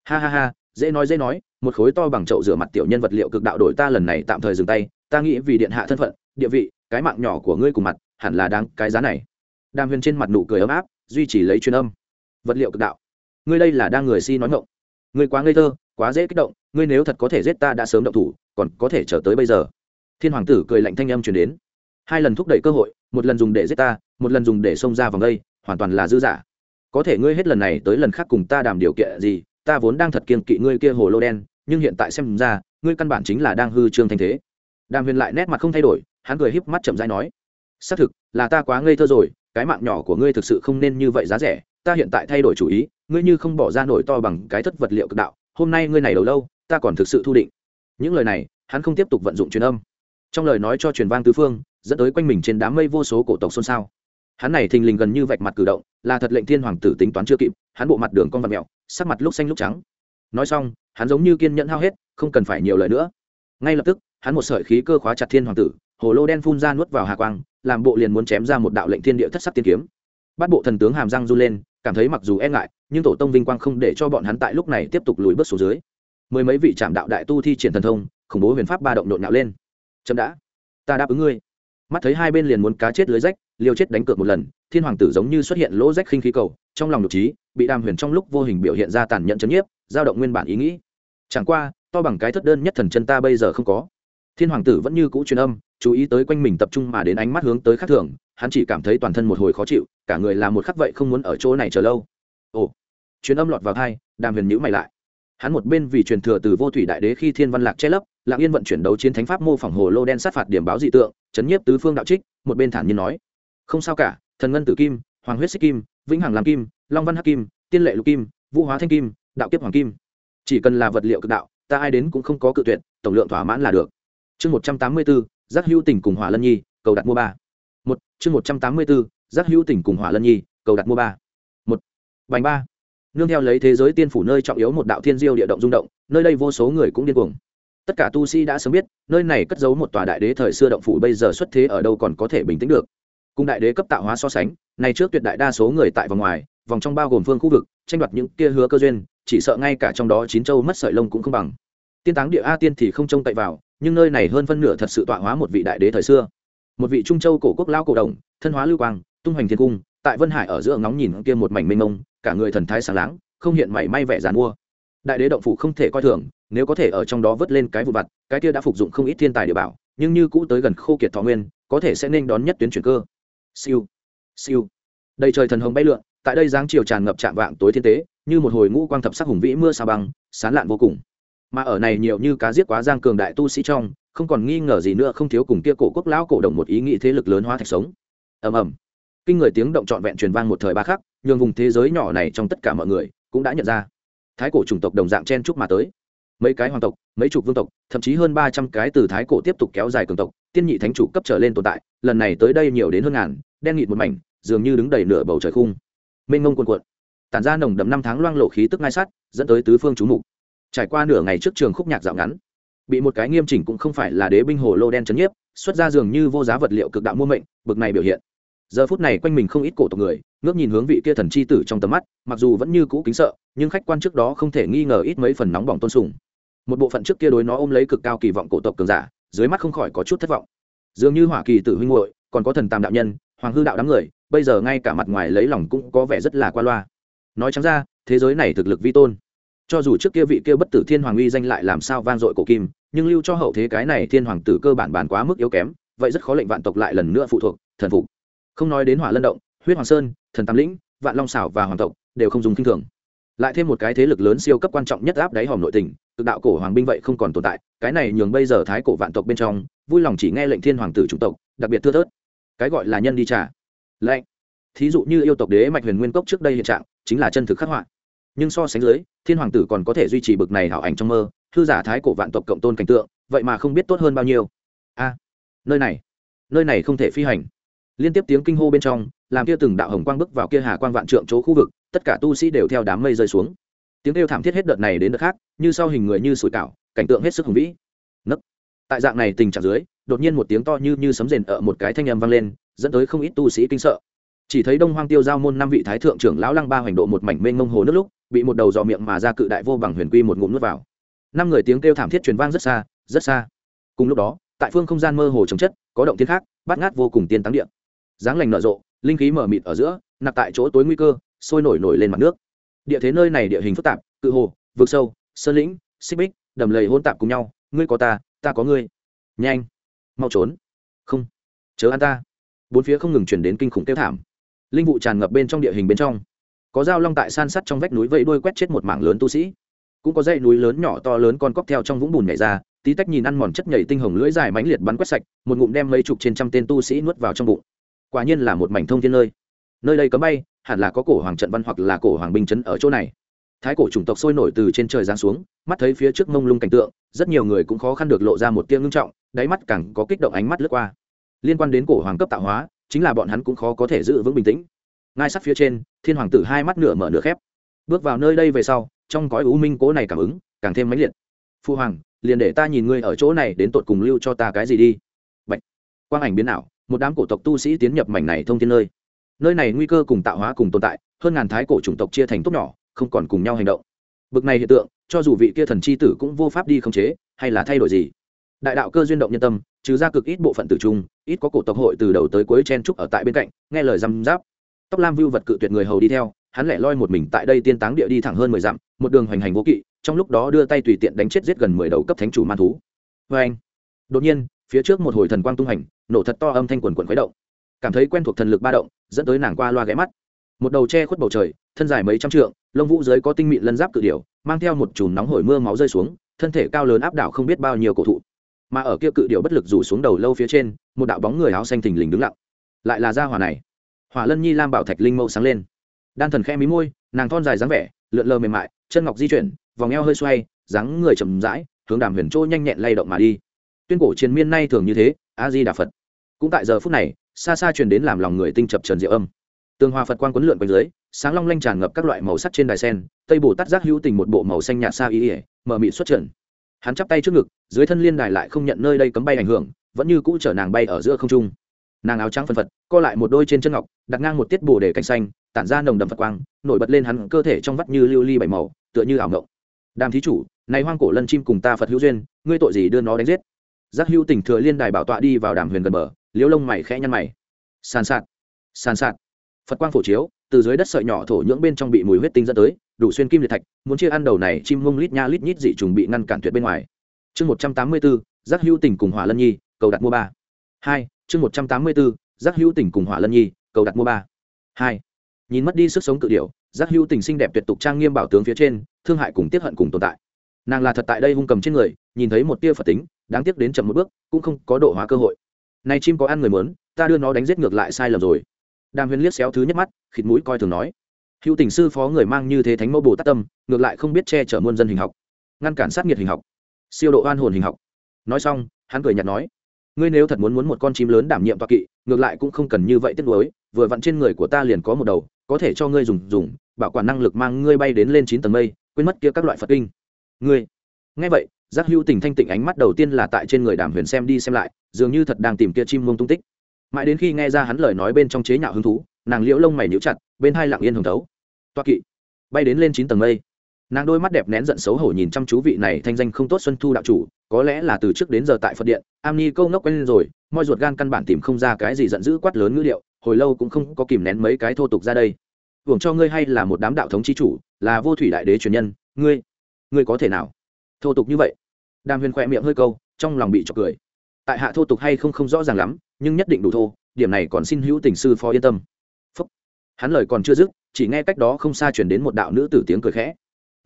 Ha ha ha, dễ nói dễ nói, một khối to bằng chậu rửa mặt tiểu nhân vật liệu cực đạo đổi ta lần này tạm thời dừng tay ta nghĩ vì điện hạ thân phận, địa vị, cái mạng nhỏ của ngươi cùng mặt, hẳn là đáng cái giá này. Đàm huyền trên mặt nụ cười ấm áp, duy trì lấy truyền âm. Vật liệu cực đạo. Ngươi đây là đang người si nói ngộng ngươi quá ngây thơ, quá dễ kích động, ngươi nếu thật có thể giết ta đã sớm động thủ, còn có thể chờ tới bây giờ. Thiên hoàng tử cười lạnh thanh âm truyền đến. Hai lần thúc đẩy cơ hội, một lần dùng để giết ta, một lần dùng để xông ra vòng đây, hoàn toàn là dư giả. Có thể ngươi hết lần này tới lần khác cùng ta đàm điều kiện gì, ta vốn đang thật kiên kỵ ngươi kia hồ lô đen, nhưng hiện tại xem ra, ngươi căn bản chính là đang hư trương thanh thế đàm huyền lại nét mặt không thay đổi, hắn cười híp mắt chậm rãi nói, xác thực, là ta quá ngây thơ rồi, cái mạng nhỏ của ngươi thực sự không nên như vậy giá rẻ, ta hiện tại thay đổi chủ ý, ngươi như không bỏ ra nổi to bằng cái thất vật liệu cực đạo, hôm nay ngươi này đầu lâu, ta còn thực sự thu định. Những lời này, hắn không tiếp tục vận dụng truyền âm. Trong lời nói cho truyền vang tứ phương, dẫn tới quanh mình trên đám mây vô số cổ tộc xôn xao. Hắn này thình lình gần như vạch mặt cử động, là thật lệnh thiên hoàng tử tính toán chưa kịp, hắn bộ mặt đường con vật mẹo sắc mặt lúc xanh lúc trắng. Nói xong, hắn giống như kiên nhẫn hao hết, không cần phải nhiều lời nữa. Ngay lập tức hắn một sợi khí cơ khóa chặt thiên hoàng tử, hồ lô đen phun ra nuốt vào hà quang, làm bộ liền muốn chém ra một đạo lệnh thiên địa thất sắc tiên kiếm. Bắt bộ thần tướng hàm răng run lên, cảm thấy mặc dù e ngại, nhưng tổ tông vinh quang không để cho bọn hắn tại lúc này tiếp tục lùi bước xuống dưới. Mười mấy vị trạm đạo đại tu thi triển thần thông, khủng bố huyền pháp ba động nhộn nhạo lên. Chậm đã, ta đáp ứng ngươi. Mắt thấy hai bên liền muốn cá chết lưới rách liều chết đánh cược một lần, thiên hoàng tử giống như xuất hiện lỗ rách khinh khí cầu, trong lòng nhục trí, bị đàm huyền trong lúc vô hình biểu hiện ra tàn nhẫn chấn nhiếp dao động nguyên bản ý nghĩ. Chẳng qua, to bằng cái thất đơn nhất thần chân ta bây giờ không có thiên hoàng tử vẫn như cũ truyền âm, chú ý tới quanh mình tập trung mà đến ánh mắt hướng tới khắc thường, hắn chỉ cảm thấy toàn thân một hồi khó chịu, cả người là một khắc vậy không muốn ở chỗ này chờ lâu. Ồ, truyền âm lọt vào thai đàm huyền nhữ mày lại. Hắn một bên vì truyền thừa từ vô thủy đại đế khi thiên văn lạc che lấp lạng yên vận chuyển đấu chiến thánh pháp mô phỏng hồ lô đen sát phạt điểm báo dị tượng, chấn nhiếp tứ phương đạo trích, một bên thản nhiên nói. Không sao cả, thần ngân tử kim, hoàng huyết xích kim, vĩnh hằng làm kim, long văn hắc kim, tiên lệ lục kim, vũ hóa thanh kim, đạo kiếp hoàng kim. Chỉ cần là vật liệu cực đạo, ta ai đến cũng không có cự tuyệt, tổng lượng thỏa mãn là được chương một trăm tám mươi bốn, giác hữu tỉnh cùng hỏa lân nhi, cầu đặt mua ba. Một, chương một trăm tám mươi bốn, giác hữu tỉnh cùng hỏa lân nhi, cầu đặt mua ba. Một bánh ba. Nương theo lấy thế giới tiên phủ nơi trọng yếu một đạo thiên diêu địa động rung động, nơi đây vô số người cũng điên cuồng. Tất cả tu sĩ đã sớm biết, nơi này cất giấu một tòa đại đế thời xưa động phủ bây giờ xuất thế ở đâu còn có thể bình tĩnh được. Cùng đại đế cấp tạo hóa so sánh, này trước tuyệt đại đa số người tại vòng ngoài, vòng trong bao gồm phương khu vực, tranh đoạt những kia hứa cơ duyên, chỉ sợ ngay cả trong đó chín châu mất sợi lông cũng không bằng. Tiên táng địa a tiên thì không trông cậy vào nhưng nơi này hơn phân nửa thật sự tọa hóa một vị đại đế thời xưa. Một vị trung châu cổ quốc lao cổ đồng, thân hóa lưu quang, tung hoành thiên cung, tại vân hải ở giữa ngóng nhìn kia một mảnh mênh mông, cả người thần thái sáng láng, không hiện mảy may vẻ giàn mua đại đế động phủ không thể coi thường, nếu có thể ở trong đó vớt lên cái vụ vặt, cái kia đã phục dụng không ít thiên tài địa bảo, nhưng như cũ tới gần khô kiệt thọ nguyên, có thể sẽ nên đón nhất tuyến chuyển cơ. Siêu siêu. Đầy trời thần hồng bay lượn, tại đây dáng chiều tràn ngập chạm vạng tối thiên tế, như một hồi ngũ quang thập sắc hùng vĩ mưa sa băng, sán lạn vô cùng mà ở này nhiều như cá giết quá giang cường đại tu sĩ trong, không còn nghi ngờ gì nữa, không thiếu cùng kia cổ quốc lão cổ đồng một ý nghĩ thế lực lớn hóa thạch sống. Ầm ầm. Kinh người tiếng động trọn vẹn truyền vang một thời ba khắc, nhường vùng thế giới nhỏ này trong tất cả mọi người cũng đã nhận ra. Thái cổ chủng tộc đồng dạng chen chúc mà tới. Mấy cái hoàng tộc, mấy chục vương tộc, thậm chí hơn ba trăm cái từ thái cổ tiếp tục kéo dài cường tộc, tiên nhị thánh chủ cấp trở lên tồn tại, lần này tới đây nhiều đến hơn ngàn, đen nghịt một mảnh, dường như đứng đầy nửa bầu trời khung. Mênh ngông cuồn cuộn. Tản ra nồng đậm năm tháng loang lộ khí tức ngai sát, dẫn tới tứ phương chú mục trải qua nửa ngày trước trường khúc nhạc dạo ngắn, bị một cái nghiêm chỉnh cũng không phải là đế binh hồ lô đen chấn nhiếp, xuất ra dường như vô giá vật liệu cực đạo mua mệnh, bực này biểu hiện. Giờ phút này quanh mình không ít cổ tộc người, ngước nhìn hướng vị kia thần chi tử trong tầm mắt, mặc dù vẫn như cũ kính sợ, nhưng khách quan trước đó không thể nghi ngờ ít mấy phần nóng bỏng tôn sùng. Một bộ phận trước kia đối nó ôm lấy cực cao kỳ vọng cổ tộc cường giả, dưới mắt không khỏi có chút thất vọng. Dường như hỏa kỳ tử huynh hội còn có thần tam đạo nhân, hoàng hư đạo đám người, bây giờ ngay cả mặt ngoài lấy lòng cũng có vẻ rất là qua loa. Nói chẳng ra, thế giới này thực lực vi tôn cho dù trước kia vị kia bất tử thiên hoàng uy danh lại làm sao vang dội cổ kim, nhưng lưu cho hậu thế cái này thiên hoàng tử cơ bản bản quá mức yếu kém, vậy rất khó lệnh vạn tộc lại lần nữa phụ thuộc, thần phục. Không nói đến hỏa lân động, huyết hoàng sơn, thần tam lĩnh, vạn long xảo và hoàng tộc, đều không dùng kinh thường. Lại thêm một cái thế lực lớn siêu cấp quan trọng nhất áp đáy hòm nội tình, cực đạo cổ hoàng binh vậy không còn tồn tại, cái này nhường bây giờ thái cổ vạn tộc bên trong, vui lòng chỉ nghe lệnh thiên hoàng tử chủng tộc, đặc biệt thưa thớt. Cái gọi là nhân đi trả lệnh. Thí dụ như yêu tộc đế mạch huyền nguyên cốc trước đây hiện trạng, chính là chân thực khắc họa nhưng so sánh dưới, thiên hoàng tử còn có thể duy trì bực này hảo ảnh trong mơ, thư giả thái cổ vạn tộc cộng tôn cảnh tượng, vậy mà không biết tốt hơn bao nhiêu. A, nơi này nơi này không thể phi hành. Liên tiếp tiếng kinh hô bên trong, làm kia từng đạo hồng quang bước vào kia hà quang vạn trượng chỗ khu vực, tất cả tu sĩ đều theo đám mây rơi xuống. Tiếng kêu thảm thiết hết đợt này đến đợt khác, như sau hình người như sủi cảo, cảnh tượng hết sức hùng vĩ. Nấc. Tại dạng này tình trạng dưới, đột nhiên một tiếng to như như sấm rền ở một cái thanh âm vang lên, dẫn tới không ít tu sĩ kinh sợ. Chỉ thấy đông hoang tiêu giao môn năm vị thái thượng trưởng lão lăng ba hoành độ một mảnh mênh mông hồ nước lúc bị một đầu dò miệng mà ra cự đại vô bằng huyền quy một ngụm nuốt vào. Năm người tiếng kêu thảm thiết truyền vang rất xa rất xa. Cùng lúc đó, tại phương không gian mơ hồ trồng chất, có động thiên khác, bát ngát vô cùng tiên táng điện dáng lành nở rộ, linh khí mở mịt ở giữa, nặc tại chỗ tối nguy cơ, sôi nổi nổi lên mặt nước. Địa thế nơi này địa hình phức tạp, cự hồ, vực sâu, sơn lĩnh, xích bích, đầm lầy hôn tạp cùng nhau, ngươi có ta ta có ngươi. Nhanh, mau trốn. Không, chớ ăn ta. Bốn phía không ngừng chuyển đến kinh khủng tiêu thảm. Linh vụ tràn ngập bên trong địa hình bên trong có dao long tại san sắt trong vách núi vẫy đuôi quét chết một mảng lớn tu sĩ. Cũng có dãy núi lớn nhỏ to lớn con cóc theo trong vũng bùn nhảy ra, tí tách nhìn ăn mòn chất nhảy tinh hồng lưỡi dài mãnh liệt bắn quét sạch, một ngụm đem mấy chục trên trăm tên tu sĩ nuốt vào trong bụng. Quả nhiên là một mảnh thông thiên nơi. Nơi đây cấm bay, hẳn là có cổ hoàng trận văn hoặc là cổ hoàng binh chấn ở chỗ này. Thái cổ chủng tộc sôi nổi từ trên trời giáng xuống, mắt thấy phía trước mông lung cảnh tượng, rất nhiều người cũng khó khăn được lộ ra một tiếng ngưng trọng, đáy mắt càng có kích động ánh mắt lướt qua. Liên quan đến cổ hoàng cấp tạo hóa, chính là bọn hắn cũng khó có thể giữ vững bình tĩnh ngay sát phía trên, thiên hoàng tử hai mắt nửa mở nửa khép. Bước vào nơi đây về sau, trong cõi u minh cố này cảm ứng càng thêm mãnh liệt. Phu hoàng, liền để ta nhìn ngươi ở chỗ này đến tột cùng lưu cho ta cái gì đi. Bạch. quang ảnh biến ảo, một đám cổ tộc tu sĩ tiến nhập mảnh này thông thiên nơi. Nơi này nguy cơ cùng tạo hóa cùng tồn tại, hơn ngàn thái cổ chủng tộc chia thành tốt nhỏ, không còn cùng nhau hành động. Bực này hiện tượng, cho dù vị kia thần chi tử cũng vô pháp đi khống chế, hay là thay đổi gì? Đại đạo cơ duyên động nhân tâm, trừ ra cực ít bộ phận tử trung, ít có cổ tộc hội từ đầu tới cuối chen trúc ở tại bên cạnh, nghe lời răm giáp tóc lam vưu vật cự tuyệt người hầu đi theo, hắn lẻ loi một mình tại đây tiên táng địa đi thẳng hơn mười dặm, một đường hoành hành vô kỵ, trong lúc đó đưa tay tùy tiện đánh chết giết gần mười đầu cấp thánh chủ man thú. Vê anh, đột nhiên, phía trước một hồi thần quang tung hành, nổ thật to âm thanh quần quần khuấy động. Cảm thấy quen thuộc thần lực ba động, dẫn tới nàng qua loa ghé mắt. Một đầu che khuất bầu trời, thân dài mấy trăm trượng, lông vũ dưới có tinh mịn lân giáp cự điểu, mang theo một chùm nóng hổi mưa máu rơi xuống, thân thể cao lớn áp đảo không biết bao nhiêu cổ thụ. Mà ở kia cự điểu bất lực rủ xuống đầu lâu phía trên, một đạo bóng người áo xanh thình lình đứng lặng. Lại là gia hỏa này hỏa lân nhi lam bảo thạch linh mẫu sáng lên. Đan thần khe mí môi, nàng thon dài dáng vẻ, lượn lờ mềm mại, chân ngọc di chuyển, vòng eo hơi xoay, dáng người chậm rãi, hướng đàm huyền trôi nhanh nhẹn lay động mà đi. Tuyên cổ chiến miên nay thường như thế a di đà phật. Cũng tại giờ phút này, xa xa truyền đến làm lòng người tinh chập trần diệu âm. Tường hòa phật quan quấn lượn quanh dưới, sáng long lanh tràn ngập các loại màu sắc trên đài sen, tây bồ tát giác hữu tình một bộ màu xanh nhạt xa ý ỉa mở mị xuất trần. Hắn chắp tay trước ngực, dưới thân liên đài lại không nhận nơi đây cấm bay ảnh hưởng, vẫn như cũ chở nàng bay ở giữa không trung nàng áo trắng phân phật, co lại một đôi trên chân ngọc, đặt ngang một tiết bồ để cánh xanh, tản ra nồng đậm phật quang, nổi bật lên hắn cơ thể trong vắt như lưu ly bảy màu, tựa như ảo ngộng. Đàm thí chủ, này hoang cổ lân chim cùng ta phật hữu duyên, ngươi tội gì đưa nó đánh giết? Giác hữu tỉnh thừa liên đài bảo tọa đi vào đàm huyền gần bờ, liếu lông mày khẽ nhăn mày. Sàn sạt sàn sạt. Phật quang phổ chiếu, từ dưới đất sợi nhỏ thổ nhưỡng bên trong bị mùi huyết tinh dẫn tới, đủ xuyên kim liệt thạch, muốn chia ăn đầu này chim mông lít nha lít nhít dị trùng bị ngăn cản tuyệt bên ngoài. Chương một trăm tám mươi bốn giác hữu tỉnh cùng hỏa lân nhi, cầu đặt mua ba. Hai chương một trăm tám mươi bốn, giác hữu tình cùng hỏa lân nhi, cầu đặt mua ba. Hai. Nhìn mất đi sức sống cự điệu giác hữu tình xinh đẹp tuyệt tục trang nghiêm bảo tướng phía trên, thương hại cùng tiếp hận cùng tồn tại. Nàng là thật tại đây hung cầm trên người, nhìn thấy một tia phật tính, đáng tiếc đến chậm một bước, cũng không có độ hóa cơ hội. Nay chim có ăn người muốn, ta đưa nó đánh giết ngược lại sai lầm rồi. Đàm huyền liếc xéo thứ nhất mắt, khịt mũi coi thường nói. Hữu tình sư phó người mang như thế thánh mẫu bồ tát tâm, ngược lại không biết che chở muôn dân hình học, ngăn cản sát nghiệt hình học, siêu độ oan hồn hình học. Nói xong, hắn cười nhạt nói ngươi nếu thật muốn muốn một con chim lớn đảm nhiệm toa kỵ, ngược lại cũng không cần như vậy tiếc nuối, vừa vặn trên người của ta liền có một đầu, có thể cho ngươi dùng dùng, bảo quản năng lực mang ngươi bay đến lên chín tầng mây, quên mất kia các loại phật kinh. Ngươi. Nghe vậy, giác hữu tình thanh tịnh ánh mắt đầu tiên là tại trên người đàm huyền xem đi xem lại, dường như thật đang tìm kia chim mông tung tích. Mãi đến khi nghe ra hắn lời nói bên trong chế nhạo hứng thú, nàng liễu lông mày níu chặt, bên hai lặng yên hồng thấu. Toa kỵ. Bay đến lên chín tầng mây nàng đôi mắt đẹp nén giận xấu hổ nhìn chăm chú vị này thanh danh không tốt xuân thu đạo chủ, có lẽ là từ trước đến giờ tại phật điện, am ni câu ngốc quen lên rồi mọi ruột gan căn bản tìm không ra cái gì giận dữ quát lớn ngữ liệu hồi lâu cũng không có kìm nén mấy cái thô tục ra đây. Hưởng cho ngươi hay là một đám đạo thống chi chủ, là vô thủy đại đế truyền nhân, ngươi ngươi có thể nào? Thô tục như vậy. Đàm huyền khỏe miệng hơi câu, trong lòng bị trọc cười. Tại hạ thô tục hay không không rõ ràng lắm, nhưng nhất định đủ thô, điểm này còn xin hữu tình sư phó yên tâm. Phúc. hắn lời còn chưa dứt, chỉ nghe cách đó không xa chuyển đến một đạo nữ tử tiếng cười khẽ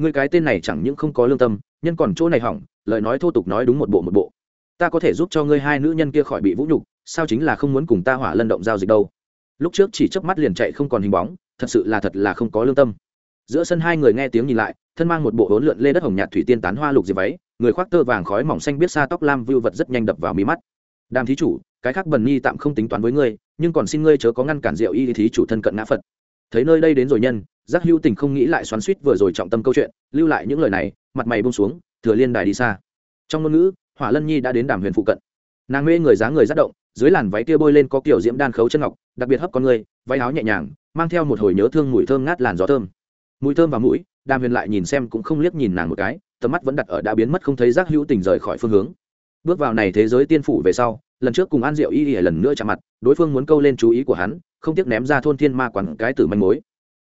người cái tên này chẳng những không có lương tâm, nhân còn chỗ này hỏng, lời nói thô tục nói đúng một bộ một bộ. Ta có thể giúp cho ngươi hai nữ nhân kia khỏi bị vũ nhục, sao chính là không muốn cùng ta hỏa lân động giao dịch đâu? Lúc trước chỉ chớp mắt liền chạy không còn hình bóng, thật sự là thật là không có lương tâm. Giữa sân hai người nghe tiếng nhìn lại, thân mang một bộ hỗn lượn lê đất hồng nhạt thủy tiên tán hoa lục diệp váy, người khoác tơ vàng khói mỏng xanh biết xa tóc lam vưu vật rất nhanh đập vào mí mắt. Đàm thí chủ, cái khác bần nhi tạm không tính toán với ngươi, nhưng còn xin ngươi chớ có ngăn cản rượu y thí chủ thân cận ngã phật thấy nơi đây đến rồi nhân, giác hữu tình không nghĩ lại xoắn suýt vừa rồi trọng tâm câu chuyện, lưu lại những lời này, mặt mày bông xuống, thừa liên đài đi xa. Trong ngôn ngữ, hỏa lân nhi đã đến đàm huyền phụ cận. Nàng mê người dáng người rất động, dưới làn váy kia bôi lên có kiểu diễm đan khấu chân ngọc, đặc biệt hấp con người, váy áo nhẹ nhàng, mang theo một hồi nhớ thương mùi thơm ngát làn gió thơm. Mùi thơm và mũi, đàm huyền lại nhìn xem cũng không liếc nhìn nàng một cái, tầm mắt vẫn đặt ở đã biến mất không thấy giác hữu tình rời khỏi phương hướng. Bước vào này thế giới tiên phủ về sau, lần trước cùng an diệu y y lần nữa chạm mặt, đối phương muốn câu lên chú ý của hắn không tiếc ném ra thôn thiên ma quản cái tử manh mối.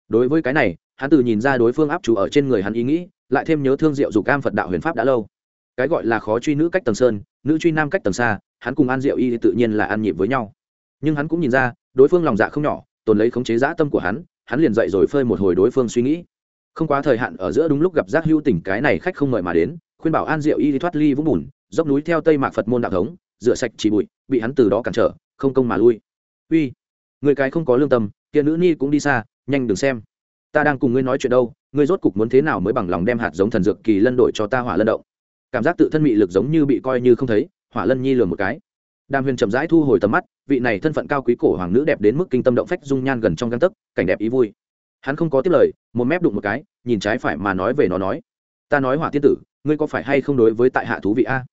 Đối với cái này, hắn từ nhìn ra đối phương áp chủ ở trên người hắn ý nghĩ, lại thêm nhớ thương diệu dục cam phật đạo huyền pháp đã lâu. Cái gọi là khó truy nữ cách tầng sơn, nữ truy nam cách tầng xa, hắn cùng an diệu y tự nhiên là ăn nhịp với nhau. Nhưng hắn cũng nhìn ra, đối phương lòng dạ không nhỏ, tồn lấy khống chế dã tâm của hắn hắn liền dậy rồi phơi một hồi đối phương suy nghĩ. Không quá thời hạn ở giữa đúng lúc gặp giác hữu tỉnh cái này khách không mời mà đến, khuyên bảo an diệu y đi thoát ly vũng bùn, dốc núi theo tây mạc phật môn đạo thống, rửa sạch chỉ bụi, bị hắn từ đó cản trở, không công mà lui. Uy người cái không có lương tâm, kia nữ ni cũng đi xa, nhanh đừng xem. Ta đang cùng ngươi nói chuyện đâu, ngươi rốt cục muốn thế nào mới bằng lòng đem hạt giống thần dược kỳ lân đổi cho ta hỏa lân động? Cảm giác tự thân mị lực giống như bị coi như không thấy, hỏa lân nhi lừa một cái. Đàm huyền chậm rãi thu hồi tầm mắt, vị này thân phận cao quý cổ hoàng nữ đẹp đến mức kinh tâm động phách dung nhan gần trong găng tấc, cảnh đẹp ý vui. Hắn không có tiếp lời, một mép đụng một cái, nhìn trái phải mà nói về nó nói. Ta nói hỏa tiên tử, ngươi có phải hay không đối với tại hạ thú vị a?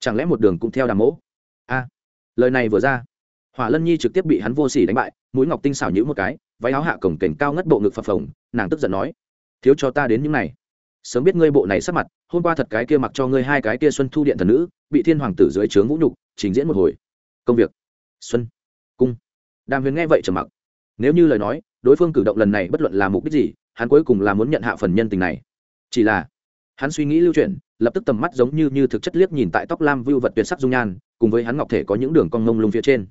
Chẳng lẽ một đường cũng theo đàm mỗ? A. Lời này vừa ra hỏa lân nhi trực tiếp bị hắn vô s ỉ đánh bại, mũi ngọc tinh xảo nhữ một cái, váy áo hạ cổng kềnh cao ngất bộ ngực phập phồng, nàng tức giận nói, thiếu cho ta đến những này. Sớm biết ngươi bộ này sắp mặt, hôm qua thật cái kia mặc cho ngươi hai cái kia xuân thu điện thần nữ, bị thiên hoàng tử dưới trướng vũ nhục, trình diễn một hồi. Công việc. Xuân. Cung. Đàm huyền nghe vậy trầm mặc. Nếu như lời nói, đối phương cử động lần này bất luận là mục đích gì, hắn cuối cùng là muốn nhận hạ phần nhân tình này. Chỉ là, hắn suy nghĩ lưu chuyển, lập tức tầm mắt giống như như thực chất liếc nhìn tại tóc lam vưu vật tuyệt sắc dung nhan, cùng với hắn ngọc thể có những đường cong ngông lung phía trên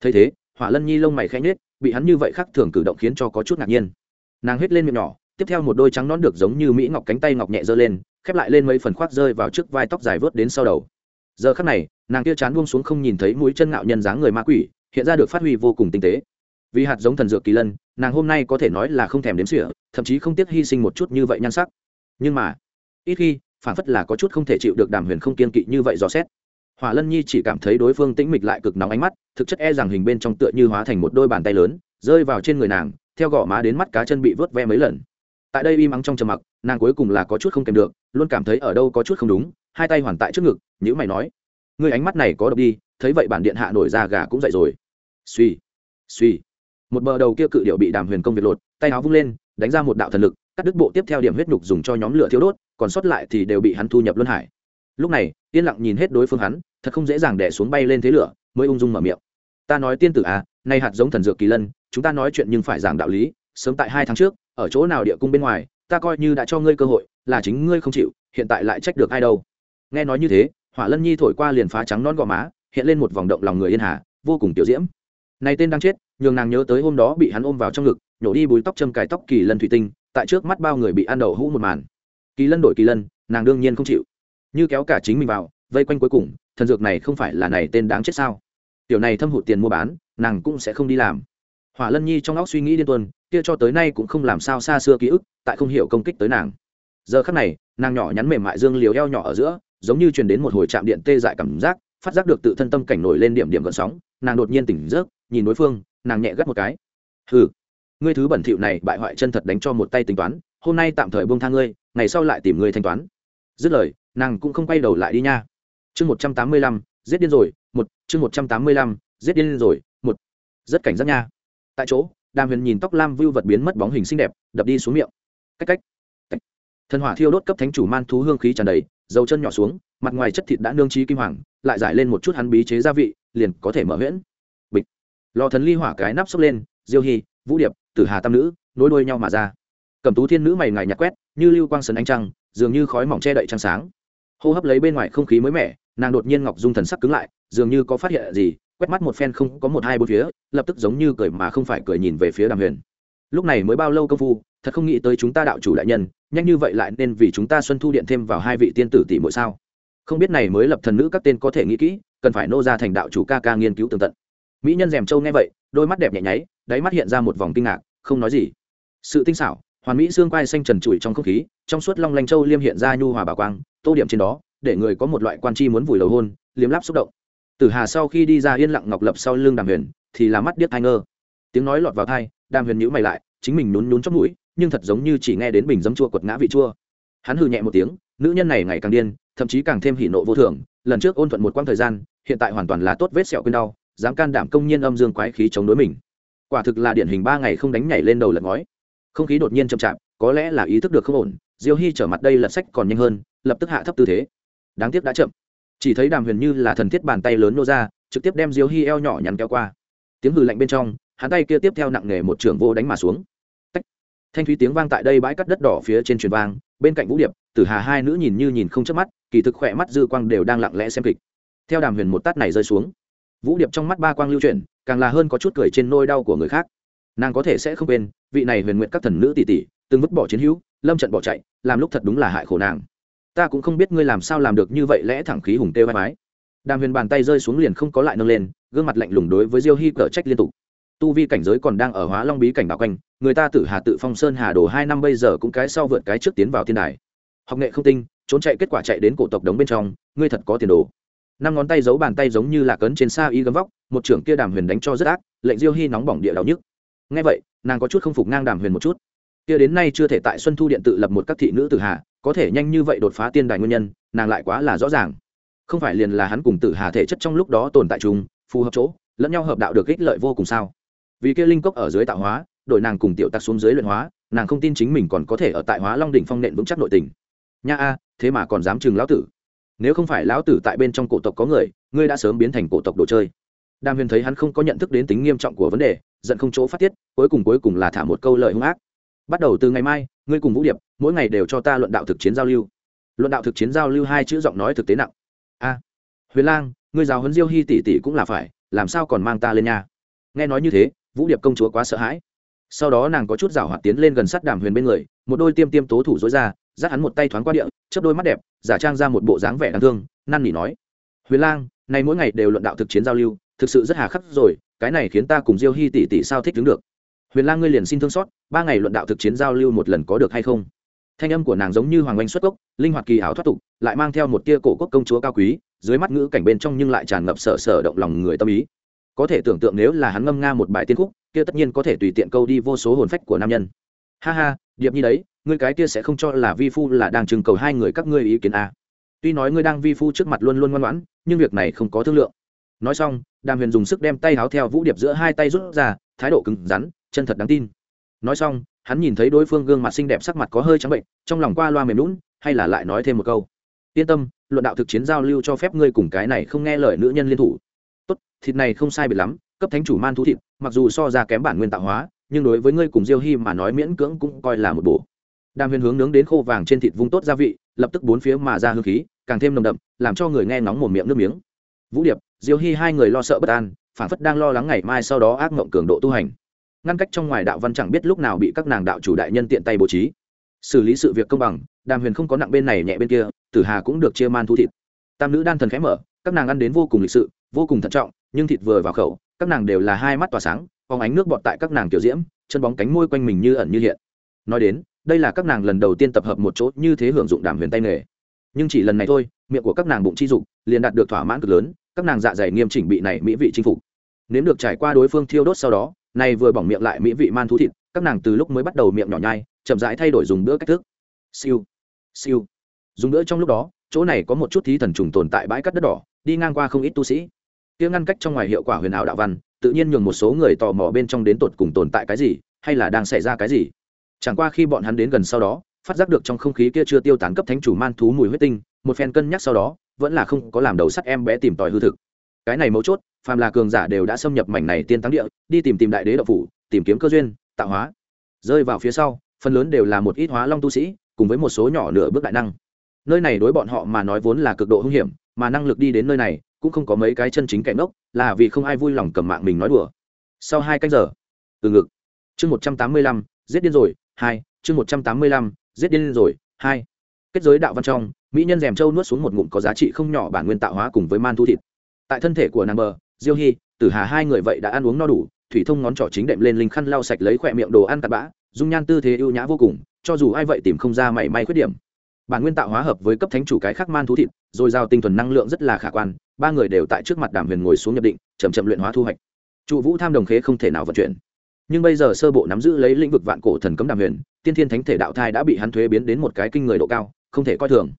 thấy thế, hỏa lân nhi lông mày khẽ nhết bị hắn như vậy khác thường cử động khiến cho có chút ngạc nhiên. Nàng hết lên miệng nhỏ, tiếp theo một đôi trắng nón được giống như mỹ ngọc cánh tay ngọc nhẹ giơ lên, khép lại lên mấy phần khoác rơi vào trước vai tóc dài vớt đến sau đầu. Giờ khắc này, nàng kia chán buông xuống không nhìn thấy mũi chân ngạo nhân dáng người ma quỷ, hiện ra được phát huy vô cùng tinh tế. Vì hạt giống thần dược kỳ lân, nàng hôm nay có thể nói là không thèm đếm sỉa thậm chí không tiếc hy sinh một chút như vậy nhan sắc. Nhưng mà, ít khi, phản phất là có chút không thể chịu được đàm huyền không kiên kỵ như vậy dò xét hỏa lân nhi chỉ cảm thấy đối phương tĩnh mịch lại cực nóng ánh mắt, thực chất e rằng hình bên trong tựa như hóa thành một đôi bàn tay lớn, rơi vào trên người nàng, theo gò má đến mắt cá chân bị vớt ve mấy lần. Tại đây im ắng trong trầm mặc, nàng cuối cùng là có chút không kèm được, luôn cảm thấy ở đâu có chút không đúng, hai tay hoàn tại trước ngực nhữ mày nói người ánh mắt này có độc đi, thấy vậy bản điện hạ nổi ra gà cũng dậy rồi. Suy suy một bờ đầu kia cự điệu bị đàm huyền công việc lột, tay áo vung lên, đánh ra một đạo thần lực, cắt đứt bộ tiếp theo điểm huyết nhục dùng cho nhóm lửa thiếu đốt, còn sót lại thì đều bị hắn thu nhập luân hải lúc này, yên lặng nhìn hết đối phương hắn, thật không dễ dàng đẻ xuống bay lên thế lửa, mới ung dung mở miệng. Ta nói tiên tử à nay hạt giống thần dược kỳ lân, chúng ta nói chuyện nhưng phải giảng đạo lý, sớm tại hai tháng trước, ở chỗ nào địa cung bên ngoài, ta coi như đã cho ngươi cơ hội, là chính ngươi không chịu, hiện tại lại trách được ai đâu. Nghe nói như thế, hỏa lân nhi thổi qua liền phá trắng non gò má, hiện lên một vòng động lòng người yên hà, vô cùng tiểu diễm. Này tên đang chết, nhường nàng nhớ tới hôm đó bị hắn ôm vào trong ngực, nhổ đi bùi tóc châm cài tóc kỳ lân thủy tinh, tại trước mắt bao người bị ăn đầu hũ một màn. Kỳ lân đổi kỳ lân, nàng đương nhiên không chịu như kéo cả chính mình vào, vây quanh cuối cùng, thần dược này không phải là này tên đáng chết sao? Tiểu này thâm hụt tiền mua bán, nàng cũng sẽ không đi làm. Hỏa lân nhi trong óc suy nghĩ điên tuần kia cho tới nay cũng không làm sao xa xưa ký ức, tại không hiểu công kích tới nàng. Giờ khắc này, nàng nhỏ nhắn mềm mại dương liều eo nhỏ ở giữa, giống như truyền đến một hồi chạm điện tê dại cảm giác, phát giác được tự thân tâm cảnh nổi lên điểm điểm gợn sóng, nàng đột nhiên tỉnh giấc, nhìn đối phương, nàng nhẹ gắt một cái. Hừ, ngươi thứ bẩn thỉu này bại hoại chân thật đánh cho một tay tính toán, hôm nay tạm thời buông tha ngươi, ngày sau lại tìm ngươi thanh toán. Dứt lời nàng cũng không quay đầu lại đi nha. Chương một trăm tám mươi lăm, giết điên rồi, một, chương một trăm tám mươi lăm, giết điên rồi, một. Rất cảnh giác nha. Tại chỗ, đàm huyền nhìn tóc lam vưu vật biến mất bóng hình xinh đẹp, đập đi xuống miệng. Cách cách cách. Thần hỏa thiêu đốt cấp thánh chủ man thú hương khí tràn đầy, dầu chân nhỏ xuống, mặt ngoài chất thịt đã nương trí kim hoàng, lại giải lên một chút hắn bí chế gia vị, liền có thể mở huyễn. Bịch. Lò thần ly hỏa cái nắp xốc lên, diêu hy vũ điệp, tử hà tam nữ, nối đuôi nhau mà ra. Cầm tú thiên nữ mày ngài nhặt quét, như lưu quang sần ánh trăng, dường như khói mỏng che đậy trăng sáng hô hấp lấy bên ngoài không khí mới mẻ, nàng đột nhiên ngọc dung thần sắc cứng lại, dường như có phát hiện gì, quét mắt một phen không có một hai bốn phía, lập tức giống như cười mà không phải cười nhìn về phía đàm huyền. Lúc này mới bao lâu công phu, thật không nghĩ tới chúng ta đạo chủ đại nhân, nhanh như vậy lại nên vì chúng ta xuân thu điện thêm vào hai vị tiên tử tỷ mỗi sao? Không biết này mới lập thần nữ các tên có thể nghĩ kỹ, cần phải nô ra thành đạo chủ ca ca nghiên cứu tường tận. Mỹ nhân rèm trâu nghe vậy, đôi mắt đẹp nhẹ nháy, đáy mắt hiện ra một vòng kinh ngạc, không nói gì. Sự tinh xảo hoàn mỹ xương quai xanh trần trụi trong không khí, trong suốt long lanh châu liêm hiện ra nhu hòa bảo quang, tô điểm trên đó, để người có một loại quan chi muốn vùi đầu hôn, liếm láp xúc động. Tử hà sau khi đi ra yên lặng ngọc lập sau lưng đàm huyền, thì là mắt điếc thai ngơ. Tiếng nói lọt vào thai, đàm huyền nhữ mày lại, chính mình nhún nhún trong mũi, nhưng thật giống như chỉ nghe đến bình dấm chua quật ngã vị chua. Hắn hừ nhẹ một tiếng, nữ nhân này ngày càng điên, thậm chí càng thêm hỉ nộ vô thường, lần trước ôn thuận một quãng thời gian, hiện tại hoàn toàn là tốt vết sẹo quên đau, dám can đảm công nhiên âm dương quái khí chống đối mình. Quả thực là điển hình ba ngày không đánh nhảy lên đầu lật ngói không khí đột nhiên chậm chạp, có lẽ là ý thức được không ổn, diêu hy trở mặt đây lật sách còn nhanh hơn, lập tức hạ thấp tư thế. Đáng tiếc đã chậm. Chỉ thấy đàm huyền như là thần thiết bàn tay lớn nô ra, trực tiếp đem diêu hy eo nhỏ nhắn kéo qua. Tiếng hừ lạnh bên trong, hắn tay kia tiếp theo nặng nề một trưởng vô đánh mà xuống. Tách. thanh thúy tiếng vang tại đây bãi cắt đất đỏ phía trên truyền vang, bên cạnh vũ điệp, tử hà hai nữ nhìn như nhìn không chớp mắt, kỳ thực khỏe mắt dư quang đều đang lặng lẽ xem kịch. Theo đàm huyền một tát này rơi xuống, vũ điệp trong mắt ba quang lưu chuyển, càng là hơn có chút cười trên nôi đau của người khác nàng có thể sẽ không quên, vị này huyền nguyện các thần nữ tỷ tỷ, từng vứt bỏ chiến hữu, lâm trận bỏ chạy, làm lúc thật đúng là hại khổ nàng. Ta cũng không biết ngươi làm sao làm được như vậy lẽ thẳng khí hùng tê vai mái đàm huyền bàn tay rơi xuống liền không có lại nâng lên, gương mặt lạnh lùng đối với diêu hy cở trách liên tục. Tu vi cảnh giới còn đang ở hóa long bí cảnh bảo quanh, người ta tự hà tự phong sơn hà đồ hai năm bây giờ cũng cái sau vượt cái trước tiến vào thiên đài. Học nghệ không tinh, trốn chạy kết quả chạy đến cổ tộc đống bên trong, ngươi thật có tiền đồ. Năm ngón tay giấu bàn tay giống như là cấn trên xa y gấm vóc, một trưởng kia đàm huyền đánh cho rất ác, lệnh diêu hy nóng bỏng địa đau nhức ngay vậy, nàng có chút không phục ngang đàm huyền một chút. Kia đến nay chưa thể tại xuân thu điện tự lập một các thị nữ tử hà, có thể nhanh như vậy đột phá tiên đài nguyên nhân, nàng lại quá là rõ ràng. Không phải liền là hắn cùng tử hà thể chất trong lúc đó tồn tại chung, phù hợp chỗ, lẫn nhau hợp đạo được ích lợi vô cùng sao? Vì kia linh cốc ở dưới tạo hóa, đội nàng cùng tiểu tặc xuống dưới luyện hóa, nàng không tin chính mình còn có thể ở tại hóa long đỉnh phong nện vững chắc nội tình. Nha a, thế mà còn dám chừng lão tử. Nếu không phải lão tử tại bên trong cổ tộc có người, ngươi đã sớm biến thành cổ tộc đồ chơi đàm huyền thấy hắn không có nhận thức đến tính nghiêm trọng của vấn đề, giận không chỗ phát tiết, cuối cùng cuối cùng là thả một câu lời hung ác. Bắt đầu từ ngày mai, ngươi cùng vũ điệp, mỗi ngày đều cho ta luận đạo thực chiến giao lưu. Luận đạo thực chiến giao lưu hai chữ giọng nói thực tế nặng. A, huyền lang, ngươi giáo huấn diêu hy tỷ tỷ cũng là phải, làm sao còn mang ta lên nhà? Nghe nói như thế, vũ điệp công chúa quá sợ hãi. Sau đó nàng có chút rảo hoạt tiến lên gần sát đàm huyền bên người, một đôi tiêm tiêm tố thủ dối ra, dắt hắn một tay thoáng qua địa, chớp đôi mắt đẹp, giả trang ra một bộ dáng vẻ đáng thương, năn nỉ nói. Huyền lang, này mỗi ngày đều luận đạo thực chiến giao lưu thực sự rất hà khắc rồi, cái này khiến ta cùng diêu hy tỷ tỷ sao thích đứng được. Huyền lang ngươi liền xin thương xót, ba ngày luận đạo thực chiến giao lưu một lần có được hay không? Thanh âm của nàng giống như hoàng oanh xuất cốc, linh hoạt kỳ ảo thoát tục, lại mang theo một tia cổ quốc công chúa cao quý, dưới mắt ngữ cảnh bên trong nhưng lại tràn ngập sở sở động lòng người tâm ý. Có thể tưởng tượng nếu là hắn ngâm nga một bài tiên khúc, kia tất nhiên có thể tùy tiện câu đi vô số hồn phách của nam nhân. Ha ha, điệp nhi đấy, ngươi cái kia sẽ không cho là vi phu là đang trừng cầu hai người các ngươi ý kiến à. tuy nói ngươi đang vi phu trước mặt luôn luôn ngoan ngoãn, nhưng việc này không có thương lượng nói xong, đàm huyền dùng sức đem tay háo theo vũ điệp giữa hai tay rút ra, thái độ cứng rắn, chân thật đáng tin. Nói xong, hắn nhìn thấy đối phương gương mặt xinh đẹp sắc mặt có hơi trắng bệnh, trong lòng qua loa mềm lún hay là lại nói thêm một câu. Yên tâm, luận đạo thực chiến giao lưu cho phép ngươi cùng cái này không nghe lời nữ nhân liên thủ. Tốt, thịt này không sai biệt lắm, cấp thánh chủ man thú thịt, mặc dù so ra kém bản nguyên tạo hóa, nhưng đối với ngươi cùng diêu hy mà nói miễn cưỡng cũng coi là một bổ. Đàm huyền hướng nướng đến khô vàng trên thịt vung tốt gia vị, lập tức bốn phía mà ra hương khí, càng thêm nồng đậm, làm cho người nghe nóng một miệng nước miếng. Vũ điệp diêu hy hai người lo sợ bất an phản phất đang lo lắng ngày mai sau đó ác mộng cường độ tu hành. Ngăn cách trong ngoài đạo văn chẳng biết lúc nào bị các nàng đạo chủ đại nhân tiện tay bố trí. Xử lý sự việc công bằng, đàm huyền không có nặng bên này nhẹ bên kia, tử hà cũng được chia man thu thịt. Tam nữ đan thần khẽ mở, các nàng ăn đến vô cùng lịch sự, vô cùng thận trọng, nhưng thịt vừa vào khẩu, các nàng đều là hai mắt tỏa sáng, phóng ánh nước bọt tại các nàng tiểu diễm, chân bóng cánh môi quanh mình như ẩn như hiện. Nói đến, đây là các nàng lần đầu tiên tập hợp một chỗ như thế hưởng dụng đàm huyền tay nghề. Nhưng chỉ lần này thôi, miệng của các nàng bụng chi dục, liền đạt được thỏa mãn cực lớn các nàng dạ dày nghiêm chỉnh bị này mỹ vị chinh phục. Nếu được trải qua đối phương thiêu đốt sau đó, này vừa bỏng miệng lại mỹ vị man thú thịt, các nàng từ lúc mới bắt đầu miệng nhỏ nhai, chậm rãi thay đổi dùng bữa cách thức. Siêu siêu. Dùng bữa trong lúc đó, chỗ này có một chút thí thần trùng tồn tại bãi cắt đất đỏ, đi ngang qua không ít tu sĩ. Tiếng ngăn cách trong ngoài hiệu quả huyền ảo đạo văn, tự nhiên nhường một số người tò mò bên trong đến tột cùng tồn tại cái gì, hay là đang xảy ra cái gì. Chẳng qua khi bọn hắn đến gần sau đó, phát giác được trong không khí kia chưa tiêu tán cấp thánh chủ man thú mùi huyết tinh, một phen cân nhắc sau đó vẫn là không có làm đầu sắt em bé tìm tòi hư thực. Cái này mấu chốt, phàm là cường giả đều đã xâm nhập mảnh này tiên táng địa, đi tìm tìm đại đế độc phủ, tìm kiếm cơ duyên, tạo hóa. Rơi vào phía sau, phần lớn đều là một ít hóa long tu sĩ, cùng với một số nhỏ nửa bước đại năng. Nơi này đối bọn họ mà nói vốn là cực độ hung hiểm, mà năng lực đi đến nơi này, cũng không có mấy cái chân chính cảnh ngốc, là vì không ai vui lòng cầm mạng mình nói đùa. Sau hai canh giờ, từ ngực. Chương một trăm tám mươi lăm, giết điên rồi, hai, chương một trăm tám mươi lăm, giết điên rồi, hai. Kết giới đạo văn trong mỹ nhân rèm trâu nuốt xuống một ngụm có giá trị không nhỏ bản nguyên tạo hóa cùng với man thu thịt. Tại thân thể của nàng bờ, diêu hy tử hà hai người vậy đã ăn uống no đủ, thủy thông ngón trỏ chính đệm lên linh khăn lau sạch lấy khỏe miệng đồ ăn cặn bã, dung nhan tư thế ưu nhã vô cùng, cho dù ai vậy tìm không ra mảy may khuyết điểm. Bản nguyên tạo hóa hợp với cấp thánh chủ cái khắc man thú thịt, rồi giao tinh thuần năng lượng rất là khả quan, ba người đều tại trước mặt đàm huyền ngồi xuống nhập định, chậm chậm luyện hóa thu hoạch. Trụ vũ tham đồng khế không thể nào vận chuyển. Nhưng bây giờ sơ bộ nắm giữ lấy lĩnh vực vạn cổ thần cấm đàm huyền, tiên thiên thánh thể đạo thai đã bị hắn thuế biến đến một cái kinh người độ cao, không thể coi thường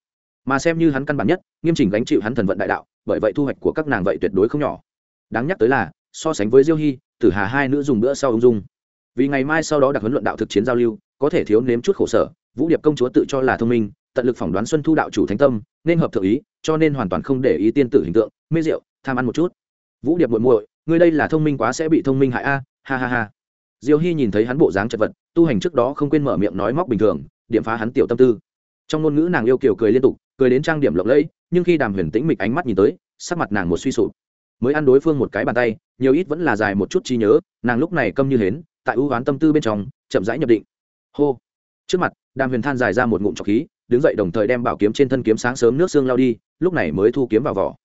mà xem như hắn căn bản nhất, nghiêm chỉnh gánh chịu hắn thần vận đại đạo, bởi vậy thu hoạch của các nàng vậy tuyệt đối không nhỏ. Đáng nhắc tới là, so sánh với diêu hy tử hà hai nữ dùng bữa sau ung dung. Vì ngày mai sau đó đặc huấn luận đạo thực chiến giao lưu, có thể thiếu nếm chút khổ sở, vũ điệp công chúa tự cho là thông minh, tận lực phỏng đoán xuân thu đạo chủ thánh tâm, nên hợp thượng ý, cho nên hoàn toàn không để ý tiên tử hình tượng, mê rượu, tham ăn một chút. Vũ điệp muội muội, ngươi đây là thông minh quá sẽ bị thông minh hại a, ha ha ha. Diêu hy nhìn thấy hắn bộ dáng chật vật, tu hành trước đó không quên mở miệng nói móc bình thường, điểm phá hắn tiểu tâm tư. Trong ngôn ngữ nàng yêu kiều cười liên tục cười đến trang điểm lộng lẫy, nhưng khi đàm huyền tĩnh mịch ánh mắt nhìn tới, sắc mặt nàng một suy sụp. Mới ăn đối phương một cái bàn tay, nhiều ít vẫn là dài một chút trí nhớ, nàng lúc này câm như hến, tại ưu oán tâm tư bên trong, chậm rãi nhập định. Hô. Trước mặt, đàm huyền than dài ra một ngụm trọc khí, đứng dậy đồng thời đem bảo kiếm trên thân kiếm sáng sớm nước xương lao đi, lúc này mới thu kiếm vào vỏ.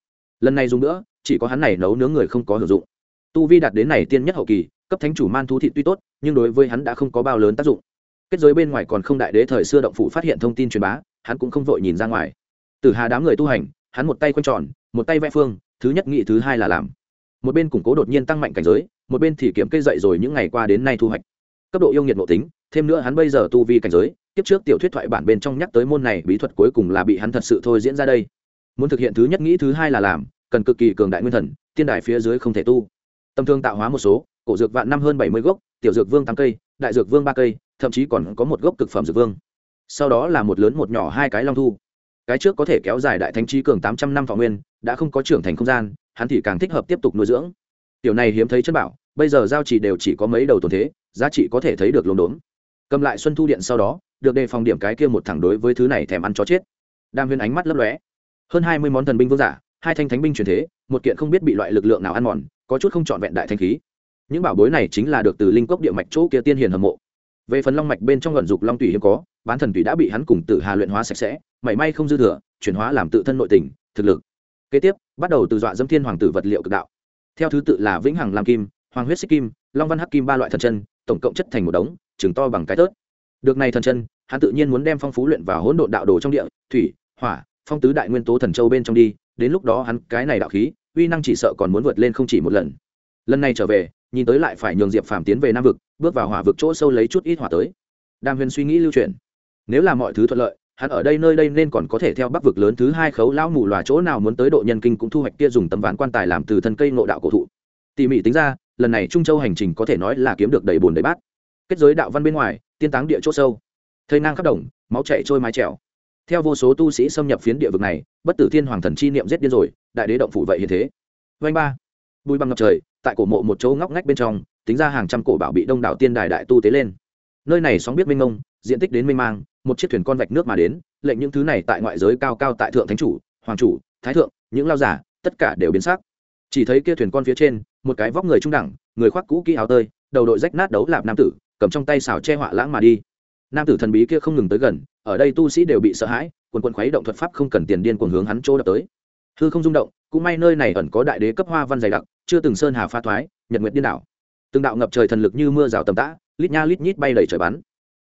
Lần này dùng nữa, chỉ có hắn này nấu nướng người không có hưởng dụng. Tu vi đạt đến này tiên nhất hậu kỳ, cấp thánh chủ man thú thị tuy tốt, nhưng đối với hắn đã không có bao lớn tác dụng. Kết giới bên ngoài còn không đại đế thời xưa động phủ phát hiện thông tin truyền bá, hắn cũng không vội nhìn ra ngoài từ hà đám người tu hành, hắn một tay quanh tròn, một tay vẽ phương, thứ nhất nghị thứ hai là làm. Một bên củng cố đột nhiên tăng mạnh cảnh giới, một bên thì kiểm cây dậy rồi những ngày qua đến nay thu hoạch. Cấp độ yêu nghiệt nội tính, thêm nữa hắn bây giờ tu vi cảnh giới, tiếp trước tiểu thuyết thoại bản bên trong nhắc tới môn này bí thuật cuối cùng là bị hắn thật sự thôi diễn ra đây. Muốn thực hiện thứ nhất nghĩ thứ hai là làm, cần cực kỳ cường đại nguyên thần, tiên đài phía dưới không thể tu. Tâm thương tạo hóa một số, cổ dược vạn năm hơn bảy mươi gốc, tiểu dược vương tám cây, đại dược vương ba cây, thậm chí còn có một gốc cực phẩm dược vương. Sau đó là một lớn một nhỏ hai cái long thu cái trước có thể kéo dài đại thánh trí cường tám trăm năm thọ nguyên, đã không có trưởng thành không gian, hắn thì càng thích hợp tiếp tục nuôi dưỡng. Tiểu này hiếm thấy chất bảo, bây giờ giao chỉ đều chỉ có mấy đầu tồn thế, giá trị có thể thấy được lồn đốn. Cầm lại xuân thu điện sau đó, được đề phòng điểm cái kia một thẳng đối với thứ này thèm ăn chó chết. Đam huyên ánh mắt lấp lóe. Hơn hai mươi món thần binh vương giả, hai thanh thánh binh truyền thế, một kiện không biết bị loại lực lượng nào ăn mòn, có chút không trọn vẹn đại thanh khí. Những bảo bối này chính là được từ linh cốc địa mạch chỗ kia tiên hiền hầm mộ về phần long mạch bên trong vận dục long tủy hiếm có, bán thần tủy đã bị hắn cùng tự hà luyện hóa sạch sẽ, mảy may không dư thừa, chuyển hóa làm tự thân nội tình, thực lực. Kế tiếp, bắt đầu từ dọa dâm thiên hoàng tử vật liệu cực đạo. Theo thứ tự là vĩnh hằng lam kim, hoàng huyết xích kim, long văn hắc kim ba loại thần chân, tổng cộng chất thành một đống chừng to bằng cái tớt. Được này thần chân, hắn tự nhiên muốn đem phong phú luyện và hỗn độn đạo đồ trong địa, thủy, hỏa, phong tứ đại nguyên tố thần châu bên trong đi, đến lúc đó hắn cái này đạo khí, uy năng chỉ sợ còn muốn vượt lên không chỉ một lần. Lần này trở về nhìn tới lại phải nhường diệp phàm tiến về nam vực, bước vào hỏa vực chỗ sâu lấy chút ít hỏa tới. Đàm huyền suy nghĩ lưu truyền nếu là mọi thứ thuận lợi, hắn ở đây nơi đây nên còn có thể theo bắc vực lớn thứ hai khấu lão mù loà chỗ nào muốn tới độ nhân kinh cũng thu hoạch kia dùng tấm ván quan tài làm từ thân cây nộ đạo cổ thụ. Tỉ mỉ tính ra, lần này trung châu hành trình có thể nói là kiếm được đầy bồn đầy bát. Kết giới đạo văn bên ngoài, tiên táng địa chỗ sâu. Thây nang khắp đồng, máu chạy trôi mái trèo. Theo vô số tu sĩ xâm nhập phiến địa vực này, bất tử thiên hoàng thần chi niệm giết điên rồi, đại đế động phủ vậy hiện thế. Vanh ba. Bùi bằng ngập trời tại cổ mộ một chỗ ngóc ngách bên trong, tính ra hàng trăm cổ bảo bị đông đảo tiên đài đại tu tế lên. Nơi này sóng biết minh ngông diện tích đến mênh mang, một chiếc thuyền con vạch nước mà đến, lệnh những thứ này tại ngoại giới cao cao tại thượng thánh chủ, hoàng chủ, thái thượng, những lao giả, tất cả đều biến sắc. Chỉ thấy kia thuyền con phía trên, một cái vóc người trung đẳng, người khoác cũ kỹ áo tơi, đầu đội rách nát đấu lạp nam tử, cầm trong tay xào che họa lãng mà đi. Nam tử thần bí kia không ngừng tới gần, ở đây tu sĩ đều bị sợ hãi, quần quần khuấy động thuật pháp không cần tiền điên cuồng hướng hắn chỗ đập tới hư không rung động, cũng may nơi này ẩn có đại đế cấp hoa văn dày đặc, chưa từng sơn hà pha thoái, nhật nguyệt điên đảo. Từng đạo ngập trời thần lực như mưa rào tầm tã, lít nha lít nhít bay đầy trời bắn.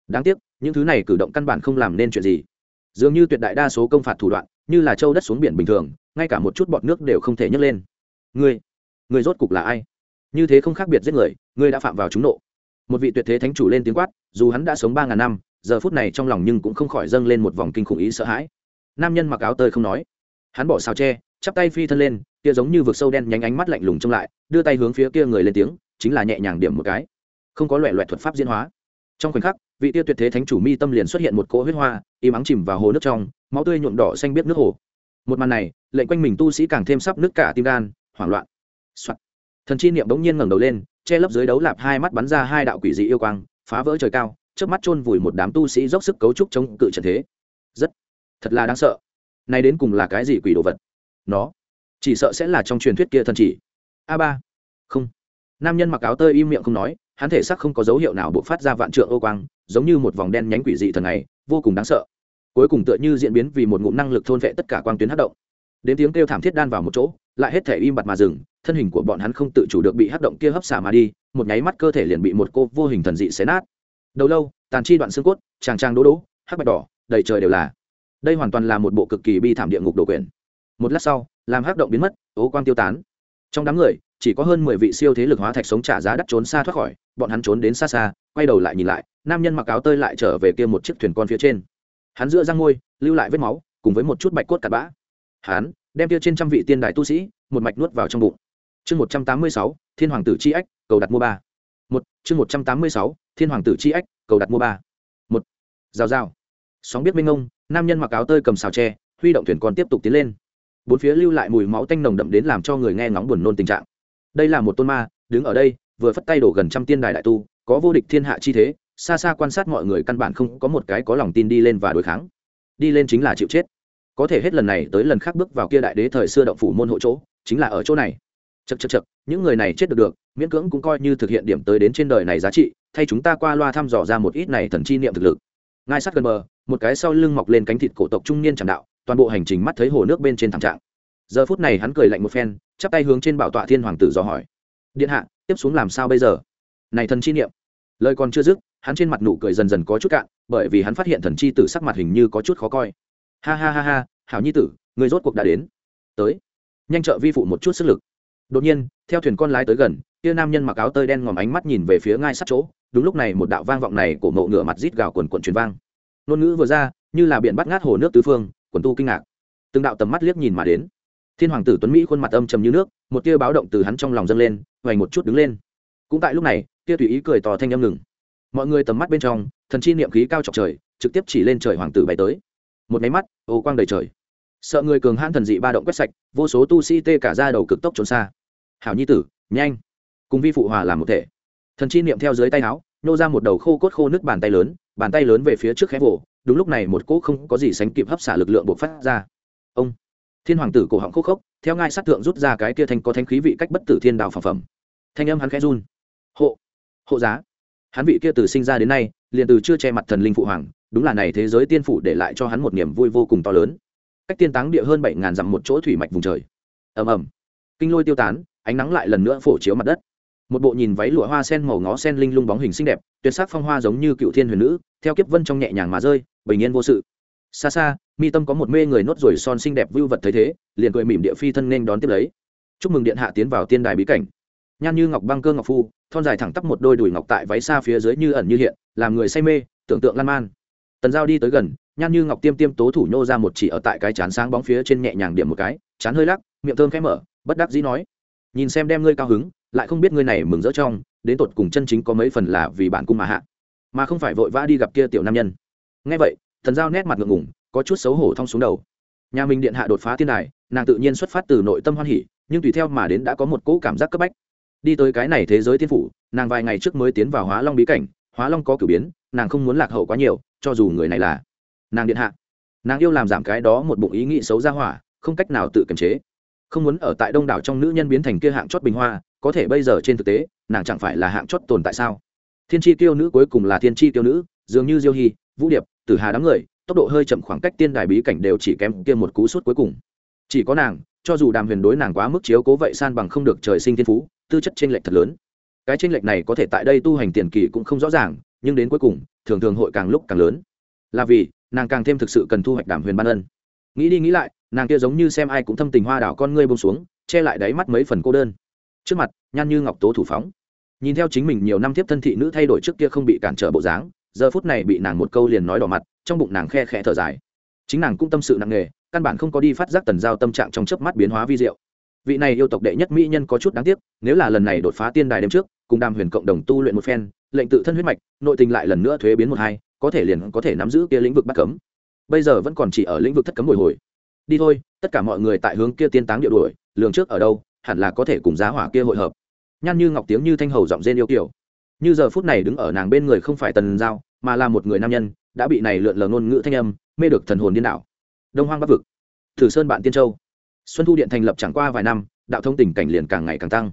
Đáng tiếc, những thứ này cử động căn bản không làm nên chuyện gì. Dường như tuyệt đại đa số công phạt thủ đoạn, như là châu đất xuống biển bình thường, ngay cả một chút bọt nước đều không thể nhấc lên. Ngươi ngươi rốt cục là ai? Như thế không khác biệt giết người, ngươi đã phạm vào chúng nộ. Một vị tuyệt thế thánh chủ lên tiếng quát, dù hắn đã sống ba ngàn năm, giờ phút này trong lòng nhưng cũng không khỏi dâng lên một vòng kinh khủng ý sợ hãi. Nam nhân mặc áo tơi không nói hắn bỏ xào tre chắp tay phi thân lên, kia giống như vực sâu đen nhánh ánh mắt lạnh lùng trông lại, đưa tay hướng phía kia người lên tiếng, chính là nhẹ nhàng điểm một cái. Không có loẹ loẹt thuật pháp diễn hóa. Trong khoảnh khắc, vị tiêu tuyệt thế thánh chủ mi tâm liền xuất hiện một cỗ huyết hoa, im ắng chìm vào hồ nước trong, máu tươi nhuộm đỏ xanh biết nước hồ. Một màn này, lệnh quanh mình tu sĩ càng thêm sắp nước cả tim gan, hoảng loạn、Soạn. thần chi niệm bỗng nhiên ngẩng đầu lên, che lấp dưới đấu lạp hai mắt bắn ra hai đạo quỷ dị yêu quang, phá vỡ trời cao trước mắt chôn vùi một đám tu sĩ dốc sức cấu trúc chống cự trận thế. Rất. Thật là đáng sợ nay đến cùng là cái gì quỷ đồ vật? Nó chỉ sợ sẽ là trong truyền thuyết kia thần chỉ. A ba. Không. Nam nhân mặc áo tơi im miệng không nói, hắn thể xác không có dấu hiệu nào buộc phát ra vạn trượng ô quang, giống như một vòng đen nhánh quỷ dị thần này, vô cùng đáng sợ. Cuối cùng tựa như diễn biến vì một ngụm năng lực thôn vệ tất cả quang tuyến hát động. Đến tiếng kêu thảm thiết đan vào một chỗ, lại hết thể im bặt mà dừng, thân hình của bọn hắn không tự chủ được bị hát động kia hấp xả mà đi, một nháy mắt cơ thể liền bị một cô vô hình thần dị xé nát. Đầu lâu, tàn chi đoạn xương cốt tràng trang đố đố, hắc bạch đỏ, đầy trời đều là đây hoàn toàn là một bộ cực kỳ bi thảm địa ngục đồ quyền. Một lát sau, làm hắc động biến mất, ố quang tiêu tán. Trong đám người, chỉ có hơn mười vị siêu thế lực hóa thạch sống trả giá đắt trốn xa thoát khỏi, bọn hắn trốn đến xa xa, quay đầu lại nhìn lại, nam nhân mặc áo tơi lại trở về kia một chiếc thuyền con phía trên. Hắn giữa răng ngôi, lưu lại vết máu, cùng với một chút bạch cốt cặn bã. Hắn đem kia trên trăm vị tiên đại tu sĩ, một mạch nuốt vào trong bụng. Chương một trăm tám mươi sáu, thiên hoàng tử chi ách, cầu đặt mua ba. Một, chương một trăm tám mươi sáu, thiên hoàng tử chi ách, cầu đặt mua ba. Một, rào rào. Sóng biết minh ông nam nhân mặc áo tơi cầm xào tre, huy động thuyền con tiếp tục tiến lên. Bốn phía lưu lại mùi máu tanh nồng đậm đến làm cho người nghe ngóng buồn nôn tình trạng. Đây là một tôn ma, đứng ở đây, vừa phất tay đổ gần trăm tiên đài đại tu, có vô địch thiên hạ chi thế, xa xa quan sát mọi người căn bản không có một cái có lòng tin đi lên và đối kháng. Đi lên chính là chịu chết. Có thể hết lần này tới lần khác bước vào kia đại đế thời xưa động phủ môn hộ chỗ, chính là ở chỗ này. Chật chật chật những người này chết được được, miễn cưỡng cũng coi như thực hiện điểm tới đến trên đời này giá trị, thay chúng ta qua loa thăm dò ra một ít này thần chi niệm thực lực ngay sát gần bờ, một cái sau lưng mọc lên cánh thịt cổ tộc trung niên chẳng đạo, toàn bộ hành trình mắt thấy hồ nước bên trên thảm trạng. Giờ phút này hắn cười lạnh một phen, chắp tay hướng trên bảo tọa thiên hoàng tử dò hỏi. Điện hạ, tiếp xuống làm sao bây giờ? Này thần chi niệm. Lời còn chưa dứt, hắn trên mặt nụ cười dần dần có chút cạn, bởi vì hắn phát hiện thần chi tử sắc mặt hình như có chút khó coi. Ha ha ha ha, hảo nhi tử, người rốt cuộc đã đến. Tới. Nhanh trợ vi phụ một chút sức lực. Đột nhiên, theo thuyền con lái tới gần, kia nam nhân mặc áo tơi đen ngòm ánh mắt nhìn về phía ngai sát chỗ đúng lúc này một đạo vang vọng này của mộ ngựa mặt rít gào quần quần truyền vang. Ngôn ngữ vừa ra, như là biển bắt ngát hồ nước tứ phương, quần tu kinh ngạc. Từng đạo tầm mắt liếc nhìn mà đến. Thiên hoàng tử tuấn mỹ khuôn mặt âm trầm như nước, một tia báo động từ hắn trong lòng dâng lên hoành một chút đứng lên. Cũng tại lúc này, tia tùy ý cười tỏ thanh âm ngừng. Mọi người tầm mắt bên trong, thần chi niệm khí cao trọc trời, trực tiếp chỉ lên trời hoàng tử bay tới. Một máy mắt, ô quang đầy trời. Sợ người cường hãn thần dị ba động quét sạch, vô số tu sĩ tê cả ra đầu cực tốc trốn xa. Hảo nhi tử, nhanh. Cùng vi phụ hòa làm một thể thần chi niệm theo dưới tay áo, nô ra một đầu khô cốt khô nước bàn tay lớn, bàn tay lớn về phía trước khẽ vỗ đúng lúc này một cỗ không có gì sánh kịp hấp xả lực lượng bộc phát ra. Ông, thiên hoàng tử cổ họng khô khốc, theo ngai sát thượng rút ra cái kia thanh có thanh khí vị cách bất tử thiên đào phẩm phẩm. Thanh âm hắn khẽ run. Hộ hộ giá. Hắn vị kia từ sinh ra đến nay, liền từ chưa che mặt thần linh phụ hoàng, đúng là này thế giới tiên phủ để lại cho hắn một niềm vui vô cùng to lớn. Cách tiên táng địa hơn bảy ngàn dặm một chỗ thủy mạch vùng trời. Ầm ầm. Kinh lôi tiêu tán, ánh nắng lại lần nữa phổ chiếu mặt đất một bộ nhìn váy lụa hoa sen màu ngó sen linh lung bóng hình xinh đẹp, tuyệt sắc phong hoa giống như cựu thiên huyền nữ, theo kiếp vân trong nhẹ nhàng mà rơi, bình yên vô sự. Xa xa, mi tâm có một mê người nốt ruồi son xinh đẹp vưu vật thấy thế, liền cười mỉm địa phi thân nên đón tiếp lấy. Chúc mừng điện hạ tiến vào tiên đài bí cảnh. Nhan như ngọc băng cơ ngọc phu, thon dài thẳng tắp một đôi đùi ngọc tại váy xa phía dưới như ẩn như hiện, làm người say mê, tưởng tượng lan man. Tần giao đi tới gần, nhan như ngọc tiêm tiêm tố thủ nhô ra một chỉ ở tại cái chán sáng bóng phía trên nhẹ nhàng điểm một cái, chán hơi lắc, miệng thơm khẽ mở, bất đắc dĩ nói, nhìn xem đem ngươi cao hứng lại không biết ngươi này mừng rỡ trong, đến tột cùng chân chính có mấy phần là vì bản cung mà hạ, mà không phải vội vã đi gặp kia tiểu nam nhân. Ngay vậy, thần giao nét mặt ngượng ngùng, có chút xấu hổ thong xuống đầu. Nhà mình điện hạ đột phá thiên đài, nàng tự nhiên xuất phát từ nội tâm hoan hỉ, nhưng tùy theo mà đến đã có một cỗ cảm giác cấp bách. Đi tới cái này thế giới thiên phủ, nàng vài ngày trước mới tiến vào hóa long bí cảnh, hóa long có cử biến, nàng không muốn lạc hậu quá nhiều, cho dù người này là nàng điện hạ. Nàng yêu làm giảm cái đó một bụng ý nghĩ xấu ra hỏa, không cách nào tự kiềm chế không muốn ở tại đông đảo trong nữ nhân biến thành kia hạng chót bình hoa, có thể bây giờ trên thực tế, nàng chẳng phải là hạng chót tồn tại sao? Thiên tri tiêu nữ cuối cùng là thiên tri tiêu nữ, dường như diêu hy vũ điệp, tử hà đám người, tốc độ hơi chậm khoảng cách tiên đài bí cảnh đều chỉ kém kia một cú sút cuối cùng. Chỉ có nàng, cho dù đàm huyền đối nàng quá mức chiếu cố vậy san bằng không được trời sinh thiên phú, tư chất tranh lệch thật lớn. Cái tranh lệch này có thể tại đây tu hành tiền kỳ cũng không rõ ràng, nhưng đến cuối cùng, thường thường hội càng lúc càng lớn. Là vì, nàng càng thêm thực sự cần thu hoạch đàm huyền ban ân. Nghĩ đi nghĩ lại nàng kia giống như xem ai cũng thâm tình hoa đảo con ngươi bông xuống, che lại đáy mắt mấy phần cô đơn. Trước mặt, nhan như ngọc tố thủ phóng. Nhìn theo chính mình nhiều năm tiếp thân thị nữ thay đổi trước kia không bị cản trở bộ dáng, giờ phút này bị nàng một câu liền nói đỏ mặt, trong bụng nàng khe khẽ thở dài. Chính nàng cũng tâm sự nặng nề, căn bản không có đi phát giác tần giao tâm trạng trong chớp mắt biến hóa vi diệu. Vị này yêu tộc đệ nhất mỹ nhân có chút đáng tiếc, nếu là lần này đột phá tiên đài đêm trước, cùng đàm huyền cộng đồng tu luyện một phen, lệnh tự thân huyết mạch, nội tình lại lần nữa thuế biến một hai, có thể liền có thể nắm giữ kia lĩnh vực bắt cấm. Bây giờ vẫn còn chỉ ở lĩnh vực thất cấm bồi hồi đi thôi, tất cả mọi người tại hướng kia tiên táng địa đuổi, lường trước ở đâu, hẳn là có thể cùng giá hỏa kia hội hợp. Nhan như ngọc tiếng như thanh hầu giọng rên yêu kiểu. Như giờ phút này đứng ở nàng bên người không phải tần giao, mà là một người nam nhân, đã bị này lượn lờ ngôn ngữ thanh âm mê được thần hồn điên đảo. Đông hoang bắc vực, thử sơn bạn tiên châu. Xuân thu điện thành lập chẳng qua vài năm, đạo thông tình cảnh liền càng ngày càng tăng.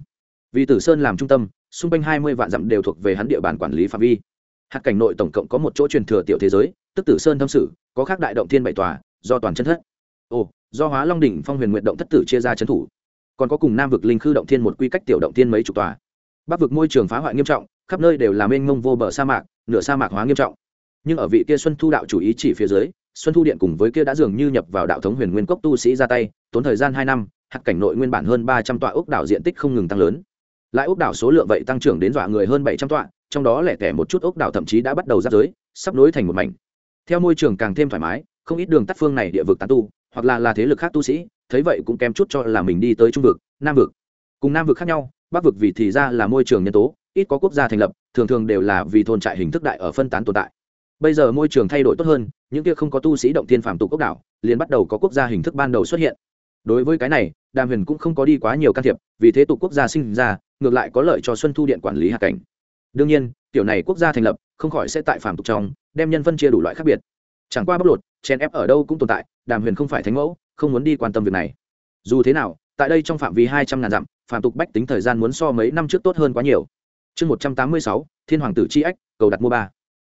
Vì tử sơn làm trung tâm, xung quanh hai mươi vạn dặm đều thuộc về hắn địa bàn quản lý phạm vi. Hạt cảnh nội tổng cộng có một chỗ truyền thừa tiểu thế giới, tức tử sơn thâm sử có khác đại động thiên bảy tòa, do toàn chân thất ồ, do hóa long đỉnh phong huyền nguyện động thất tử chia ra trấn thủ. Còn có cùng nam vực linh khư động thiên một quy cách tiểu động thiên mấy chục tòa. Bắc vực môi trường phá hoại nghiêm trọng, khắp nơi đều là mênh mông vô bờ sa mạc, nửa sa mạc hóa nghiêm trọng. Nhưng ở vị kia xuân thu đạo chủ ý chỉ phía dưới, xuân thu điện cùng với kia đã dường như nhập vào đạo thống huyền nguyên cốc tu sĩ ra tay, tốn thời gian hai năm, hạt cảnh nội nguyên bản hơn ba trăm tọa ốc đảo diện tích không ngừng tăng lớn. Lại ốc đảo số lượng vậy tăng trưởng đến dọa người hơn bảy trăm tọa, trong đó lẻ tẻ một chút ốc đảo thậm chí đã bắt đầu giáp giới, sắp nối thành một mảnh. Theo môi trường càng thêm thoải mái, không ít đường tắt phương này địa vực tán tu hoặc là là thế lực khác tu sĩ, thấy vậy cũng kém chút cho là mình đi tới trung vực, nam vực. Cùng nam vực khác nhau, bắc vực vì thì ra là môi trường nhân tố, ít có quốc gia thành lập, thường thường đều là vì thôn trại hình thức đại ở phân tán tồn tại. Bây giờ môi trường thay đổi tốt hơn, những kia không có tu sĩ động thiên phạm tục quốc đảo, liền bắt đầu có quốc gia hình thức ban đầu xuất hiện. Đối với cái này, đàm huyền cũng không có đi quá nhiều can thiệp, vì thế tục quốc gia sinh ra, ngược lại có lợi cho xuân thu điện quản lý hạ cảnh. Đương nhiên tiểu này quốc gia thành lập, không khỏi sẽ tại phạm tục trong, đem nhân phân chia đủ loại khác biệt. Chẳng qua bóc lột chèn ép ở đâu cũng tồn tại, đàm huyền không phải thánh mẫu, không muốn đi quan tâm việc này. Dù thế nào, tại đây trong phạm vi hai trăm ngàn dặm phạm tục bách tính thời gian muốn so mấy năm trước tốt hơn quá nhiều. Chương một trăm tám mươi sáu, thiên hoàng tử chi ếch cầu đặt mua ba.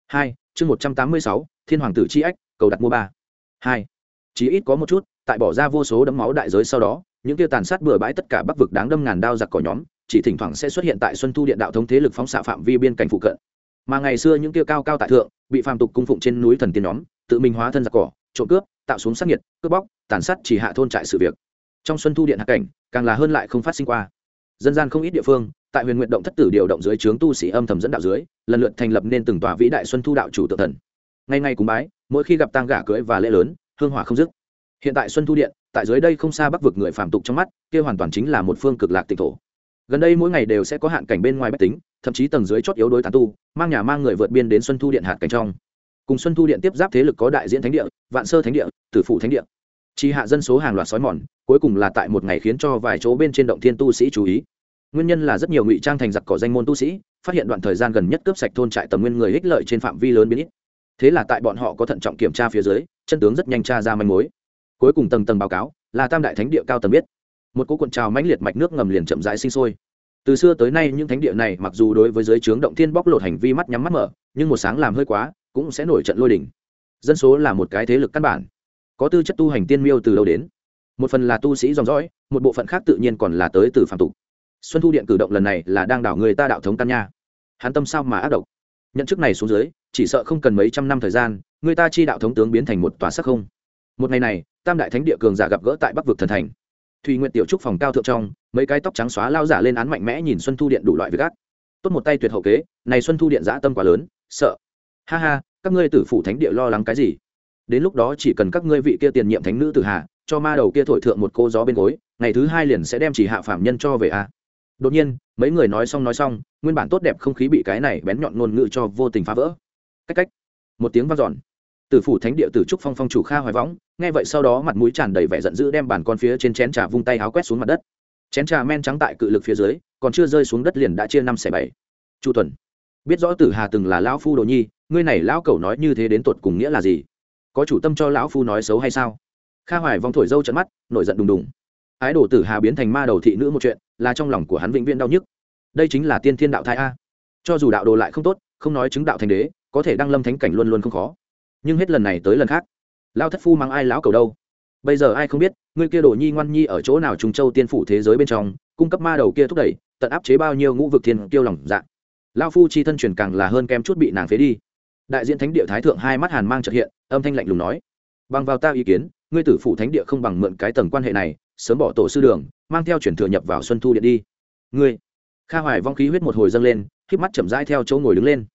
Hai, chương một trăm tám mươi sáu, thiên hoàng tử chi ếch cầu đặt mua ba. Hai, chí ít có một chút, tại bỏ ra vô số đấm máu đại giới sau đó, những tiêu tàn sát bừa bãi tất cả bắc vực đáng đâm ngàn đao giặc cỏ nhóm, chỉ thỉnh thoảng sẽ xuất hiện tại xuân thu điện đạo thống thế lực phóng xạ phạm vi biên cảnh phụ cận mà ngày xưa những kia cao cao tại thượng, bị phàm tục cung phụng trên núi thần tiên nhóm, tự mình hóa thân giặc cỏ, trộm cướp, tạo xuống sát nhiệt cướp bóc, tàn sát chỉ hạ thôn trại sự việc. Trong xuân thu điện hạ cảnh, càng là hơn lại không phát sinh qua. Dân gian không ít địa phương, tại huyền nguyện động thất tử điều động dưới trướng tu sĩ âm thầm dẫn đạo dưới, lần lượt thành lập nên từng tòa vĩ đại xuân thu đạo chủ tự thần. Ngay ngay cùng bái, mỗi khi gặp tang gả cưới và lễ lớn, hương hỏa không dứt. Hiện tại xuân thu điện, tại dưới đây không xa bắc vực người phạm tục trong mắt, kia hoàn toàn chính là một phương cực lạc tịnh thổ gần đây mỗi ngày đều sẽ có hạn cảnh bên ngoài bách tính, thậm chí tầng dưới chót yếu đối tán tu, mang nhà mang người vượt biên đến xuân thu điện hạt cảnh trong. Cùng xuân thu điện tiếp giáp thế lực có đại diễn thánh địa, vạn sơ thánh địa, tử phụ thánh địa. Tri hạ dân số hàng loạt sói mòn, cuối cùng là tại một ngày khiến cho vài chỗ bên trên động thiên tu sĩ chú ý. Nguyên nhân là rất nhiều ngụy trang thành giặc cỏ danh môn tu sĩ, phát hiện đoạn thời gian gần nhất cướp sạch thôn trại tầm nguyên người ích lợi trên phạm vi lớn biến ít. Thế là tại bọn họ có thận trọng kiểm tra phía dưới, chân tướng rất nhanh tra ra manh mối. Cuối cùng tầng tầng báo cáo, là tam đại thánh địa cao tầng biết một cỗ cuộn trào mãnh liệt mạch nước ngầm liền chậm rãi sinh sôi. Từ xưa tới nay những thánh địa này mặc dù đối với giới trướng động thiên bóc lột hành vi mắt nhắm mắt mở, nhưng một sáng làm hơi quá, cũng sẽ nổi trận lôi đỉnh dân số là một cái thế lực căn bản. Có tư chất tu hành tiên miêu từ đâu đến? Một phần là tu sĩ dòng dõi, một bộ phận khác tự nhiên còn là tới từ phạm tục. Xuân thu điện cử động lần này là đang đảo người ta đạo thống căn nha. Hắn tâm sao mà ác độc? Nhận chức này xuống dưới, chỉ sợ không cần mấy trăm năm thời gian, người ta chi đạo thống tướng biến thành một tòa sắc không. Một ngày này, tam đại thánh địa cường giả gặp gỡ tại bắc vực thần thành thùy nguyện tiểu trúc phòng cao thượng trong, mấy cái tóc trắng xóa lao giả lên án mạnh mẽ nhìn xuân thu điện đủ loại việc gác tốt một tay tuyệt hậu kế, này xuân thu điện giã tâm quá lớn, sợ. Ha ha, các ngươi tử phủ thánh địa lo lắng cái gì? Đến lúc đó chỉ cần các ngươi vị kia tiền nhiệm thánh nữ tử hạ, cho ma đầu kia thổi thượng một cô gió bên gối, ngày thứ hai liền sẽ đem chỉ hạ phạm nhân cho về a. Đột nhiên, mấy người nói xong nói xong, nguyên bản tốt đẹp không khí bị cái này bén nhọn ngôn ngữ cho vô tình phá vỡ. Cách cách. Một tiếng vang dọn tử phủ thánh địa tử trúc phong phong chủ kha hoài võng, nghe vậy sau đó mặt mũi tràn đầy vẻ giận dữ đem bàn con phía trên chén trà vung tay áo quét xuống mặt đất. Chén trà men trắng tại cự lực phía dưới, còn chưa rơi xuống đất liền đã chia năm xẻ bảy. Chu tuần, biết rõ tử hà từng là lão phu đồ nhi, ngươi này lão cẩu nói như thế đến tột cùng nghĩa là gì? Có chủ tâm cho lão phu nói xấu hay sao? Kha hoài vong thổi dâu trận mắt, nổi giận đùng đùng. Ái đồ tử hà biến thành ma đầu thị nữ một chuyện, là trong lòng của hắn vĩnh viễn đau nhức. Đây chính là tiên thiên đạo thai a. Cho dù đạo đồ lại không tốt, không nói chứng đạo thành đế, có thể đăng lâm thánh cảnh luôn luôn không khó nhưng hết lần này tới lần khác. Lao thất phu mang ai lão cầu đâu? Bây giờ ai không biết ngươi kia đồ nhi ngoan nhi ở chỗ nào trùng châu tiên phủ thế giới bên trong, cung cấp ma đầu kia thúc đẩy, tận áp chế bao nhiêu ngũ vực thiên tiêu lòng dạ. Lao phu chi thân truyền càng là hơn kem chút bị nàng phế đi. Đại diện thánh địa thái thượng hai mắt hàn mang trợ hiện, âm thanh lạnh lùng nói, bằng vào ta ý kiến, ngươi tử phủ thánh địa không bằng mượn cái tầng quan hệ này, sớm bỏ tổ sư đường, mang theo chuyển thừa nhập vào xuân thu điện đi. Ngươi? Kha hoài vong khí huyết một hồi dâng lên k mắt chậm rãi theo chỗ ngồi đứng lên.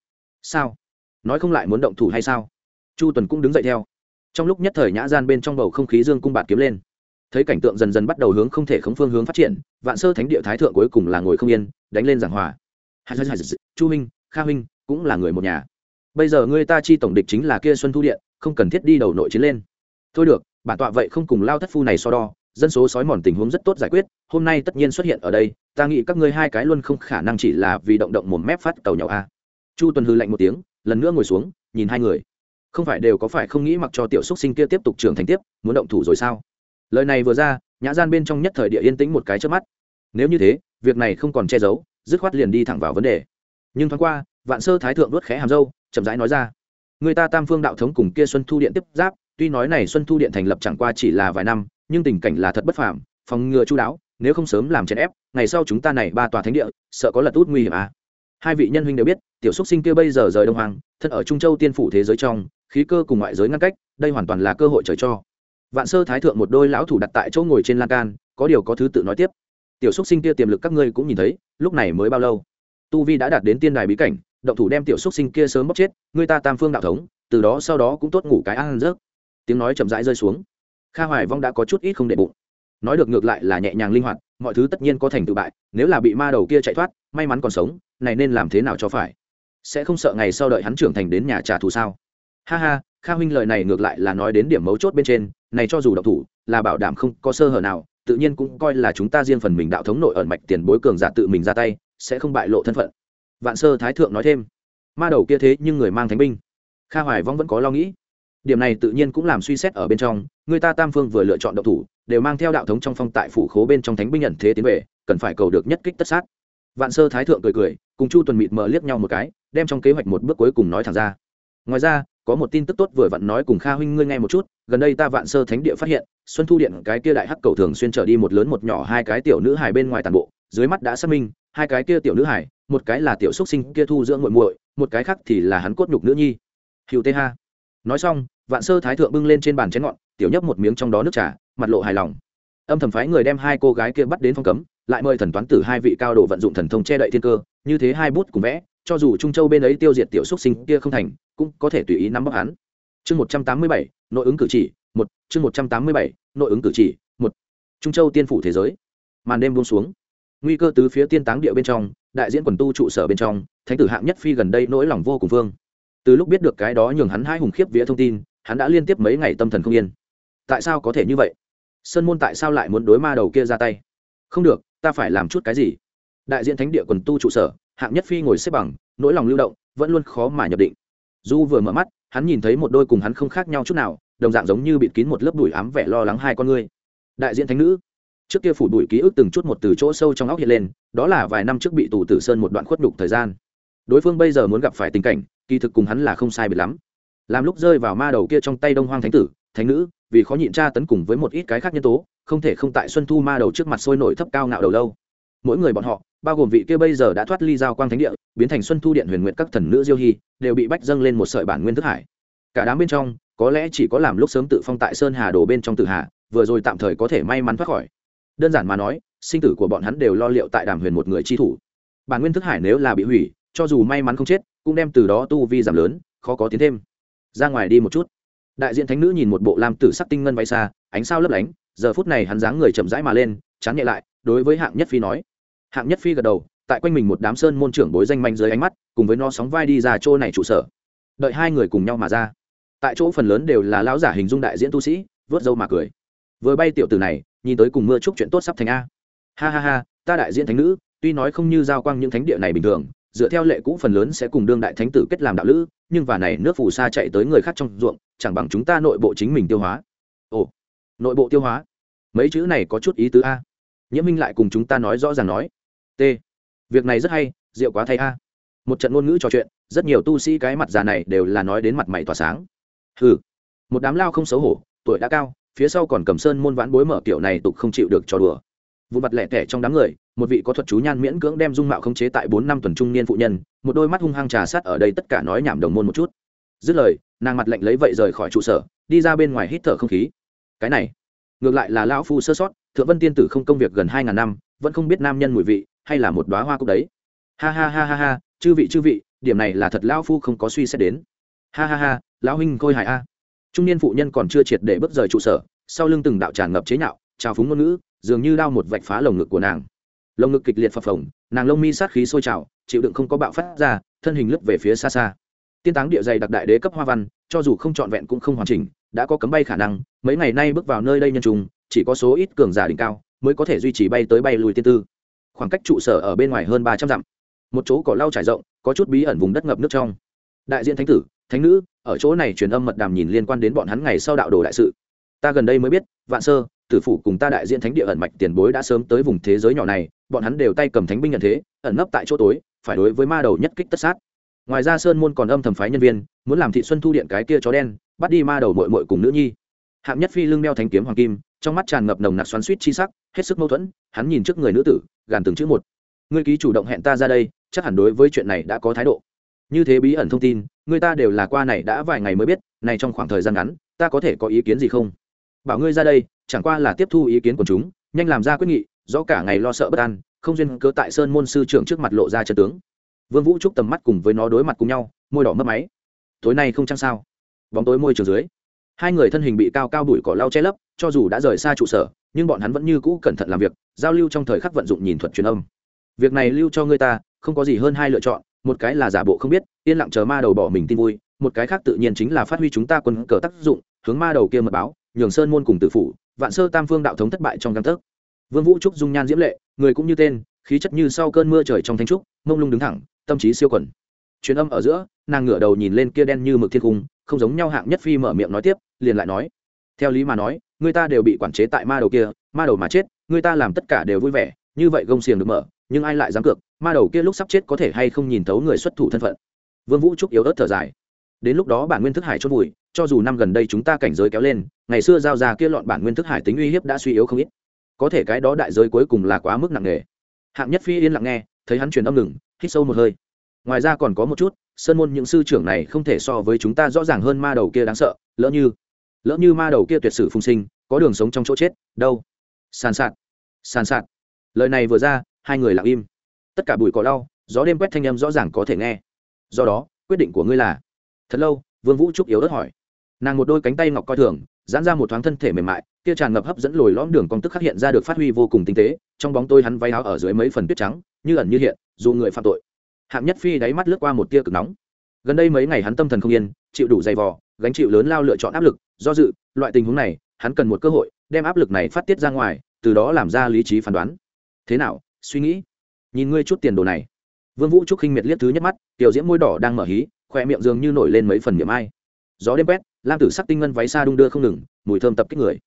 Sao? Nói không lại muốn động thủ hay sao? Chu tuần cũng đứng dậy theo. Trong lúc nhất thời nhã gian bên trong bầu không khí dương cung bạt kiếm lên. Thấy cảnh tượng dần dần bắt đầu hướng không thể khống phương hướng phát triển, vạn sơ thánh địa thái thượng cuối cùng là ngồi không yên, đánh lên giảng hòa. Chu minh kha minh cũng là người một nhà. Bây giờ ngươi ta chi tổng địch chính là kia xuân thu điện, không cần thiết đi đầu nội chiến lên. Thôi được, bản tọa vậy không cùng lao thất phu này so đo, dân số sói mòn tình huống rất tốt giải quyết, hôm nay tất nhiên xuất hiện ở đây, ta nghĩ các ngươi hai cái luôn không khả năng chỉ là vì động động một mép phát cầu nhau a. Chu tuần hư lạnh một tiếng, lần nữa ngồi xuống, nhìn hai người không phải đều có phải không nghĩ mặc cho tiểu xúc sinh kia tiếp tục trưởng thành tiếp, muốn động thủ rồi sao? Lời này vừa ra, nhã gian bên trong nhất thời địa yên tĩnh một cái trước mắt. Nếu như thế, việc này không còn che giấu, dứt khoát liền đi thẳng vào vấn đề. Nhưng thoáng qua, vạn sơ thái thượng đốt khẽ hàm dâu chậm rãi nói ra. Người ta tam phương đạo thống cùng kia xuân thu điện tiếp giáp, tuy nói này xuân thu điện thành lập chẳng qua chỉ là vài năm, nhưng tình cảnh là thật bất phàm, phòng ngừa chú đáo, nếu không sớm làm chèn ép, ngày sau chúng ta này ba tòa thánh địa, sợ có lật út nguy hiểm à? Hai vị nhân huynh đều biết, tiểu xúc sinh kia bây giờ rời đông hoàng thân ở trung châu tiên phủ thế giới trong, khí cơ cùng ngoại giới ngăn cách, đây hoàn toàn là cơ hội trời cho. Vạn sơ thái thượng một đôi lão thủ đặt tại chỗ ngồi trên lan can, có điều có thứ tự nói tiếp. Tiểu xúc sinh kia tiềm lực các ngươi cũng nhìn thấy, lúc này mới bao lâu? Tu vi đã đạt đến tiên đài bí cảnh, động thủ đem tiểu xúc sinh kia sớm bóc chết người ta tam phương đạo thống, từ đó sau đó cũng tốt ngủ cái ăn rớt tiếng nói chậm rãi rơi xuống. Kha hoài vong đã có chút ít không đệ bụng. Nói được ngược lại là nhẹ nhàng linh hoạt, mọi thứ tất nhiên có thành tự bại, nếu là bị ma đầu kia chạy thoát, may mắn còn sống này nên làm thế nào cho phải? Sẽ không sợ ngày sau đợi hắn trưởng thành đến nhà trả thù sao? Ha ha, kha huynh lời này ngược lại là nói đến điểm mấu chốt bên trên, này cho dù độc thủ, là bảo đảm không có sơ hở nào, tự nhiên cũng coi là chúng ta riêng phần mình đạo thống nội ẩn mạch tiền bối cường giả tự mình ra tay, sẽ không bại lộ thân phận. Vạn sơ thái thượng nói thêm, ma đầu kia thế nhưng người mang thánh binh. Kha hoài vong vẫn có lo nghĩ. Điểm này tự nhiên cũng làm suy xét ở bên trong, người ta tam phương vừa lựa chọn độc thủ, đều mang theo đạo thống trong phong tại phủ khố bên trong thánh binh nhận thế tiến về, cần phải cầu được nhất kích tất sát. Vạn sơ thái thượng cười cười cùng chu tuần mịt mờ liếc nhau một cái, đem trong kế hoạch một bước cuối cùng nói thẳng ra. Ngoài ra, có một tin tức tốt vừa vặn nói cùng kha huynh ngươi nghe một chút, gần đây ta vạn sơ thánh địa phát hiện, xuân thu điện cái kia đại hắc cầu thường xuyên trở đi một lớn một nhỏ hai cái tiểu nữ hài bên ngoài tàn bộ, dưới mắt đã xác minh, hai cái kia tiểu nữ hài, một cái là tiểu xúc sinh kia thu dưỡng muội muội, một cái khác thì là hắn cốt nhục nữ nhi. Hiệu tê ha. Nói xong, vạn sơ thái thượng bưng lên trên bàn chén ngọn, tiểu nhấp một miếng trong đó nước trà, mặt lộ hài lòng. Âm thầm phái người đem hai cô gái kia bắt đến phong cấm lại mời thần toán tử hai vị cao độ vận dụng thần thông che đậy thiên cơ, như thế hai bút cùng vẽ, cho dù trung châu bên ấy tiêu diệt tiểu xúc sinh kia không thành, cũng có thể tùy ý nắm bắt hắn. Chương một trăm tám mươi bảy, nội ứng cử chỉ, một, chương một trăm tám mươi bảy, nội ứng cử chỉ, một. Trung châu tiên phủ thế giới. Màn đêm buông xuống. Nguy cơ từ phía tiên táng địa bên trong, đại diễn quần tu trụ sở bên trong, thánh tử hạng nhất phi gần đây nỗi lòng vô cùng vương. Từ lúc biết được cái đó nhường hắn hai hùng khiếp vía thông tin, hắn đã liên tiếp mấy ngày tâm thần không yên. Tại sao có thể như vậy? Sơn môn tại sao lại muốn đối ma đầu kia ra tay? Không được ta phải làm chút cái gì? Đại diện thánh địa quần tu trụ sở, hạng nhất phi ngồi xếp bằng, nỗi lòng lưu động, vẫn luôn khó mà nhập định. Du vừa mở mắt, hắn nhìn thấy một đôi cùng hắn không khác nhau chút nào, đồng dạng giống như bịt kín một lớp đùi ám vẻ lo lắng hai con ngươi. Đại diện thánh nữ, trước kia phủ đùi ký ức từng chút một từ chỗ sâu trong óc hiện lên, đó là vài năm trước bị tù tử sơn một đoạn khuất đục thời gian. Đối phương bây giờ muốn gặp phải tình cảnh, kỳ thực cùng hắn là không sai biệt lắm. Làm lúc rơi vào ma đầu kia trong tay đông hoang thánh tử, thánh nữ, vì khó nhịn tra tấn cùng với một ít cái khác nhân tố không thể không tại xuân thu ma đầu trước mặt sôi nổi thấp cao ngạo đầu lâu. Mỗi người bọn họ, bao gồm vị kia bây giờ đã thoát ly giao quang thánh địa, biến thành xuân thu điện huyền nguyện các thần nữ diêu hy đều bị bách dâng lên một sợi bản nguyên thức hải. Cả đám bên trong, có lẽ chỉ có làm lúc sớm tự phong tại sơn hà đồ bên trong tử hà, vừa rồi tạm thời có thể may mắn thoát khỏi. Đơn giản mà nói, sinh tử của bọn hắn đều lo liệu tại đàm huyền một người chi thủ. Bản nguyên thức hải nếu là bị hủy, cho dù may mắn không chết, cũng đem từ đó tu vi giảm lớn, khó có tiến thêm. Ra ngoài đi một chút. Đại diện thánh nữ nhìn một bộ lam tử sắc tinh ngân bay xa, ánh sao lấp lánh giờ phút này hắn dáng người chậm rãi mà lên, chán nhẹ lại, đối với hạng nhất phi nói. Hạng nhất phi gật đầu, tại quanh mình một đám sơn môn trưởng bối danh manh dưới ánh mắt, cùng với nó sóng vai đi ra chỗ này trụ sở. Đợi hai người cùng nhau mà ra. Tại chỗ phần lớn đều là lão giả hình dung đại diễn tu sĩ, vớt dâu mà cười. Vừa bay tiểu từ này, nhìn tới cùng mưa chúc chuyện tốt sắp thành a. Ha ha ha, ta đại diễn thánh nữ, tuy nói không như giao quang những thánh địa này bình thường, dựa theo lệ cũ phần lớn sẽ cùng đương đại thánh tử kết làm đạo lữ, nhưng và này nước phù sa chạy tới người khác trong ruộng, chẳng bằng chúng ta nội bộ chính mình tiêu hóa. Ồ, nội bộ tiêu hóa? Mấy chữ này có chút ý tứ a. Nhiễm minh lại cùng chúng ta nói rõ ràng nói. T. Việc này rất hay, rượu quá thay a. Một trận ngôn ngữ trò chuyện, rất nhiều tu sĩ cái mặt già này đều là nói đến mặt mày tỏa sáng. Hừ. Một đám lao không xấu hổ, tuổi đã cao, phía sau còn cầm sơn môn vãn bối mở kiểu này tục không chịu được cho đùa. Vụ mặt lẻ tẻ trong đám người, một vị có thuật chú nhan miễn cưỡng đem dung mạo khống chế tại bốn năm tuần trung niên phụ nhân, một đôi mắt hung hăng trà sát ở đây tất cả nói nhảm đồng môn một chút. Dứt lời, nàng mặt lệnh lấy vậy rời khỏi trụ sở, đi ra bên ngoài hít thở không khí. Cái này ngược lại là lão phu sơ sót, thượng vân tiên tử không công việc gần hai ngàn năm, vẫn không biết nam nhân mùi vị, hay là một đoá hoa cúc đấy. Ha ha ha ha ha, chư vị chư vị, điểm này là thật lão phu không có suy xét đến. Ha ha ha, lão huynh khôi hài a. Trung niên phụ nhân còn chưa triệt để bước rời trụ sở, sau lưng từng đạo tràn ngập chế nhạo, trào phúng ngôn ngữ, dường như đao một vạch phá lồng ngực của nàng. Lồng ngực kịch liệt phập phồng, nàng lông mi sát khí sôi trào, chịu đựng không có bạo phát ra, thân hình lướt về phía xa xa. Tiên táng địa dày đặc đại đế cấp hoa văn, cho dù không trọn vẹn cũng không hoàn chỉnh đã có cấm bay khả năng, mấy ngày nay bước vào nơi đây nhân trùng, chỉ có số ít cường giả đỉnh cao mới có thể duy trì bay tới bay lùi tiên tư. Khoảng cách trụ sở ở bên ngoài hơn ba trăm dặm. Một chỗ cỏ lau trải rộng, có chút bí ẩn vùng đất ngập nước trong. Đại diện thánh tử, thánh nữ, ở chỗ này truyền âm mật đàm nhìn liên quan đến bọn hắn ngày sau đạo đồ đại sự. Ta gần đây mới biết, vạn sơ, tử phủ cùng ta đại diện thánh địa ẩn mạch tiền bối đã sớm tới vùng thế giới nhỏ này, bọn hắn đều tay cầm thánh binh nhận thế, ẩn nấp tại chỗ tối, phải đối với ma đầu nhất kích tất sát ngoài ra sơn môn còn âm thầm phái nhân viên, muốn làm thị xuân thu điện cái kia chó đen, bắt đi ma đầu mội mội cùng nữ nhi. Hạng nhất phi lưng đeo thanh kiếm hoàng kim, trong mắt tràn ngập nồng nặc xoắn suýt chi sắc, hết sức mâu thuẫn, hắn nhìn trước người nữ tử, gàn từng chữ một. Ngươi ký chủ động hẹn ta ra đây, chắc hẳn đối với chuyện này đã có thái độ. Như thế bí ẩn thông tin, người ta đều là qua này đã vài ngày mới biết, này trong khoảng thời gian ngắn, ta có thể có ý kiến gì không? Bảo ngươi ra đây, chẳng qua là tiếp thu ý kiến của chúng, nhanh làm ra quyết nghị do cả ngày lo sợ bất an, không duyên cớ tại sơn môn sư trưởng trước mặt lộ ra trận tướng vương vũ trúc tầm mắt cùng với nó đối mặt cùng nhau, môi đỏ mất máy. Tối nay không chăng sao? Bóng tối môi trường dưới. Hai người thân hình bị cao cao đuổi cỏ lau che lấp, cho dù đã rời xa trụ sở, nhưng bọn hắn vẫn như cũ cẩn thận làm việc, giao lưu trong thời khắc vận dụng nhìn thuật truyền âm. Việc này lưu cho người ta, không có gì hơn hai lựa chọn, một cái là giả bộ không biết, yên lặng chờ ma đầu bỏ mình tin vui, một cái khác tự nhiên chính là phát huy chúng ta quân cờ tác dụng, hướng ma đầu kia mật báo, nhường sơn môn cùng tử phủ, vạn sơ tam phương đạo thống thất bại trong căn tấc. Vương vũ trúc dung nhan diễm lệ, người cũng như tên, khí chất như sau cơn mưa trời trong thanh trúc, mông lung đứng thẳng tâm trí siêu quẩn truyền âm ở giữa, nàng ngửa đầu nhìn lên kia đen như mực thiên cung không giống nhau hạng nhất phi mở miệng nói tiếp, liền lại nói, theo lý mà nói, người ta đều bị quản chế tại ma đầu kia, ma đầu mà chết, người ta làm tất cả đều vui vẻ, như vậy gông xiềng được mở, nhưng ai lại dám cược, ma đầu kia lúc sắp chết có thể hay không nhìn thấu người xuất thủ thân phận. Vương vũ trúc yếu ớt thở dài. Đến lúc đó bản nguyên thức hải chôn vùi, cho dù năm gần đây chúng ta cảnh giới kéo lên, ngày xưa giao ra kia lọn bản nguyên thức hải tính uy hiếp đã suy yếu không ít. Có thể cái đó đại giới cuối cùng là quá mức nặng nề. Hạng nhất phi yên lặng nghe, thấy hắn truyền âm ngừng hít sâu một hơi. Ngoài ra còn có một chút, sơn môn những sư trưởng này không thể so với chúng ta rõ ràng hơn ma đầu kia đáng sợ, lỡ như lỡ như ma đầu kia tuyệt sử phung sinh, có đường sống trong chỗ chết, đâu? Sàn sạt sàn sạt. Lời này vừa ra, hai người lặng im. Tất cả bụi cỏ lau, gió đêm quét thanh âm rõ ràng có thể nghe. Do đó, quyết định của ngươi là, thật lâu, vương vũ trúc yếu ớt hỏi. Nàng một đôi cánh tay ngọc coi thường giãn ra một thoáng thân thể mềm mại, kia tràn ngập hấp dẫn lồi lõm đường cong tức khắc hiện ra được phát huy vô cùng tinh tế, trong bóng tôi hắn váy áo ở dưới mấy phần tuyết trắng, như ẩn như hiện, dù người phạm tội. Hạng nhất phi đáy mắt lướt qua một tia cực nóng. Gần đây mấy ngày hắn tâm thần không yên, chịu đủ dày vò, gánh chịu lớn lao lựa chọn áp lực, do dự, loại tình huống này, hắn cần một cơ hội, đem áp lực này phát tiết ra ngoài, từ đó làm ra lý trí phán đoán. Thế nào, suy nghĩ? Nhìn ngươi chút tiền đồ này. Vương vũ trúc khinh miệt liếc thứ nhất mắt, tiểu diễm môi đỏ đang mở hí, khoe miệng dường như nổi lên mấy phần miệng ai. Gió đêm quét lam tử sắc tinh ngân váy xa đung đưa không ngừng, mùi thơm tập kích người.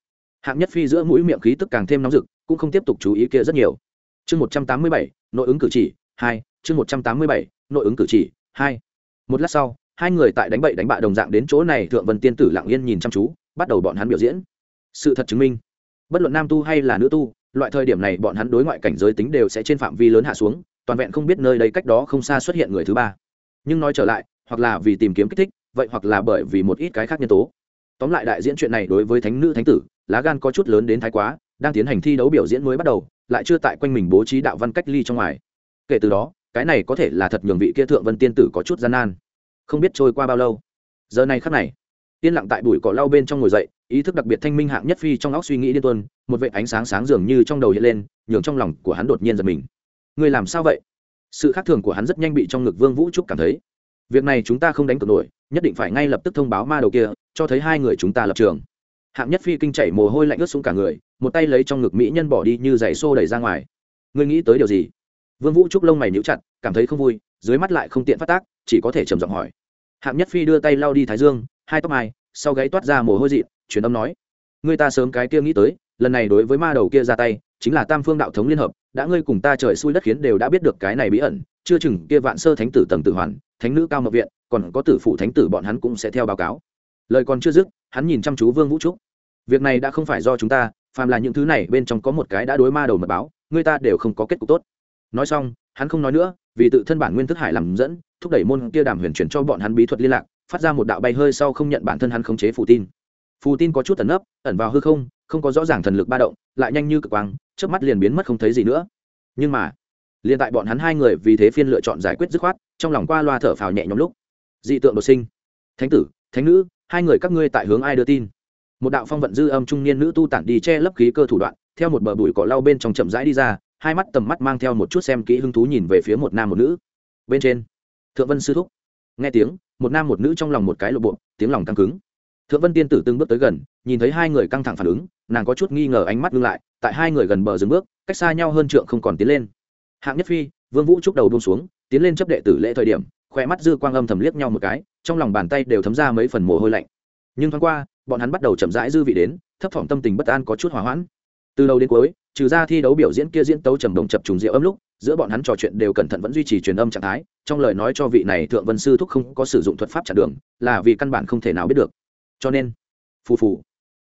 Hạng nhất phi giữa mũi miệng khí tức càng thêm nóng rực, cũng không tiếp tục chú ý kia rất nhiều. Chương một trăm tám mươi bảy, nội ứng cử chỉ, hai, chương một trăm tám mươi bảy, nội ứng cử chỉ, hai. Một lát sau, hai người tại đánh bậy đánh bạ đồng dạng đến chỗ này, thượng vân tiên tử lặng yên nhìn chăm chú, bắt đầu bọn hắn biểu diễn. Sự thật chứng minh, bất luận nam tu hay là nữ tu, loại thời điểm này bọn hắn đối ngoại cảnh giới tính đều sẽ trên phạm vi lớn hạ xuống, toàn vẹn không biết nơi đây cách đó không xa xuất hiện người thứ ba. Nhưng nói trở lại, hoặc là vì tìm kiếm kích thích vậy hoặc là bởi vì một ít cái khác nhân tố. Tóm lại đại diễn chuyện này đối với thánh nữ, thánh tử, lá gan có chút lớn đến thái quá, đang tiến hành thi đấu biểu diễn mới bắt đầu, lại chưa tại quanh mình bố trí đạo văn cách ly trong ngoài. Kể từ đó, cái này có thể là thật nhường vị kia thượng vân tiên tử có chút gian nan. Không biết trôi qua bao lâu. Giờ này khắc này, yên lặng tại bụi cỏ lau bên trong ngồi dậy, ý thức đặc biệt thanh minh hạng nhất phi trong óc suy nghĩ điên tuân một vệ ánh sáng sáng dường như trong đầu hiện lên, nhường trong lòng của hắn đột nhiên giật mình. Người làm sao vậy? Sự khác thường của hắn rất nhanh bị trong ngực vương vũ trúc cảm thấy việc này chúng ta không đánh cược nổi, nhất định phải ngay lập tức thông báo ma đầu kia, cho thấy hai người chúng ta lập trường. Hạng nhất phi kinh chảy mồ hôi lạnh ướt xuống cả người, một tay lấy trong ngực mỹ nhân bỏ đi như giày xô đẩy ra ngoài. Ngươi nghĩ tới điều gì? Vương vũ trúc lông mày níu chặt, cảm thấy không vui, dưới mắt lại không tiện phát tác, chỉ có thể trầm giọng hỏi. Hạng nhất phi đưa tay lau đi thái dương, hai tóc mai sau gáy toát ra mồ hôi dị truyền âm nói. Người ta sớm cái kia nghĩ tới, lần này đối với ma đầu kia ra tay, chính là tam phương đạo thống liên hợp, đã ngươi cùng ta trời xui đất khiến đều đã biết được cái này bí ẩn chưa chừng kia vạn sơ thánh tử tầng tử hoàn, thánh nữ cao mậu viện, còn có tử phụ thánh tử bọn hắn cũng sẽ theo báo cáo. Lời còn chưa dứt, hắn nhìn chăm chú vương vũ trúc. Việc này đã không phải do chúng ta, phàm là những thứ này bên trong có một cái đã đối ma đầu mật báo, người ta đều không có kết cục tốt. Nói xong, hắn không nói nữa, vì tự thân bản nguyên thức hải làm dẫn, thúc đẩy môn kia đàm huyền chuyển cho bọn hắn bí thuật liên lạc, phát ra một đạo bay hơi sau không nhận bản thân hắn khống chế phù tin. Phù tin có chút ẩn nấp, ẩn vào hư không không có rõ ràng thần lực ba động, lại nhanh như cực quang trước mắt liền biến mất không thấy gì nữa. Nhưng mà liền tại bọn hắn hai người vì thế phiên lựa chọn giải quyết dứt khoát, trong lòng qua loa thở phào nhẹ nhõm lúc, dị tượng đột sinh. Thánh tử, thánh nữ, hai người các ngươi tại hướng ai đưa tin? Một đạo phong vận dư âm trung niên nữ tu tản đi che lấp khí cơ thủ đoạn, theo một bờ bụi cỏ lau bên trong chậm rãi đi ra, hai mắt tầm mắt mang theo một chút xem kỹ hứng thú nhìn về phía một nam một nữ. Bên trên, thượng vân sư thúc. Nghe tiếng, một nam một nữ trong lòng một cái lộ bộ, tiếng lòng căng cứng. Thượng vân tiên tử từng bước tới gần, nhìn thấy hai người căng thẳng phản ứng, nàng có chút nghi ngờ ánh mắt ngưng lại, tại hai người gần bờ dừng bước, cách xa nhau hơn trượng không còn tiến lên hạng nhất phi, vương vũ chúc đầu buông xuống, tiến lên chấp đệ tử lễ thời điểm khoe mắt dư quang âm thầm liếc nhau một cái, trong lòng bàn tay đều thấm ra mấy phần mồ hôi lạnh. Nhưng thoáng qua, bọn hắn bắt đầu chậm rãi dư vị đến, thấp thỏm tâm tình bất an có chút hỏa hoãn. Từ đầu đến cuối, trừ ra thi đấu biểu diễn kia diễn tấu trầm đồng chập trùng rượu âm lúc, giữa bọn hắn trò chuyện đều cẩn thận vẫn duy trì truyền âm trạng thái, trong lời nói cho vị này thượng vân sư thúc không có sử dụng thuật pháp chặn đường, là vì căn bản không thể nào biết được. Cho nên, phù phù,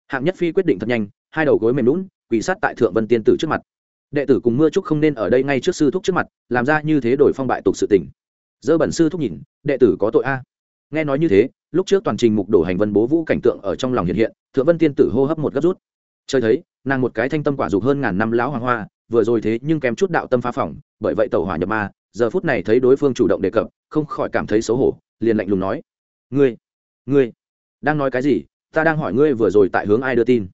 hạng nhất phi quyết định thật nhanh, hai đầu gối mềm lún, quỳ sát tại thượng vân tiên tử trước mặt đệ tử cùng mưa trúc không nên ở đây ngay trước sư thúc trước mặt, làm ra như thế đổi phong bại tục sự tình. Dơ bẩn sư thúc nhìn, đệ tử có tội a. Nghe nói như thế, lúc trước toàn trình mục đổ hành vân bố vũ cảnh tượng ở trong lòng hiện hiện, thượng vân tiên tử hô hấp một gấp rút. Chơi thấy, nàng một cái thanh tâm quả dục hơn ngàn năm lão hoàng hoa, vừa rồi thế nhưng kém chút đạo tâm phá phỏng, bởi vậy tẩu hỏa nhập ma, giờ phút này thấy đối phương chủ động đề cập, không khỏi cảm thấy xấu hổ, liền lạnh lùng nói, ngươi ngươi, đang nói cái gì? Ta đang hỏi ngươi vừa rồi tại hướng ai đưa tin?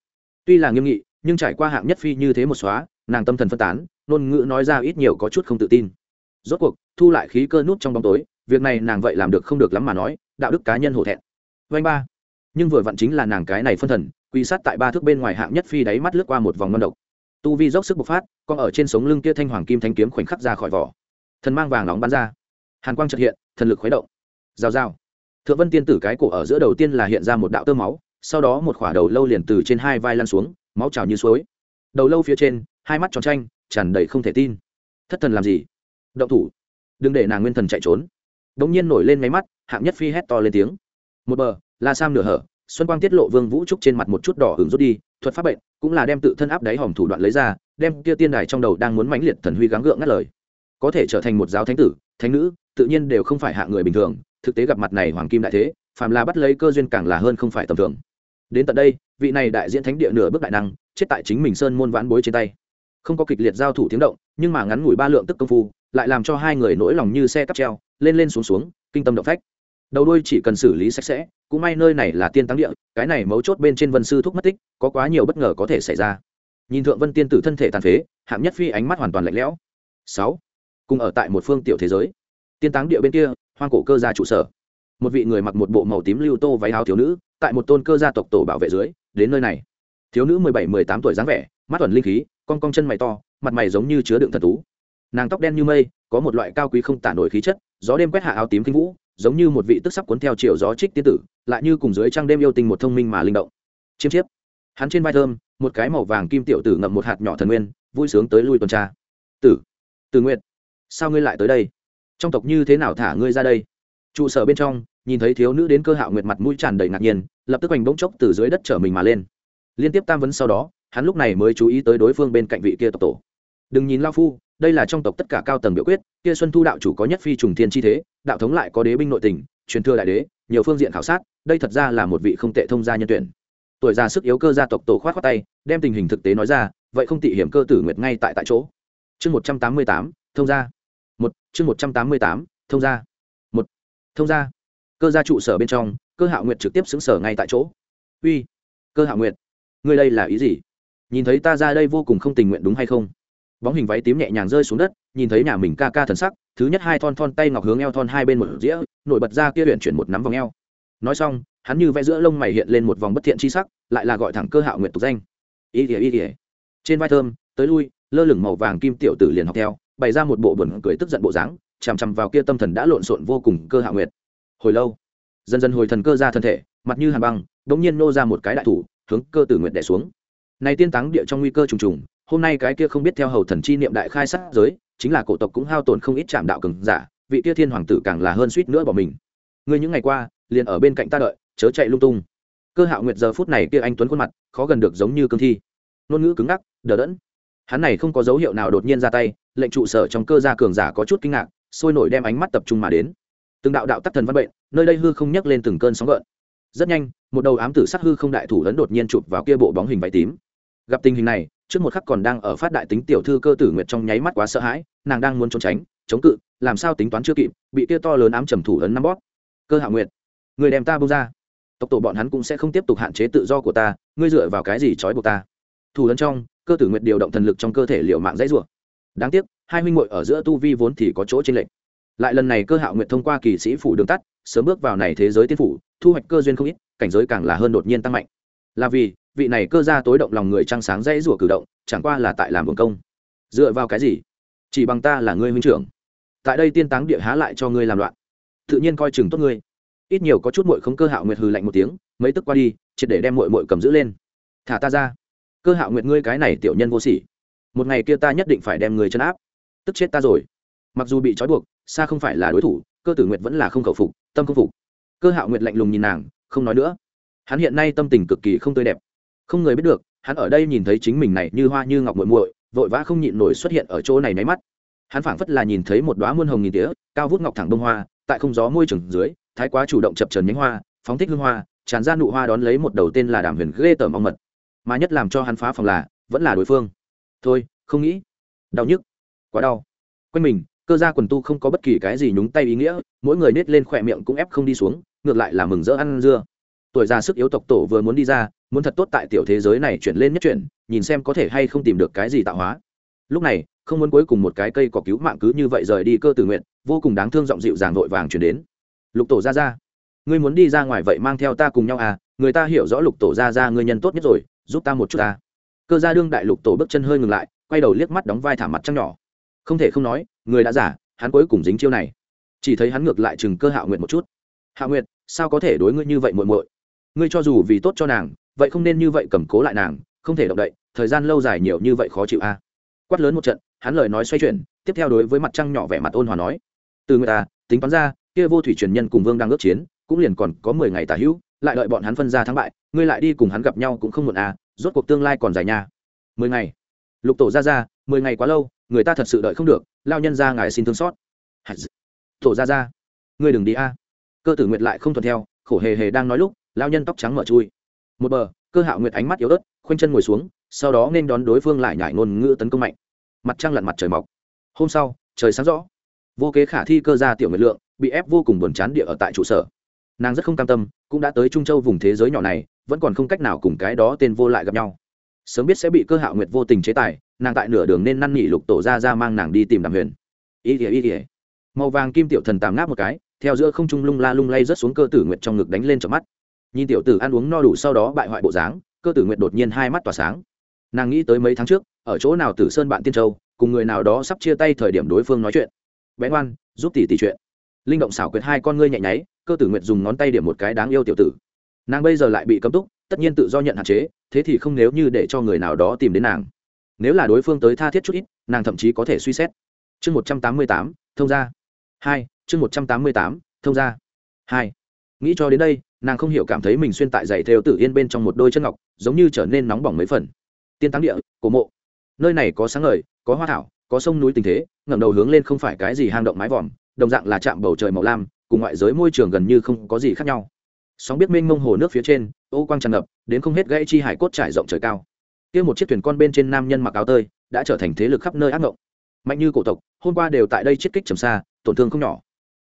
Tuy là nghiêm nghị, nhưng trải qua hạng nhất phi như thế một xóa nàng tâm thần phân tán, ngôn ngữ nói ra ít nhiều có chút không tự tin. Rốt cuộc, thu lại khí cơ nút trong bóng tối, việc này nàng vậy làm được không được lắm mà nói, đạo đức cá nhân hổ thẹn. Vanh ba. Nhưng vừa vặn chính là nàng cái này phân thần, quy sát tại ba thước bên ngoài hạng nhất phi đáy mắt lướt qua một vòng ngon độc. Tu vi dốc sức bộc phát con ở trên sống lưng kia thanh hoàng kim thanh kiếm khoảnh khắc ra khỏi vỏ. Thần mang vàng nóng bắn ra. Hàn quang trật hiện, thần lực khuấy động. Rào rào. Thượng vân tiên tử cái cổ ở giữa đầu tiên là hiện ra một đạo tơ máu, sau đó một khỏa đầu lâu liền từ trên hai vai lăn xuống, máu trào như suối đầu lâu phía trên, hai mắt tròn tranh, tràn đầy không thể tin. Thất thần làm gì? Động thủ. Đừng để nàng nguyên thần chạy trốn. Đ ỗ n g nhiên nổi lên máy mắt, hạng nhất phi hét to lên tiếng. Một bờ, la sam nửa hở, xuân quang tiết lộ vương vũ trúc trên mặt một chút đỏ hứng rút đi, thuật pháp bệnh, cũng là đem tự thân áp đáy hòm thủ đoạn lấy ra, đem kia tiên đài trong đầu đang muốn mãnh liệt thần huy gắng gượng ngắt lời. Có thể trở thành một giáo thánh tử, thánh nữ, tự nhiên đều không phải hạ người bình thường, thực tế gặp mặt này hoàng kim đại thế, phàm là bắt lấy cơ duyên càng là hơn không phải tầm thường đến tận đây, vị này đại diện thánh địa nửa bước đại năng, chết tại chính mình sơn môn vãn bối trên tay. Không có kịch liệt giao thủ tiếng động, nhưng mà ngắn ngủi ba lượng tức công phu, lại làm cho hai người nỗi lòng như xe cắp treo, lên lên xuống xuống, kinh tâm động phách. Đầu đuôi chỉ cần xử lý sạch sẽ, cũng may nơi này là tiên tăng địa, cái này mấu chốt bên trên vân sư thúc mất tích, có quá nhiều bất ngờ có thể xảy ra. Nhìn thượng vân tiên tử thân thể tàn phế, hạng nhất phi ánh mắt hoàn toàn lạnh lẽo. Sáu. Cùng ở tại một phương tiểu thế giới. Tiên táng địa bên kia, hoang cổ cơ gia trụ sở. Một vị người mặc một bộ màu tím lưu tô váy áo thiếu nữ tại một tôn cơ gia tộc tổ bảo vệ dưới, đến nơi này. Thiếu nữ mười bảy, mười tám tuổi dáng vẻ, mắt thuần linh khí, con cong chân mày to, mặt mày giống như chứa đựng thần tú nàng tóc đen như mây, có một loại cao quý không tả nổi khí chất, gió đêm quét hạ áo tím kinh vũ, giống như một vị tức sắp cuốn theo chiều gió trích tiên tử, lại như cùng dưới trăng đêm yêu tình một thông minh mà linh động. Chiêm chiếp. Hắn trên vai thơm, một cái màu vàng kim tiểu tử ngậm một hạt nhỏ thần nguyên, vui sướng tới lui tuần tra. Tử. Tử nguyện sao ngươi lại tới đây? Trong tộc như thế nào thả ngươi ra đây? Trụ sở bên trong nhìn thấy thiếu nữ đến cơ hạo nguyệt mặt mũi tràn đầy ngạc nhiên, lập tức hoành bỗng chốc từ dưới đất trở mình mà lên. Liên tiếp tam vấn sau đó, hắn lúc này mới chú ý tới đối phương bên cạnh vị kia tộc tổ. Đừng nhìn lao phu, đây là trong tộc tất cả cao tầng biểu quyết, kia xuân thu đạo chủ có nhất phi trùng thiên chi thế, đạo thống lại có đế binh nội tình, truyền thừa đại đế, nhiều phương diện khảo sát, đây thật ra là một vị không tệ thông gia nhân tuyển. Tuổi già sức yếu cơ gia tộc tổ khoát khoát tay, đem tình hình thực tế nói ra, vậy không tị hiểm cơ tử nguyệt ngay tại tại chỗ. Chương một trăm tám mươi tám, thông gia. Một, chương một trăm tám mươi tám, thông gia. Một, thông gia cơ gia trụ sở bên trong, cơ hạ nguyệt trực tiếp xứng sở ngay tại chỗ. Uy, cơ hạ nguyệt, ngươi đây là ý gì? Nhìn thấy ta ra đây vô cùng không tình nguyện đúng hay không? Bóng hình váy tím nhẹ nhàng rơi xuống đất, nhìn thấy nhà mình ca ca thần sắc, thứ nhất hai thon thon tay ngọc hướng eo thon hai bên một dĩa, nổi bật ra kia huyện chuyển một nắm vòng eo. Nói xong, hắn như vẽ giữa lông mày hiện lên một vòng bất thiện chi sắc, lại là gọi thẳng cơ hạo nguyệt tục danh. Ý kìa ý kìa. Trên vai thơm, tới lui, lơ lửng màu vàng kim tiểu tử liền học theo, bày ra một bộ buồn cười tức giận bộ dáng, chằm chằm vào kia tâm thần đã lộn xộn vô cùng cơ hạo nguyệt hồi lâu, dần dần hồi thần cơ ra thân thể, mặt như hàn băng, đống nhiên nô ra một cái đại thủ, hướng cơ tử nguyệt đẻ xuống. Này tiên táng địa trong nguy cơ trùng trùng, hôm nay cái kia không biết theo hầu thần chi niệm đại khai sát giới, chính là cổ tộc cũng hao tổn không ít chạm đạo cường giả, vị kia thiên hoàng tử càng là hơn suýt nữa bỏ mình. Ngươi những ngày qua, liền ở bên cạnh ta đợi, chớ chạy lung tung. Cơ hạo nguyệt giờ phút này kia anh tuấn khuôn mặt, khó gần được giống như cương thi. Ngôn ngữ cứng ngắc, đờ đẫn. Hắn này không có dấu hiệu nào đột nhiên ra tay, lệnh trụ sở trong cơ gia cường giả có chút kinh ngạc, sôi nổi đem ánh mắt tập trung mà đến từng đạo đạo tắc thần văn bệnh, nơi đây hư không nhấc lên từng cơn sóng gợn. Rất nhanh, một đầu ám tử sắc hư không đại thủ lớn đột nhiên chụp vào kia bộ bóng hình váy tím. Gặp tình hình này, trước một khắc còn đang ở phát đại tính tiểu thư cơ tử nguyệt trong nháy mắt quá sợ hãi, nàng đang muốn trốn tránh, chống cự, làm sao tính toán chưa kịp, bị kia to lớn ám trầm thủ ấn nắm bóp. Cơ hạ nguyệt, người đem ta bông ra. Tộc tổ bọn hắn cũng sẽ không tiếp tục hạn chế tự do của ta, ngươi dựa vào cái gì trói buộc ta? Thủ ấn trong, cơ tử nguyệt điều động thần lực trong cơ thể liệu mạng dãy rủa. Đáng tiếc, hai huynh muội ở giữa tu vi vốn thì có chỗ chênh lệch lại lần này cơ hạo nguyệt thông qua kỳ sĩ phủ đường tắt, sớm bước vào này thế giới tiên phủ, thu hoạch cơ duyên không ít, cảnh giới càng là hơn đột nhiên tăng mạnh. Là vì, vị này cơ ra tối động lòng người trăng sáng dãy rủa cử động, chẳng qua là tại làm buồn công. Dựa vào cái gì? Chỉ bằng ta là ngươi huynh trưởng. Tại đây tiên táng địa há lại cho ngươi làm loạn. Tự nhiên coi chừng tốt ngươi. Ít nhiều có chút mội không cơ hạo nguyệt hừ lạnh một tiếng, mấy tức qua đi, triệt để đem mội mội cầm giữ lên. Thả ta ra. Cơ hạo nguyệt ngươi cái này tiểu nhân vô sỉ. Một ngày kia ta nhất định phải đem người chân áp. Tức chết ta rồi mặc dù bị trói buộc xa không phải là đối thủ, cơ tử nguyệt vẫn là không khẩu phục, tâm không phục. Cơ hạo nguyệt lạnh lùng nhìn nàng, không nói nữa. Hắn hiện nay tâm tình cực kỳ không tươi đẹp. Không người biết được, hắn ở đây nhìn thấy chính mình này như hoa như ngọc muội muội, vội vã không nhịn nổi xuất hiện ở chỗ này nháy mắt. Hắn phảng phất là nhìn thấy một đoá muôn hồng nghìn tía, cao vút ngọc thẳng bông hoa, tại không gió môi trường dưới, thái quá chủ động chập trần nhánh hoa, phóng thích hương hoa, tràn ra nụ hoa đón lấy một đầu tên là đàm huyền ghê tởm ong mật. Mà nhất làm cho hắn phá phòng là, vẫn là đối phương. Thôi, không nghĩ. Đau nhức. Quá đau. Quanh mình cơ gia quần tu không có bất kỳ cái gì nhúng tay ý nghĩa, mỗi người nết lên khỏe miệng cũng ép không đi xuống, ngược lại là mừng rỡ ăn dưa. Tuổi già sức yếu tộc tổ vừa muốn đi ra, muốn thật tốt tại tiểu thế giới này chuyển lên nhất chuyển, nhìn xem có thể hay không tìm được cái gì tạo hóa. Lúc này, không muốn cuối cùng một cái cây có cứu mạng cứ như vậy rời đi cơ tử nguyện, vô cùng đáng thương giọng dịu dàng vội vàng chuyển đến. Lục tổ ra ra, ngươi muốn đi ra ngoài vậy mang theo ta cùng nhau à người ta hiểu rõ lục tổ ra ra ngươi nhân tốt nhất rồi, giúp ta một chút ta. Cơ gia đương đại lục tổ bước chân hơi ngừng lại, quay đầu liếc mắt đóng vai thả mặt trăng nhỏ. Không thể không nói người đã giả, hắn cuối cùng dính chiêu này. Chỉ thấy hắn ngược lại chừng cơ hạ nguyện một chút. Hạ nguyện sao có thể đối ngươi như vậy muội muội? Ngươi cho dù vì tốt cho nàng, vậy không nên như vậy cầm cố lại nàng, không thể động đậy, thời gian lâu dài nhiều như vậy khó chịu a. À. quát lớn một trận, hắn lời nói xoay chuyển, tiếp theo đối với mặt trăng nhỏ vẻ mặt ôn hòa nói. Từ người ta, tính toán ra, kia vô thủy truyền nhân cùng vương đang ước chiến, cũng liền còn có mười ngày tả hữu, lại đợi bọn hắn phân ra thắng bại, ngươi lại đi cùng hắn gặp nhau cũng không muộn à rốt cuộc tương lai còn dài nha. Mười ngày. Lục tổ ra ra mười ngày quá lâu, người ta thật sự đợi không được, lao nhân ra ngài xin thương xót. Tổ ra ra. Ngươi đừng đi a. Cơ tử nguyệt lại không thuận theo, khổ hề hề đang nói lúc, lao nhân tóc trắng mở chui. Một bờ, cơ hạo nguyệt ánh mắt yếu ớt, khoanh chân ngồi xuống, sau đó nên đón đối phương lại nhải ngôn ngữ tấn công mạnh. Mặt trăng lặn mặt trời mọc. Hôm sau, trời sáng rõ. Vô kế khả thi cơ gia tiểu nguyệt lượng, bị ép vô cùng buồn chán địa ở tại trụ sở. Nàng rất không cam tâm, cũng đã tới trung châu vùng thế giới nhỏ này, vẫn còn không cách nào cùng cái đó tên vô lại gặp nhau sớm biết sẽ bị cơ hạo nguyệt vô tình chế tài, nàng tại nửa đường nên năn nỉ lục tổ ra ra mang nàng đi tìm đàm huyền. Ý ỉa ý ỉa màu vàng kim tiểu thần tàm ngáp một cái, theo giữa không trung lung la lung lay rớt xuống cơ tử nguyệt trong ngực đánh lên trong mắt. Nhìn tiểu tử ăn uống no đủ sau đó bại hoại bộ dáng, cơ tử nguyệt đột nhiên hai mắt tỏa sáng. Nàng nghĩ tới mấy tháng trước, ở chỗ nào tử sơn bạn tiên châu, cùng người nào đó sắp chia tay thời điểm đối phương nói chuyện. Bé ngoan, giúp tỷ tỷ chuyện. Linh động xảo quyệt hai con ngươi nhạy nháy, cơ tử nguyệt dùng ngón tay điểm một cái đáng yêu tiểu tử. Nàng bây giờ lại bị cấm túc tất nhiên tự do nhận hạn chế, thế thì không nếu như để cho người nào đó tìm đến nàng. Nếu là đối phương tới tha thiết chút ít, nàng thậm chí có thể suy xét. Chương một trăm tám mươi tám, thông ra hai, chương một trăm tám mươi tám, thông ra hai. Nghĩ cho đến đây, nàng không hiểu cảm thấy mình xuyên tại giày theo tử yên bên trong một đôi chân ngọc, giống như trở nên nóng bỏng mấy phần. Tiên tăng địa, cổ mộ. Nơi này có sáng ngời, có hoa thảo, có sông núi tình thế, ngẩng đầu hướng lên không phải cái gì hang động mái vòm, đồng dạng là chạm bầu trời màu lam, cùng ngoại giới môi trường gần như không có gì khác nhau sóng biết mênh mông hồ nước phía trên, ô quang tràn ngập, đến không hết gãy chi hải cốt trải rộng trời cao. Kia một chiếc thuyền con bên trên nam nhân mặc áo tơi đã trở thành thế lực khắp nơi ác ngộng. Mạnh như cổ tộc, hôm qua đều tại đây chiết kích trầm xa, tổn thương không nhỏ.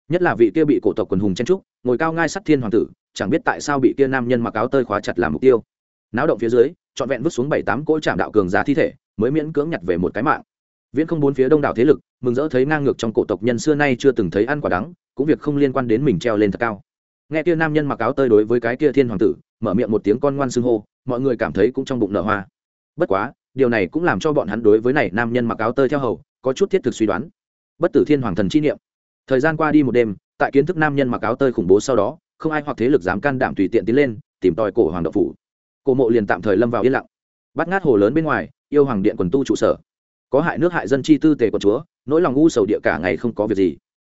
Nhất là vị kia bị cổ tộc quần hùng chen trúc ngồi cao ngai sắt thiên hoàng tử, chẳng biết tại sao bị kia nam nhân mặc áo tơi khóa chặt làm mục tiêu. Náo động phía dưới, trọn vẹn vứt xuống bảy tám cỗ trạm đạo cường giá thi thể, mới miễn cưỡng nhặt về một cái mạng. Viễn không bốn phía đông đảo thế lực, mừng rỡ thấy ngang ngược trong cổ tộc nhân xưa nay chưa từng thấy ăn quả đắng, cũng việc không liên quan đến mình treo lên thật cao nghe kia nam nhân mặc áo tơi đối với cái kia thiên hoàng tử, mở miệng một tiếng con ngoan xưng hô, mọi người cảm thấy cũng trong bụng nở hoa. Bất quá, điều này cũng làm cho bọn hắn đối với này nam nhân mặc áo tơi theo hầu, có chút thiết thực suy đoán. Bất tử thiên hoàng thần chi niệm. Thời gian qua đi một đêm, tại kiến thức nam nhân mặc áo tơi khủng bố sau đó, không ai hoặc thế lực dám can đảm tùy tiện tiến lên, tìm tòi cổ hoàng đậu phủ. Cổ mộ liền tạm thời lâm vào yên lặng. Bắt ngát hồ lớn bên ngoài, yêu hoàng điện quần tu trụ sở. Có hại nước hại dân chi tư tề quần chúa, nỗi lòng u sầu địa cả ngày không có việc gì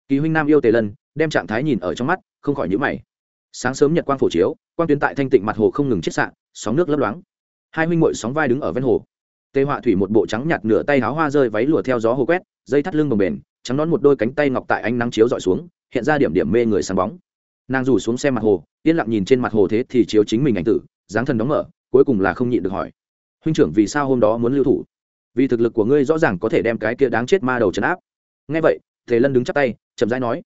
kỳ huynh nam yêu tề lân, đem trạng thái nhìn ở trong mắt, không khỏi nhữ mày. Sáng sớm nhật quang phổ chiếu, quang tuyến tại thanh tịnh mặt hồ không ngừng chiết sạn sóng nước lấp loáng. Hai huynh mội sóng vai đứng ở ven hồ. Tề họa thủy một bộ trắng nhạt nửa tay háo hoa rơi váy lùa theo gió hồ quét, dây thắt lưng bồng bềnh trắng nón một đôi cánh tay ngọc tại ánh nắng chiếu dọi xuống, hiện ra điểm điểm mê người sáng bóng. Nàng rủ xuống xe mặt hồ, yên lặng nhìn trên mặt hồ thế thì chiếu chính mình ảnh tử, dáng thần đóng mở, cuối cùng là không nhịn được hỏi. Huynh trưởng vì sao hôm đó muốn lưu thủ? Vì thực lực của ngươi rõ ràng có thể đem cái kia đáng chết ma đầu trấn áp. Ngay vậy, tề lân đứng chắp tay chậm rãi nói,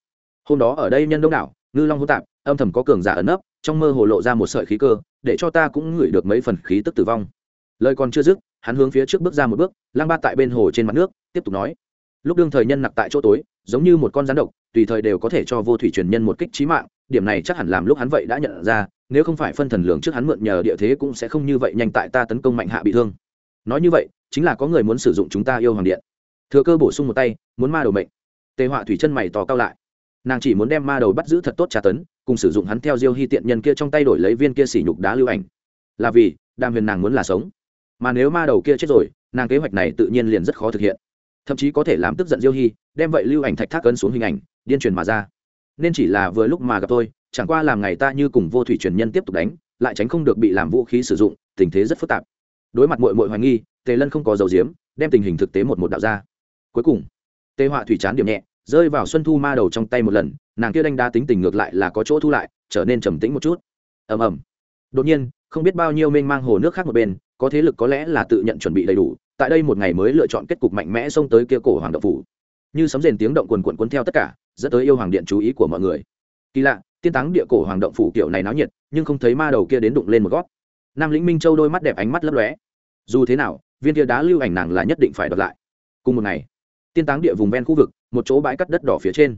hôm đó ở đây nhân đông đảo, ngư long hô tạp, âm thầm có cường giả ẩn nấp, trong mơ hồ lộ ra một sợi khí cơ, để cho ta cũng ngửi được mấy phần khí tức tử vong. Lời còn chưa dứt, hắn hướng phía trước bước ra một bước lang ba tại bên hồ trên mặt nước, tiếp tục nói, lúc đương thời nhân nặc tại chỗ tối, giống như một con rắn độc, tùy thời đều có thể cho vô thủy truyền nhân một kích trí mạng, điểm này chắc hẳn làm lúc hắn vậy đã nhận ra, nếu không phải phân thần lượng trước hắn mượn nhờ địa thế cũng sẽ không như vậy nhanh tại ta tấn công mạnh hạ bị thương. Nói như vậy, chính là có người muốn sử dụng chúng ta yêu hoàng điện. Thừa cơ bổ sung một tay, muốn ma đầu mệnh tề họa thủy chân mày tò cao lại. Nàng chỉ muốn đem ma đầu bắt giữ thật tốt tra tấn, cùng sử dụng hắn theo diêu hy tiện nhân kia trong tay đổi lấy viên kia sỉ nhục đá lưu ảnh. Là vì đam huyền nàng muốn là sống. Mà nếu ma đầu kia chết rồi, nàng kế hoạch này tự nhiên liền rất khó thực hiện. Thậm chí có thể làm tức giận diêu hy đem vậy lưu ảnh thạch thác cân xuống hình ảnh, điên truyền mà ra. Nên chỉ là vừa lúc mà gặp tôi chẳng qua làm ngày ta như cùng vô thủy truyền nhân tiếp tục đánh, lại tránh không được bị làm vũ khí sử dụng, tình thế rất phức tạp. Đối mặt mội mội hoài nghi, tề lân không có dầu diếm, đem tình hình thực tế một một đạo ra. Cuối cùng tê họa thủy chán điểm nhẹ, rơi vào xuân thu ma đầu trong tay một lần, nàng kia đánh đa tính tình ngược lại là có chỗ thu lại, trở nên trầm tĩnh một chút. Ầm ầm. Đột nhiên, không biết bao nhiêu mênh mang hồ nước khác một bên, có thế lực có lẽ là tự nhận chuẩn bị đầy đủ, tại đây một ngày mới lựa chọn kết cục mạnh mẽ xông tới kia cổ hoàng động phủ. Như sấm rền tiếng động quần quần cuốn theo tất cả, dẫn tới yêu hoàng điện chú ý của mọi người. Kỳ lạ, tiên táng địa cổ hoàng động phủ kiểu này náo nhiệt, nhưng không thấy ma đầu kia đến đụng lên một gót. Nam lĩnh minh châu đôi mắt đẹp ánh mắt lấp lóe. Dù thế nào, viên kia đá lưu ảnh nàng là nhất định phải đợt lại. Cùng một ngày tiên táng địa vùng ven khu vực, một chỗ bãi cắt đất đỏ phía trên.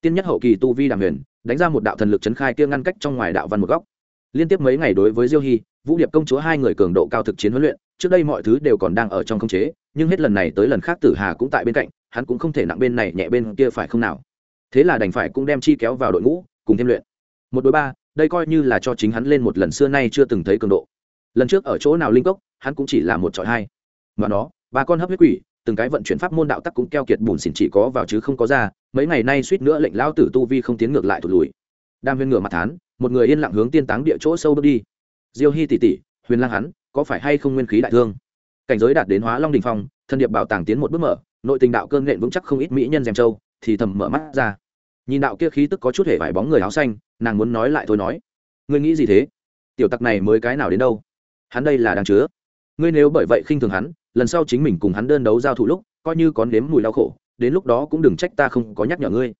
Tiên nhất hậu kỳ tu vi đàm huyền, đánh ra một đạo thần lực chấn khai kia ngăn cách trong ngoài đạo văn một góc. Liên tiếp mấy ngày đối với diêu hy, vũ điệp công chúa hai người cường độ cao thực chiến huấn luyện, trước đây mọi thứ đều còn đang ở trong không chế, nhưng hết lần này tới lần khác tử hà cũng tại bên cạnh, hắn cũng không thể nặng bên này nhẹ bên kia phải không nào. Thế là đành phải cũng đem chi kéo vào đội ngũ, cùng thêm luyện. Một đối ba, đây coi như là cho chính hắn lên một lần xưa nay chưa từng thấy cường độ. Lần trước ở chỗ nào linh cốc, hắn cũng chỉ là một trọi hai. Mà nó, ba con hấp huyết quỷ từng cái vận chuyển pháp môn đạo tắc cũng keo kiệt bùn xỉn chỉ có vào chứ không có ra, mấy ngày nay suýt nữa lệnh lao tử tu vi không tiến ngược lại thụt lùi. Đam huyên ngửa mặt thán, một người yên lặng hướng tiên táng địa chỗ sâu bước đi. Diêu hy tỷ tỷ, huyền lang hắn, có phải hay không nguyên khí đại thương? Cảnh giới đạt đến hóa long đình phong, thân điệp bảo tàng tiến một bước mở, nội tình đạo cơn nện vững chắc không ít mỹ nhân dèm châu thì thầm mở mắt ra. Nhìn đạo kia khí tức có chút hề vải bóng người áo xanh, nàng muốn nói lại thôi nói. Ngươi nghĩ gì thế? Tiểu tặc này mới cái nào đến đâu? Hắn đây là đang chứa. Ngươi nếu bởi vậy khinh thường hắn lần sau chính mình cùng hắn đơn đấu giao thủ lúc, coi như có nếm mùi đau khổ, đến lúc đó cũng đừng trách ta không có nhắc nhở ngươi.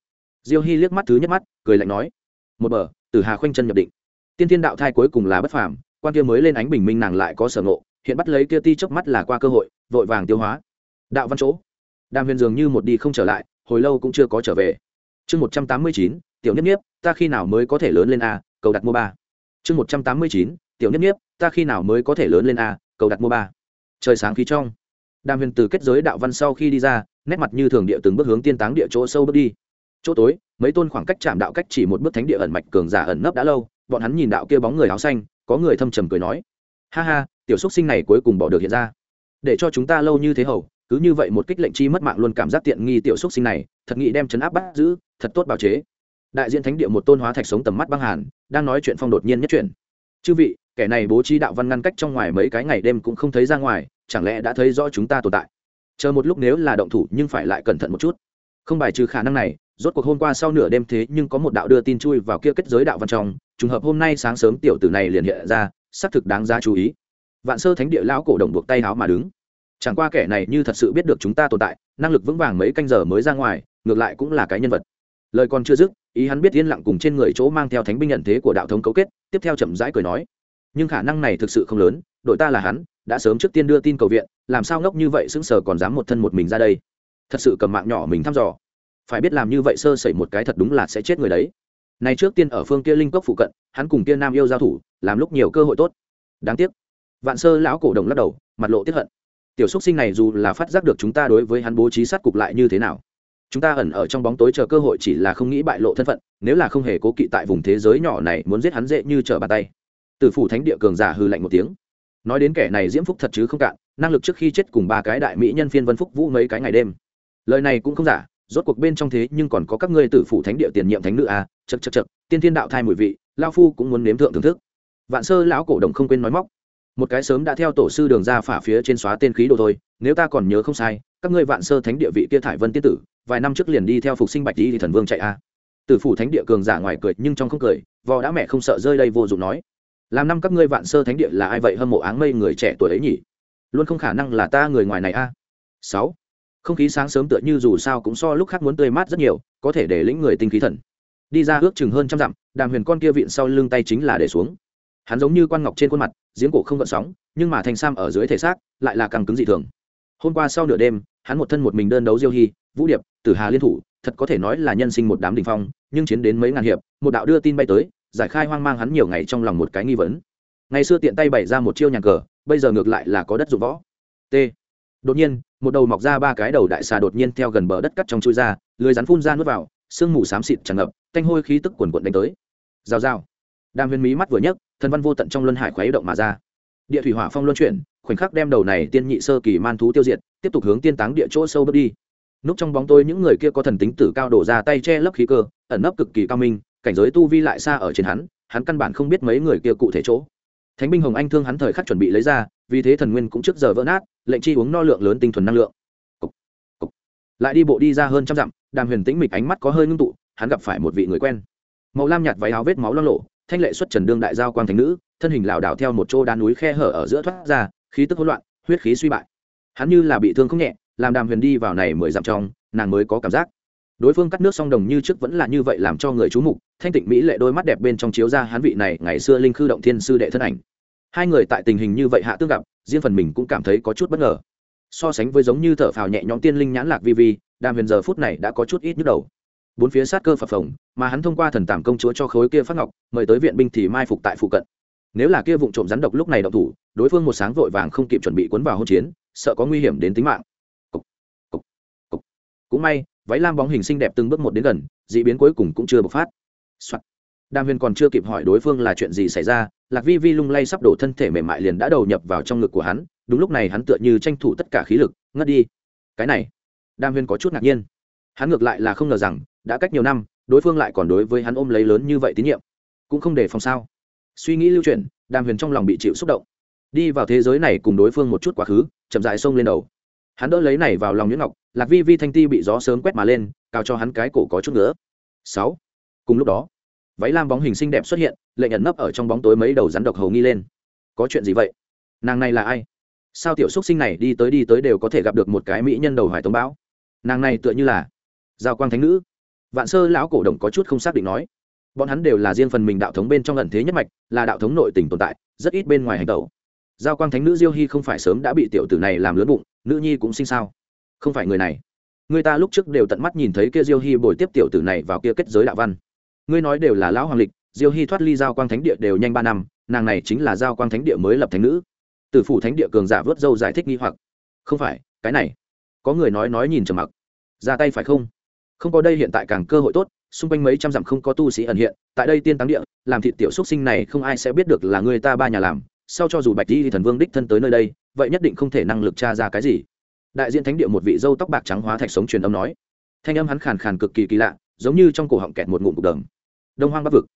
Diêu hy liếc mắt thứ nhất mắt, cười lạnh nói, một bờ từ hà khoanh chân nhập định. Tiên thiên đạo thai cuối cùng là bất phàm, quan kia mới lên ánh bình minh nàng lại có sở ngộ, hiện bắt lấy kia ti chớp mắt là qua cơ hội, vội vàng tiêu hóa. Đạo văn chỗ. Đàm huyền dường như một đi không trở lại, hồi lâu cũng chưa có trở về. Chương một trăm tám mươi chín, tiểu nhất nhiếp, ta khi nào mới có thể lớn lên a, cầu đặt mua ba. Chương một trăm tám mươi chín, tiểu nhất nhiếp, ta khi nào mới có thể lớn lên a, cầu đặt mua ba trời sáng khí trong. Đàm huyền từ kết giới đạo văn sau khi đi ra, nét mặt như thường địa từng bước hướng tiên táng địa chỗ sâu bước đi. Chỗ tối, mấy tôn khoảng cách chạm đạo cách chỉ một bước thánh địa ẩn mạch cường giả ẩn nấp đã lâu, bọn hắn nhìn đạo kia bóng người áo xanh, có người thâm trầm cười nói, ha ha, tiểu xúc sinh này cuối cùng bỏ được hiện ra. Để cho chúng ta lâu như thế hầu, cứ như vậy một kích lệnh chi mất mạng luôn cảm giác tiện nghi tiểu xúc sinh này, thật nghị đem chấn áp bắt giữ, thật tốt bào chế. Đại diện thánh địa một tôn hóa thạch sống tầm mắt băng hàn, đang nói chuyện phong đột nhiên nhất chuyển. Chư vị kẻ này bố trí đạo văn ngăn cách trong ngoài mấy cái ngày đêm cũng không thấy ra ngoài, chẳng lẽ đã thấy rõ chúng ta tồn tại? Chờ một lúc nếu là động thủ nhưng phải lại cẩn thận một chút. Không bài trừ khả năng này, rốt cuộc hôm qua sau nửa đêm thế nhưng có một đạo đưa tin chui vào kia kết giới đạo văn trong, trùng hợp hôm nay sáng sớm tiểu tử này liền hiện ra, xác thực đáng ra chú ý. Vạn sơ thánh địa lão cổ đồng buộc tay áo mà đứng. Chẳng qua kẻ này như thật sự biết được chúng ta tồn tại, năng lực vững vàng mấy canh giờ mới ra ngoài, ngược lại cũng là cái nhân vật. Lời còn chưa dứt, ý hắn biết yên lặng cùng trên người chỗ mang theo thánh binh nhận thế của đạo thống cấu kết, tiếp theo chậm rãi cười nói nhưng khả năng này thực sự không lớn, đội ta là hắn, đã sớm trước tiên đưa tin cầu viện, làm sao ngốc như vậy sững sờ còn dám một thân một mình ra đây? Thật sự cầm mạng nhỏ mình thăm dò. Phải biết làm như vậy sơ sẩy một cái thật đúng là sẽ chết người đấy. Này trước tiên ở phương kia linh cốc phụ cận, hắn cùng kia nam yêu giao thủ, làm lúc nhiều cơ hội tốt. Đáng tiếc. Vạn sơ lão cổ đồng lắc đầu, mặt lộ tiếp hận. Tiểu xúc sinh này dù là phát giác được chúng ta đối với hắn bố trí sát cục lại như thế nào, chúng ta ẩn ở trong bóng tối chờ cơ hội chỉ là không nghĩ bại lộ thân phận, nếu là không hề cố kỵ tại vùng thế giới nhỏ này muốn giết hắn dễ như trở bàn tay từ phủ thánh địa cường giả hư lạnh một tiếng. Nói đến kẻ này diễm phúc thật chứ không cạn năng lực trước khi chết cùng ba cái đại mỹ nhân phiên vân phúc vũ mấy cái ngày đêm. Lời này cũng không giả rốt cuộc bên trong thế nhưng còn có các ngươi tử phủ thánh địa tiền nhiệm thánh nữ a à, chật chật chật tiên thiên đạo thai mùi vị lao phu cũng muốn nếm thượng thưởng thức. Vạn sơ lão cổ đồng không quên nói móc. Một cái sớm đã theo tổ sư đường ra phả phía trên xóa tên khí đồ thôi nếu ta còn nhớ không sai các ngươi vạn sơ thánh địa vị kia thải vân tiên tử vài năm trước liền đi theo phục sinh bạch đi thì thần vương chạy a à. tử phủ thánh địa cường giả ngoài cười nhưng trong không cười vò đã mẹ không sợ rơi đây vô dụng nói làm năm các ngươi vạn sơ thánh địa là ai vậy hâm mộ áng mây người trẻ tuổi ấy nhỉ? Luôn không khả năng là ta người ngoài này a. Sáu. Không khí sáng sớm tựa như dù sao cũng so lúc khác muốn tươi mát rất nhiều, có thể để lĩnh người tinh khí thần. Đi ra ước chừng hơn trăm dặm, đàm huyền con kia vịn sau lưng tay chính là để xuống. Hắn giống như quan ngọc trên khuôn mặt, giếng cổ không gợn sóng, nhưng mà thanh sam ở dưới thể xác, lại là càng cứng dị thường. Hôm qua sau nửa đêm, hắn một thân một mình đơn đấu diêu hy, vũ điệp, tử hà liên thủ, thật có thể nói là nhân sinh một đám đình phong, nhưng chiến đến mấy ngàn hiệp, một đạo đưa tin bay tới giải khai hoang mang hắn nhiều ngày trong lòng một cái nghi vấn. Ngày xưa tiện tay bày ra một chiêu nhàn cờ, bây giờ ngược lại là có đất dụng võ. T. Đột nhiên, một đầu mọc ra ba cái đầu đại xà đột nhiên theo gần bờ đất cắt trong chui ra, lưới rắn phun ra nuốt vào, sương mù xám xịt tràn ngập, thanh hôi khí tức quần quận đánh tới. Rào rào. Đam huyền mí mắt vừa nhấc, thần văn vô tận trong luân hải khuấy động mà ra. Địa thủy hỏa phong luân chuyển, khoảnh khắc đem đầu này tiên nhị sơ kỳ man thú tiêu diệt, tiếp tục hướng tiên táng địa chỗ sâu bước đi. Núp trong bóng tôi những người kia có thần tính tử cao đổ ra tay che lấp khí cơ, ẩn nấp cực kỳ cao minh cảnh giới tu vi lại xa ở trên hắn hắn căn bản không biết mấy người kia cụ thể chỗ. Thánh binh hồng anh thương hắn thời khắc chuẩn bị lấy ra vì thế thần nguyên cũng trước giờ vỡ nát lệnh chi uống no lượng lớn tinh thuần năng lượng. Cục, cục. lại đi bộ đi ra hơn trăm dặm đàm huyền tĩnh mịch ánh mắt có hơi ngưng tụ hắn gặp phải một vị người quen. Màu lam nhạt váy áo vết máu lo lộ thanh lệ xuất trần đương đại giao quang thành nữ thân hình lảo đảo theo một chỗ đá núi khe hở ở giữa thoát ra khí tức hỗn loạn huyết khí suy bại. Hắn như là bị thương không nhẹ làm đàm huyền đi vào này mới dặm trong nàng mới có cảm giác đối phương cắt nước song đồng như trước vẫn là như vậy làm cho người chú mục, thanh tịnh mỹ lệ đôi mắt đẹp bên trong chiếu ra hán vị này ngày xưa linh khư động thiên sư đệ thân ảnh. Hai người tại tình hình như vậy hạ tương gặp, riêng phần mình cũng cảm thấy có chút bất ngờ. So sánh với giống như thở phào nhẹ nhõm tiên linh nhãn lạc vi vi, đàm huyền giờ phút này đã có chút ít nhức đầu. Bốn phía sát cơ phập phồng, mà hắn thông qua thần tàm công chúa cho khối kia phát ngọc, mời tới viện binh thì mai phục tại phụ cận. Nếu là kia vụ trộm rắn độc lúc này độc thủ, đối phương một sáng vội vàng không kịp chuẩn bị cuốn vào hỗn chiến, sợ có nguy hiểm đến tính mạng. Cũng may váy lam bóng hình xinh đẹp từng bước một đến gần d ị biến cuối cùng cũng chưa bộc phát、Soạn. đàm huyền còn chưa kịp hỏi đối phương là chuyện gì xảy ra, lạc vi vi lung lay sắp đổ thân thể mềm mại liền đã đầu nhập vào trong ngực của hắn, đúng lúc này hắn tựa như tranh thủ tất cả khí lực, ngất đi. Cái này, đàm huyền có chút ngạc nhiên. Hắn ngược lại là không ngờ rằng, đã cách nhiều năm, đối phương lại còn đối với hắn ôm lấy lớn như vậy tín nhiệm. Cũng không để phòng sao. Suy nghĩ lưu chuyển, đàm huyền trong lòng bị chịu xúc động. Đi vào thế giới này cùng đối phương một chút quá khứ, chậm dại xông lên đầu. Hắn đỡ lấy này vào lòng nhuyễn ngọc lạc vi vi thanh ti bị gió sớm quét mà lên, cao cho hắn cái cổ có chút nữa sáu. Cùng lúc đó, váy lam bóng hình xinh đẹp xuất hiện, lệ nhận nấp ở trong bóng tối mấy đầu rắn độc hầu nghi lên. Có chuyện gì vậy? Nàng này là ai? Sao tiểu xúc sinh này đi tới đi tới đều có thể gặp được một cái mỹ nhân đầu hoài tống bão? Nàng này tựa như là giao quang thánh nữ. Vạn sơ lão cổ đồng có chút không xác định nói. Bọn hắn đều là riêng phần mình đạo thống bên trong ẩn thế nhất mạch, là đạo thống nội tình tồn tại, rất ít bên ngoài hành tẩu. Giao quang thánh nữ diêu hy không phải sớm đã bị tiểu tử này làm lớn bụng, nữ nhi cũng sinh sao? Không phải người này. Người ta lúc trước đều tận mắt nhìn thấy kia diêu hy bồi tiếp tiểu tử này vào kia kết giới đạo văn. Ngươi nói đều là lão hoàng lịch, diêu hy thoát ly giao quang thánh địa đều nhanh ba năm, nàng này chính là giao quang thánh địa mới lập thánh nữ. Tử phủ thánh địa cường giả vớt dâu giải thích nghi hoặc. Không phải, cái này. Có người nói nói nhìn trầm mặc. Ra tay phải không? Không có đây hiện tại càng cơ hội tốt, xung quanh mấy trăm dặm không có tu sĩ ẩn hiện, tại đây tiên táng địa, làm thịt tiểu xúc sinh này không ai sẽ biết được là người ta ba nhà làm, sau cho dù bạch di thần vương đích thân tới nơi đây, vậy nhất định không thể năng lực tra ra cái gì đại diện thánh địa một vị dâu tóc bạc trắng hóa thạch sống truyền âm nói. Thanh âm hắn khàn khàn cực kỳ kỳ lạ, giống như trong cổ họng kẹt một ngụm cục đờm đông hoang bắc vực,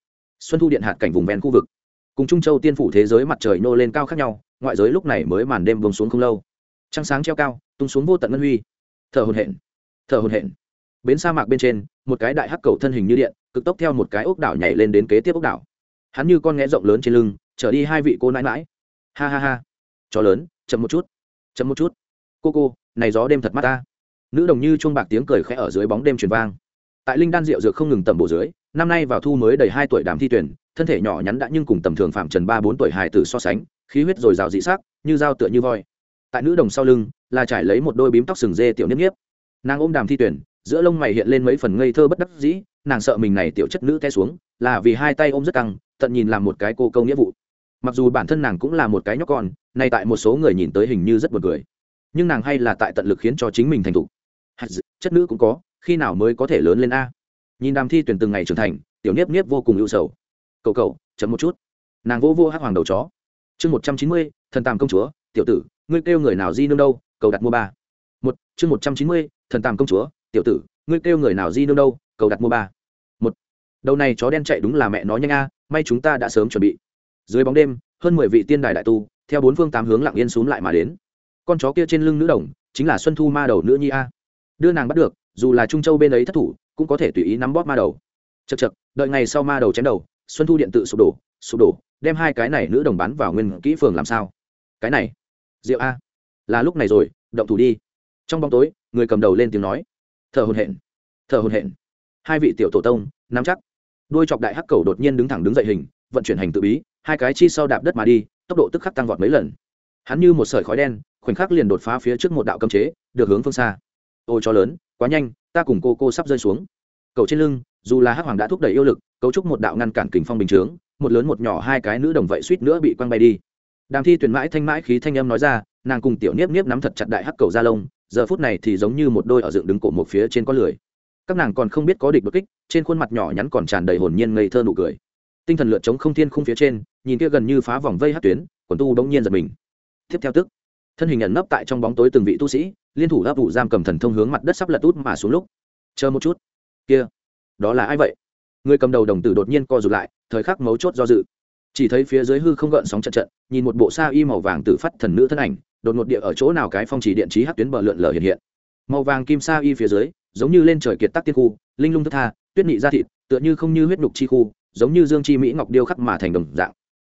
xuân thu điện hạt cảnh vùng ven khu vực. Cùng trung châu tiên phủ thế giới mặt trời nô lên cao khác nhau, ngoại giới lúc này mới màn đêm vùng xuống không lâu. Trăng sáng treo cao, tung xuống vô tận ngân huy. Thở hồn hển, thở hồn hển. Bến sa mạc bên trên, một cái đại hắc cầu thân hình như điện, cực tốc theo một cái ốc đảo nhảy lên đến kế tiếp ốc đảo. Hắn như con nghe rộng lớn trên lưng trở đi hai vị cô nãi mãi ha ha ha. Chó lớn, chậm một chút, chậm một chút. Cô cô này gió đêm thật mắt ta. Nữ đồng như chuông bạc tiếng cười khẽ ở dưới bóng đêm truyền vang. Tại linh đan rượu dược không ngừng tầm bổ dưới, năm nay vào thu mới đầy hai tuổi đàm thi tuyển, thân thể nhỏ nhắn đã nhưng cùng tầm thường phạm trần ba bốn tuổi hài tử so sánh, khí huyết dồi dào dị sắc, như dao tựa như voi. Tại nữ đồng sau lưng, là trải lấy một đôi bím tóc sừng dê tiểu niếp nhiếp nàng ôm đàm thi tuyển, giữa lông mày hiện lên mấy phần ngây thơ bất đắc dĩ, nàng sợ mình này tiểu chất nữ té xuống, là vì hai tay ôm rất căng, tận nhìn làm một cái cô câu nghĩa vụ. Mặc dù bản thân nàng cũng là một cái nhóc con, nay tại một số người nhìn tới hình như rất buồn cười nhưng nàng hay là tại tận lực khiến cho chính mình thành thục. Chất nữ cũng có, khi nào mới có thể lớn lên a? Nhìn đàm thi tuyển từng ngày trưởng thành, tiểu niếp niếp vô cùng ưu sầu. Cậu cậu chấm một chút. Nàng vô vô hát hoàng đầu chó. Chương một trăm chín mươi, thần tàm công chúa, tiểu tử, ngươi kêu người nào di nương đâu cầu đặt mua ba. Một, chương một trăm chín mươi, thần tàm công chúa, tiểu tử, ngươi kêu người nào di nương đâu cầu đặt mua ba. Một, đầu này chó đen chạy đúng là mẹ nó nhanh a, may chúng ta đã sớm chuẩn bị. Dưới bóng đêm, hơn mười vị tiên đài đại tu, theo bốn phương tám hướng lặng yên xuống lại mà đến con chó kia trên lưng nữ đồng, chính là xuân thu ma đầu nữ nhi a. Đưa nàng bắt được, dù là trung châu bên ấy thất thủ, cũng có thể tùy ý nắm bóp ma đầu. Chật chật đợi ngày sau ma đầu chém đầu, xuân thu điện tự sụp đổ sụp đổ, đem hai cái này nữ đồng bán vào nguyên kỹ phường làm sao? Cái này, rượu a. Là lúc này rồi, động thủ đi. Trong bóng tối, người cầm đầu lên tiếng nói. Thở hồn hển, thở hồn hển. Hai vị tiểu tổ tông, nắm chắc. Đuôi chọc đại hắc cầu đột nhiên đứng thẳng đứng dậy hình, vận chuyển hành tự bí, hai cái chi sau đạp đất mà đi, tốc độ tức khắc tăng vọt mấy lần. Hắn như một sợi khói đen khoảnh khắc liền đột phá phía trước một đạo cấm chế, được hướng phương xa. Ôi cho lớn, quá nhanh, ta cùng cô cô sắp rơi xuống. Cầu trên lưng, dù là hắc hoàng đã thúc đẩy yêu lực, cấu trúc một đạo ngăn cản kình phong bình chướng, một lớn một nhỏ hai cái nữ đồng vậy suýt nữa bị quăng bay đi. Đàm thi tuyển mãi thanh mãi khí thanh âm nói ra, nàng cùng tiểu niếp niếp nắm thật chặt đại hắc cầu ra lông, giờ phút này thì giống như một đôi ở dựng đứng cổ một phía trên con lười. Các nàng còn không biết có địch đột kích, trên khuôn mặt nhỏ nhắn còn tràn đầy hồn nhiên ngây thơ nụ cười. Tinh thần lượt chống không thiên khung phía trên, nhìn kia gần như phá vòng vây hát tuyến, quần tu đống nhiên giật mình. Tiếp theo tức thân hình ẩn nấp tại trong bóng tối từng vị tu sĩ, liên thủ ấp ủ giam cầm thần thông hướng mặt đất sắp lật út mà xuống lúc. Chờ một chút. Kia, đó là ai vậy? Người cầm đầu đồng tử đột nhiên co rụt lại, thời khắc mấu chốt do dự. Chỉ thấy phía dưới hư không gợn sóng trận trận, nhìn một bộ sa y màu vàng tự phát thần nữ thân ảnh, đột ngột địa ở chỗ nào cái phong chỉ điện trí hát tuyến bờ lượn lờ hiện hiện. Màu vàng kim sa y phía dưới, giống như lên trời kiệt tắc tiên khu, linh lung thức tha, tuyết nhị ra thịt, tựa như không như huyết nhục chi khu, giống như dương chi mỹ ngọc điêu khắc mà thành đồng dạng.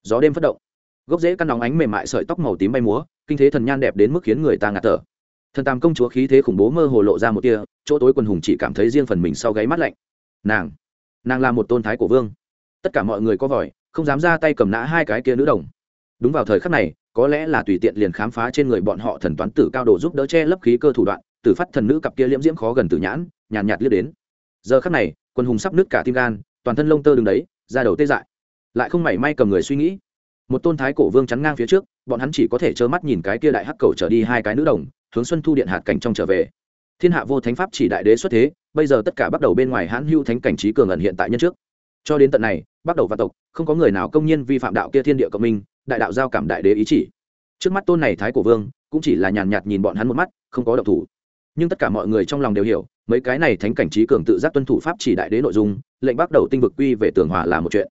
Gió đêm phất động gốc rễ căn nóng ánh mềm mại sợi tóc màu tím bay múa, kinh thế thần nhan đẹp đến mức khiến người ta ngạt thở. Thần tam công chúa khí thế khủng bố mơ hồ lộ ra một tia, chỗ tối quần hùng chỉ cảm thấy riêng phần mình sau gáy mắt lạnh. Nàng nàng là một tôn thái của vương. Tất cả mọi người có vòi, không dám ra tay cầm nã hai cái kia nữ đồng. Đúng vào thời khắc này, có lẽ là tùy tiện liền khám phá trên người bọn họ thần toán tử cao độ giúp đỡ che lấp khí cơ thủ đoạn, tử phát thần nữ cặp kia liễm diễm khó gần tử nhãn, nhàn nhạt liếc đến. Giờ khắc này quân hùng sắp nứt cả tim gan, toàn thân lông tơ đứng đấy ra đầu tê dại. Lại không mảy may cầm người suy nghĩ một tôn thái cổ vương chắn ngang phía trước, bọn hắn chỉ có thể trơ mắt nhìn cái kia đại hắc cầu trở đi hai cái nữ đồng, hướng xuân thu điện hạt cảnh trong trở về. Thiên hạ vô thánh pháp chỉ đại đế xuất thế, bây giờ tất cả bắt đầu bên ngoài hãn hưu thánh cảnh trí cường ẩn hiện tại nhân trước. Cho đến tận này, bắt đầu vạn tộc, không có người nào công nhiên vi phạm đạo kia thiên địa cộng minh, đại đạo giao cảm đại đế ý chỉ. Trước mắt tôn này thái cổ vương, cũng chỉ là nhàn nhạt nhìn bọn hắn một mắt, không có động thủ. Nhưng tất cả mọi người trong lòng đều hiểu, mấy cái này thánh cảnh trí cường tự giác tuân thủ pháp chỉ đại đế nội dung, lệnh bắt đầu tinh vực quy về tường hòa là một chuyện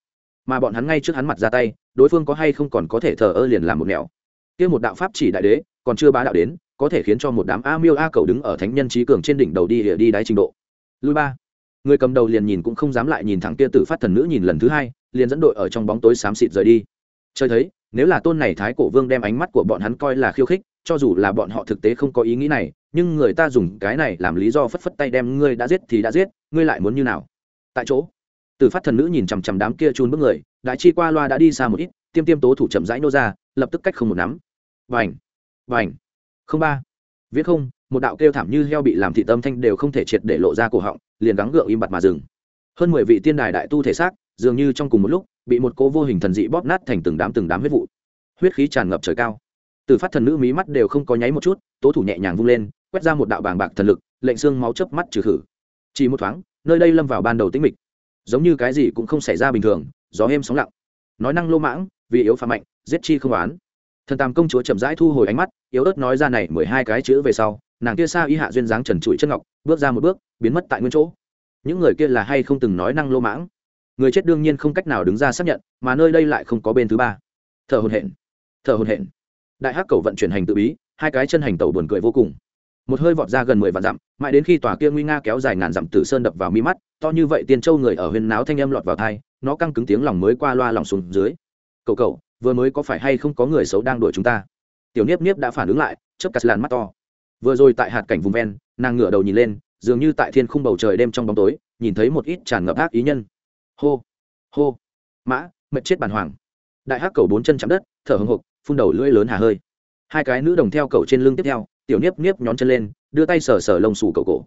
mà bọn hắn ngay trước hắn mặt ra tay, đối phương có hay không còn có thể thờ ơ liền làm một nẻo. Kia một đạo pháp chỉ đại đế, còn chưa bá đạo đến, có thể khiến cho một đám a miêu a cầu đứng ở thánh nhân trí cường trên đỉnh đầu đi địa đi đáy trình độ. Lui ba. Người cầm đầu liền nhìn cũng không dám lại nhìn thẳng kia tử phát thần nữ nhìn lần thứ hai, liền dẫn đội ở trong bóng tối xám xịt rời đi. Chơi thấy, nếu là tôn này thái cổ vương đem ánh mắt của bọn hắn coi là khiêu khích, cho dù là bọn họ thực tế không có ý nghĩ này, nhưng người ta dùng cái này làm lý do phất phất tay đem ngươi đã giết thì đã giết, ngươi lại muốn như nào? Tại chỗ từ phát thần nữ nhìn chằm chằm đám kia chun bước người, đại chi qua loa đã đi xa một ít, tiêm tiêm tố thủ chậm rãi nô ra, lập tức cách không một nắm. Vành vành, không ba. Viết không, một đạo kêu thảm như heo bị làm thị tâm thanh đều không thể triệt để lộ ra cổ họng, liền gắng gượng im bặt mà dừng. Hơn mười vị tiên đài đại tu thể xác, dường như trong cùng một lúc, bị một cô vô hình thần dị bóp nát thành từng đám từng đám huyết vụ. Huyết khí tràn ngập trời cao. Từ phát thần nữ mí mắt đều không có nháy một chút, tố thủ nhẹ nhàng vung lên, quét ra một đạo bàng bạc thần lực, lệnh xương máu chớp mắt trừ khử. Chỉ một thoáng, nơi đây lâm vào ban đầu tĩnh mịch giống như cái gì cũng không xảy ra bình thường, gió êm sóng lặng. Nói năng lô mãng, vì yếu phá mạnh, giết chi không oán. Thần tam công chúa chậm rãi thu hồi ánh mắt, yếu ớt nói ra này mười hai cái chữ về sau, nàng kia xa y hạ duyên dáng trần trụi chân ngọc, bước ra một bước, biến mất tại nguyên chỗ. Những người kia là hay không từng nói năng lô mãng? Người chết đương nhiên không cách nào đứng ra xác nhận, mà nơi đây lại không có bên thứ ba. Thở hồn hển, thở hồn hển. Đại hắc cầu vận chuyển hành tự bí, hai cái chân hành tẩu buồn cười vô cùng một hơi vọt ra gần mười vạn dặm, mãi đến khi tòa kia nguy nga kéo dài ngàn dặm tử sơn đập vào mi mắt, to như vậy tiên châu người ở huyền náo thanh âm lọt vào thai nó căng cứng tiếng lòng mới qua loa lòng xuống dưới. Cậu cậu, vừa mới có phải hay không có người xấu đang đuổi chúng ta? Tiểu niếp niếp đã phản ứng lại, chớp cắt làn mắt to. Vừa rồi tại hạt cảnh vùng ven, nàng ngửa đầu nhìn lên, dường như tại thiên khung bầu trời đêm trong bóng tối, nhìn thấy một ít tràn ngập ác ý nhân. Hô hô, mã, mệt chết bản hoàng. Đại hắc cầu bốn chân chạm đất, thở hồng hộc phun đầu lưỡi lớn hà hơi. Hai cái nữ đồng theo cầu trên lưng tiếp theo tiểu niếp niếp nhón chân lên, đưa tay sờ sờ lông xù cầu cổ.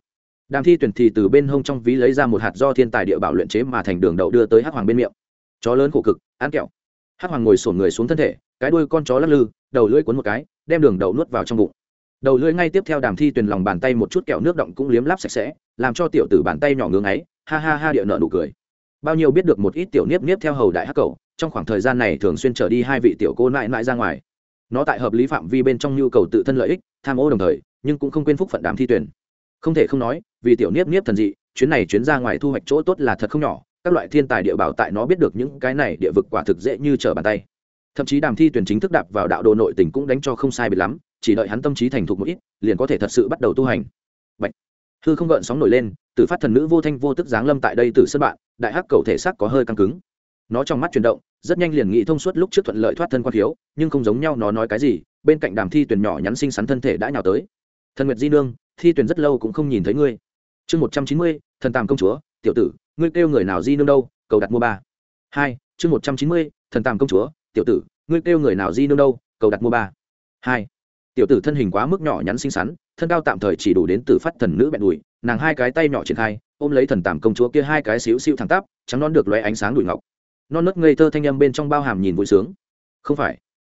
Đàm thi tuyển thì từ bên hông trong ví lấy ra một hạt do thiên tài địa bảo luyện chế mà thành đường đậu đưa tới hắc hoàng bên miệng. Chó lớn khổ cực, ăn kẹo. Hắc hoàng ngồi sổn người xuống thân thể, cái đuôi con chó lắc lư, đầu lưỡi cuốn một cái, đem đường đậu nuốt vào trong bụng. Đầu lưỡi ngay tiếp theo đàm thi tuyển lòng bàn tay một chút kẹo nước động cũng liếm láp sạch sẽ, làm cho tiểu tử bàn tay nhỏ ngưng ấy ha ha ha địa nợ nụ cười. Bao nhiêu biết được một ít tiểu niếp niếp theo hầu đại hắc cầu, trong khoảng thời gian này thường xuyên trở đi hai vị tiểu cô nại nại ra ngoài nó tại hợp lý phạm vi bên trong nhu cầu tự thân lợi ích, tham ô đồng thời, nhưng cũng không quên phúc phận đàm thi tuyển. Không thể không nói, vì tiểu niếp niếp thần dị, chuyến này chuyến ra ngoài thu hoạch chỗ tốt là thật không nhỏ, các loại thiên tài địa bảo tại nó biết được những cái này địa vực quả thực dễ như trở bàn tay. Thậm chí đàm thi tuyển chính thức đạp vào đạo đồ nội tỉnh cũng đánh cho không sai bị lắm, chỉ đợi hắn tâm trí thành thục một ít, liền có thể thật sự bắt đầu tu hành. Bạch. hư không gợn sóng nổi lên, tử phát thần nữ vô thanh vô tức giáng lâm tại đây từ sân bạn, đại hắc cầu thể xác có hơi căng cứng. Nó trong mắt chuyển động rất nhanh liền nghĩ thông suốt lúc trước thuận lợi thoát thân quan thiếu nhưng không giống nhau nó nói cái gì, bên cạnh đàm thi tuyển nhỏ nhắn xinh xắn thân thể đã nhào tới. Thần nguyệt di nương, thi tuyển rất lâu cũng không nhìn thấy ngươi. Chương một trăm chín mươi, thần tàm công chúa, tiểu tử, ngươi kêu người nào di nương đâu, cầu đặt mua ba. Hai, chương một trăm chín mươi, thần tàm công chúa, tiểu tử, ngươi kêu người nào di nương đâu, cầu đặt mua ba. Hai, tiểu tử thân hình quá mức nhỏ nhắn xinh xắn, thân cao tạm thời chỉ đủ đến từ phát thần nữ bẹn đùi, nàng hai cái tay nhỏ triển khai, ôm lấy thần tàm công chúa kia hai cái xíu xíu thẳng tắp, trắng non được lóe ánh sáng đùi ngọc non nớt ngây thơ thanh âm bên trong bao hàm nhìn vui sướng. Không phải.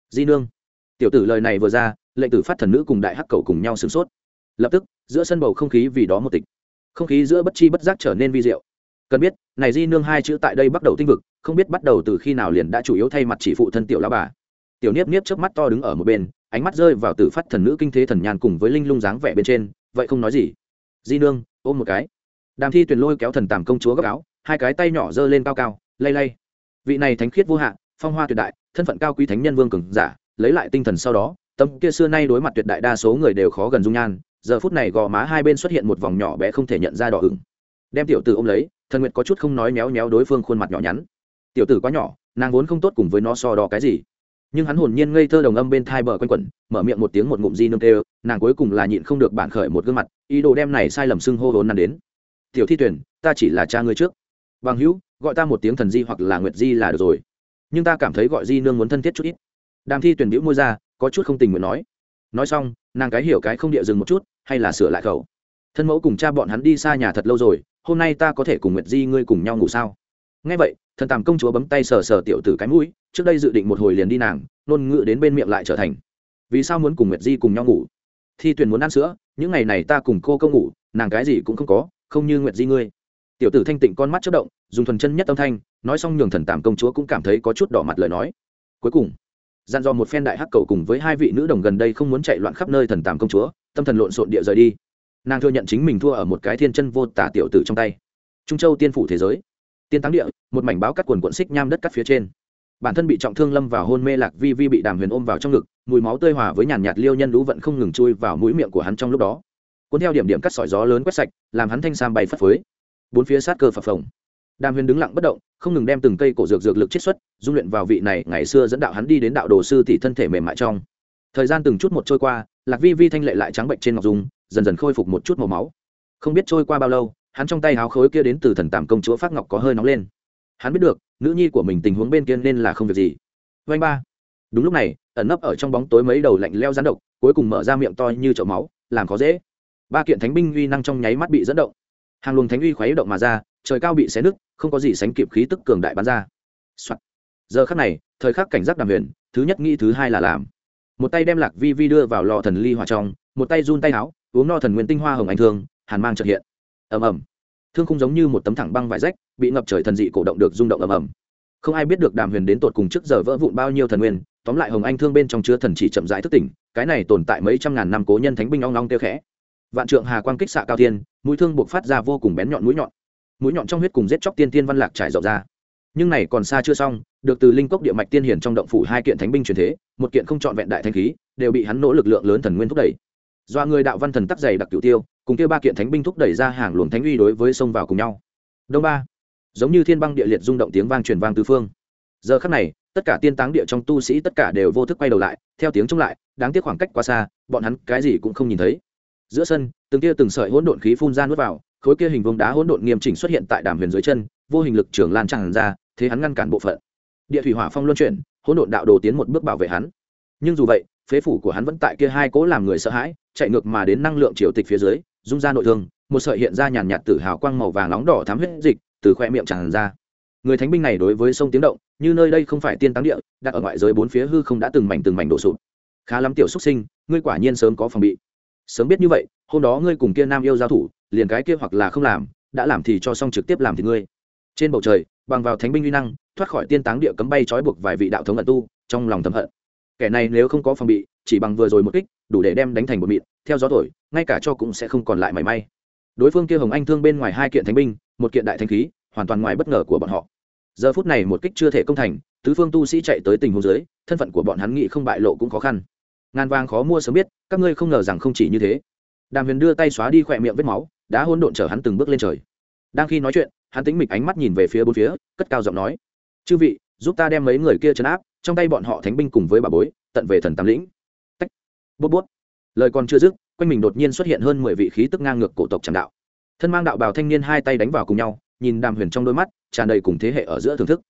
Di nương. Tiểu tử lời này vừa ra, lệnh tử phát thần nữ cùng đại hắc cầu cùng nhau sửng sốt. Lập tức, giữa sân bầu không khí vì đó một tịch. Không khí giữa bất chi bất giác trở nên vi diệu. Cần biết, này di nương hai chữ tại đây bắt đầu tinh vực, không biết bắt đầu từ khi nào liền đã chủ yếu thay mặt chỉ phụ thân tiểu lão bà. Tiểu niếp niếp trước mắt to đứng ở một bên, ánh mắt rơi vào tử phát thần nữ kinh thế thần nhàn cùng với linh lung dáng vẻ bên trên, vậy không nói gì. Di nương, ôm một cái. Đàm thi tuyền lôi kéo thần tàm công chúa gấp áo, hai cái tay nhỏ giơ lên cao cao, lay lay vị này thánh khiết vô hạn phong hoa tuyệt đại, thân phận cao quý thánh nhân vương cường giả, lấy lại tinh thần sau đó, tâm kia xưa nay đối mặt tuyệt đại đa số người đều khó gần dung nhan, giờ phút này gò má hai bên xuất hiện một vòng nhỏ bé không thể nhận ra đỏ ửng. Đem tiểu tử ôm lấy, thần nguyệt có chút không nói méo méo đối phương khuôn mặt nhỏ nhắn. Tiểu tử quá nhỏ, nàng vốn không tốt cùng với nó so đo cái gì. Nhưng hắn hồn nhiên ngây thơ đồng âm bên thai bờ quanh quẩn, mở miệng một tiếng một ngụm di nương tê nàng cuối cùng là nhịn không được bản khởi một gương mặt, ý đồ đem này sai lầm xưng hô vốn năn đến. Tiểu thi tuyển ta chỉ là cha ngươi trước bằng hữu, gọi ta một tiếng thần di hoặc là nguyệt di là được rồi. Nhưng ta cảm thấy gọi di nương muốn thân thiết chút ít. Đàm thi tuyển bĩu môi ra, có chút không tình nguyện nói. Nói xong, nàng cái hiểu cái không địa dừng một chút, hay là sửa lại khẩu. Thân mẫu cùng cha bọn hắn đi xa nhà thật lâu rồi, hôm nay ta có thể cùng nguyệt di ngươi cùng nhau ngủ sao? Ngay vậy, thần tàm công chúa bấm tay sờ sờ tiểu tử cái mũi, trước đây dự định một hồi liền đi nàng nôn ngự đến bên miệng lại trở thành. Vì sao muốn cùng nguyệt di cùng nhau ngủ? Thi tuyền muốn ăn sữa, những ngày này ta cùng cô câu ngủ, nàng cái gì cũng không có, không như nguyệt di ngươi tiểu tử thanh tịnh con mắt chất động, dùng thuần chân nhất âm thanh, nói xong nhường thần tàm công chúa cũng cảm thấy có chút đỏ mặt lời nói. Cuối cùng, dặn dò một phen đại hắc cầu cùng với hai vị nữ đồng gần đây không muốn chạy loạn khắp nơi thần tàm công chúa, tâm thần lộn xộn địa rời đi. Nàng thừa nhận chính mình thua ở một cái thiên chân vô tả tiểu tử trong tay. Trung châu tiên phủ thế giới, tiên táng địa, một mảnh báo cắt quần quận xích nham đất cắt phía trên. Bản thân bị trọng thương lâm vào hôn mê lạc vi vi bị đàm huyền ôm vào trong ngực, mùi máu tươi hòa với nhàn nhạt liêu nhân lũ vẫn không ngừng chui vào mũi miệng của hắn trong lúc đó. Cuốn theo điểm điểm cắt sỏi gió lớn quét sạch, làm hắn thanh sam bay phất phới bốn phía sát cơ phập phồng. Đàm huyền đứng lặng bất động, không ngừng đem từng cây cổ dược dược lực chiết xuất, dung luyện vào vị này, ngày xưa dẫn đạo hắn đi đến đạo đồ sư tỷ thân thể mềm mại trong. Thời gian từng chút một trôi qua, lạc vi vi thanh lệ lại trắng bệnh trên ngọc dung, dần dần khôi phục một chút màu máu. Không biết trôi qua bao lâu, hắn trong tay háo khối kia đến từ thần tàm công chúa phát ngọc có hơi nóng lên. Hắn biết được, nữ nhi của mình tình huống bên kia nên là không việc gì. Vanh ba. Đúng lúc này, ẩn nấp ở trong bóng tối mấy đầu lạnh leo rán độc, cuối cùng mở ra miệng to như chậu máu, làm khó dễ. Ba kiện thánh binh uy năng trong nháy mắt bị dẫn động hàng luồng thánh uy khuấy động mà ra, trời cao bị xé nứt, không có gì sánh kịp khí tức cường đại bắn ra、Soạn. giờ khắc này, thời khắc cảnh giác đàm huyền, thứ nhất nghĩ thứ hai là làm. Một tay đem lạc vi vi đưa vào lò thần ly hòa trong, một tay run tay áo, uống no thần nguyên tinh hoa hồng anh thương, hàn mang trật hiện. Ầm ầm. Thương không giống như một tấm thẳng băng vải rách, bị ngập trời thần dị cổ động được rung động ầm ầm. Không ai biết được đàm huyền đến tột cùng trước giờ vỡ vụn bao nhiêu thần nguyên, tóm lại hồng anh thương bên trong chứa thần chỉ chậm rãi thức tỉnh, cái này tồn tại mấy trăm ngàn năm cố nhân thánh binh ong ong tiêu khẽ vạn trượng hà quang kích xạ cao thiên, mũi thương buộc phát ra vô cùng bén nhọn mũi nhọn. Mũi nhọn trong huyết cùng giết chóc tiên tiên văn lạc trải rộng ra. Nhưng này còn xa chưa xong, được từ linh cốc địa mạch tiên hiển trong động phủ hai kiện thánh binh truyền thế, một kiện không trọn vẹn đại thanh khí, đều bị hắn nỗ lực lượng lớn thần nguyên thúc đẩy. Do người đạo văn thần tắc dày đặc cửu tiêu, cùng kia ba kiện thánh binh thúc đẩy ra hàng luồng thánh uy đối với sông vào cùng nhau. Đông ba. Giống như thiên băng địa liệt rung động tiếng vang truyền vang tứ phương. Giờ khắc này, tất cả tiên táng địa trong tu sĩ tất cả đều vô thức quay đầu lại, theo tiếng chống lại, đáng tiếc khoảng cách quá xa, bọn hắn cái gì cũng không nhìn thấy giữa sân, từng kia từng sợi hỗn độn khí phun ra nuốt vào, khối kia hình vuông đá hỗn độn nghiêm chỉnh xuất hiện tại đàm huyền dưới chân, vô hình lực trường lan tràn ra, thế hắn ngăn cản bộ phận. Địa thủy hỏa phong luân chuyển, hỗn độn đạo đồ tiến một bước bảo vệ hắn. Nhưng dù vậy, phế phủ của hắn vẫn tại kia hai cố làm người sợ hãi, chạy ngược mà đến năng lượng triều tịch phía dưới dung ra nội thương, một sợi hiện ra nhàn nhạt tử hào quang màu vàng nóng đỏ thám huyết dịch từ khoe miệng tràn ra. Người thánh binh này đối với sông tiếng động, như nơi đây không phải tiên táng địa, đặt ở ngoại giới bốn phía hư không đã từng mảnh từng mảnh đổ sụp. Khá lắm tiểu xuất sinh, ngươi quả nhiên sớm có phòng bị sớm biết như vậy, hôm đó ngươi cùng kia nam yêu giao thủ, liền cái kia hoặc là không làm, đã làm thì cho xong trực tiếp làm thì ngươi. Trên bầu trời, bằng vào thánh binh uy năng, thoát khỏi tiên táng địa cấm bay trói buộc vài vị đạo thống ẩn tu, trong lòng thầm hận. Kẻ này nếu không có phòng bị, chỉ bằng vừa rồi một kích, đủ để đem đánh thành một mịn, theo gió thổi, ngay cả cho cũng sẽ không còn lại mảy may. Đối phương kia hồng anh thương bên ngoài hai kiện thánh binh, một kiện đại thanh khí, hoàn toàn ngoài bất ngờ của bọn họ. Giờ phút này một kích chưa thể công thành, tứ phương tu sĩ chạy tới tình huống dưới, thân phận của bọn hắn nghĩ không bại lộ cũng khó khăn ngàn vàng khó mua sớm biết, các ngươi không ngờ rằng không chỉ như thế. Đàm huyền đưa tay xóa đi khỏe miệng vết máu đã hôn độn chở hắn từng bước lên trời. Đang khi nói chuyện, hắn tính mịch ánh mắt nhìn về phía bốn phía, cất cao giọng nói, chư vị, giúp ta đem mấy người kia chấn áp, trong tay bọn họ thánh binh cùng với bà bối, tận về thần tam lĩnh. Tách. Bút bút. Lời còn chưa dứt, quanh mình đột nhiên xuất hiện hơn mười vị khí tức ngang ngược cổ tộc tràng đạo. Thân mang đạo bào thanh niên hai tay đánh vào cùng nhau, nhìn đàm huyền trong đôi mắt, tràn đầy cùng thế hệ ở giữa thưởng thức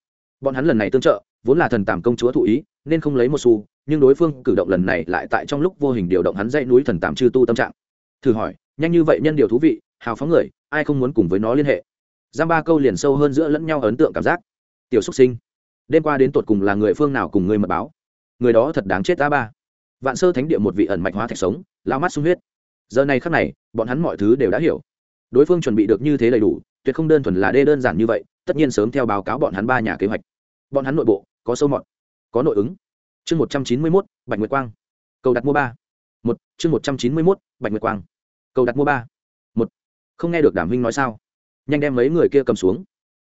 bọn hắn lần này tương trợ, vốn là thần tàm công chúa thụ ý, nên không lấy một xu, nhưng đối phương cử động lần này lại tại trong lúc vô hình điều động hắn dãy núi thần tàm chư tu tâm trạng. Thử hỏi, nhanh như vậy nhân điều thú vị, hào phóng người, ai không muốn cùng với nó liên hệ? Giam ba câu liền sâu hơn giữa lẫn nhau ấn tượng cảm giác. Tiểu xúc sinh, đêm qua đến tột cùng là người phương nào cùng người mật báo? Người đó thật đáng chết ta ba. Vạn sơ thánh địa một vị ẩn mạch hóa thạch sống, lao mắt sung huyết. Giờ này khắc này, bọn hắn mọi thứ đều đã hiểu. Đối phương chuẩn bị được như thế đầy đủ, tuyệt không đơn thuần là đê đơn giản như vậy, tất nhiên sớm theo báo cáo bọn hắn ba nhà kế hoạch bọn hắn nội bộ, có sâu mọt, có nội ứng. Chương một trăm chín mươi mốt, bạch nguyệt quang. Cầu đặt mua ba. Một, chương một trăm chín mươi mốt, bạch nguyệt quang. Cầu đặt mua ba. Một. Không nghe được đảm huynh nói sao? Nhanh đem mấy người kia cầm xuống.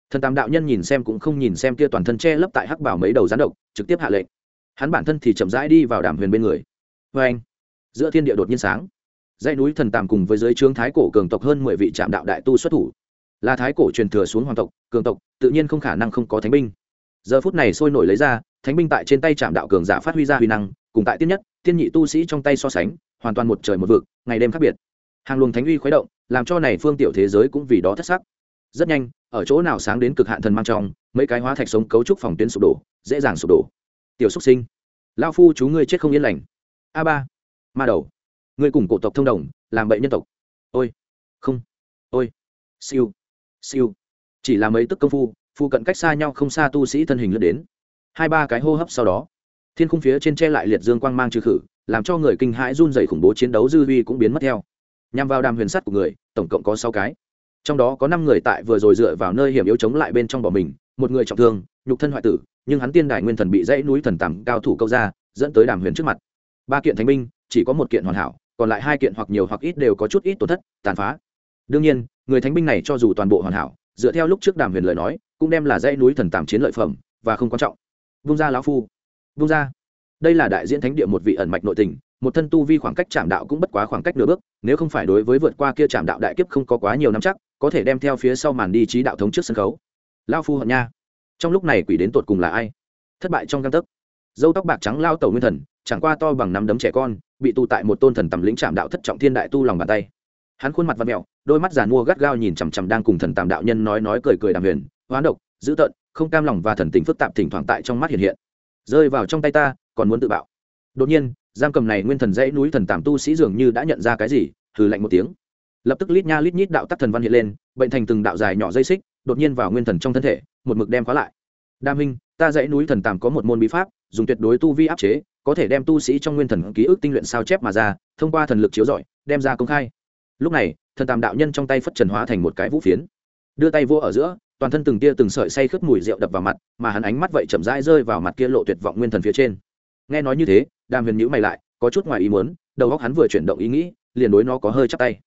Thần tam đạo nhân nhìn xem cũng không nhìn xem kia toàn thân che lấp tại hắc bảo mấy đầu rán độc, trực tiếp hạ lệnh. Hắn bản thân thì chậm rãi đi vào đàm huyền bên người. Vê anh, giữa thiên địa đột nhiên sáng. Dãy núi thần tàm cùng với giới trướng thái cổ cường tộc hơn mười vị trạm đạo đại tu xuất thủ. Là thái cổ truyền thừa xuống hoàng tộc, cường tộc, tự nhiên không khả năng không có thánh binh giờ phút này sôi nổi lấy ra, thánh binh tại trên tay trạm đạo cường giả phát huy ra huy năng, cùng tại tiên nhất, tiên nhị tu sĩ trong tay so sánh, hoàn toàn một trời một vực, ngày đêm khác biệt. Hàng luồng thánh uy khuấy động, làm cho này phương tiểu thế giới cũng vì đó thất sắc. Rất nhanh, ở chỗ nào sáng đến cực hạn thần mang trong, mấy cái hóa thạch sống cấu trúc phòng tuyến sụp đổ, dễ dàng sụp đổ. Tiểu xúc sinh lao phu chú ngươi chết không yên lành. A ba, ma đầu, ngươi cùng cổ tộc thông đồng, làm bậy nhân tộc. Ôi, không, ôi, siêu siêu. Chỉ là mấy tức công phu phụ cận cách xa nhau không xa tu sĩ thân hình lướt đến. Hai ba cái hô hấp sau đó, thiên khung phía trên che lại liệt dương quang mang trừ khử, làm cho người kinh hãi run dày khủng bố chiến đấu dư huy cũng biến mất theo. Nhằm vào đàm huyền sắt của người, tổng cộng có sáu cái. Trong đó có năm người tại vừa rồi dựa vào nơi hiểm yếu chống lại bên trong bỏ mình, một người trọng thương, nhục thân hoại tử, nhưng hắn tiên đài nguyên thần bị dãy núi thần tằm cao thủ câu ra, dẫn tới đàm huyền trước mặt. Ba kiện thánh binh, chỉ có một kiện hoàn hảo, còn lại hai kiện hoặc nhiều hoặc ít đều có chút ít tổn thất, tàn phá. Đương nhiên, người thánh binh này cho dù toàn bộ hoàn hảo, dựa theo lúc trước đàm huyền lời nói cũng đem là dãy núi thần tàm chiến lợi phẩm, và không quan trọng. Vung ra lão phu. Vung ra. Đây là đại diễn thánh địa một vị ẩn mạch nội tình, một thân tu vi khoảng cách chạm đạo cũng bất quá khoảng cách nửa bước, nếu không phải đối với vượt qua kia chạm đạo đại kiếp không có quá nhiều năm chắc, có thể đem theo phía sau màn đi trí đạo thống trước sân khấu. Lao phu hận nha. Trong lúc này quỷ đến tột cùng là ai? Thất bại trong căn tấc. Dâu tóc bạc trắng lao tẩu nguyên thần, chẳng qua to bằng nắm đấm trẻ con, bị tù tại một tôn thần tầm lĩnh chạm đạo thất trọng thiên đại tu lòng bàn tay. Hắn khuôn mặt và mẹo, đôi mắt giàn mua gắt gao nhìn chằm chằm đang cùng thần tàm đạo nhân nói nói cười cười đàm huyền hoán độc, dữ tợn, không cam lòng và thần tình phức tạp thỉnh thoảng tại trong mắt hiện hiện. Rơi vào trong tay ta, còn muốn tự bạo. Đột nhiên, giam cầm này nguyên thần dãy núi thần tàm tu sĩ dường như đã nhận ra cái gì, hừ lạnh một tiếng. Lập tức lít nha lít nhít đạo tắc thần văn hiện lên, bệnh thành từng đạo dài nhỏ dây xích, đột nhiên vào nguyên thần trong thân thể, một mực đem khóa lại. Đa minh, ta dãy núi thần tàm có một môn bí pháp, dùng tuyệt đối tu vi áp chế, có thể đem tu sĩ trong nguyên thần ký ức tinh luyện sao chép mà ra, thông qua thần lực chiếu rọi, đem ra công khai. Lúc này, thần tàm đạo nhân trong tay phất trần hóa thành một cái vũ phiến. Đưa tay vô ở giữa toàn thân từng tia từng sợi say khướt mùi rượu đập vào mặt, mà hắn ánh mắt vậy chậm rãi rơi vào mặt kia lộ tuyệt vọng nguyên thần phía trên. Nghe nói như thế, đàm huyền nhữ mày lại, có chút ngoài ý muốn, đầu óc hắn vừa chuyển động ý nghĩ, liền đối nó có hơi chắc tay.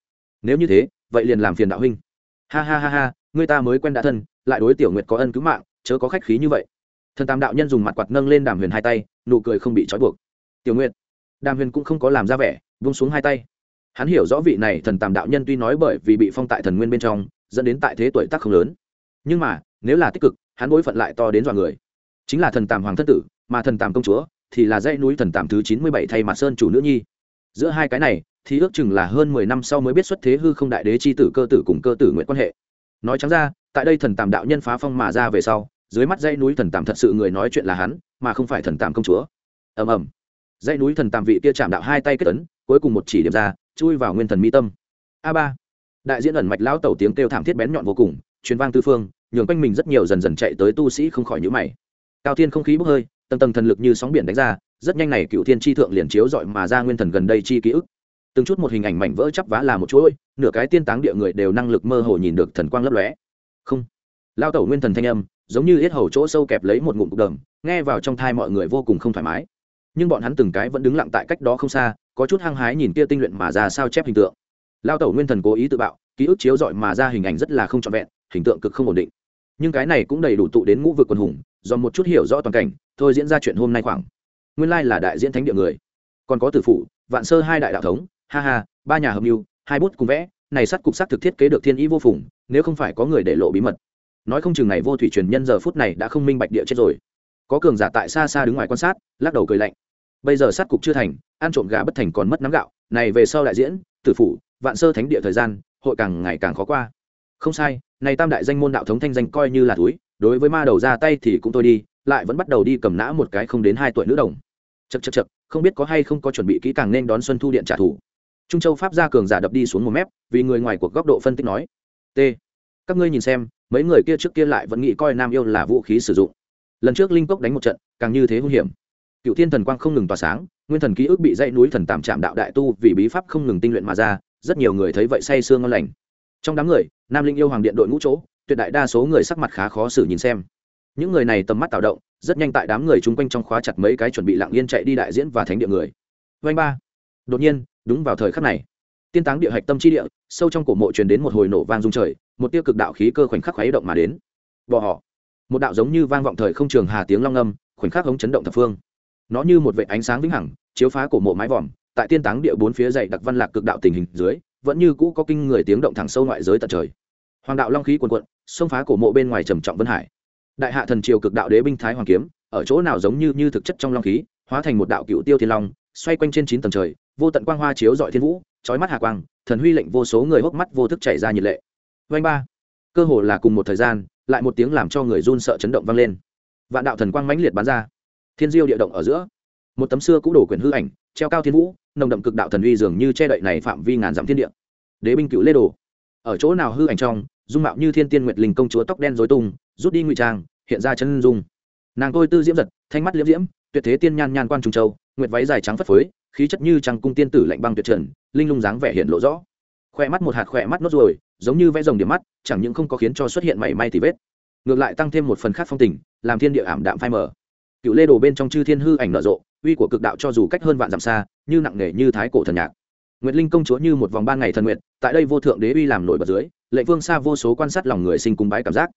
Nếu như thế, vậy liền làm phiền đạo huynh. Ha ha ha ha, người ta mới quen đã thân, lại đối tiểu nguyệt có ân cứu mạng, chớ có khách khí như vậy. Thần tam đạo nhân dùng mặt quạt nâng lên đàm huyền hai tay, nụ cười không bị trói buộc. Tiểu nguyệt. Đàm huyền cũng không có làm ra vẻ vung xuống hai tay. Hắn hiểu rõ vị này thần tam đạo nhân tuy nói bởi vì bị phong tại thần nguyên bên trong, dẫn đến tại thế tuổi tác không lớn nhưng mà, nếu là tích cực, hắn bối phận lại to đến dọa người. Chính là thần tàm hoàng thất tử, mà thần tàm công chúa, thì là dãy núi thần tàm thứ chín mươi bảy thay mặt sơn chủ nữ nhi. Giữa hai cái này, thì ước chừng là hơn mười năm sau mới biết xuất thế hư không đại đế c h i tử cơ tử cùng cơ tử nguyện quan hệ. Nói trắng ra, tại đây thần tàm đạo nhân phá phong mà ra về sau, dưới mắt dãy núi thần tàm thật sự người nói chuyện là hắn, mà không phải thần tàm công chúa. Ầm ầm. Dãy núi thần tàm vị kia chạm đạo hai tay kết tấn cuối cùng một chỉ điểm ra, chui vào nguyên thần mi tâm. A ba. Đại diễn ẩn mạch lão tẩu tiếng kêu thảm thiết bén nhọn vô cùng truyền vang tư phương, nhường quanh mình rất nhiều dần dần chạy tới tu sĩ không khỏi nhữ mày. Cao thiên không khí bốc hơi, tầng tầng thần lực như sóng biển đánh ra, rất nhanh này cựu thiên tri thượng liền chiếu dọi mà ra nguyên thần gần đây chi ký ức. Từng chút một hình ảnh mảnh vỡ chắp vá là một chuỗi, nửa cái tiên táng địa người đều năng lực mơ hồ nhìn được thần quang lấp lóe. Không. Lao tẩu nguyên thần thanh âm, giống như yết hầu chỗ sâu kẹp lấy một ngụm cục đờm nghe vào trong thai mọi người vô cùng không thoải mái. Nhưng bọn hắn từng cái vẫn đứng lặng tại cách đó không xa, có chút hăng hái nhìn kia tinh luyện mà ra sao chép hình tượng. Lao tẩu nguyên thần cố ý tự bạo, ký ức chiếu dọi mà ra hình ảnh rất là không trọn vẹn hình tượng cực không ổn định. Nhưng cái này cũng đầy đủ tụ đến ngũ vực quần hùng, do một chút hiểu rõ toàn cảnh, thôi diễn ra chuyện hôm nay khoảng. Nguyên lai là đại diễn thánh địa người. Còn có tử phụ vạn sơ hai đại đạo thống, ha ha, ba nhà hợp mưu, hai bút cùng vẽ, này sắt cục sắc thực thiết kế được thiên ý vô phùng, nếu không phải có người để lộ bí mật. Nói không chừng này vô thủy truyền nhân giờ phút này đã không minh bạch địa chết rồi. Có cường giả tại xa xa đứng ngoài quan sát, lắc đầu cười lạnh. Bây giờ sát cục chưa thành, ăn trộm gà bất thành còn mất nắm gạo, này về sau đại diễn, tử phủ, vạn sơ thánh địa thời gian, hội càng ngày càng khó qua. Không sai này tam đại danh môn đạo thống thanh danh coi như là túi, đối với ma đầu ra tay thì cũng thôi đi, lại vẫn bắt đầu đi cầm nã một cái không đến hai tuổi nữ đồng. Chật chật chật không biết có hay không có chuẩn bị kỹ càng nên đón xuân thu điện trả thù. Trung châu pháp gia cường giả đập đi xuống một mép, vì người ngoài cuộc góc độ phân tích nói, t, các ngươi nhìn xem, mấy người kia trước kia lại vẫn nghĩ coi nam yêu là vũ khí sử dụng. Lần trước linh cốc đánh một trận, càng như thế hung hiểm. Cựu thiên thần quang không ngừng tỏa sáng, nguyên thần ký ức bị dãy núi thần tạm chạm đạo đại tu vì bí pháp không ngừng tinh luyện mà ra, rất nhiều người thấy vậy say sương ngon lành. Trong đám người nam linh yêu hoàng điện đội ngũ chỗ, tuyệt đại đa số người sắc mặt khá khó xử nhìn xem. Những người này tầm mắt tạo động, rất nhanh tại đám người chung quanh trong khóa chặt mấy cái chuẩn bị lặng yên chạy đi đại diễn và thánh địa người. Vanh ba. Đột nhiên, đúng vào thời khắc này, tiên táng địa hạch tâm chi địa, sâu trong cổ mộ truyền đến một hồi nổ vang rung trời, một tiêu cực đạo khí cơ khoảnh khắc khuấy động mà đến. Bỏ họ. Một đạo giống như vang vọng thời không trường hà tiếng long âm, khoảnh khắc hống chấn động thập phương. Nó như một vệ ánh sáng vĩnh hằng, chiếu phá cổ mộ mái vòm, tại tiên táng địa bốn phía dày đặc văn lạc cực đạo tình hình dưới, vẫn như cũ có kinh người tiếng động thẳng sâu ngoại giới tận trời hoàng đạo long khí quần quận xông phá cổ mộ bên ngoài trầm trọng vân hải. Đại hạ thần triều cực đạo đế binh thái hoàng kiếm, ở chỗ nào giống như như thực chất trong long khí, hóa thành một đạo cựu tiêu thiên long, xoay quanh trên chín tầng trời, vô tận quang hoa chiếu dọi thiên vũ trói mắt hạ quang, thần huy lệnh vô số người hốc mắt vô thức chảy ra nhiệt lệ. Vanh ba. Cơ hồ là cùng một thời gian, lại một tiếng làm cho người run sợ chấn động vang lên. Vạn đạo thần quang mãnh liệt bắn ra. Thiên diêu địa động ở giữa. Một tấm xưa cũ đổ quyền hư ảnh, treo cao thiên vũ, nồng đậm cực đạo thần uy dường như che đậy này phạm vi ngàn dặm thiên địa. Đế binh cựu lê đồ. Ở chỗ nào hư ảnh trong dung mạo như thiên tiên nguyệt linh công chúa tóc đen dối tung, rút đi ngụy trang, hiện ra chân dung. Nàng tôi tư diễm giật, thanh mắt liễm diễm, tuyệt thế tiên nhan nhan quan trung châu, nguyệt váy dài trắng phất phới, khí chất như trăng cung tiên tử lạnh băng tuyệt trần, linh lung dáng vẻ hiện lộ rõ. Khoe mắt một hạt khoe mắt nốt ruồi, giống như vẽ rồng điểm mắt, chẳng những không có khiến cho xuất hiện mảy may thì vết. Ngược lại tăng thêm một phần khác phong tình, làm thiên địa ảm đạm phai mờ. Cựu lê đồ bên trong chư thiên hư ảnh nở rộ, uy của cực đạo cho dù cách hơn vạn dặm xa, như nặng nề như thái cổ thần nhạc. Nguyệt linh công chúa như một vòng ba ngày thần nguyệt, tại đây vô thượng đế uy làm nổi bật dưới lệnh vương xa vô số quan sát lòng người sinh cung bái cảm giác.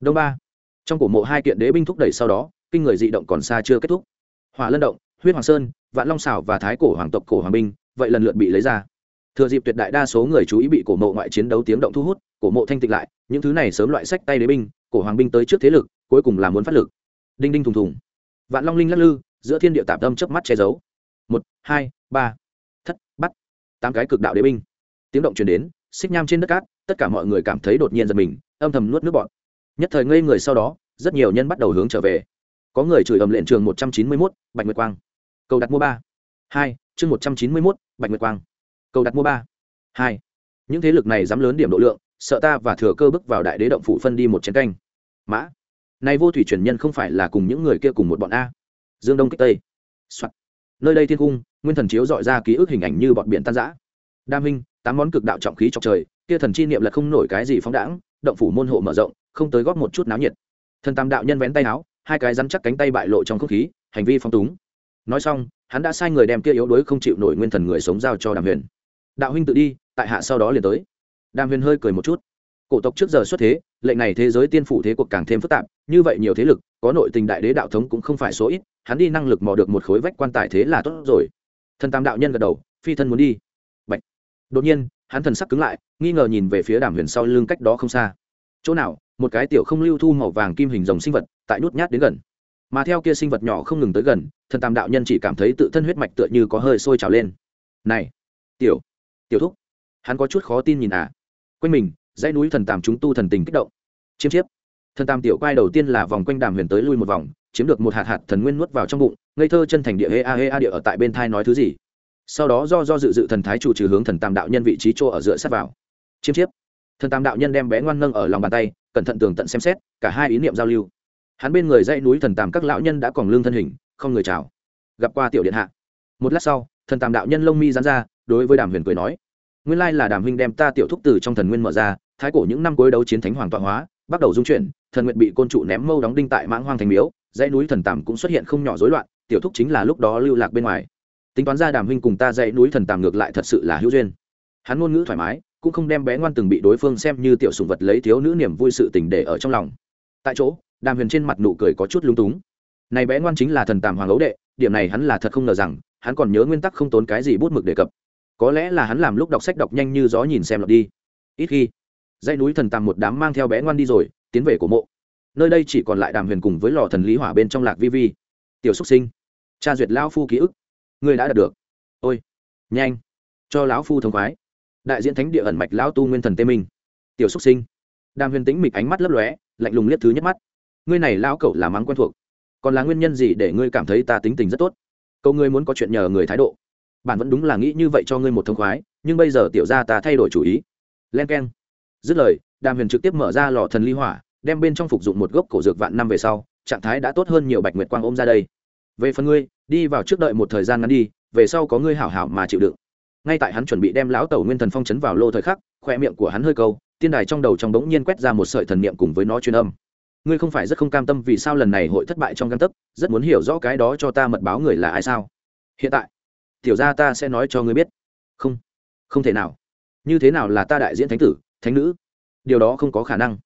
Đông ba. Trong cổ mộ hai kiện đế binh thúc đẩy sau đó, kinh người dị động còn xa chưa kết thúc. Hỏa lân động, huyết hoàng sơn, vạn long xảo và thái cổ hoàng tộc cổ hoàng binh, vậy lần lượt bị lấy ra. Thừa dịp tuyệt đại đa số người chú ý bị cổ mộ ngoại chiến đấu tiếng động thu hút, cổ mộ thanh tịnh lại, những thứ này sớm loại sách tay đế binh, cổ hoàng binh tới trước thế lực, cuối cùng là muốn phát lực. Đinh đinh thùng thùng. Vạn long linh lắc lư, giữa thiên địa tạp tâm chớp mắt che giấu. Một, hai, ba. Thất, bắt. Tám cái cực đạo đế binh. Tiếng động truyền đến xích nham trên đất cát, tất cả mọi người cảm thấy đột nhiên giật mình, âm thầm nuốt nước bọn nhất thời ngây người sau đó, rất nhiều nhân bắt đầu hướng trở về. Có người chửi ầm lệnh trường một trăm chín mươi mốt, bạch nguyệt quang. Cầu đặt mua ba. Hai, chương một trăm chín mươi mốt, bạch nguyệt quang. Cầu đặt mua ba. Hai. Những thế lực này dám lớn điểm độ lượng, sợ ta và thừa cơ bước vào đại đế động phủ phân đi một chiến canh. Mã. Nay vô thủy truyền nhân không phải là cùng những người kia cùng một bọn a. Dương đông kích tây、Soạn. nơi đây thiên cung, nguyên thần chiếu dọi ra ký ức hình ảnh như bọn biển tan giã đam minh tám món cực đạo trọng khí trọc trời, kia thần chi niệm là không nổi cái gì phóng đãng, động phủ môn hộ mở rộng, không tới góp một chút náo nhiệt. Thần tam đạo nhân vén tay áo, hai cái rắn chắc cánh tay bại lộ trong không khí, hành vi phong túng. Nói xong, hắn đã sai người đem kia yếu đuối không chịu nổi nguyên thần người sống giao cho đàm huyền. Đạo huynh tự đi, tại hạ sau đó liền tới. Đàm huyền hơi cười một chút. Cổ tộc trước giờ xuất thế, lệnh này thế giới tiên phủ thế cuộc càng thêm phức tạp, như vậy nhiều thế lực, có nội tình đại đế đạo thống cũng không phải số ít, hắn đi năng lực mò được một khối vách quan tài thế là tốt rồi. Thần tam đạo nhân gật đầu, phi thân muốn đi đột nhiên, hắn thần sắc cứng lại, nghi ngờ nhìn về phía đàm huyền sau lưng cách đó không xa. Chỗ nào, một cái tiểu không lưu thu màu vàng kim hình rồng sinh vật, tại nút nhát đến gần. Mà theo kia sinh vật nhỏ không ngừng tới gần, thần tam đạo nhân chỉ cảm thấy tự thân huyết mạch tựa như có hơi sôi trào lên. Này, tiểu tiểu thúc, hắn có chút khó tin nhìn à. Quanh mình, dãy núi thần tàm chúng tu thần tình kích động. Chiêm chiếp. Thần tam tiểu quay đầu tiên là vòng quanh đàm huyền tới lui một vòng, chiếm được một hạt hạt thần nguyên nuốt vào trong bụng, ngây thơ chân thành địa hê a hê a địa ở tại bên thai nói thứ gì sau đó do do dự dự thần thái chủ trừ hướng thần tam đạo nhân vị trí chỗ ở dựa sát vào. Chiêm chiếp. Thần tam đạo nhân đem bé ngoan nâng ở lòng bàn tay, cẩn thận tường tận xem xét, cả hai ý niệm giao lưu. Hắn bên người dãy núi thần tam các lão nhân đã còn lương thân hình, không người chào. Gặp qua tiểu điện hạ. Một lát sau, thần tam đạo nhân lông mi dán ra, đối với đàm huyền cười nói, nguyên lai là đàm huynh đem ta tiểu thúc từ trong thần nguyên mở ra, thái cổ những năm cuối đấu chiến thánh hoàng tọa hóa, bắt đầu dung chuyển, thần nguyện bị côn trụ ném mâu đóng đinh tại mãng hoang thành miếu, dãy núi thần tàm cũng xuất hiện không nhỏ rối loạn, tiểu thúc chính là lúc đó lưu lạc bên ngoài tính toán ra đàm huynh cùng ta dãy núi thần tàm ngược lại thật sự là hữu duyên. Hắn ngôn ngữ thoải mái, cũng không đem bé ngoan từng bị đối phương xem như tiểu sùng vật lấy thiếu nữ niềm vui sự tình để ở trong lòng. Tại chỗ, đàm huyền trên mặt nụ cười có chút lung túng. Này bé ngoan chính là thần tàm hoàng ấu đệ, điểm này hắn là thật không ngờ rằng, hắn còn nhớ nguyên tắc không tốn cái gì bút mực đề cập. Có lẽ là hắn làm lúc đọc sách đọc nhanh như gió nhìn xem lọt đi. Ít khi, dãy núi thần tàm một đám mang theo bé ngoan đi rồi, tiến về cổ mộ. Nơi đây chỉ còn lại đàm huyền cùng với lò thần lý hỏa bên trong lạc vi vi. Tiểu xúc sinh, cha duyệt lao phu ký ức. Ngươi đã đạt được. Ôi, nhanh, cho lão phu thông khoái. Đại diện thánh địa ẩn mạch lão tu nguyên thần tê minh. Tiểu xúc sinh. Đàm huyền tính mịch ánh mắt lấp lóe, lạnh lùng liếc thứ nhất mắt. Ngươi này lão cậu là mắng quen thuộc. Còn là nguyên nhân gì để ngươi cảm thấy ta tính tình rất tốt? Câu ngươi muốn có chuyện nhờ người thái độ. Bạn vẫn đúng là nghĩ như vậy cho ngươi một thông khoái, nhưng bây giờ tiểu ra ta thay đổi chủ ý. Len k e n dứt lời, đàm huyền trực tiếp mở ra lò thần ly hỏa, đem bên trong phục dụng một gốc cổ dược vạn năm về sau, trạng thái đã tốt hơn nhiều bạch nguyệt quang ôm ra đây về phần ngươi, đi vào trước đợi một thời gian ngắn đi, về sau có ngươi hảo hảo mà chịu đựng. Ngay tại hắn chuẩn bị đem lão tẩu nguyên thần phong chấn vào lô thời khắc khoe miệng của hắn hơi câu, tiên đài trong đầu trong bỗng nhiên quét ra một sợi thần niệm cùng với nó truyền âm. Ngươi không phải rất không cam tâm vì sao lần này hội thất bại trong găng tấc, rất muốn hiểu rõ cái đó cho ta mật báo người là ai sao? Hiện tại, tiểu ra ta sẽ nói cho ngươi biết. Không không thể nào. Như thế nào là ta đại diễn thánh tử, thánh nữ? Điều đó không có khả năng.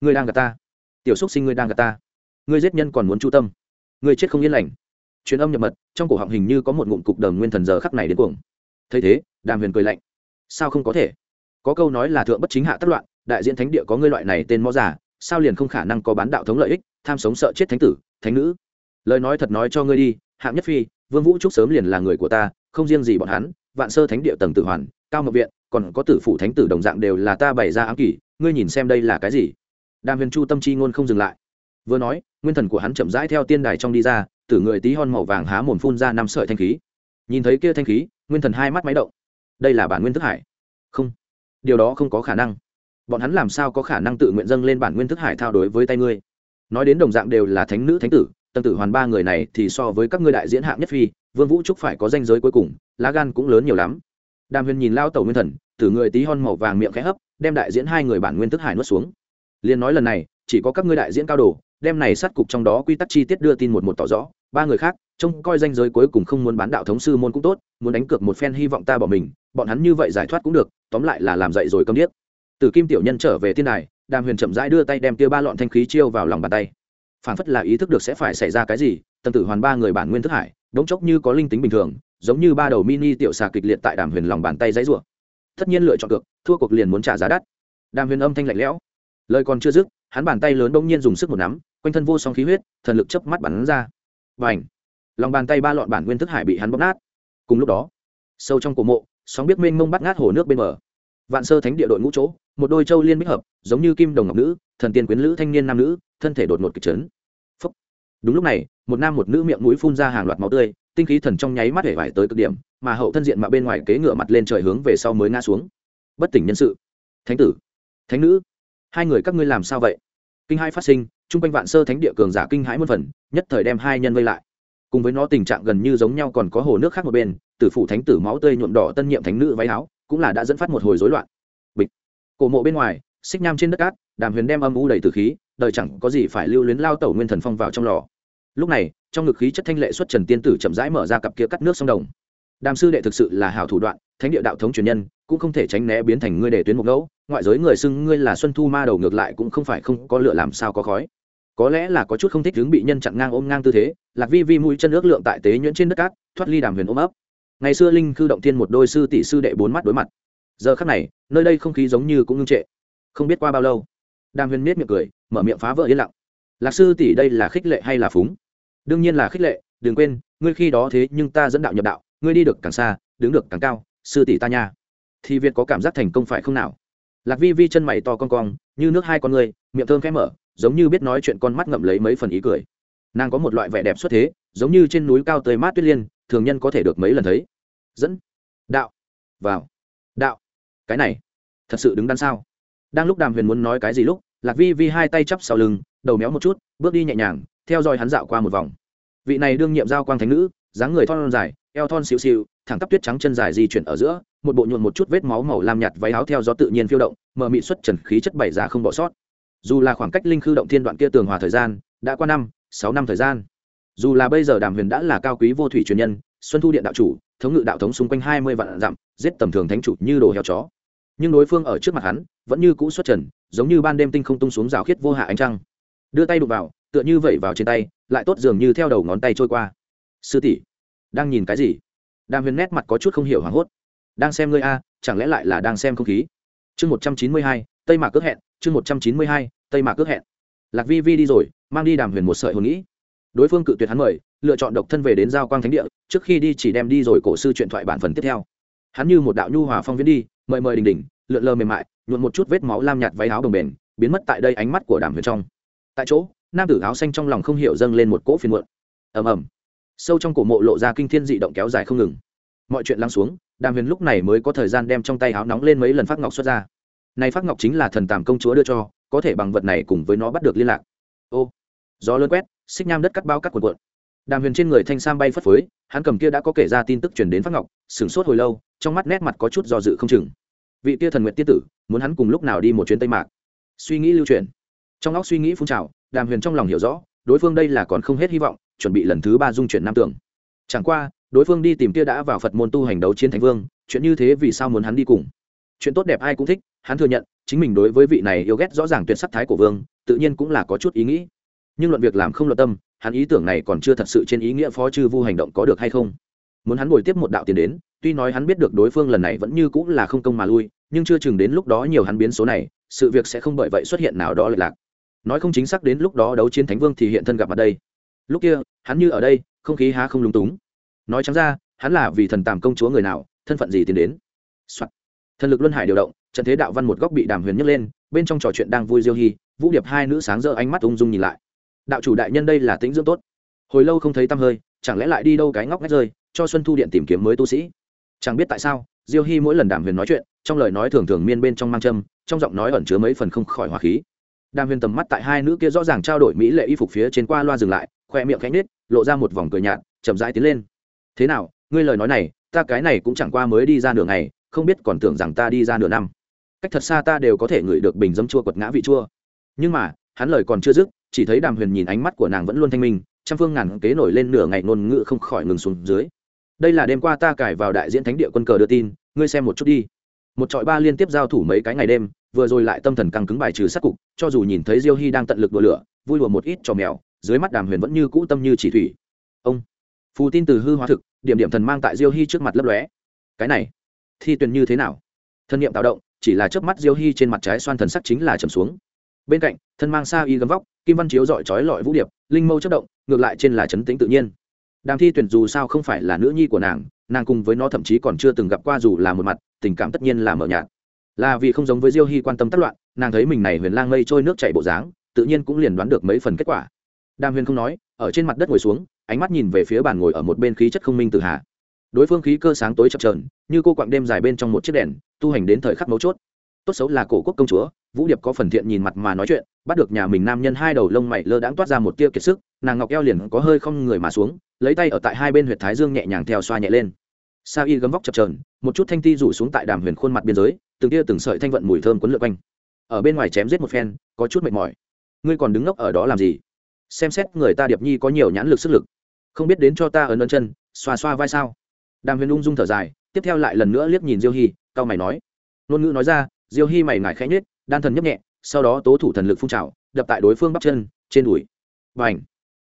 Ngươi đang gặp ta. Tiểu xúc sinh ngươi đang gặp ta. Ngươi giết nhân còn muốn chu tâm. Ngươi chết không yên lành truyền âm nhập mật, trong cổ họng hình như có một ngụm cục đờm nguyên thần giờ khắc này đến cuồng. Thấy thế, đàm huyền cười lạnh. Sao không có thể? Có câu nói là thượng bất chính hạ tất loạn, đại diện thánh địa có ngươi loại này tên mõ giả, sao liền không khả năng có bán đạo thống lợi ích, tham sống sợ chết thánh tử, thánh nữ? Lời nói thật nói cho ngươi đi, hạng nhất phi, vương vũ trúc sớm liền là người của ta, không riêng gì bọn hắn, vạn sơ thánh địa tầng tử hoàn, cao ngọc viện, còn có tử phủ thánh tử đồng dạng đều là ta bày ra ám kỷ, ngươi nhìn xem đây là cái gì? Đàm huyền chu tâm chi ngôn không dừng lại. Vừa nói, nguyên thần của hắn chậm rãi theo tiên đài trong đi ra tử người tí hon màu vàng há mồm phun ra năm sợi thanh khí. Nhìn thấy kia thanh khí, nguyên thần hai mắt máy động. Đây là bản nguyên thức hải. Không. Điều đó không có khả năng. Bọn hắn làm sao có khả năng tự nguyện dâng lên bản nguyên thức hải thao đối với tay ngươi? Nói đến đồng dạng đều là thánh nữ, thánh tử tân tử hoàn ba người này thì so với các ngươi đại diễn hạng nhất phi, vương vũ trúc phải có danh giới cuối cùng, lá gan cũng lớn nhiều lắm. Đàm huyền nhìn lao tẩu nguyên thần, tử người tí hon màu vàng miệng khẽ hấp, đem đại diễn hai người bản nguyên thức hải nuốt xuống. Liền nói lần này, chỉ có các ngươi đại diễn cao đồ đem này sát cục trong đó quy tắc chi tiết đưa tin một một tỏ rõ. Ba người khác, trông coi danh giới cuối cùng không muốn bán đạo thống sư môn cũng tốt, muốn đánh cược một phen hy vọng ta bỏ mình, bọn hắn như vậy giải thoát cũng được, tóm lại là làm dậy rồi câm điếc. Từ kim tiểu nhân trở về thiên đài, đàm huyền chậm rãi đưa tay đem kia ba lọn thanh khí chiêu vào lòng bàn tay. Phản phất là ý thức được sẽ phải xảy ra cái gì, tần tử hoàn ba người bản nguyên thức hải, đống chốc như có linh tính bình thường, giống như ba đầu mini tiểu xà kịch liệt tại đàm huyền lòng bàn tay dãy rủa. Tất nhiên lựa chọn cược, thua cuộc liền muốn trả giá đắt. Đàm huyền âm thanh lạnh lẽo. Lời còn chưa dứt, hắn bàn tay lớn đông nhiên dùng sức một nắm quanh thân vô song khí huyết, thần lực chớp mắt bắn ra. Và ảnh lòng bàn tay ba lọn bản nguyên thức hải bị hắn bóp nát. Cùng lúc đó, sâu trong cổ mộ, sóng biết mênh mông bắt ngát hồ nước bên bờ. Vạn sơ thánh địa đội ngũ chỗ, một đôi châu liên bích hợp, giống như kim đồng ngọc nữ, thần tiên quyến lữ thanh niên nam nữ, thân thể đột ngột kịch chấn. Phúc. đúng lúc này, một nam một nữ miệng mũi phun ra hàng loạt máu tươi, tinh khí thần trong nháy mắt hể vải tới cực điểm, mà hậu thân diện mà bên ngoài kế ngựa mặt lên trời hướng về sau mới ngã xuống. Bất tỉnh nhân sự. Thánh tử. Thánh nữ. Hai người các ngươi làm sao vậy? Kinh hai phát sinh chung quanh vạn sơ thánh địa cường giả kinh hãi muôn phần, nhất thời đem hai nhân vây lại. Cùng với nó tình trạng gần như giống nhau còn có hồ nước khác một bên, tử phủ thánh tử máu tươi nhuộm đỏ tân nhiệm thánh nữ váy áo, cũng là đã dẫn phát một hồi rối loạn. Bịch. Cổ mộ bên ngoài, xích nham trên đất cát, đàm huyền đem âm u đầy từ khí, đời chẳng có gì phải lưu luyến lao tẩu nguyên thần phong vào trong lò. Lúc này, trong ngực khí chất thanh lệ xuất trần tiên tử chậm rãi mở ra cặp kia cắt nước sông đồng. Đàm sư đệ thực sự là hảo thủ đoạn, thánh địa đạo thống truyền nhân, cũng không thể tránh né biến thành ngươi để tuyến một ngẫu, ngoại giới người xưng ngươi là xuân thu ma đầu ngược lại cũng không phải không có lựa làm sao có khói có lẽ là có chút không thích hướng bị nhân chặn ngang ôm ngang tư thế, lạc vi vi mũi chân ước lượng tại tế nhuyễn trên đất cát, thoát ly đàm huyền ôm ấp. Ngày xưa linh cư động thiên một đôi sư tỷ sư đệ bốn mắt đối mặt. Giờ khắc này, nơi đây không khí giống như cũng ngưng trệ. Không biết qua bao lâu, đàm huyền miết miệng cười, mở miệng phá vỡ yên lặng. Lạc sư tỷ đây là khích lệ hay là phúng? Đương nhiên là khích lệ, đừng quên, ngươi khi đó thế nhưng ta dẫn đạo nhập đạo, ngươi đi được càng xa, đứng được càng cao, sư tỷ ta nha. Thì việt có cảm giác thành công phải không nào? Lạc vi vi chân mày to con cong, như nước hai con người, miệng thơm khẽ mở giống như biết nói chuyện con mắt ngậm lấy mấy phần ý cười. Nàng có một loại vẻ đẹp xuất thế, giống như trên núi cao tươi mát tuyết liên, thường nhân có thể được mấy lần thấy. Dẫn. Đạo. Vào. Đạo. Cái này, thật sự đứng đắn sao? Đang lúc đàm huyền muốn nói cái gì lúc, lạc vi vi hai tay chắp sau lưng, đầu méo một chút, bước đi nhẹ nhàng, theo dõi hắn dạo qua một vòng. Vị này đương nhiệm giao quang thánh nữ, dáng người thon dài, eo thon xịu xịu, thẳng tắp tuyết trắng chân dài di chuyển ở giữa, một bộ nhuộn một chút vết máu màu lam nhạt váy áo theo gió tự nhiên phiêu động, mờ mị xuất trần khí chất bảy ra không bỏ sót dù là khoảng cách linh khư động thiên đoạn kia tường hòa thời gian đã qua năm, sáu năm thời gian. Dù là bây giờ đàm huyền đã là cao quý vô thủy truyền nhân, xuân thu điện đạo chủ, thống ngự đạo thống xung quanh hai mươi vạn dặm, giết tầm thường thánh chủ như đồ heo chó. Nhưng đối phương ở trước mặt hắn vẫn như cũ xuất trần, giống như ban đêm tinh không tung xuống rào khiết vô hạ ánh trăng. Đưa tay đụng vào, tựa như vẩy vào trên tay, lại tốt dường như theo đầu ngón tay trôi qua. Sư tỷ, đang nhìn cái gì? Đàm huyền nét mặt có chút không hiểu hoảng hốt. Đang xem ngươi a, chẳng lẽ lại là đang xem không khí? Chương một trăm chín mươi hai, tây mạc cước hẹn chương một trăm chín mươi hai, tây mạc cước hẹn. Lạc vi vi đi rồi, mang đi đàm huyền một sợi hồn nghĩ. Đối phương cự tuyệt hắn mời, lựa chọn độc thân về đến giao quang thánh địa, trước khi đi chỉ đem đi rồi cổ sư chuyện thoại bản phần tiếp theo. Hắn như một đạo nhu hòa phong viễn đi, mời mời đình đình lượn lờ mềm mại nhuộn một chút vết máu lam nhạt váy áo đồng bền, biến mất tại đây ánh mắt của đàm huyền trong. Tại chỗ, nam tử áo xanh trong lòng không hiểu dâng lên một cỗ phiền muộn. Ầm ầm. Sâu trong cổ mộ lộ ra kinh thiên dị động kéo dài không ngừng. Mọi chuyện lắng xuống, đàm huyền lúc này mới có thời gian đem trong tay áo nóng lên mấy lần phát ngọc xuất ra này phát ngọc chính là thần tàm công chúa đưa cho, có thể bằng vật này cùng với nó bắt được liên lạc. Ô, gió lớn quét, xích nham đất cắt bao cắt cuộn cuộn. Đàm huyền trên người thanh sam bay phất phới, hắn cầm kia đã có kể ra tin tức truyền đến phát ngọc, sửng sốt hồi lâu, trong mắt nét mặt có chút do dự không chừng. Vị tia thần nguyện tiết tử, muốn hắn cùng lúc nào đi một chuyến tây mạc? Suy nghĩ lưu truyền. Trong óc suy nghĩ phun trào, đàm huyền trong lòng hiểu rõ, đối phương đây là còn không hết hy vọng, chuẩn bị lần thứ ba dung chuyển nam tưởng chẳng qua, đối phương đi tìm kia đã vào phật môn tu hành đấu chiến thánh vương, chuyện như thế vì sao muốn hắn đi cùng? Chuyện tốt đẹp ai cũng thích hắn thừa nhận, chính mình đối với vị này yêu ghét rõ ràng tuyệt sắc thái của vương, tự nhiên cũng là có chút ý nghĩ. Nhưng luận việc làm không luận tâm, hắn ý tưởng này còn chưa thật sự trên ý nghĩa phó chư vu hành động có được hay không? Muốn hắn ngồi tiếp một đạo tiền đến, tuy nói hắn biết được đối phương lần này vẫn như cũng là không công mà lui, nhưng chưa chừng đến lúc đó nhiều hắn biến số này, sự việc sẽ không bởi vậy xuất hiện nào đó lệch lạc. Nói không chính xác đến lúc đó đấu chiến thánh vương thì hiện thân gặp ở đây. Lúc kia, hắn như ở đây, không khí há không lúng túng. Nói chẳng ra, hắn là vì thần tàm công chúa người nào, thân phận gì tiến đến、Soạn. thần lực luân hải điều động trận thế đạo văn một góc bị đàm huyền nhấc lên, bên trong trò chuyện đang vui diêu hy vũ điệp hai nữ sáng rỡ ánh mắt ung dung nhìn lại. Đạo chủ đại nhân đây là tính dưỡng tốt. Hồi lâu không thấy tăm hơi, chẳng lẽ lại đi đâu cái ngóc ngách rơi, cho xuân thu điện tìm kiếm mới tu sĩ? Chẳng biết tại sao, diêu hy mỗi lần đàm huyền nói chuyện, trong lời nói thường thường miên bên trong mang châm, trong giọng nói ẩn chứa mấy phần không khỏi hòa khí. Đàm huyền tầm mắt tại hai nữ kia rõ ràng trao đổi mỹ lệ y phục phía trên qua loa dừng lại, khoe miệng cánh nết lộ ra một vòng cười nhạt, chậm rãi tiến lên. Thế nào, ngươi lời nói này, ta cái này cũng chẳng qua mới đi ra nửa ngày, không biết còn tưởng rằng ta đi ra nửa năm cách thật xa ta đều có thể ngửi được bình dấm chua quật ngã vị chua. Nhưng mà, hắn lời còn chưa dứt, chỉ thấy đàm huyền nhìn ánh mắt của nàng vẫn luôn thanh minh, trăm phương ngàn kế nổi lên nửa ngày ngôn ngữ không khỏi ngừng xuống dưới. Đây là đêm qua ta cải vào đại diễn thánh địa quân cờ đưa tin, ngươi xem một chút đi. Một trọi ba liên tiếp giao thủ mấy cái ngày đêm, vừa rồi lại tâm thần căng cứng bài trừ sát cục, cho dù nhìn thấy diêu hy đang tận lực đùa lửa, vui đùa một ít trò mèo, dưới mắt đàm huyền vẫn như cũ tâm như chỉ thủy. Ông, phù tin từ hư hóa thực, điểm điểm thần mang tại diêu hy trước mặt lấp lóe. Cái này, thi tuyển như thế nào? Thân nhiệm tạo động chỉ là chớp mắt diêu hy trên mặt trái xoan thần sắc chính là trầm xuống. Bên cạnh, thân mang xa y gấm vóc, kim văn chiếu dọi trói lọi vũ điệp, linh mâu chất động, ngược lại trên là chấn tĩnh tự nhiên. Đàm thi tuyển dù sao không phải là nữ nhi của nàng nàng cùng với nó thậm chí còn chưa từng gặp qua dù là một mặt, tình cảm tất nhiên là mờ nhạt. Là vì không giống với diêu hy quan tâm tất loạn, nàng thấy mình này huyền lang mây trôi nước chảy bộ dáng, tự nhiên cũng liền đoán được mấy phần kết quả. Đàm huyền không nói, ở trên mặt đất ngồi xuống, ánh mắt nhìn về phía bàn ngồi ở một bên khí chất không minh từ hà. Đối phương khí cơ sáng tối chập trờn như cô quặng đêm dài bên trong một chiếc đèn tu hành đến thời khắc mấu chốt. Tốt xấu là cổ quốc công chúa, vũ điệp có phần thiện nhìn mặt mà nói chuyện, bắt được nhà mình nam nhân hai đầu lông mày lơ đãng toát ra một tia kiệt sức, nàng ngọc eo liền có hơi không người mà xuống, lấy tay ở tại hai bên huyệt thái dương nhẹ nhàng theo xoa nhẹ lên. Sa y gấm vóc chập trờn một chút thanh ti rủ xuống tại đàm huyền khuôn mặt biên giới, từng tia từng sợi thanh vận mùi thơm quấn lượt quanh. Ở bên ngoài chém giết một phen, có chút mệt mỏi. Ngươi còn đứng ngốc ở đó làm gì? Xem xét người ta điệp nhi có nhiều nhãn lực sức lực. Không biết đến cho ta ấn ấn chân, xoa xoa vai sao? Đàm huyền ung dung thở dài, tiếp theo lại lần nữa liếc nhìn diêu hy cao mày nói. Ngôn ngữ nói ra, diêu hy mày ngại khẽ nhết đan thần nhấp nhẹ, sau đó tố thủ thần lực phun trào, đập tại đối phương bắp chân, trên đùi. Và ảnh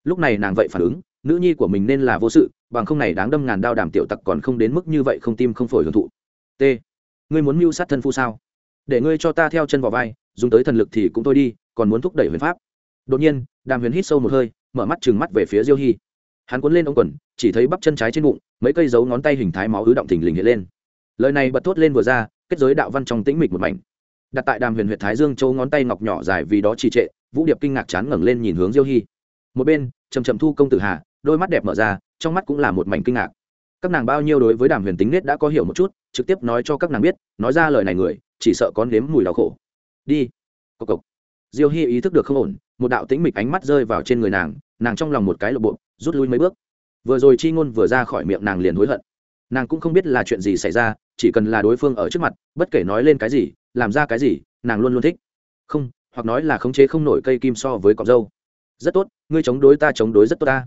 lúc này nàng vậy phản ứng, nữ nhi của mình nên là vô sự, bằng không này đáng đâm ngàn đao đàm tiểu tặc còn không đến mức như vậy không tim không phổi hưởng thụ. T. Ngươi muốn mưu sát thân phu sao? Để ngươi cho ta theo chân vào vai, dùng tới thần lực thì cũng thôi đi, còn muốn thúc đẩy huyền pháp. Đột nhiên, đàm huyền hít sâu một hơi, mở mắt trừng mắt về phía diêu hy hắn cuốn lên ống quần, chỉ thấy bắp chân trái trên bụng, mấy cây dấu ngón tay hình thái máu ứ động thình lình hiện lên lời này bật thốt lên vừa ra, kết giới đạo văn trong tĩnh mịch một mảnh. Đặt tại đàm huyền huyện thái dương châu ngón tay ngọc nhỏ dài vì đó trì trệ, vũ điệp kinh ngạc chán ngẩng lên nhìn hướng diêu hy một bên chầm chầm thu công tử hà đôi mắt đẹp mở ra, trong mắt cũng là một mảnh kinh ngạc. Các nàng bao nhiêu đối với đàm huyền tính nết đã có hiểu một chút, trực tiếp nói cho các nàng biết, nói ra lời này người, chỉ sợ có nếm mùi đau khổ. Đi. Cộc cộc. Diêu hy ý thức được không ổn, một đạo tĩnh mịch ánh mắt rơi vào trên người nàng nàng trong lòng một cái lộp bộ, rút lui mấy bước. Vừa rồi chi ngôn vừa ra khỏi miệng nàng liền hối hận nàng cũng không biết là chuyện gì xảy ra, chỉ cần là đối phương ở trước mặt, bất kể nói lên cái gì, làm ra cái gì, nàng luôn luôn thích. Không, hoặc nói là khống chế không nổi cây kim so với cọc dâu. Rất tốt, ngươi chống đối ta chống đối rất tốt ta.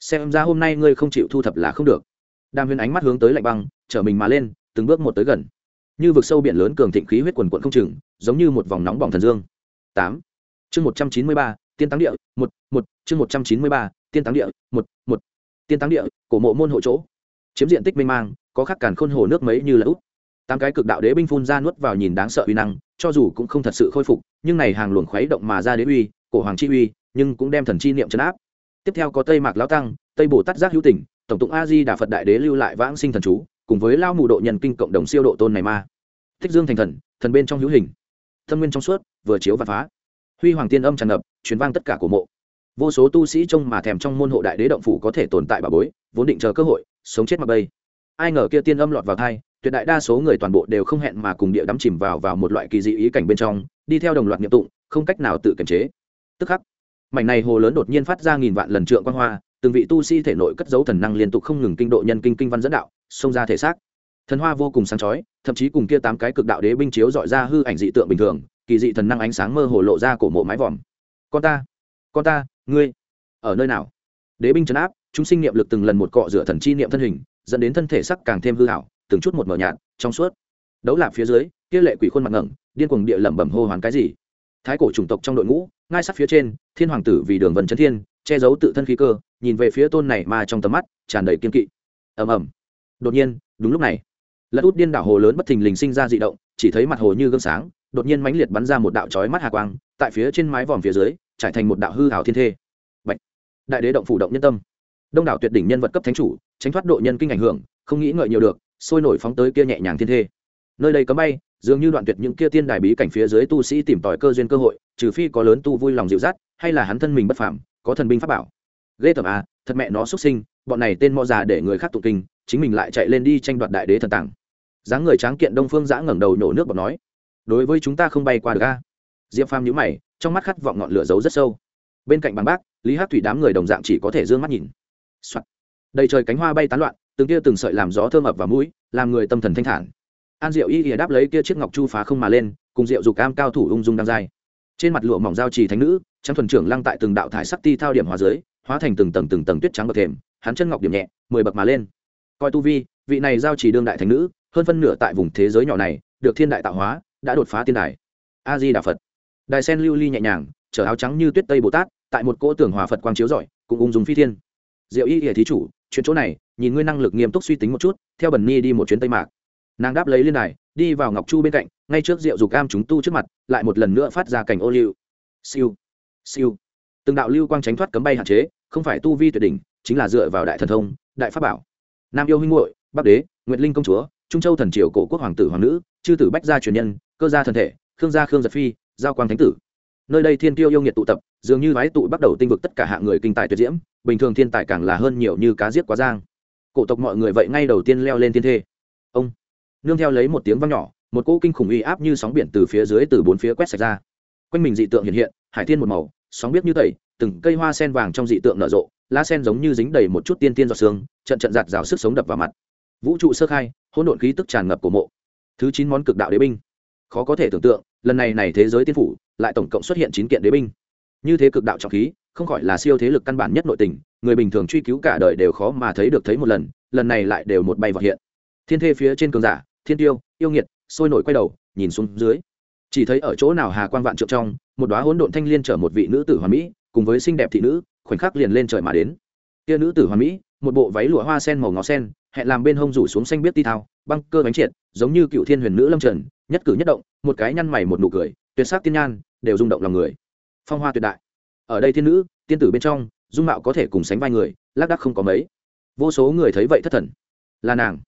Xem ra hôm nay ngươi không chịu thu thập là không được. Đàm huyền ánh mắt hướng tới lạnh băng chở mình mà lên, từng bước một tới gần. Như vực sâu biển lớn cường thịnh khí huyết quần quận không chừng, giống như một vòng nóng bỏng thần dương. Tám. Chương một trăm chín mươi ba, tiên táng địa, một một, chương một trăm chín mươi ba, tiên táng địa, một một. Tiên táng địa, cổ mộ môn hộ chỗ chiếm diện tích mênh mang, có khắc càn khôn hồ nước mấy như là út. Tám cái cực đạo đế binh phun ra nuốt vào nhìn đáng sợ uy năng, cho dù cũng không thật sự khôi phục, nhưng này hàng luồng khuấy động mà ra đế uy, cổ hoàng chi uy, nhưng cũng đem thần chi niệm chấn áp. Tiếp theo có tây mạc lão tăng, tây bồ tát giác hữu tỉnh, tổng tụng a di đà phật đại đế lưu lại vãng sinh thần chú, cùng với lao mù độ nhân kinh cộng đồng siêu độ tôn này ma. Thích dương thành thần thần bên trong hữu hình. Thâm nguyên trong suốt, vừa chiếu và phá. Huy hoàng tiên âm tràn ngập, truyền vang tất cả của mộ. Vô số tu sĩ trông mà thèm trong môn hộ đại đế động phủ có thể tồn tại bà bối, vốn định chờ cơ hội sống chết mặc bây. Ai ngờ kia tiên âm lọt vào thai tuyệt đại đa số người toàn bộ đều không hẹn mà cùng địa đắm chìm vào vào một loại kỳ dị ý cảnh bên trong, đi theo đồng loạt nhiệm tụng, không cách nào tự kiềm chế. Tức khắc, mảnh này hồ lớn đột nhiên phát ra nghìn vạn lần trượng quan hoa, từng vị tu sĩ thể nội cất dấu thần năng liên tục không ngừng kinh độ nhân kinh kinh văn dẫn đạo, xông ra thể xác. Thần hoa vô cùng sáng chói, thậm chí cùng kia tám cái cực đạo đế binh chiếu dọi ra hư ảnh dị tượng bình thường, kỳ dị thần năng ánh sáng mơ hồ lộ ra cổ mộ mái vòm. Con ta con ta, ngươi ở nơi nào? Đế binh trấn áp chúng sinh niệm lực từng lần một cọ rửa thần chi niệm thân hình, dẫn đến thân thể sắc càng thêm hư hảo từng chút một mờ nhạt, trong suốt. Đấu lạp phía dưới, kia lệ quỷ khuôn mặt ngẩng, điên cuồng địa lẩm bẩm hô hoán cái gì? Thái cổ chủng tộc trong đội ngũ ngay sát phía trên, thiên hoàng tử vì đường vần chân thiên, che giấu tự thân khí cơ, nhìn về phía tôn này mà trong tầm mắt, tràn đầy kiên kỵ. Ầm ầm. Đột nhiên, đúng lúc này, lật út điên đảo hồ lớn bất thình lình sinh ra dị động, chỉ thấy mặt hồ như gương sáng, đột nhiên mãnh liệt bắn ra một đạo chói mắt hà quang, tại phía trên mái vòm phía dưới, trải thành một đạo hư hảo thiên thê. Bạch. đại đế động phủ động nhân tâm đông đảo tuyệt đỉnh nhân vật cấp thánh chủ, tránh thoát độ nhân kinh ảnh hưởng, không nghĩ ngợi nhiều được, sôi nổi phóng tới kia nhẹ nhàng thiên thê. Nơi đây cấm bay, dường như đoạn tuyệt những kia tiên đài bí cảnh phía dưới tu sĩ tìm tòi cơ duyên cơ hội, trừ phi có lớn tu vui lòng dịu dắt, hay là hắn thân mình bất phàm, có thần binh pháp bảo. Ghê tởm à thật mẹ nó xuất sinh, bọn này tên mò già để người khác tụ kinh, chính mình lại chạy lên đi tranh đoạt đại đế thần tàng. Dáng người tráng kiện đông phương giã ngẩng đầu nhổ nước bọt nói, đối với chúng ta không bay qua được a diệp phàm nhíu mày, trong mắt khát vọng ngọn lửa giấu rất sâu. Bên cạnh bằng bác, lý hát thủy đám người đồng dạng chỉ có thể d ư ơ n g mắt nhìn、soạt. Đầy trời cánh hoa bay tán loạn, từng kia từng sợi làm gió thơm ập vào mũi, làm người tâm thần thanh thản. An diệu y ỉa đáp lấy kia chiếc ngọc chu phá không mà lên, cùng rượu dục cam cao thủ ung dung đang dài trên mặt lụa mỏng giao trì thánh nữ trắng thuần trưởng lăng tại từng đạo thải sắc ti thao điểm hóa dưới hóa thành từng tầng từng tầng tuyết trắng bậc thềm, hắn chân ngọc điểm nhẹ, mười bậc mà lên. Coi tu vi, vị này giao trì đương đại thánh nữ, hơn phân nửa tại vùng thế giới nhỏ này, được thiên đại tạo hóa, đã đột phá tiên đài. A di đà phật. Đài sen lưu ly nhẹ nhàng, chở áo trắng như tuyết tây bồ tát, tại một cỗ tưởng hòa phật quang chiếu rọi, cũng ung dung phi thiên diệu y hệ thí chủ, chuyện chỗ này, nhìn ngươi năng lực nghiêm túc suy tính một chút, theo bần ni đi một chuyến tây mạc. Nàng đáp lấy liên đài, đi vào ngọc chu bên cạnh, ngay trước rượu dục cam chúng tu trước mặt, lại một lần nữa phát ra cảnh ô liu. Siêu siêu. Từng đạo lưu quang tránh thoát cấm bay hạn chế, không phải tu vi tuyệt đỉnh, chính là dựa vào đại thần thông, đại pháp bảo. Nam yêu huynh hội bắc đế, nguyệt linh công chúa, trung châu thần triều cổ quốc hoàng tử hoàng nữ, chư tử bách gia truyền nhân, cơ gia thần thể, khương gia khương giật phi, giao quang thánh tử. Nơi đây thiên tiêu yêu nghiệt tụ tập dường như vái tụ bắt đầu tinh vực tất cả hạng người kinh tài tuyệt diễm, bình thường thiên tài càng là hơn nhiều như cá giết quá giang. Cổ tộc mọi người vậy ngay đầu tiên leo lên thiên thê. Ông, nương theo lấy một tiếng vang nhỏ, một cỗ kinh khủng uy áp như sóng biển từ phía dưới từ bốn phía quét sạch ra. Quanh mình dị tượng hiện hiện, hải thiên một màu, sóng biết như tẩy, từng cây hoa sen vàng trong dị tượng nở rộ, lá sen giống như dính đầy một chút tiên tiên giọt xương trận trận giạt rào sức sống đập vào mặt. Vũ trụ sơ khai, hỗn độn khí tức tràn ngập cổ mộ. Thứ chín món cực đạo đế binh. Khó có thể tưởng tượng, lần này này thế giới tiên phủ, lại tổng cộng xuất hiện chín kiện đế binh như thế cực đạo trọng khí, không khỏi là siêu thế lực căn bản nhất nội tình, người bình thường truy cứu cả đời đều khó mà thấy được thấy một lần lần này lại đều một bay vào hiện. Thiên thê phía trên cường giả, thiên tiêu, yêu nghiệt, sôi nổi quay đầu, nhìn xuống dưới. Chỉ thấy ở chỗ nào hà quan vạn trượng trong, một đóa hỗn độn thanh liên chở một vị nữ tử hoàn mỹ, cùng với xinh đẹp thị nữ, khoảnh khắc liền lên trời mà đến. Kia nữ tử hoàn mỹ, một bộ váy lụa hoa sen màu ngó sen, hẹn làm bên hông rủ xuống xanh biết ti thao, băng cơ bánh triệt, giống như cựu thiên huyền nữ lâm trần, nhất cử nhất động, một cái nhăn mày một nụ cười, tuyệt sắc tiên nhan, đều rung động lòng người phong hoa tuyệt đại. Ở đây thiên nữ, tiên tử bên trong, dung mạo có thể cùng sánh vai người, lác đắc không có mấy. Vô số người thấy vậy thất thần. Là nàng.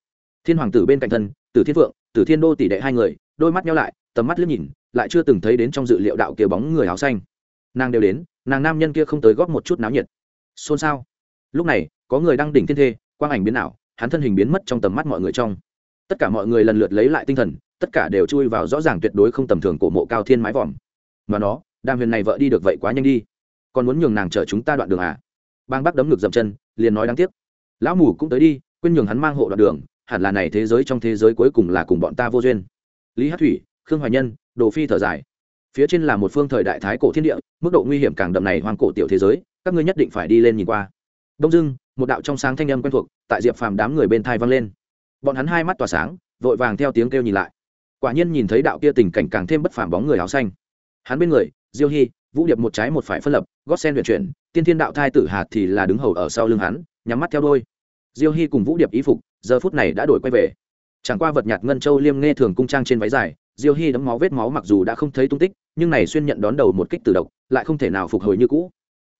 Thiên hoàng tử bên cạnh thân, tử thiên phượng, tử thiên đô tỷ đệ hai người, đôi mắt nhau lại, tầm mắt liếc nhìn, lại chưa từng thấy đến trong dự liệu đạo kia bóng người áo xanh. Nàng đều đến, nàng nam nhân kia không tới góp một chút náo nhiệt. Xôn xao. Lúc này, có người đang đỉnh thiên thê, quang ảnh biến ảo, hắn thân hình biến mất trong tầm mắt mọi người trong. Tất cả mọi người lần lượt lấy lại tinh thần, tất cả đều chui vào rõ ràng tuyệt đối không tầm thường cổ mộ cao thiên mái vòm. Mà nó đàm huyền này vợ đi được vậy quá nhanh đi. Còn muốn nhường nàng chở chúng ta đoạn đường à? Bang bác đấm ngực dậm chân, liền nói đáng tiếc. Lão mù cũng tới đi, quên nhường hắn mang hộ đoạn đường, hẳn là này thế giới trong thế giới cuối cùng là cùng bọn ta vô duyên. Lý hát thủy, khương hoài nhân, đồ phi thở dài. Phía trên là một phương thời đại thái cổ thiên địa, mức độ nguy hiểm càng đậm này hoang cổ tiểu thế giới, các ngươi nhất định phải đi lên nhìn qua. Đông dưng một đạo trong sáng thanh âm quen thuộc, tại diệp phàm đám người bên thai vang lên. Bọn hắn hai mắt tỏa sáng, vội vàng theo tiếng kêu nhìn lại. Quả nhiên nhìn thấy đạo kia tình cảnh càng thêm bất phàm bóng người áo xanh. Hắn bên người diêu hy vũ điệp một trái một phải phân lập, gót sen luyện chuyển, tiên thiên đạo thai tử hạt thì là đứng hầu ở sau lưng hắn, nhắm mắt theo đôi. Diêu hy cùng vũ điệp ý phục, giờ phút này đã đổi quay về. Chẳng qua vật nhạt ngân châu liêm nghe thường cung trang trên váy dài, diêu hy đấm máu vết máu mặc dù đã không thấy tung tích, nhưng này xuyên nhận đón đầu một kích từ độc, lại không thể nào phục hồi như cũ.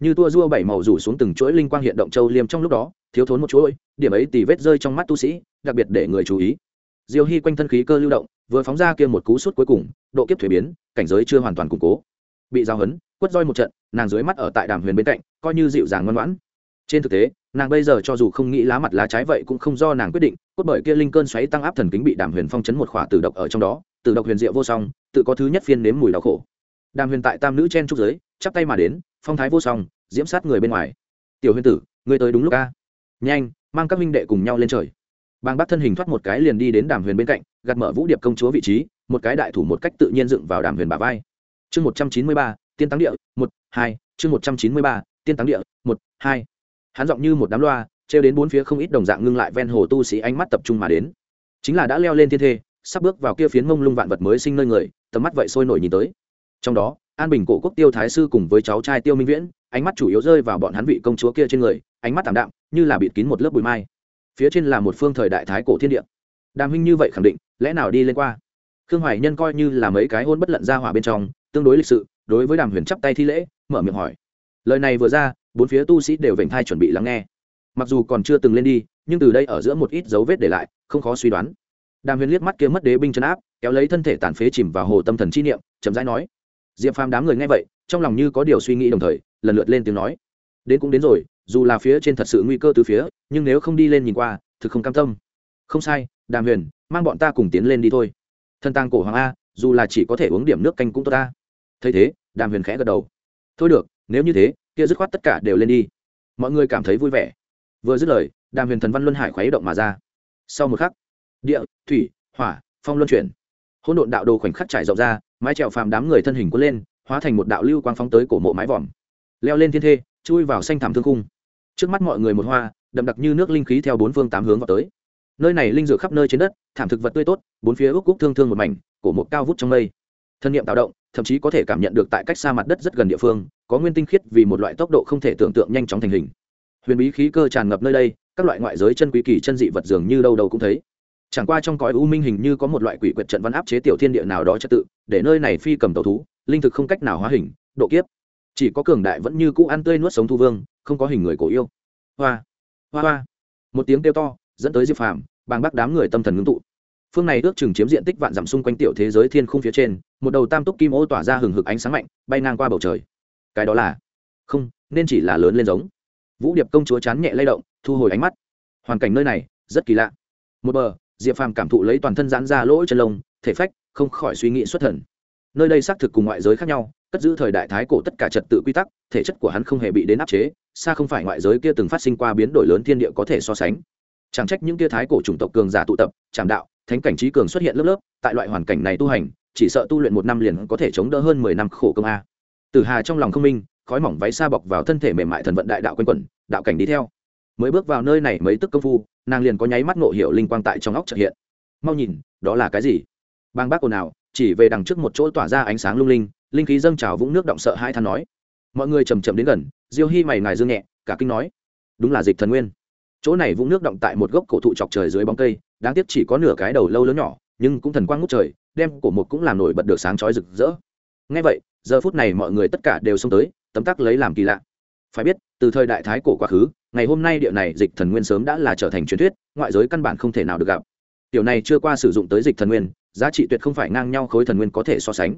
Như tua dua bảy màu rủ xuống từng chuỗi linh quang hiện động châu liêm trong lúc đó, thiếu thốn một chuỗi, điểm ấy tì vết rơi trong mắt tu sĩ, đặc biệt để người chú ý. Diêu hy quanh thân khí cơ lưu động, vừa phóng ra kia một cú sút cuối cùng, độ kiếp thuế biến, cảnh giới chưa hoàn toàn củng cố bị giao hấn, quất roi một trận, nàng dưới mắt ở tại đàm huyền bên cạnh, coi như dịu dàng ngoan ngoãn. Trên thực tế, nàng bây giờ cho dù không nghĩ lá mặt lá trái vậy cũng không do nàng quyết định, cốt bởi kia linh cơn xoáy tăng áp thần kính bị đàm huyền phong chấn một khỏa tử độc ở trong đó, tử độc huyền diệu vô song, tự có thứ nhất phiên nếm mùi đau khổ. Đàm huyền tại tam nữ chen trúc giới, chắp tay mà đến, phong thái vô song, diễm sát người bên ngoài. Tiểu huyền tử, ngươi tới đúng lúc ca nhanh, mang các minh đệ cùng nhau lên trời. Bang bác thân hình thoát một cái liền đi đến đàm huyền bên cạnh, gạt mở vũ điệp công chúa vị trí, một cái đại thủ một cách tự nhiên dựng vào đàm huyền bà vai chương một trăm chín mươi ba, tiên táng địa, một, hai, chương một trăm chín mươi ba, tiên táng địa, một, hai. Hắn giọng như một đám loa, trêu đến bốn phía không ít đồng dạng ngưng lại ven hồ tu sĩ ánh mắt tập trung mà đến. Chính là đã leo lên thiên thê, sắp bước vào kia phiến mông lung vạn vật mới sinh nơi người, tầm mắt vậy sôi nổi nhìn tới. Trong đó, an bình cổ quốc tiêu thái sư cùng với cháu trai tiêu minh viễn, ánh mắt chủ yếu rơi vào bọn hắn vị công chúa kia trên người, ánh mắt tảm đạm, như là bịt kín một lớp bụi mai. Phía trên là một phương thời đại thái cổ thiên địa. Đàm huynh như vậy khẳng định, lẽ nào đi lên qua? Khương hoài nhân coi như là mấy cái hôn bất lận ra hỏa bên trong tương đối lịch sự, đối với đàm huyền chắp tay thi lễ, mở miệng hỏi. Lời này vừa ra, bốn phía tu sĩ đều vểnh thai chuẩn bị lắng nghe. Mặc dù còn chưa từng lên đi, nhưng từ đây ở giữa một ít dấu vết để lại, không khó suy đoán. Đàm huyền liếc mắt kia mất đế binh chấn áp, kéo lấy thân thể tàn phế chìm vào hồ tâm thần chi niệm, chậm rãi nói. Diệp phàm đám người nghe vậy, trong lòng như có điều suy nghĩ đồng thời, lần lượt lên tiếng nói. Đến cũng đến rồi, dù là phía trên thật sự nguy cơ từ phía, nhưng nếu không đi lên nhìn qua, thực không cam tâm. Không sai, đàm huyền, mang bọn ta cùng tiến lên đi thôi. Thân tàng cổ hoàng a, dù là chỉ có thể uống điểm nước canh cũng tốt ta thấy thế, đàm huyền khẽ gật đầu. Thôi được, nếu như thế, kia dứt khoát tất cả đều lên đi. Mọi người cảm thấy vui vẻ. Vừa dứt lời, đàm huyền thần văn luân hải khuấy động mà ra. Sau một khắc, địa, thủy, hỏa, phong luân chuyển. Hỗn độn đạo đồ khoảnh khắc trải rộng ra, mái trèo phàm đám người thân hình quấn lên, hóa thành một đạo lưu quang phóng tới cổ mộ mái vòm. Leo lên thiên thê, chui vào xanh thảm thương khung. Trước mắt mọi người một hoa, đậm đặc như nước linh khí theo bốn phương tám hướng vào tới. Nơi này linh dược khắp nơi trên đất, thảm thực vật tươi tốt, bốn phía ước cúc thương thương một mảnh, cổ một cao vút trong mây. Thân nhiệm tạo động thậm chí có thể cảm nhận được tại cách xa mặt đất rất gần địa phương, có nguyên tinh khiết vì một loại tốc độ không thể tưởng tượng nhanh chóng thành hình. Huyền bí khí cơ tràn ngập nơi đây, các loại ngoại giới chân quý kỳ chân dị vật dường như đâu đâu cũng thấy. Chẳng qua trong cõi u minh hình như có một loại quỷ quyệt trận văn áp chế tiểu thiên địa nào đó trật tự, để nơi này phi cầm tàu thú, linh thực không cách nào hóa hình, độ kiếp. Chỉ có cường đại vẫn như cũ ăn tươi nuốt sống thu vương, không có hình người cổ yêu. Hoa hoa hoa. Một tiếng kêu to, dẫn tới diệp phàm, bàng bác đám người tâm thần ngưng tụ. Phương này ước chừng chiếm diện tích vạn dặm xung quanh tiểu thế giới thiên khung phía trên một đầu tam túc kim ô tỏa ra hừng hực ánh sáng mạnh, bay ngang qua bầu trời. Cái đó là, không, nên chỉ là lớn lên giống. Vũ điệp công chúa chán nhẹ lay động, thu hồi ánh mắt. Hoàn cảnh nơi này, rất kỳ lạ. Một bờ, diệp phàm cảm thụ lấy toàn thân giãn ra lỗ chân lông, thể phách, không khỏi suy nghĩ xuất thần. Nơi đây xác thực cùng ngoại giới khác nhau, cất giữ thời đại thái cổ tất cả trật tự quy tắc, thể chất của hắn không hề bị đến áp chế, xa không phải ngoại giới kia từng phát sinh qua biến đổi lớn thiên địa có thể so sánh. Chẳng trách những kia thái cổ chủng tộc cường giả tụ tập trảm đạo, thánh cảnh trí cường xuất hiện lớp lớp, tại loại hoàn cảnh này tu hành chỉ sợ tu luyện một năm liền có thể chống đỡ hơn mười năm khổ công a. Tử hà trong lòng không minh, khói mỏng váy xa bọc vào thân thể mềm mại thần vận đại đạo quanh quẩn, đạo cảnh đi theo. Mới bước vào nơi này mấy tức công phu, nàng liền có nháy mắt ngộ hiểu linh quang tại trong óc trợ hiện. Mau nhìn, đó là cái gì? Bang bác ồn ào, chỉ về đằng trước một chỗ tỏa ra ánh sáng lung linh linh khí dâng trào vũng nước động sợ hai than nói. Mọi người chầm chậm đến gần, diêu hy mày ngài dương nhẹ, cả kinh nói. Đúng là dịch thần nguyên. Chỗ này vũng nước động tại một gốc cổ thụ chọc trời dưới bóng cây, đáng tiếc chỉ có nửa cái đầu lâu lớn nhỏ, nhưng cũng thần quang ngút trời đem cổ một cũng làm nổi bật được sáng chói rực rỡ. Ngay vậy, giờ phút này mọi người tất cả đều xông tới, tấm tắc lấy làm kỳ lạ. Phải biết, từ thời đại thái cổ quá khứ, ngày hôm nay địa này dịch thần nguyên sớm đã là trở thành truyền thuyết, ngoại giới căn bản không thể nào được gặp. Tiểu này chưa qua sử dụng tới dịch thần nguyên, giá trị tuyệt không phải ngang nhau khối thần nguyên có thể so sánh.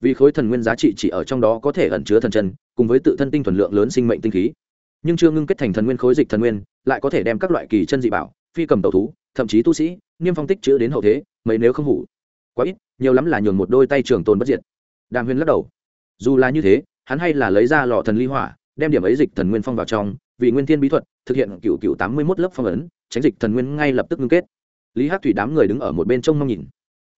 Vì khối thần nguyên giá trị chỉ ở trong đó có thể ẩn chứa thần chân, cùng với tự thân tinh thuần lượng lớn sinh mệnh tinh khí. Nhưng chưa ngưng kết thành thần nguyên khối dịch thần nguyên, lại có thể đem các loại kỳ chân dị bảo, phi cầm tẩu thú, thậm chí tu sĩ, niêm phong tích chữ đến hậu thế, mấy nếu không hủ quá ít, nhiều lắm là nhường một đôi tay trường tồn bất diệt. Đàm huyền lắc đầu. Dù là như thế, hắn hay là lấy ra lò thần ly hỏa, đem điểm ấy dịch thần nguyên phong vào trong, vì nguyên thiên bí thuật, thực hiện cựu cựu tám mươi mốt lớp phong ấn, tránh dịch thần nguyên ngay lập tức ngưng kết. Lý hát thủy đám người đứng ở một bên trông mong nhìn.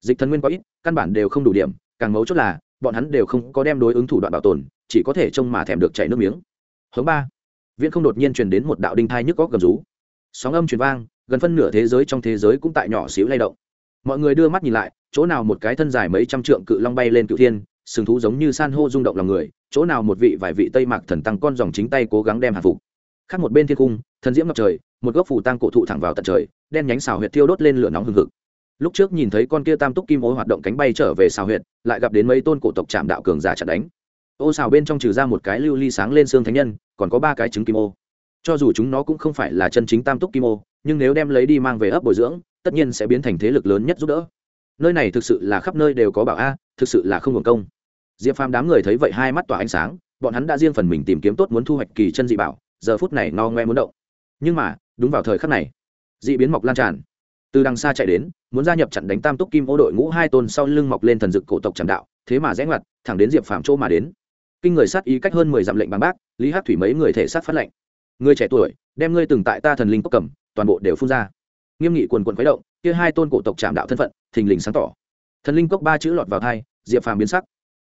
Dịch thần nguyên quá ít, căn bản đều không đủ điểm, càng mấu chốt là, bọn hắn đều không có đem đối ứng thủ đoạn bảo tồn, chỉ có thể trông mà thèm được chảy nước miếng. Hướng ba, viễn không đột nhiên truyền đến một đạo đinh thai nhức góc gầm rú. Sóng âm truyền vang, gần phân nửa thế giới trong thế giới cũng tại nhỏ xíu lay động mọi người đưa mắt nhìn lại, chỗ nào một cái thân dài mấy trăm trượng cự long bay lên cự thiên, sừng thú giống như san hô rung động lòng người, chỗ nào một vị vài vị tây mạc thần tăng con dòng chính tay cố gắng đem hạ phục. Khác một bên thiên cung, thần diễm ngập trời, một gốc phủ tăng cổ thụ thẳng vào tận trời, đen nhánh xào huyệt thiêu đốt lên lửa nóng hừng hực. Lúc trước nhìn thấy con kia tam túc kim ô hoạt động cánh bay trở về xào huyệt, lại gặp đến mấy tôn cổ tộc chạm đạo cường giả chặt đánh. Ô xào bên trong trừ ra một cái lưu ly sáng lên xương thánh nhân, còn có ba cái trứng kim ô. Cho dù chúng nó cũng không phải là chân chính tam túc kim ô, nhưng nếu đem lấy đi mang về ấp bồi dưỡng tất nhiên sẽ biến thành thế lực lớn nhất giúp đỡ. Nơi này thực sự là khắp nơi đều có bảo a, thực sự là không hưởng công. Diệp phàm đám người thấy vậy hai mắt tỏa ánh sáng, bọn hắn đã riêng phần mình tìm kiếm tốt muốn thu hoạch kỳ chân dị bảo, giờ phút này no ngoe muốn động. Nhưng mà, đúng vào thời khắc này, dị biến mọc lan tràn. Từ đằng xa chạy đến, muốn gia nhập trận đánh tam túc kim ô đội ngũ hai tôn sau lưng mọc lên thần dực cổ tộc trầm đạo, thế mà rẽ ngoặt, thẳng đến diệp phàm chỗ mà đến. Kinh người sát ý cách hơn mười dặm lệnh bằng bác, lý hát thủy mấy người thể sát phát lệnh. Người trẻ tuổi, đem ngươi từng tại ta thần linh cốc cầm, toàn bộ đều phun ra nghiêm nghị quần quần khuấy động, kia hai tôn cổ tộc trạm đạo thân phận, thình lình sáng tỏ. Thần linh cốc ba chữ lọt vào thai, diệp phàm biến sắc.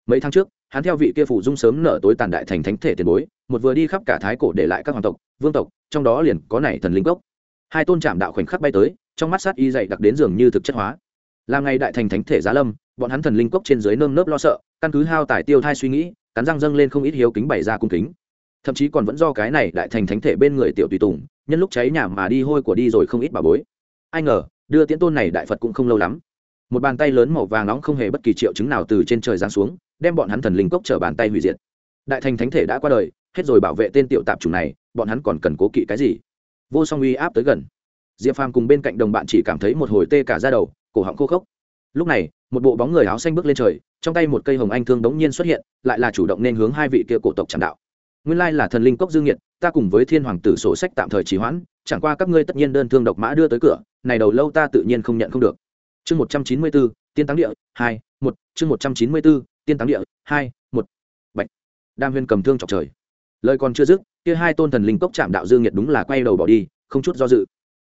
Mấy tháng trước, hắn theo vị kia phủ dung sớm nở tối tàn đại thành thánh thể tiền bối, một vừa đi khắp cả thái cổ để lại các hoàng tộc, vương tộc, trong đó liền có này thần linh cốc. Hai tôn trạm đạo khoảnh khắc bay tới, trong mắt sát y dày đặc đến dường như thực chất hóa. Làm ngày đại thành thánh thể giá lâm, bọn hắn thần linh cốc trên dưới nơm nớp lo sợ, căn cứ hao tài tiêu thai suy nghĩ, cắn răng dâng lên không ít hiếu kính bày ra cung kính. Thậm chí còn vẫn do cái này đại thành thánh thể bên người tiểu tùy tùng, nhân lúc cháy nhà mà đi hôi của đi rồi không ít bà bối ai ngờ, đưa tiễn tôn này đại phật cũng không lâu lắm. Một bàn tay lớn màu vàng nóng không hề bất kỳ triệu chứng nào từ trên trời giáng xuống, đem bọn hắn thần linh cốc trở bàn tay hủy diệt. Đại thành thánh thể đã qua đời, hết rồi bảo vệ tên tiểu tạp chủ này, bọn hắn còn cần cố kỵ cái gì? Vô song uy áp tới gần. Diệp phàm cùng bên cạnh đồng bạn chỉ cảm thấy một hồi tê cả ra đầu, cổ họng khô khốc. Lúc này, một bộ bóng người áo xanh bước lên trời, trong tay một cây hồng anh thương đống nhiên xuất hiện, lại là chủ động nên hướng hai vị kia cổ tộc tràn đạo. Nguyên lai là thần linh cốc dương nhiệt, ta cùng với thiên hoàng tử sổ sách tạm thời trì hoãn, chẳng qua các ngươi tất nhiên đơn thương độc mã đưa tới cửa này đầu lâu ta tự nhiên không nhận không được. Chương một trăm chín mươi bốn tiên táng địa, hai, một. Chương một trăm chín mươi bốn tiên táng địa, hai, một. Bạch. Đam huyên cầm thương chọc trời. Lời còn chưa dứt, kia hai tôn thần linh cốc chạm đạo dương nhiệt đúng là quay đầu bỏ đi, không chút do dự.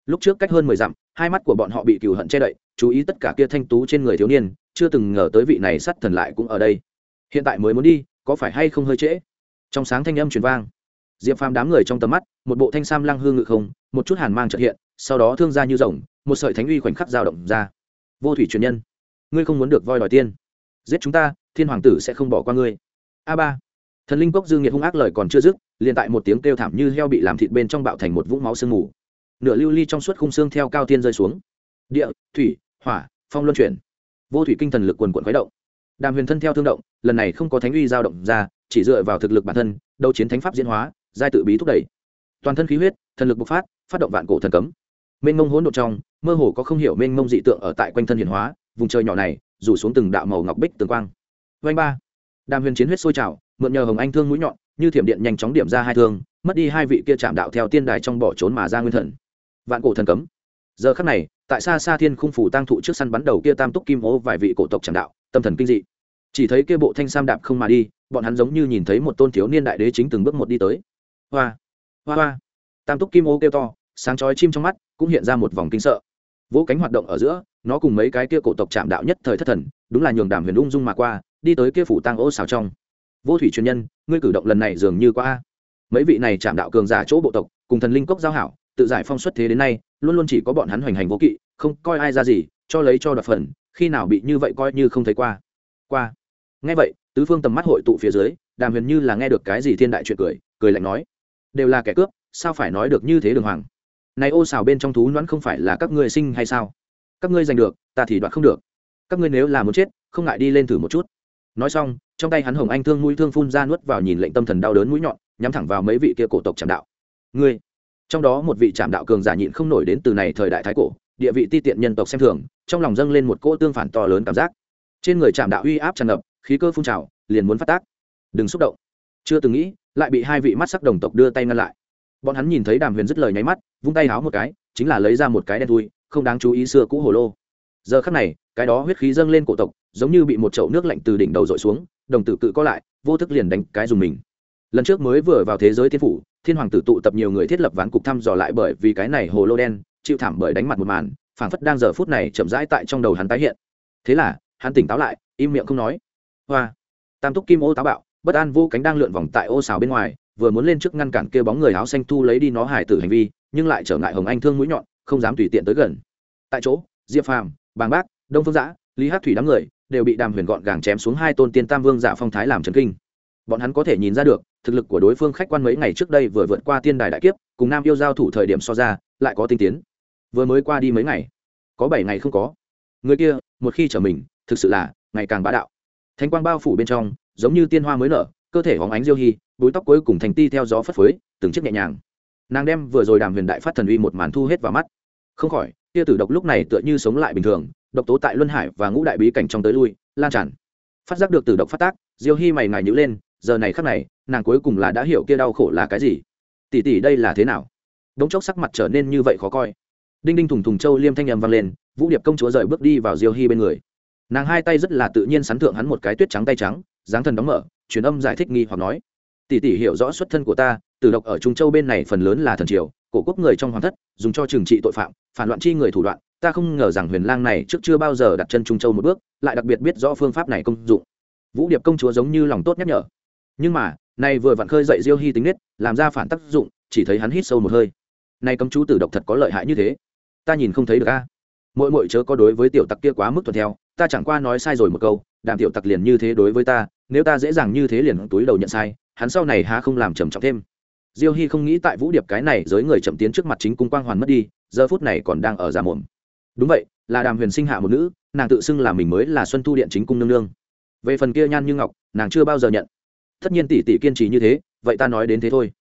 Lúc trước cách hơn mười dặm, hai mắt của bọn họ bị cừu hận che đậy, chú ý tất cả kia thanh tú trên người thiếu niên, chưa từng ngờ tới vị này sắt thần lại cũng ở đây. Hiện tại mới muốn đi, có phải hay không hơi trễ? Trong sáng thanh âm truyền vang, diệp phàm đám người trong tầm mắt, một bộ thanh sam lăng hương ngự không, một chút hàn mang trợ hiện sau đó thương ra như rồng, một sợi thánh uy khoảnh khắc dao động ra. Vô thủy truyền nhân, ngươi không muốn được voi đòi tiên. Giết chúng ta, thiên hoàng tử sẽ không bỏ qua ngươi. A ba. Thần linh cốc dương nghiệt hung ác lời còn chưa dứt, liền tại một tiếng kêu thảm như heo bị làm thịt bên trong bạo thành một vũng máu sương mù. Nửa lưu ly trong suốt khung xương theo cao tiên rơi xuống. Địa, thủy, hỏa, phong luân chuyển. Vô thủy kinh thần lực quần quận khuấy động. Đàm huyền thân theo thương động, lần này không có thánh uy dao động ra, chỉ dựa vào thực lực bản thân, đấu chiến thánh pháp diễn hóa, giai tự bí thúc đẩy. Toàn thân khí huyết, thần lực bộc phát phát động vạn cổ thần cấm mênh mông hỗn độn trong, mơ hồ có không hiểu mênh mông dị tượng ở tại quanh thân hiển hóa, vùng trời nhỏ này, rủ xuống từng đạo màu ngọc bích tường quang. Vanh ba. Đàm huyền chiến huyết sôi trào, mượn nhờ hồng anh thương mũi nhọn, như thiểm điện nhanh chóng điểm ra hai thương, mất đi hai vị kia chạm đạo theo tiên đài trong bỏ trốn mà ra nguyên thần. Vạn cổ thần cấm. Giờ khắc này, tại xa xa thiên khung phủ tăng thụ trước săn bắn đầu kia tam túc kim ô vài vị cổ tộc tràng đạo, tâm thần kinh dị. Chỉ thấy kia bộ thanh sam đạp không mà đi, bọn hắn giống như nhìn thấy một tôn thiếu niên đại đế chính từng bước một đi tới. Hoa. Hoa hoa. Tam túc kim ô kêu to sáng chói chim trong mắt cũng hiện ra một vòng kinh sợ. Vỗ cánh hoạt động ở giữa, nó cùng mấy cái kia cổ tộc chạm đạo nhất thời thất thần, đúng là nhường đàm huyền ung dung mà qua, đi tới kia phủ tăng ô xào trong. Vô thủy truyền nhân, ngươi cử động lần này dường như qua mấy vị này chạm đạo cường giả chỗ bộ tộc, cùng thần linh cốc giao hảo, tự giải phong xuất thế đến nay, luôn luôn chỉ có bọn hắn hoành hành vô kỵ, không coi ai ra gì, cho lấy cho đoạt phần, khi nào bị như vậy coi như không thấy qua. Qua. Ngay vậy, tứ phương tầm mắt hội tụ phía dưới, đàm huyền như là nghe được cái gì thiên đại chuyện cười cười lạnh nói. Đều là kẻ cướp, sao phải nói được như thế đường hoàng? Này ô xào bên trong thú nhoãn không phải là các ngươi sinh hay sao? Các ngươi giành được, ta thì đoạt không được. Các ngươi nếu là muốn chết, không ngại đi lên thử một chút. Nói xong, trong tay hắn hồng anh thương mũi thương phun ra nuốt vào nhìn lệnh tâm thần đau đớn mũi nhọn, nhắm thẳng vào mấy vị kia cổ tộc trạm đạo. Ngươi. Trong đó một vị trạm đạo cường giả nhịn không nổi đến từ này thời đại thái cổ, địa vị ti tiện nhân tộc xem thường, trong lòng dâng lên một cỗ tương phản to lớn cảm giác. Trên người trạm đạo uy áp tràn ngập, khí cơ phun trào, liền muốn phát tác. Đừng xúc động. Chưa từng nghĩ, lại bị hai vị mắt sắc đồng tộc đưa tay ngăn lại bọn hắn nhìn thấy đàm huyền dứt lời nháy mắt, vung tay háo một cái, chính là lấy ra một cái đen thui, không đáng chú ý xưa cũ hồ lô. Giờ khắc này, cái đó huyết khí dâng lên cổ tộc, giống như bị một chậu nước lạnh từ đỉnh đầu dội xuống, đồng tử cự có lại, vô thức liền đánh cái dùng mình. Lần trước mới vừa vào thế giới thiên phủ, thiên hoàng tử tụ tập nhiều người thiết lập ván cục thăm dò lại bởi vì cái này hồ lô đen, chịu thảm bởi đánh mặt một màn, phảng phất đang giờ phút này chậm rãi tại trong đầu hắn tái hiện. Thế là, hắn tỉnh táo lại, im miệng không nói. Hoa, tam túc kim ô táo bạo, bất an vô cánh đang lượn vòng tại ô xào bên ngoài vừa muốn lên trước ngăn cản kêu bóng người áo xanh thu lấy đi nó hải tử hành vi, nhưng lại trở ngại hồng anh thương mũi nhọn, không dám tùy tiện tới gần. Tại chỗ, diệp phàm, bàng bác, đông phương giã, lý hát thủy đám người đều bị đàm huyền gọn gàng chém xuống hai tôn tiên tam vương giả phong thái làm trấn kinh. Bọn hắn có thể nhìn ra được, thực lực của đối phương khách quan mấy ngày trước đây vừa vượt qua tiên đài đại kiếp, cùng nam yêu giao thủ thời điểm so ra, lại có tinh tiến. Vừa mới qua đi mấy ngày, có bảy ngày không có. Người kia, một khi trở mình, thực sự là ngày càng bá đạo. Thanh quang bao phủ bên trong, giống như tiên hoa mới nở cơ thể hóng ánh diêu hy, búi tóc cuối cùng thành ti theo gió phất phới, từng chiếc nhẹ nhàng. Nàng đem vừa rồi đàm huyền đại phát thần uy một màn thu hết vào mắt. Không khỏi, tia tử độc lúc này tựa như sống lại bình thường, độc tố tại luân hải và ngũ đại bí cảnh trong tới lui, lan tràn. Phát giác được tử độc phát tác, diêu hy mày ngài nhữ lên, giờ này khắc này, nàng cuối cùng là đã hiểu kia đau khổ là cái gì. Tỉ tỉ đây là thế nào? Đống chốc sắc mặt trở nên như vậy khó coi. Đinh đinh thùng thùng châu liêm thanh n m vang lên, vũ điệp công chúa rời bước đi vào diêu hy bên người. Nàng hai tay rất là tự nhiên sắn thượng hắn một cái tuyết trắng tay trắng, dáng thần đóng mở truyền âm giải thích nghi hoặc nói, tỷ tỷ hiểu rõ xuất thân của ta từ độc ở trung châu bên này phần lớn là thần triều, cổ quốc người trong hoàng thất, dùng cho trừng trị tội phạm, phản loạn chi người thủ đoạn, ta không ngờ rằng huyền lang này trước chưa bao giờ đặt chân trung châu một bước, lại đặc biệt biết rõ phương pháp này công dụng. Vũ điệp công chúa giống như lòng tốt nhắc nhở. Nhưng mà này vừa vặn khơi dậy diêu hy tính nết, làm ra phản tác dụng, chỉ thấy hắn hít sâu một hơi. Nay cấm chú tử độc thật có lợi hại như thế, ta nhìn không thấy được a. Mỗi mỗi chớ có đối với tiểu tặc kia quá mức thuận theo ta chẳng qua nói sai rồi một câu, đàm tiểu tặc liền như thế đối với ta, nếu ta dễ dàng như thế liền túi đầu nhận sai, hắn sau này há không làm trầm trọng thêm. Diêu hy không nghĩ tại vũ điệp cái này giới người chậm tiến trước mặt chính cung quang hoàn mất đi, giờ phút này còn đang ở già mồm. Đúng vậy, là đàm huyền sinh hạ một nữ, nàng tự xưng là mình mới là xuân thu điện chính cung nương nương. Về phần kia nhan như ngọc, nàng chưa bao giờ nhận. Tất nhiên tỷ tỷ kiên trì như thế, vậy ta nói đến thế thôi.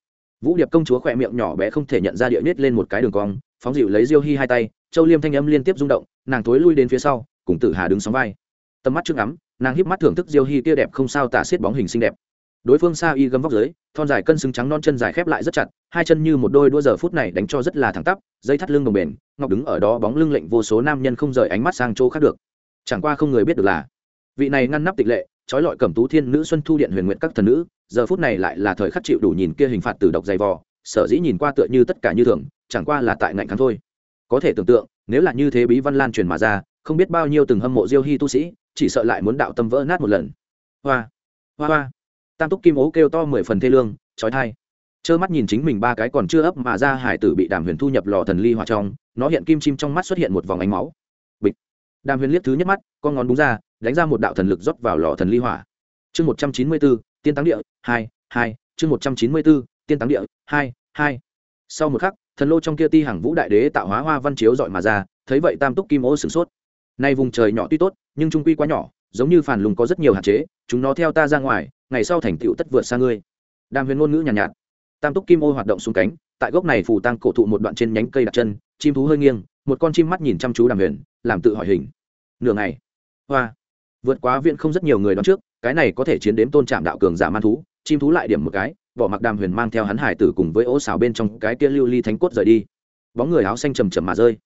Vũ điệp công chúa khỏe miệng nhỏ bé không thể nhận ra địa nết lên một cái đường cong, phóng dịu lấy diêu hy hai tay, châu liêm thanh âm liên tiếp rung động, nàng thối lui đến phía sau cùng tử hà đứng sóng vai. Tầm mắt trước ngắm, nàng híp mắt thưởng thức diêu hy kia đẹp không sao tả xiết bóng hình xinh đẹp. Đối phương sa y gấm vóc dưới, thon dài cân xứng trắng non chân dài khép lại rất chặt, hai chân như một đôi đua giờ phút này đánh cho rất là thẳng tắp, dây thắt lưng đồng bền, ngọc đứng ở đó bóng lưng lệnh vô số nam nhân không rời ánh mắt sang chỗ khác được. Chẳng qua không người biết được là, vị này ngăn nắp tịch lệ, trói lọi cẩm tú thiên nữ xuân thu điện huyền nguyện các thần nữ, giờ phút này lại là thời khắc chịu đủ nhìn kia hình phạt từ độc dày vò, sở dĩ nhìn qua tựa như tất cả như thường, chẳng qua là tại ngạnh kháng thôi. Có thể tưởng tượng, nếu là như thế bí văn lan truyền mà ra không biết bao nhiêu từng hâm mộ diêu hy tu sĩ, chỉ sợ lại muốn đạo tâm vỡ nát một lần. Hoa hoa hoa. Tam túc kim ố kêu to mười phần thê lương trói thai trơ mắt nhìn chính mình ba cái còn chưa ấp mà ra hải tử bị đàm huyền thu nhập lò thần ly hòa trong, nó hiện kim chim trong mắt xuất hiện một vòng ánh máu. Bịch. Đàm huyền liếc thứ nhất mắt, con ngón búng ra, đánh ra một đạo thần lực rót vào lò thần ly hỏa. Chương một trăm chín mươi bốn, tiên táng địa, hai hai. Chương một trăm chín mươi bốn, tiên táng địa, hai hai. Sau một khắc, thần lô trong kia ti hàng vũ đại đế tạo hóa hoa văn chiếu dọi mà ra, thấy vậy tam túc kim ô sửng sốt nay vùng trời nhỏ tuy tốt nhưng trung quy quá nhỏ giống như phản lùng có rất nhiều hạn chế chúng nó theo ta ra ngoài ngày sau thành tựu tất vượt xa ngươi. Đàm huyền ngôn ngữ nhàn nhạt, nhạt. Tam túc kim ô hoạt động xuống cánh tại gốc này phù tăng cổ thụ một đoạn trên nhánh cây đặt chân chim thú hơi nghiêng một con chim mắt nhìn chăm chú đàm huyền làm tự hỏi hình. Nửa ngày hoa vượt quá viện không rất nhiều người đón trước cái này có thể chiến đếm tôn trạm đạo cường giả man thú. Chim thú lại điểm một cái vỏ mặc đàm huyền mang theo hắn hải tử cùng với ô xào bên trong cái kia lưu ly thánh cốt rời đi. Bóng người áo xanh trầm trầm mà rơi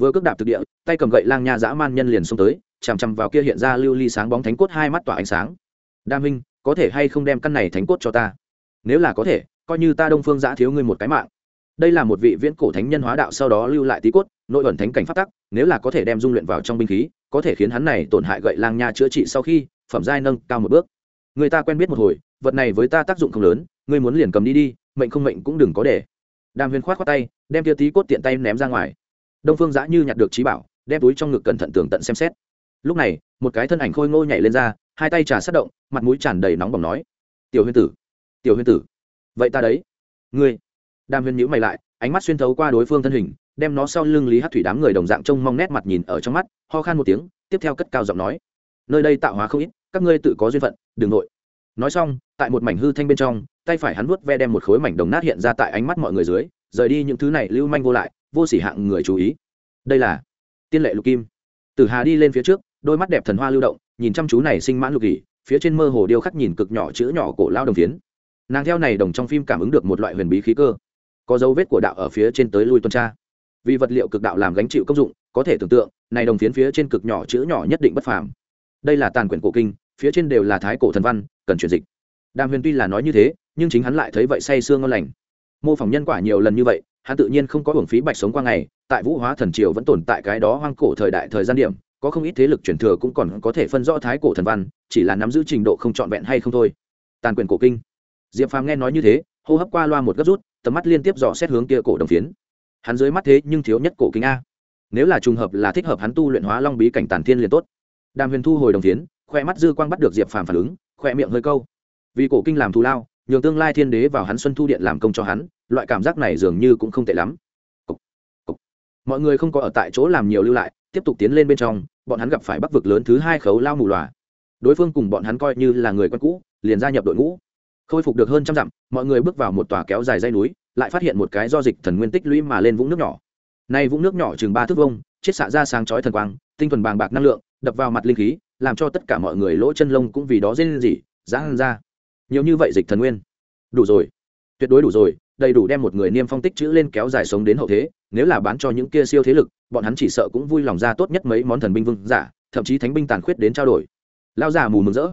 vừa cước đạp thực địa, tay cầm gậy lang nha dã man nhân liền xông tới, chằm chằm vào kia hiện ra lưu ly sáng bóng thánh cốt hai mắt tỏa ánh sáng. Đam minh có thể hay không đem căn này thánh cốt cho ta? Nếu là có thể, coi như ta đông phương giã thiếu ngươi một cái mạng. Đây là một vị viễn cổ thánh nhân hóa đạo sau đó lưu lại tí cốt, nội ẩn thánh cảnh phát tắc, nếu là có thể đem dung luyện vào trong binh khí, có thể khiến hắn này tổn hại gậy lang nha chữa trị sau khi, phẩm giai nâng cao một bước. Người ta quen biết một hồi, vật này với ta tác dụng không lớn, ngươi muốn liền cầm đi đi, mệnh không mệnh cũng đừng có để. Đàm huyền khoát khoát tay, đem tia tí cốt tiện tay ném ra ngoài đông phương giã như nhặt được trí bảo, đem túi trong ngực cẩn thận tường tận xem xét. Lúc này, một cái thân ảnh khôi ngô nhảy lên ra, hai tay trà sát động, mặt mũi tràn đầy nóng bỏng nói, tiểu Huyên tử, tiểu Huyên tử, vậy ta đấy, ngươi. Đàm Huyên nhữ mày lại, ánh mắt xuyên thấu qua đối phương thân hình, đem nó sau lưng lý hát thủy đám người đồng dạng trông mong nét mặt nhìn ở trong mắt, ho khan một tiếng, tiếp theo cất cao giọng nói, nơi đây tạo hóa không ít, các ngươi tự có duyên phận, đừng nội. Nói xong, tại một mảnh hư thanh bên trong, tay phải hắn vuốt ve đem một khối mảnh đồng nát hiện ra tại ánh mắt mọi người dưới, rời đi những thứ này lưu manh vô lại vô sỉ hạng người chú ý. Đây là tiên lệ lục kim. Tử hà đi lên phía trước, đôi mắt đẹp thần hoa lưu động, nhìn chăm chú này sinh mãn lục kỳ, phía trên mơ hồ điêu khắc nhìn cực nhỏ chữ nhỏ cổ lao đồng phiến. Nàng theo này đồng trong phim cảm ứng được một loại huyền bí khí cơ. Có dấu vết của đạo ở phía trên tới lui tuần tra. Vì vật liệu cực đạo làm gánh chịu công dụng, có thể tưởng tượng, này đồng phiến phía trên cực nhỏ chữ nhỏ nhất định bất phàm. Đây là tàn quyển cổ kinh, phía trên đều là thái cổ thần văn, cần chuyển dịch. Đàm huyền tuy là nói như thế, nhưng chính hắn lại thấy vậy say sương ngon lành. Mô phỏng nhân quả nhiều lần như vậy hắn tự nhiên không có hưởng phí bạch sống qua ngày, tại vũ hóa thần triều vẫn tồn tại cái đó hoang cổ thời đại thời gian điểm, có không ít thế lực truyền thừa cũng còn có thể phân rõ thái cổ thần văn, chỉ là nắm giữ trình độ không trọn vẹn hay không thôi. Tàn quyền cổ kinh. Diệp phàm nghe nói như thế, hô hấp qua loa một gấp rút, tầm mắt liên tiếp dò xét hướng kia cổ đồng phiến. Hắn dưới mắt thế nhưng thiếu nhất cổ kinh a. Nếu là trùng hợp là thích hợp hắn tu luyện hóa long bí cảnh tàn thiên liền tốt. Đàm huyền thu hồi đồng phiến, khoe mắt dư quang bắt được diệp phàm phản ứng, khoe miệng hơi câu. Vì cổ kinh làm thù lao, nhường tương lai thiên đế vào hắn xuân thu điện làm công cho hắn loại cảm giác này dường như cũng không tệ lắm. Cục, cục. mọi người không có ở tại chỗ làm nhiều lưu lại tiếp tục tiến lên bên trong bọn hắn gặp phải bắc vực lớn thứ hai khấu lao mù loà. Đối phương cùng bọn hắn coi như là người quen cũ liền gia nhập đội ngũ. Khôi phục được hơn trăm dặm mọi người bước vào một tòa kéo dài dây núi lại phát hiện một cái do dịch thần nguyên tích lũy mà lên vũng nước nhỏ. Nay vũng nước nhỏ chừng ba thước vông chiết xạ ra sáng chói thần quang tinh thuần bàng bạc năng lượng đập vào mặt linh khí làm cho tất cả mọi người lỗ chân lông cũng vì đó dễ lên gì ăn ra. Nhiều như vậy dịch thần nguyên. Đủ rồi. Tuyệt đối đủ rồi đầy đủ đem một người niêm phong tích chữ lên kéo dài sống đến hậu thế, nếu là bán cho những kia siêu thế lực, bọn hắn chỉ sợ cũng vui lòng ra tốt nhất mấy món thần binh vương giả, thậm chí thánh binh tàn khuyết đến trao đổi. Lao già mù mừng rỡ.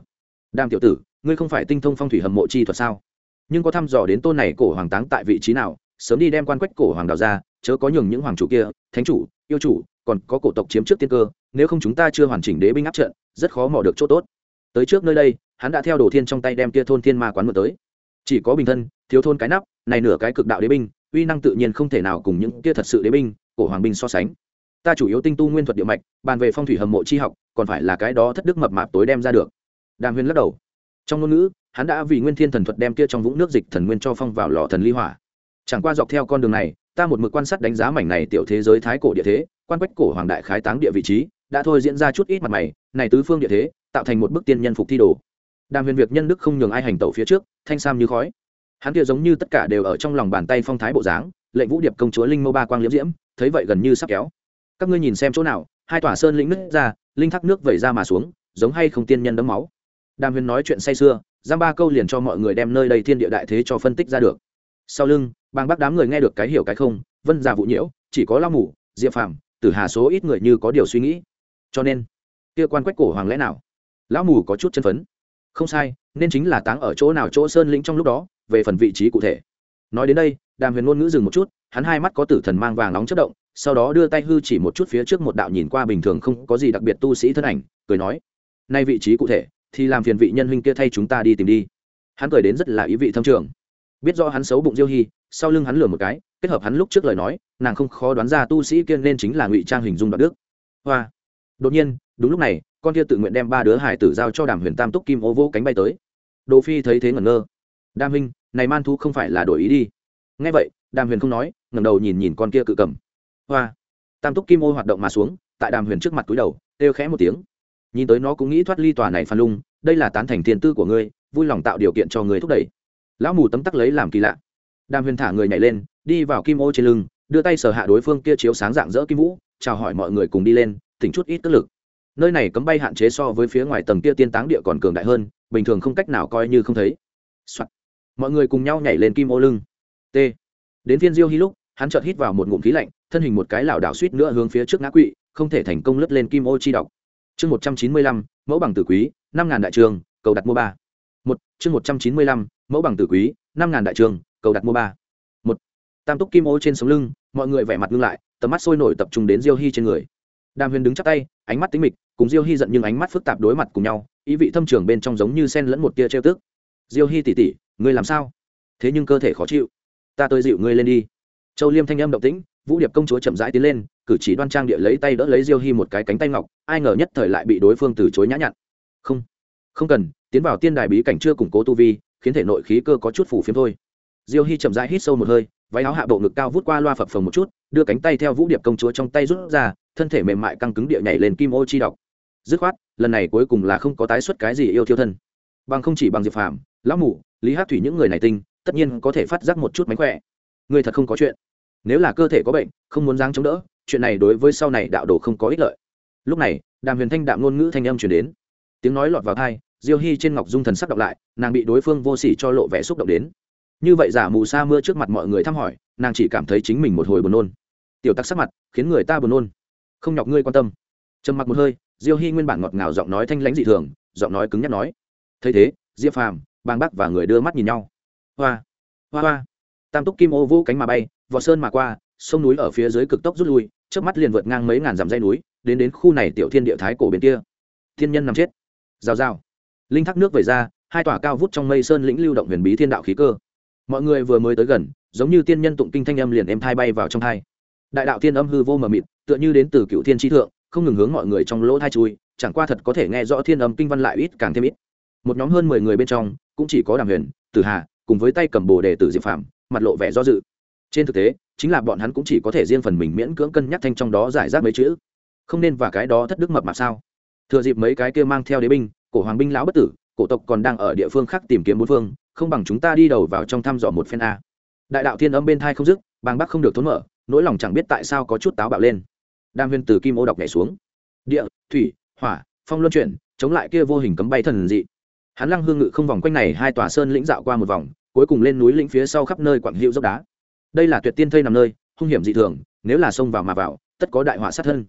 Đam tiểu tử, ngươi không phải tinh thông phong thủy hầm mộ chi thuật sao? Nhưng có thăm dò đến tôn này cổ hoàng táng tại vị trí nào, sớm đi đem quan quách cổ hoàng đào ra, chớ có nhường những hoàng chủ kia, thánh chủ, yêu chủ, còn có cổ tộc chiếm trước tiên cơ, nếu không chúng ta chưa hoàn chỉnh đế binh áp trận, rất khó mò được chỗ tốt. Tới trước nơi đây, hắn đã theo đồ thiên trong tay đem kia thôn thiên ma quán mượn tới. Chỉ có bình thân, thiếu thôn cái nắp này nửa cái cực đạo đế binh, uy năng tự nhiên không thể nào cùng những kia thật sự đế binh, cổ hoàng binh so sánh. Ta chủ yếu tinh tu nguyên thuật địa mạch, bàn về phong thủy hầm mộ chi học, còn phải là cái đó thất đức mập mạp tối đem ra được. Đàm huyền lắc đầu. Trong ngôn ngữ, hắn đã vì nguyên thiên thần thuật đem kia trong vũng nước dịch thần nguyên cho phong vào lò thần ly hỏa. Chẳng qua dọc theo con đường này, ta một mực quan sát đánh giá mảnh này tiểu thế giới thái cổ địa thế, quan quách cổ hoàng đại khái táng địa vị trí, đã thôi diễn ra chút ít mặt mày, này tứ phương địa thế, tạo thành một bức tiên nhân phục thi đồ. Đàm huyền việc nhân đức không nhường ai hành tẩu phía trước, thanh sam như khói hắn kia giống như tất cả đều ở trong lòng bàn tay phong thái bộ dáng, lệnh vũ điệp công chúa linh mâu ba quang liễm diễm, thấy vậy gần như sắp kéo. Các ngươi nhìn xem chỗ nào, hai tòa sơn lĩnh nứt ra, linh thác nước vẩy ra mà xuống, giống hay không tiên nhân đấm máu. Đàm huyền nói chuyện say sưa giam ba câu liền cho mọi người đem nơi đây thiên địa đại thế cho phân tích ra được. Sau lưng bang bác đám người nghe được cái hiểu cái không, vân già vụ nhiễu, chỉ có lao mủ diệp phàm, tử hà số ít người như có điều suy nghĩ. Cho nên, kia quan quách cổ hoàng lẽ nào? Lão mù có chút chân phấn. Không sai, nên chính là táng ở chỗ nào chỗ sơn lĩnh trong lúc đó về phần vị trí cụ thể. Nói đến đây, đàm huyền ngôn ngữ dừng một chút, hắn hai mắt có tử thần mang vàng nóng chất động, sau đó đưa tay hư chỉ một chút phía trước một đạo nhìn qua bình thường không có gì đặc biệt tu sĩ thân ảnh, cười nói, nay vị trí cụ thể, thì làm phiền vị nhân huynh kia thay chúng ta đi tìm đi. Hắn cười đến rất là ý vị thâm trường. Biết do hắn xấu bụng diêu hy sau lưng hắn lừa một cái, kết hợp hắn lúc trước lời nói, nàng không khó đoán ra tu sĩ kia nên chính là ngụy trang hình dung đoạn đức. Hoa! Đột nhiên, đúng lúc này, con kia tự nguyện đem ba đứa hải tử giao cho đàm huyền tam túc kim ô vô cánh bay tới. Đồ phi thấy thế ngẩn ngơ. Đam huynh này man thu không phải là đổi ý đi. Ngay vậy, đàm huyền không nói, ngẩng đầu nhìn nhìn con kia cự cầm. Hoa. Tam túc kim ô hoạt động mà xuống, tại đàm huyền trước mặt túi đầu, kêu khẽ một tiếng. Nhìn tới nó cũng nghĩ thoát ly tòa này phan lung, đây là tán thành tiền tư của ngươi, vui lòng tạo điều kiện cho người thúc đẩy. Lão mù tấm tắc lấy làm kỳ lạ. Đàm huyền thả người nhảy lên, đi vào kim ô trên lưng, đưa tay sờ hạ đối phương kia chiếu sáng dạng dỡ kim vũ, chào hỏi mọi người cùng đi lên tỉnh chút ít tức lực. Nơi này cấm bay hạn chế so với phía ngoài tầng kia tiên táng địa còn cường đại hơn, bình thường không cách nào coi như không thấy、Soạn mọi người cùng nhau nhảy lên kim ô lưng. T. Đến phiên diêu hy lúc, hắn chợt hít vào một ngụm khí lạnh, thân hình một cái lảo đảo suýt nữa hướng phía trước ngã quỵ, không thể thành công lướt lên kim ô chi độc. Chương một trăm chín mươi lăm, mẫu bằng tử quý, năm ngàn đại trường, cầu đặt mua ba. Một, chương một trăm chín mươi lăm, mẫu bằng tử quý, năm ngàn đại trường, cầu đặt mua ba. Một, tam túc kim ô trên sống lưng, mọi người vẻ mặt ngưng lại, tầm mắt sôi nổi tập trung đến diêu hy trên người. Đàm huyền đứng chắc tay, ánh mắt tính mịch, cùng diêu hy giận nhưng ánh mắt phức tạp đối mặt cùng nhau, ý vị thâm trường bên trong giống như sen lẫn một tia trêu tức. Diêu hy tỉ tỉ ngươi làm sao? Thế nhưng cơ thể khó chịu. Ta tới dịu ngươi lên đi. Châu liêm thanh âm động tĩnh, vũ điệp công chúa chậm rãi tiến lên, cử chỉ đoan trang địa lấy tay đỡ lấy diêu hy một cái cánh tay ngọc, ai ngờ nhất thời lại bị đối phương từ chối nhã nhặn. Không không cần, tiến vào tiên đài bí cảnh chưa củng cố tu vi, khiến thể nội khí cơ có chút phủ phiếm thôi. Diêu hy chậm rãi hít sâu một hơi, váy áo hạ bộ ngực cao vút qua loa phập phồng một chút, đưa cánh tay theo vũ điệp công chúa trong tay rút ra, thân thể mềm mại căng cứng địa nhảy lên kim ô chi đọc dứt khoát, lần này cuối cùng là không có tái xuất cái gì yêu thiêu thân. Bằng không chỉ bằng diệp phàm, lão mù lý hát thủy những người này tinh, tất nhiên có thể phát giác một chút mánh khỏe. Người thật không có chuyện. Nếu là cơ thể có bệnh, không muốn dáng chống đỡ, chuyện này đối với sau này đạo đồ không có ích lợi. Lúc này, đàm huyền thanh đạm ngôn ngữ thanh âm chuyển đến. Tiếng nói lọt vào thai diêu hy trên ngọc dung thần sắc đọc lại, nàng bị đối phương vô s ỉ cho lộ vẻ xúc động đến. Như vậy giả mù sa mưa trước mặt mọi người thăm hỏi, nàng chỉ cảm thấy chính mình một hồi buồn nôn. Tiểu tắc sắc mặt, khiến người ta buồn nôn. Không nhọc ngươi quan tâm. Trầm mặc một hơi, diêu hy nguyên bản ngọt ngào giọng nói thanh lãnh dị thường, giọng nói cứng nhắc nói. Thấy thế, diệp phàm bang bắc và người đưa mắt nhìn nhau. Hoa hoa hoa. Tam túc kim ô vũ cánh mà bay, vọt sơn mà qua, sông núi ở phía dưới cực tốc rút lui trước mắt liền vượt ngang mấy ngàn dặm dây núi, đến đến khu này tiểu thiên địa thái cổ bên kia. Thiên nhân nằm chết. Rào rào. Linh thác nước về ra, hai tòa cao vút trong mây sơn lĩnh lưu động huyền bí thiên đạo khí cơ. Mọi người vừa mới tới gần, giống như tiên nhân tụng kinh thanh âm liền em thai bay vào trong thai. Đại đạo thiên âm hư vô mờ mịt, tựa như đến từ cựu thiên tri thượng, không ngừng hướng mọi người trong lỗ thai chui, chẳng qua thật có thể nghe rõ thiên âm kinh văn lại ít càng thêm ít một nhóm hơn mười người bên trong, cũng chỉ có đàm huyền, tử hà cùng với tay cầm bồ đề tử diệp phạm mặt lộ vẻ do dự. Trên thực tế, chính là bọn hắn cũng chỉ có thể riêng phần mình miễn cưỡng cân nhắc thanh trong đó giải rác mấy chữ. Không nên và cái đó thất đức mập mà sao? Thừa dịp mấy cái kia mang theo đế binh, cổ hoàng binh lão bất tử, cổ tộc còn đang ở địa phương khác tìm kiếm bốn phương, không bằng chúng ta đi đầu vào trong thăm dò một phen a. Đại đạo thiên âm bên thai không dứt, bàng bắc không được thốn mở, nỗi lòng chẳng biết tại sao có chút táo bạo lên. Đam huyên từ kim ô đọc nhảy xuống. Địa, thủy, hỏa, phong luân chuyển, chống lại kia vô hình cấm bay thần dị hắn lăng hương ngự không vòng quanh này hai tòa sơn lĩnh dạo qua một vòng, cuối cùng lên núi lĩnh phía sau khắp nơi quặng hữu dốc đá. Đây là tuyệt tiên thây nằm nơi, hung hiểm dị thường, nếu là xông vào mà vào, tất có đại họa sát thân.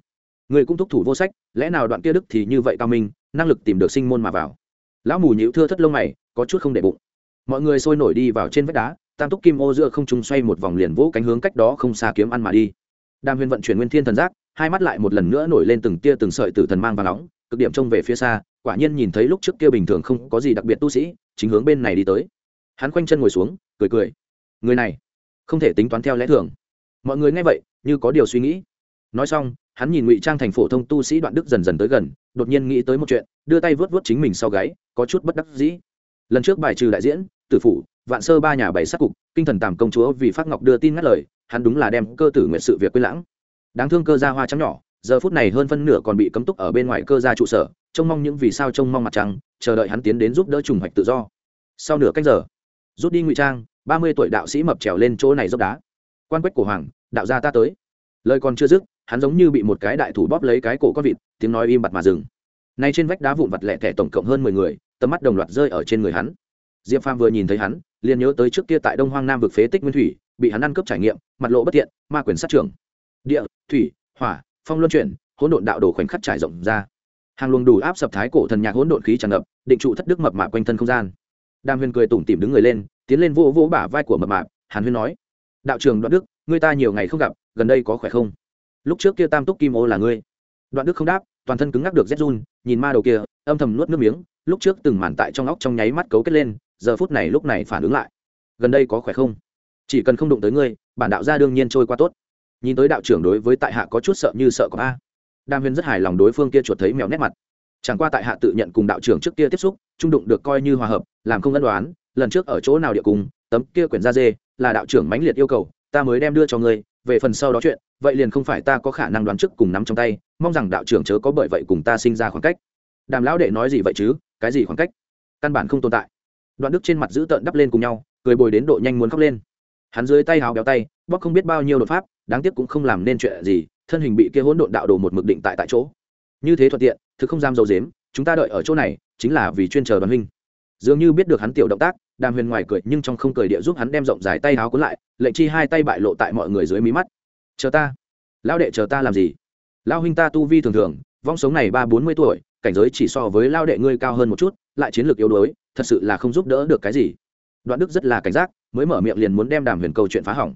Người cũng thúc thủ vô sách, lẽ nào đoạn kia đức thì như vậy cao minh, năng lực tìm được sinh môn mà vào. Lão mù nhịu thưa thất lông mày, có chút không để bụng. Mọi người sôi nổi đi vào trên vách đá, tam túc kim ô giữa không trung xoay một vòng liền vỗ cánh hướng cách đó không xa kiếm ăn mà đi. Đàm huyền vận chuyển nguyên thiên thần giác, hai mắt lại một lần nữa nổi lên từng tia từng sợi tử thần mang và nóng cực điểm trông về phía xa, quả nhiên nhìn thấy lúc trước kia bình thường không có gì đặc biệt tu sĩ, chính hướng bên này đi tới. Hắn khoanh chân ngồi xuống, cười cười. Người này, không thể tính toán theo lẽ thường. Mọi người nghe vậy, như có điều suy nghĩ. Nói xong, hắn nhìn ngụy trang thành phổ thông tu sĩ đoạn đức dần dần tới gần, đột nhiên nghĩ tới một chuyện, đưa tay vớt vớt chính mình sau gáy, có chút bất đắc dĩ. Lần trước bài trừ đại diễn, tử phủ, vạn sơ ba nhà bảy sát cục, kinh thần tàm công chúa vì phát ngọc đưa tin ngắt lời, hắn đúng là đem cơ tử nguyện sự việc quên lãng. Đáng thương cơ ra hoa trắng nhỏ giờ phút này hơn phân nửa còn bị cấm túc ở bên ngoài cơ gia trụ sở, trông mong những vì sao trông mong mặt trăng, chờ đợi hắn tiến đến giúp đỡ trùng hoạch tự do. Sau nửa cách giờ, rút đi ngụy trang, ba mươi tuổi đạo sĩ mập trèo lên chỗ này dốc đá. Quan quách của hoàng, đạo gia ta tới. Lời còn chưa dứt, hắn giống như bị một cái đại thủ bóp lấy cái cổ con vịt, tiếng nói im bặt mà dừng. Nay trên vách đá vụn vặt lẹ thẻ tổng cộng hơn mười người, tầm mắt đồng loạt rơi ở trên người hắn. Diệp phàm vừa nhìn thấy hắn, liền nhớ tới trước kia tại đông hoang nam vực phế tích nguyên thủy, bị hắn ăn cướp trải nghiệm, mặt lộ bất thiện ma quyền sát trưởng. Địa, thủy, hỏa phong luân chuyển, hỗn độn đạo đồ khoảnh khắc trải rộng ra. Hàng luồng đủ áp sập thái cổ thần nhạc hỗn độn khí tràn ngập, định trụ thất đức mập mạp quanh thân không gian. Đàm huyền cười tủm tỉm đứng người lên, tiến lên vỗ vỗ bả vai của mập mạp, hàn huyên nói, đạo trường đoạn đức người ta nhiều ngày không gặp, gần đây có khỏe không? Lúc trước kia tam túc kim ô là ngươi. Đoạn đức không đáp, toàn thân cứng ngắc được rét run, nhìn ma đầu kia, âm thầm nuốt nước miếng, lúc trước từng màn tại trong óc trong nháy mắt cấu kết lên, giờ phút này lúc này phản ứng lại. Gần đây có khỏe không? Chỉ cần không đụng tới ngươi, bản đạo ra đương nhiên trôi qua tốt nhìn tới đạo trưởng đối với tại hạ có chút sợ như sợ có a. Đam huyên rất hài lòng đối phương kia chuột thấy mèo nét mặt. Chẳng qua tại hạ tự nhận cùng đạo trưởng trước kia tiếp xúc, trung đụng được coi như hòa hợp, làm không ân đoán, lần trước ở chỗ nào địa cùng, tấm kia quyển da dê là đạo trưởng mãnh liệt yêu cầu, ta mới đem đưa cho ngươi, về phần sau đó chuyện, vậy liền không phải ta có khả năng đoán trước cùng nắm trong tay, mong rằng đạo trưởng chớ có bởi vậy cùng ta sinh ra khoảng cách. Đàm lão đệ nói gì vậy chứ, cái gì khoảng cách? Căn bản không tồn tại. Đoạn đức trên mặt giữ tợn đắp lên cùng nhau, cười bồi đến độ nhanh muốn khóc lên. Hắn dưới tay hào béo tay bóc không biết bao nhiêu đột pháp đáng tiếc cũng không làm nên chuyện gì, thân hình bị kia hỗn độn đạo đồ một mực định tại tại chỗ. Như thế thuận tiện thực không dám dầu dếm chúng ta đợi ở chỗ này, chính là vì chuyên chờ đoàn huynh. Dường như biết được hắn tiểu động tác, đàm huyền ngoài cười nhưng trong không cười địa giúp hắn đem rộng dài tay áo cuốn lại, lệnh chi hai tay bại lộ tại mọi người dưới mí mắt. Chờ ta. Lão đệ chờ ta làm gì? Lao huynh ta tu vi thường thường, vong sống này ba bốn mươi tuổi, cảnh giới chỉ so với lao đệ ngươi cao hơn một chút, lại chiến lược yếu đuối, thật sự là không giúp đỡ được cái gì. Đoạn đức rất là cảnh giác, mới mở miệng liền muốn đem đàm huyền câu chuyện phá hỏng.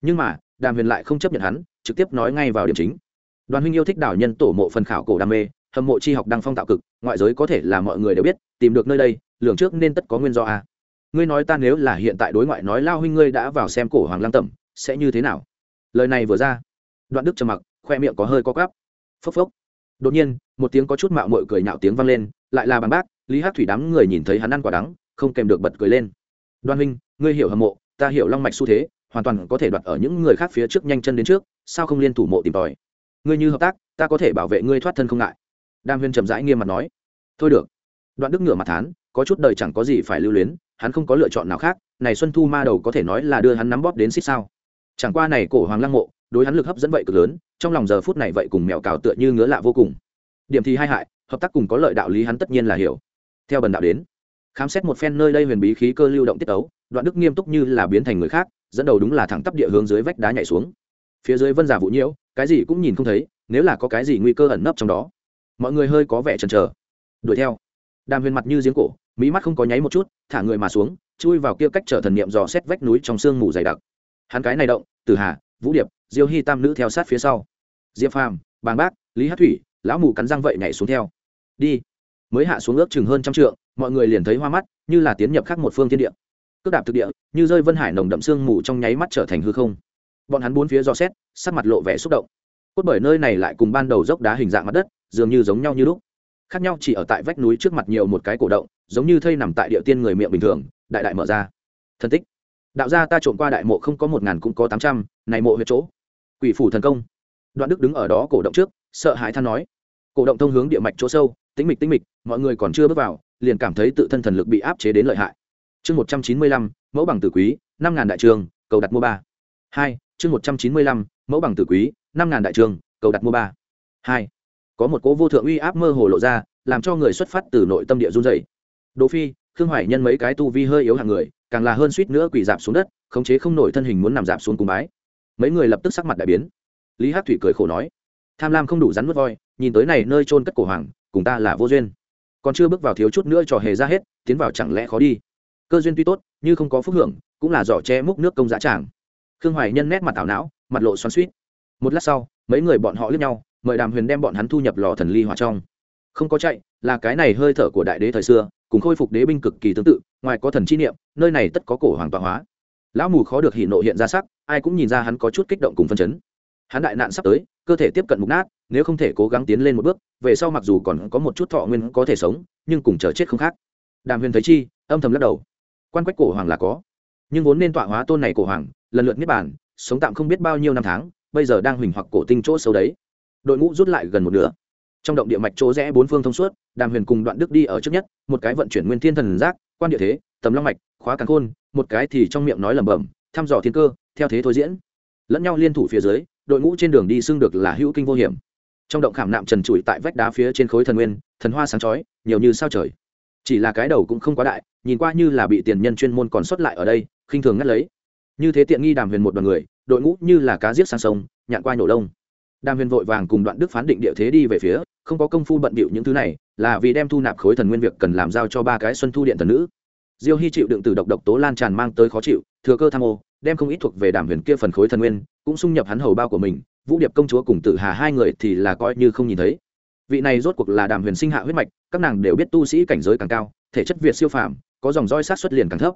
Nhưng mà đàm huyền lại không chấp nhận hắn, trực tiếp nói ngay vào điểm chính. Đoàn huynh yêu thích đảo nhân tổ mộ phần khảo cổ đam mê, hâm mộ tri học đăng phong tạo cực, ngoại giới có thể là mọi người đều biết, tìm được nơi đây, lường trước nên tất có nguyên do a. Ngươi nói ta nếu là hiện tại đối ngoại nói lao huynh ngươi đã vào xem cổ hoàng lăng tẩm, sẽ như thế nào? Lời này vừa ra, đoạn đức trầm mặc, khoe miệng có hơi có cắp phốc phốc. Đột nhiên, một tiếng có chút mạo mội cười nhạo tiếng vang lên, lại là bằng bác, lý hát thủy đám người nhìn thấy hắn ăn quả đắng, không kèm được bật cười lên. Đoan huynh, ngươi hiểu hâm mộ, ta hiểu long mạch xu thế hoàn toàn có thể đoạt ở những người khác phía trước nhanh chân đến trước, sao không liên thủ mộ tìm tòi? Ngươi như hợp tác, ta có thể bảo vệ ngươi thoát thân không ngại. Đam huyên trầm rãi nghiêm mặt nói. Thôi được. Đoạn đức ngửa mặt thán, có chút đời chẳng có gì phải lưu luyến, hắn không có lựa chọn nào khác, này xuân thu ma đầu có thể nói là đưa hắn nắm bóp đến xích sao? Chẳng qua này cổ hoàng lăng mộ, đối hắn lực hấp dẫn vậy cực lớn, trong lòng giờ phút này vậy cùng mèo cào tựa như ngứa lạ vô cùng. Điểm thì hai hại, hợp tác cùng có lợi đạo lý hắn tất nhiên là hiểu. Theo bần đạo đến, khám xét một phen nơi đây huyền bí khí cơ lưu động tiết ấu đoạn đức nghiêm túc như là biến thành người khác dẫn đầu đúng là thẳng tắp địa hướng dưới vách đá nhảy xuống. Phía dưới vân giả vụ nhiễu, cái gì cũng nhìn không thấy, nếu là có cái gì nguy cơ ẩn nấp trong đó. Mọi người hơi có vẻ chần chờ. Đuổi theo. Đàm huyền mặt như giếng cổ, mỹ mắt không có nháy một chút, thả người mà xuống, chui vào kia cách trở thần niệm dò xét vách núi trong sương mù dày đặc. Hắn cái này động từ hà, vũ điệp, diêu hy tam nữ theo sát phía sau. Diệp phàm, bàng bác, lý hát thủy, lão mù cắn răng vậy nhảy xuống theo. Đi. Mới hạ xuống ước chừng hơn trăm trượng, mọi người liền thấy hoa mắt, như là tiến nhập khắc một phương thiên địa cước đạp thực địa, như rơi vân hải nồng đậm sương mù trong nháy mắt trở thành hư không. Bọn hắn bốn phía dò xét, sắc mặt lộ vẻ xúc động. Cốt bởi nơi này lại cùng ban đầu dốc đá hình dạng mặt đất, dường như giống nhau như lúc. Khác nhau chỉ ở tại vách núi trước mặt nhiều một cái cổ động, giống như thây nằm tại địa tiên người miệng bình thường, đại đại mở ra. Thân tích. Đạo gia ta trộm qua đại mộ không có một ngàn cũng có tám trăm, này mộ huyệt chỗ. Quỷ phủ thần công. Đoạn đức đứng ở đó cổ động trước, sợ hãi than nói. Cổ động thông hướng địa mạch chỗ sâu, tĩnh mịch tĩnh mịch, mọi người còn chưa bước vào, liền cảm thấy tự thân thần lực bị áp chế đến lợi hại chương một trăm chín mươi lăm, mẫu bằng tử quý, năm ngàn đại trường, cầu đặt mua ba. Hai, chương một trăm chín mươi lăm, mẫu bằng tử quý, năm ngàn đại trường, cầu đặt mua ba. Hai, có một cố vô thượng uy áp mơ hồ lộ ra, làm cho người xuất phát từ nội tâm địa run dày đỗ phi, khương hoài nhân mấy cái tu vi hơi yếu hàng người, càng là hơn suýt nữa quỳ dạp xuống đất, khống chế không nổi thân hình muốn nằm dạp xuống cùng bái. Mấy người lập tức sắc mặt đại biến. Lý hát thủy cười khổ nói, tham lam không đủ rắn mất voi, nhìn tới này nơi trôn cất cổ hoàng, cùng ta là vô duyên. Còn chưa bước vào thiếu chút nữa trò hề ra hết, tiến vào chẳng lẽ khó đi? Cơ duyên tuy tốt nhưng không có phúc hưởng, cũng là giỏ che múc nước công giá tràng. Khương hoài nhân nét mặt tảo não, mặt lộ xoắn suýt một lát sau, mấy người bọn họ lướt nhau, mời đàm huyền đem bọn hắn thu nhập lò thần ly hỏa trong. Không có chạy, là cái này hơi thở của đại đế thời xưa, cùng khôi phục đế binh cực kỳ tương tự, ngoài có thần chi niệm, nơi này tất có cổ hoàng tọa hóa. Lão mù khó được hỉ nộ hiện ra sắc, ai cũng nhìn ra hắn có chút kích động cùng phân chấn. Hắn đại nạn sắp tới, cơ thể tiếp cận mục nát, nếu không thể cố gắng tiến lên một bước, về sau mặc dù còn có một chút thọ nguyên có thể sống, nhưng cùng chờ chết không khác. Đàm huyền thấy chi, âm thầm lắc đầu quan quách cổ hoàng là có. Nhưng vốn nên tọa hóa tôn này cổ hoàng, lần lượt niết bản sống tạm không biết bao nhiêu năm tháng, bây giờ đang huỳnh hoặc cổ tinh chỗ sâu đấy. Đội ngũ rút lại gần một nửa. Trong động địa mạch chỗ rẽ bốn phương thông suốt, đàm huyền cùng đoạn đức đi ở trước nhất, một cái vận chuyển nguyên thiên thần giác, quan địa thế, tầm long mạch, khóa càng khôn, một cái thì trong miệng nói lẩm bẩm, thăm dò thiên cơ, theo thế thôi diễn. Lẫn nhau liên thủ phía dưới, đội ngũ trên đường đi xưng được là hữu kinh vô hiểm. Trong động khảm nạm trần trụi tại vách đá phía trên khối thần nguyên, thần hoa sáng chói, nhiều như sao trời. Chỉ là cái đầu cũng không quá đại nhìn qua như là bị tiền nhân chuyên môn còn xuất lại ở đây, khinh thường ngắt lấy. Như thế tiện nghi đàm huyền một đoàn người, đội ngũ như là cá giết sang sông, nhạn qua nhổ lông. Đàm huyền vội vàng cùng đoạn đức phán định địa thế đi về phía, không có công phu bận bịu những thứ này, là vì đem thu nạp khối thần nguyên việc cần làm giao cho ba cái xuân thu điện thần nữ. Diêu hy chịu đựng từ độc độc tố lan tràn mang tới khó chịu, thừa cơ tham ô, đem không ít thuộc về đàm huyền kia phần khối thần nguyên, cũng xung nhập hắn hầu bao của mình, vũ điệp công chúa cùng tử hà hai người thì là coi như không nhìn thấy. Vị này rốt cuộc là đàm huyền sinh hạ huyết mạch, các nàng đều biết tu sĩ cảnh giới càng cao, thể chất việt siêu phàm có dòng roi sát xuất liền càng thấp.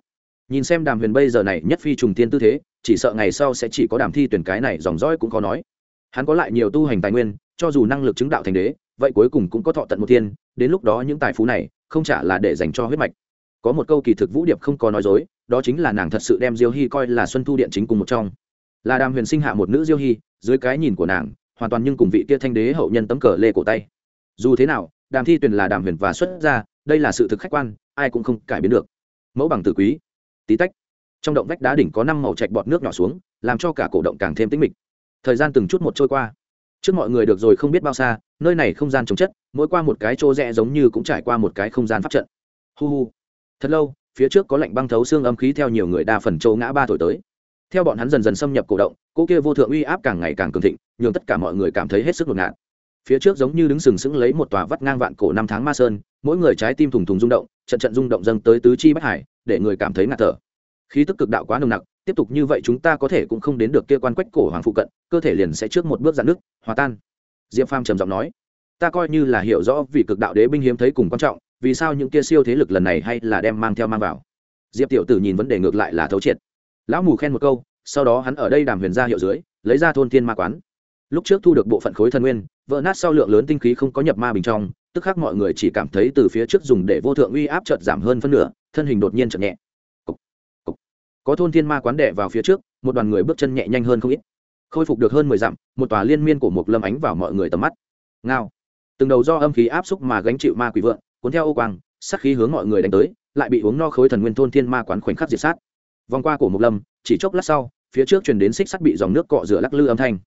Nhìn xem đàm huyền bây giờ này nhất phi trùng tiên tư thế, chỉ sợ ngày sau sẽ chỉ có đàm thi tuyển cái này dòng roi cũng khó nói. Hắn có lại nhiều tu hành tài nguyên, cho dù năng lực chứng đạo thành đế, vậy cuối cùng cũng có thọ tận một thiên, đến lúc đó những tài phú này, không chả là để dành cho huyết mạch. Có một câu kỳ thực vũ điệp không có nói dối, đó chính là nàng thật sự đem diêu hy coi là xuân thu điện chính cùng một trong. Là đàm huyền sinh hạ một nữ diêu hy dưới cái nhìn của nàng, hoàn toàn nhưng cùng vị kia thanh đế hậu nhân tấm cờ lê cổ tay. Dù thế nào, đàm thi tuyển là đàm huyền và xuất ra đây là sự thực khách quan, ai cũng không cải biến được. Mẫu bằng tử quý, tí tách. Trong động vách đá đỉnh có năm màu chạch bọt nước nhỏ xuống, làm cho cả cổ động càng thêm tĩnh mịch. Thời gian từng chút một trôi qua. Trước mọi người được rồi không biết bao xa, nơi này không gian chống chất, mỗi qua một cái chỗ rẽ giống như cũng trải qua một cái không gian pháp trận. Hu hu. Thật lâu, phía trước có lạnh băng thấu xương âm khí theo nhiều người đa phần châu ngã ba thổi tới. Theo bọn hắn dần dần xâm nhập cổ động, cỗ kia vô thượng uy áp càng ngày càng cường thịnh, nhường tất cả mọi người cảm thấy hết sức ngột ngạt phía trước giống như đứng sừng sững lấy một tòa vắt ngang vạn cổ năm tháng ma sơn, mỗi người trái tim thùng thùng rung động, trận trận rung động dâng tới tứ chi bất hải, để người cảm thấy ngạt thở. Khí tức cực đạo quá nồng nặc, tiếp tục như vậy chúng ta có thể cũng không đến được kia quan quách cổ hoàng phụ cận, cơ thể liền sẽ trước một bước dạn nước hòa tan. Diệp phàm trầm giọng nói, ta coi như là hiểu rõ vì cực đạo đế binh hiếm thấy cùng quan trọng, vì sao những kia siêu thế lực lần này hay là đem mang theo mang vào? Diệp tiểu tử nhìn vấn đề ngược lại là thấu triệt. Lão mù khen một câu, sau đó hắn ở đây đàm huyền ra hiệu dưới, lấy ra thôn thiên ma quán lúc trước thu được bộ phận khối thần nguyên vỡ nát sau lượng lớn tinh khí không có nhập ma bình trong tức khác mọi người chỉ cảm thấy từ phía trước dùng để vô thượng uy áp chợt giảm hơn phân nửa thân hình đột nhiên chợt nhẹ. Cục, cục. có thôn thiên ma quán đệ vào phía trước một đoàn người bước chân nhẹ nhanh hơn không ít. Khôi phục được hơn mười dặm một tòa liên miên của một lâm ánh vào mọi người tầm mắt. Ngao. Từng đầu do âm khí áp xúc mà gánh chịu ma quỷ vượng cuốn theo ô quang sắc khí hướng mọi người đánh tới lại bị uống no khối thần nguyên thôn thiên ma quán khoảnh khắc diệt sát. Vòng qua của một lâm chỉ chốc lát sau phía trước truyền đến xích sắt bị dòng nước cọ rửa lắc lư âm thanh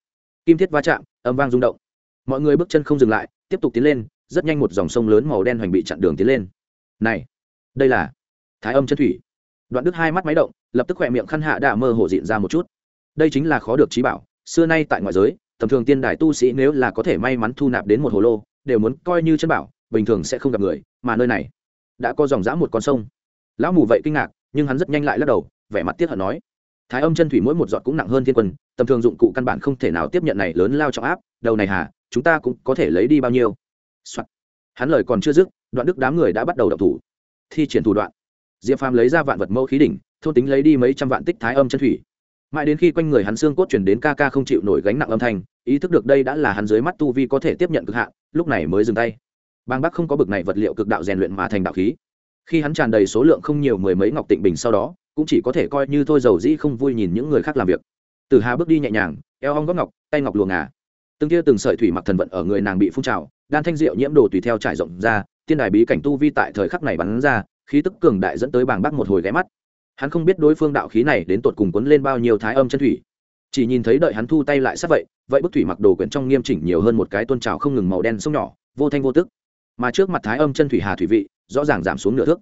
kim thiết va chạm, âm vang rung động. Mọi người bước chân không dừng lại, tiếp tục tiến lên, rất nhanh một dòng sông lớn màu đen hoành bị chặn đường tiến lên. Này, đây là thái âm chân thủy. Đoạn đức hai mắt máy động, lập tức khỏe miệng khăn hạ đã mơ hồ diện ra một chút. Đây chính là khó được trí bảo, xưa nay tại ngoại giới, tầm thường tiên đài tu sĩ nếu là có thể may mắn thu nạp đến một hồ lô, đều muốn coi như chân bảo, bình thường sẽ không gặp người, mà nơi này đã có dòng dã một con sông. Lão mù vậy kinh ngạc, nhưng hắn rất nhanh lại lắc đầu, vẻ mặt tiếc hận nói thái âm chân thủy mỗi một giọt cũng nặng hơn thiên quân, tầm thường dụng cụ căn bản không thể nào tiếp nhận này lớn lao trọng áp, đầu này hà, chúng ta cũng có thể lấy đi bao nhiêu、Soạn. hắn lời còn chưa dứt, đoạn đức đám người đã bắt đầu đập thủ. Thi triển thủ đoạn. Diệp phàm lấy ra vạn vật mẫu khí đỉnh, thôn tính lấy đi mấy trăm vạn tích thái âm chân thủy. Mãi đến khi quanh người hắn xương cốt chuyển đến ca ca không chịu nổi gánh nặng âm thanh, ý thức được đây đã là hắn dưới mắt tu vi có thể tiếp nhận cực hạn, lúc này mới dừng tay. Bang bắc không có bực này vật liệu cực đạo rèn luyện mà thành đạo khí. Khi hắn tràn đầy số lượng không nhiều mười mấy ngọc tịnh bình sau đó cũng chỉ có thể coi như thôi dầu dĩ không vui nhìn những người khác làm việc. Từ hà bước đi nhẹ nhàng, eo hong gót ngọc, tay ngọc luồng ngà. Từng tia từng sợi thủy mặc thần vận ở người nàng bị phun trào, đan thanh diệu nhiễm đồ tùy theo trải rộng ra, tiên đài bí cảnh tu vi tại thời khắc này bắn ra, khí tức cường đại dẫn tới bảng bắc một hồi ghé mắt. Hắn không biết đối phương đạo khí này đến tột cùng quấn lên bao nhiêu thái âm chân thủy. Chỉ nhìn thấy đợi hắn thu tay lại sắp vậy vậy bức thủy mặc đồ quyển trong nghiêm chỉnh nhiều hơn một cái tôn trào không ngừng màu đen sông nhỏ, vô thanh vô tức. Mà trước mặt thái âm chân thủy hà thủy vị, rõ ràng giảm xuống nửa thước.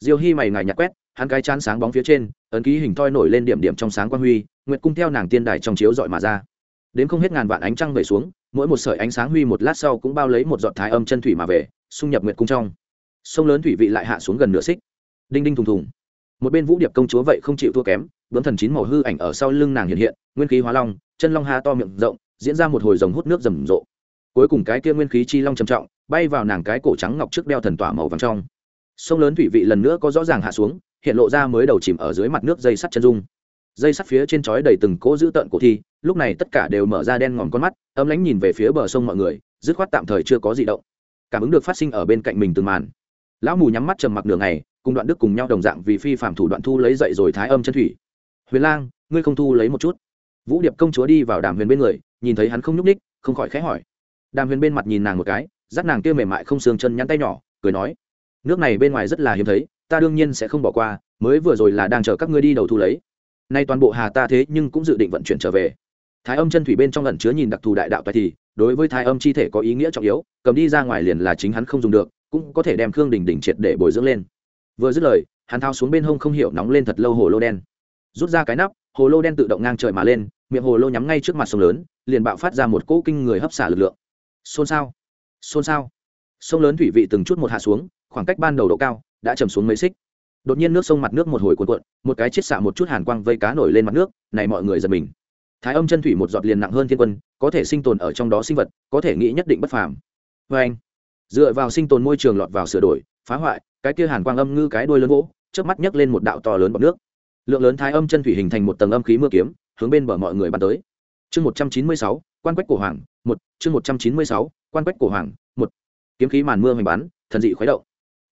Diêu hy mày ngài nhặt quét hắn cái chán sáng bóng phía trên, ấn ký hình thoi nổi lên điểm điểm trong sáng quang huy, nguyệt cung theo nàng tiên đài trong chiếu dọi mà ra. Đến không hết ngàn vạn ánh trăng về xuống, mỗi một sợi ánh sáng huy một lát sau cũng bao lấy một giọt thái âm chân thủy mà về, xung nhập nguyệt cung trong. Sông lớn thủy vị lại hạ xuống gần nửa xích. Đinh đinh thùng thùng. Một bên vũ điệp công chúa vậy không chịu thua kém bướm thần chín màu hư ảnh ở sau lưng nàng hiện hiện, nguyên khí hóa long, chân long ha to miệng rộng, diễn ra một hồi dòng hút nước rầm rộ. Cuối cùng cái kia nguyên khí chi long trầm trọng, bay vào nàng cái cổ trắng ngọc trước đeo thần tỏa màu vàng trong. Sông lớn thủy vị lần nữa có rõ ràng hạ xuống hiện lộ ra mới đầu chìm ở dưới mặt nước dây sắt chân dung. Dây sắt phía trên chói đầy từng cỗ dữ tợn cổ thi, lúc này tất cả đều mở ra đen ngòm con mắt ấm lánh nhìn về phía bờ sông mọi người, dứt khoát tạm thời chưa có gì động. Cảm ứng được phát sinh ở bên cạnh mình từng màn. Lão mù nhắm mắt trầm mặc đường này cùng đoạn đức cùng nhau đồng dạng vì phi phạm thủ đoạn thu lấy dậy rồi thái âm chân thủy. Huyền lang, ngươi không thu lấy một chút. Vũ điệp công chúa đi vào đàm huyền bên người, nhìn thấy hắn không nhúc ních không khỏi khẽ hỏi. Đàm huyền bên mặt nhìn nàng một cái, dắt nàng kia mềm mại không xương chân nhắn tay nhỏ, cười nói, nước này bên ngoài rất là hiếm thấy ta đương nhiên sẽ không bỏ qua, mới vừa rồi là đang chờ các ngươi đi đầu thu lấy. Nay toàn bộ hà ta thế nhưng cũng dự định vận chuyển trở về. Thái âm chân thủy bên trong lần chứa nhìn đặc thù đại đạo tại thì, đối với thái âm chi thể có ý nghĩa trọng yếu, cầm đi ra ngoài liền là chính hắn không dùng được, cũng có thể đem khương đình đỉnh triệt để bồi dưỡng lên. Vừa dứt lời, hắn thao xuống bên hông không hiểu nóng lên thật lâu hồ lô đen. Rút ra cái nắp, hồ lô đen tự động ngang trời mà lên, miệng hồ lô nhắm ngay trước mặt sông lớn, liền bạo phát ra một cỗ kinh người hấp xả lực lượng. Xôn xao xôn xao. Sông lớn thủy vị từng chút một hạ xuống, khoảng cách ban đầu độ cao đã chầm xuống mấy xích. Đột nhiên nước sông mặt nước một hồi cuộn cuộn, một cái chiết xạ một chút hàn quang vây cá nổi lên mặt nước, này mọi người giật mình. Thái âm chân thủy một giọt liền nặng hơn thiên quân, có thể sinh tồn ở trong đó sinh vật, có thể nghĩ nhất định bất phàm. Vê anh, dựa vào sinh tồn môi trường lọt vào sửa đổi, phá hoại, cái kia hàn quang âm ngư cái đuôi lớn gỗ trước mắt nhấc lên một đạo to lớn bọt nước. Lượng lớn thái âm chân thủy hình thành một tầng âm khí mưa kiếm, hướng bên bờ mọi người bắn tới. Chương một trăm chín mươi sáu, quan quách cổ hoàng, một, chương một trăm chín mươi sáu, quan quách cổ hoàng, một. Kiếm khí màn mưa hoành bắn, thần dị khuấy động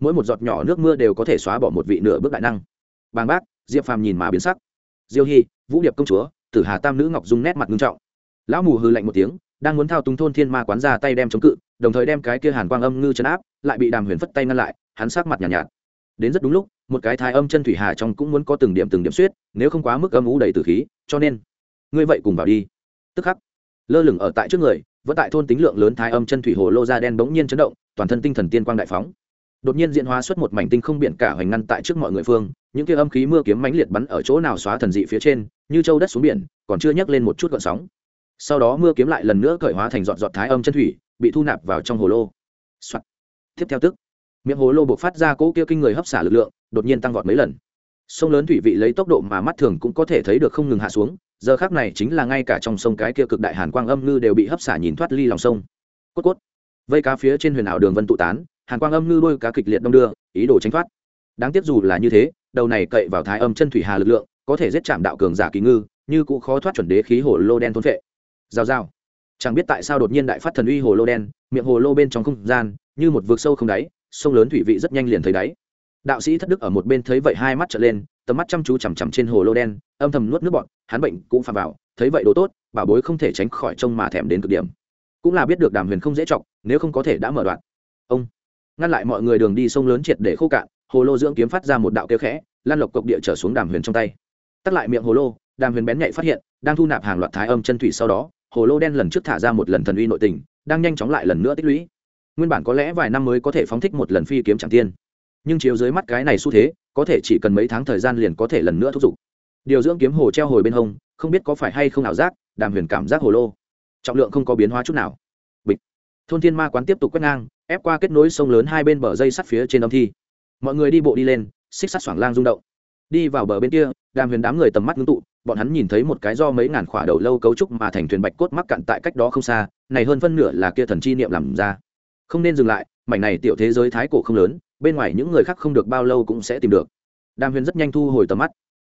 mỗi một giọt nhỏ nước mưa đều có thể xóa bỏ một vị nửa bước đại năng. Bàng bác diệp phàm nhìn mà biến sắc. Diêu hy vũ điệp công chúa tử hà tam nữ ngọc dung nét mặt nghiêm trọng. Lão mù hư lạnh một tiếng đang muốn thao túng thôn thiên ma quán ra tay đem chống cự đồng thời đem cái kia hàn quang âm ngư chấn áp lại bị đàm huyền phất tay ngăn lại hắn sát mặt nhàn nhạt, nhạt. Đến rất đúng lúc một cái thái âm chân thủy hà trong cũng muốn có từng điểm từng điểm suyết nếu không quá mức âm ú đầy tử khí cho nên ngươi vậy cùng vào đi. Tức khắc lơ lửng ở tại trước người vẫn tại thôn tính lượng lớn thái âm chân thủy hồ lô da đen bỗng nhiên chấn động toàn thân tinh thần tiên quang đại phóng đột nhiên diễn hóa xuất một mảnh tinh không biển cả hoành ngăn tại trước mọi người phương, những kia âm khí mưa kiếm mãnh liệt bắn ở chỗ nào xóa thần dị phía trên, như châu đất xuống biển, còn chưa nhấc lên một chút gợn sóng. Sau đó mưa kiếm lại lần nữa cởi hóa thành giọt giọt thái âm chân thủy, bị thu nạp vào trong hồ lô、Soạn. tiếp theo tức, miệng hồ lô buộc phát ra cỗ kia kinh người hấp xả lực lượng, đột nhiên tăng vọt mấy lần. Sông lớn thủy vị lấy tốc độ mà mắt thường cũng có thể thấy được không ngừng hạ xuống, giờ khác này chính là ngay cả trong sông cái kia cực đại hàn quang âm ngư đều bị hấp xả nhìn thoát ly lòng sông. Cốt cốt. Vây cá phía trên huyền ảo đường vân tụ tán hàn quang âm ngư đôi cá kịch liệt đông đưa ý đồ tránh thoát. Đáng tiếc dù là như thế đầu này cậy vào thái âm chân thủy hà lực lượng có thể giết chạm đạo cường giả kỳ ngư như cũng khó thoát chuẩn đế khí hồ lô đen thôn vệ Giao giao, chẳng biết tại sao đột nhiên đại phát thần uy hồ lô đen miệng hồ lô bên trong không gian như một vực sâu không đáy sông lớn thủy vị rất nhanh liền thấy đáy. Đạo sĩ thất đức ở một bên thấy vậy hai mắt trở lên tầm mắt chăm chú chằm chằm trên hồ lô đen âm thầm nuốt nước bọt. hắn bệnh cũng phạm vào thấy vậy đồ tốt bảo bối không thể tránh khỏi trông mà thèm đến cực điểm. Cũng là biết được đàm huyền không dễ chọc nếu không có thể đã mở đoạn. Ông ngăn lại mọi người đường đi sông lớn triệt để khô cạn, hồ lô dưỡng kiếm phát ra một đạo kêu khẽ, lan lộc cộc địa trở xuống đàm huyền trong tay. Tắt lại miệng hồ lô, đàm huyền bén nhạy phát hiện, đang thu nạp hàng loạt thái âm chân thủy sau đó, hồ lô đen lần trước thả ra một lần thần uy nội tình, đang nhanh chóng lại lần nữa tích lũy. Nguyên bản có lẽ vài năm mới có thể phóng thích một lần phi kiếm chẳng tiên, nhưng chiếu dưới mắt cái này xu thế, có thể chỉ cần mấy tháng thời gian liền có thể lần nữa thúc giục. Điều dưỡng kiếm hồ treo hồi bên hông, không biết có phải hay không ảo giác, đàm huyền cảm giác hồ lô trọng lượng không có biến hóa chút nào. Bịch. Thôn thiên ma quán tiếp tục quét ngang ép qua kết nối sông lớn hai bên bờ dây sắt phía trên âm thi. Mọi người đi bộ đi lên, xích sắt xoảng lang rung động. Đi vào bờ bên kia, đàm huyền đám người tầm mắt ngưng tụ, bọn hắn nhìn thấy một cái do mấy ngàn khỏa đầu lâu cấu trúc mà thành thuyền bạch cốt mắc cạn tại cách đó không xa, này hơn phân nửa là kia thần chi niệm làm ra. Không nên dừng lại, mảnh này tiểu thế giới thái cổ không lớn, bên ngoài những người khác không được bao lâu cũng sẽ tìm được. Đàm huyền rất nhanh thu hồi tầm mắt.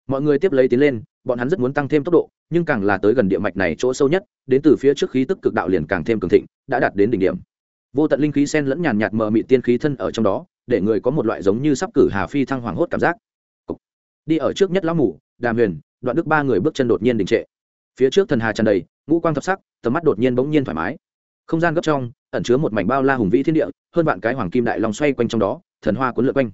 Mọi người tiếp lấy tiến lên, bọn hắn rất muốn tăng thêm tốc độ, nhưng càng là tới gần địa mạch này chỗ sâu nhất, đến từ phía trước khí tức cực đạo liền càng thêm cường thịnh, đã đạt đến đỉnh điểm vô tận linh khí sen lẫn nhàn nhạt mờ mị tiên khí thân ở trong đó, để người có một loại giống như sắp cử hà phi thăng hoàng hốt cảm giác. Đi ở trước nhất lão mủ đàm huyền, đoạn đức ba người bước chân đột nhiên đình trệ. Phía trước thần hà tràn đầy, ngũ quang thập sắc, tầm mắt đột nhiên bỗng nhiên thoải mái. Không gian gấp trong, ẩn chứa một mảnh bao la hùng vĩ thiên địa, hơn vạn cái hoàng kim đại long xoay quanh trong đó, thần hoa cuốn lượn quanh.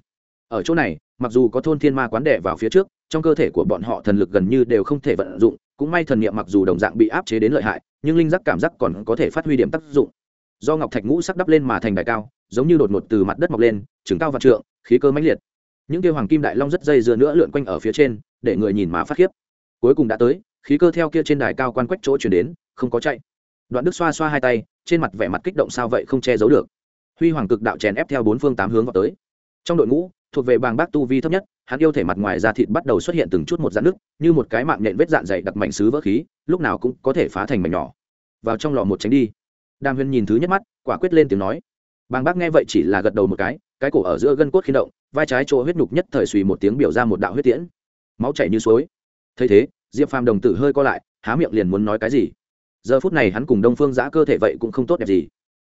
Ở chỗ này, mặc dù có thôn thiên ma quán đệ vào phía trước, trong cơ thể của bọn họ thần lực gần như đều không thể vận dụng, cũng may thần niệm mặc dù đồng dạng bị áp chế đến lợi hại, nhưng linh giác cảm giác còn có thể phát huy điểm tác dụng do ngọc thạch ngũ sắc đắp lên mà thành đại cao, giống như đột ngột từ mặt đất mọc lên trứng cao và trượng, khí cơ mãnh liệt. Những kia hoàng kim đại long rất dây dưa nữa lượn quanh ở phía trên, để người nhìn mà phát khiếp. Cuối cùng đã tới, khí cơ theo kia trên đài cao quan quách chỗ chuyển đến, không có chạy. Đoạn đức xoa xoa hai tay, trên mặt vẻ mặt kích động sao vậy không che giấu được. Huy hoàng cực đạo chèn ép theo bốn phương tám hướng vào tới. Trong đội ngũ, thuộc về bàng bác tu vi thấp nhất, hắn yêu thể mặt ngoài da thịt bắt đầu xuất hiện từng chút một dạn nước như một cái mạng nhện vết dạn dày đặc mảnh xứ vỡ khí, lúc nào cũng có thể phá thành mảnh nhỏ. Vào trong lò một tránh đi đàm huyền nhìn thứ nhất mắt, quả quyết lên tiếng nói. Bàng bác nghe vậy chỉ là gật đầu một cái cái cổ ở giữa gân cốt khi động, vai trái chỗ huyết nhục nhất thời suy một tiếng biểu ra một đạo huyết tiễn. Máu chảy như suối. Thấy thế, diệp phàm đồng tử hơi co lại, há miệng liền muốn nói cái gì. Giờ phút này hắn cùng đông phương giã cơ thể vậy cũng không tốt đẹp gì.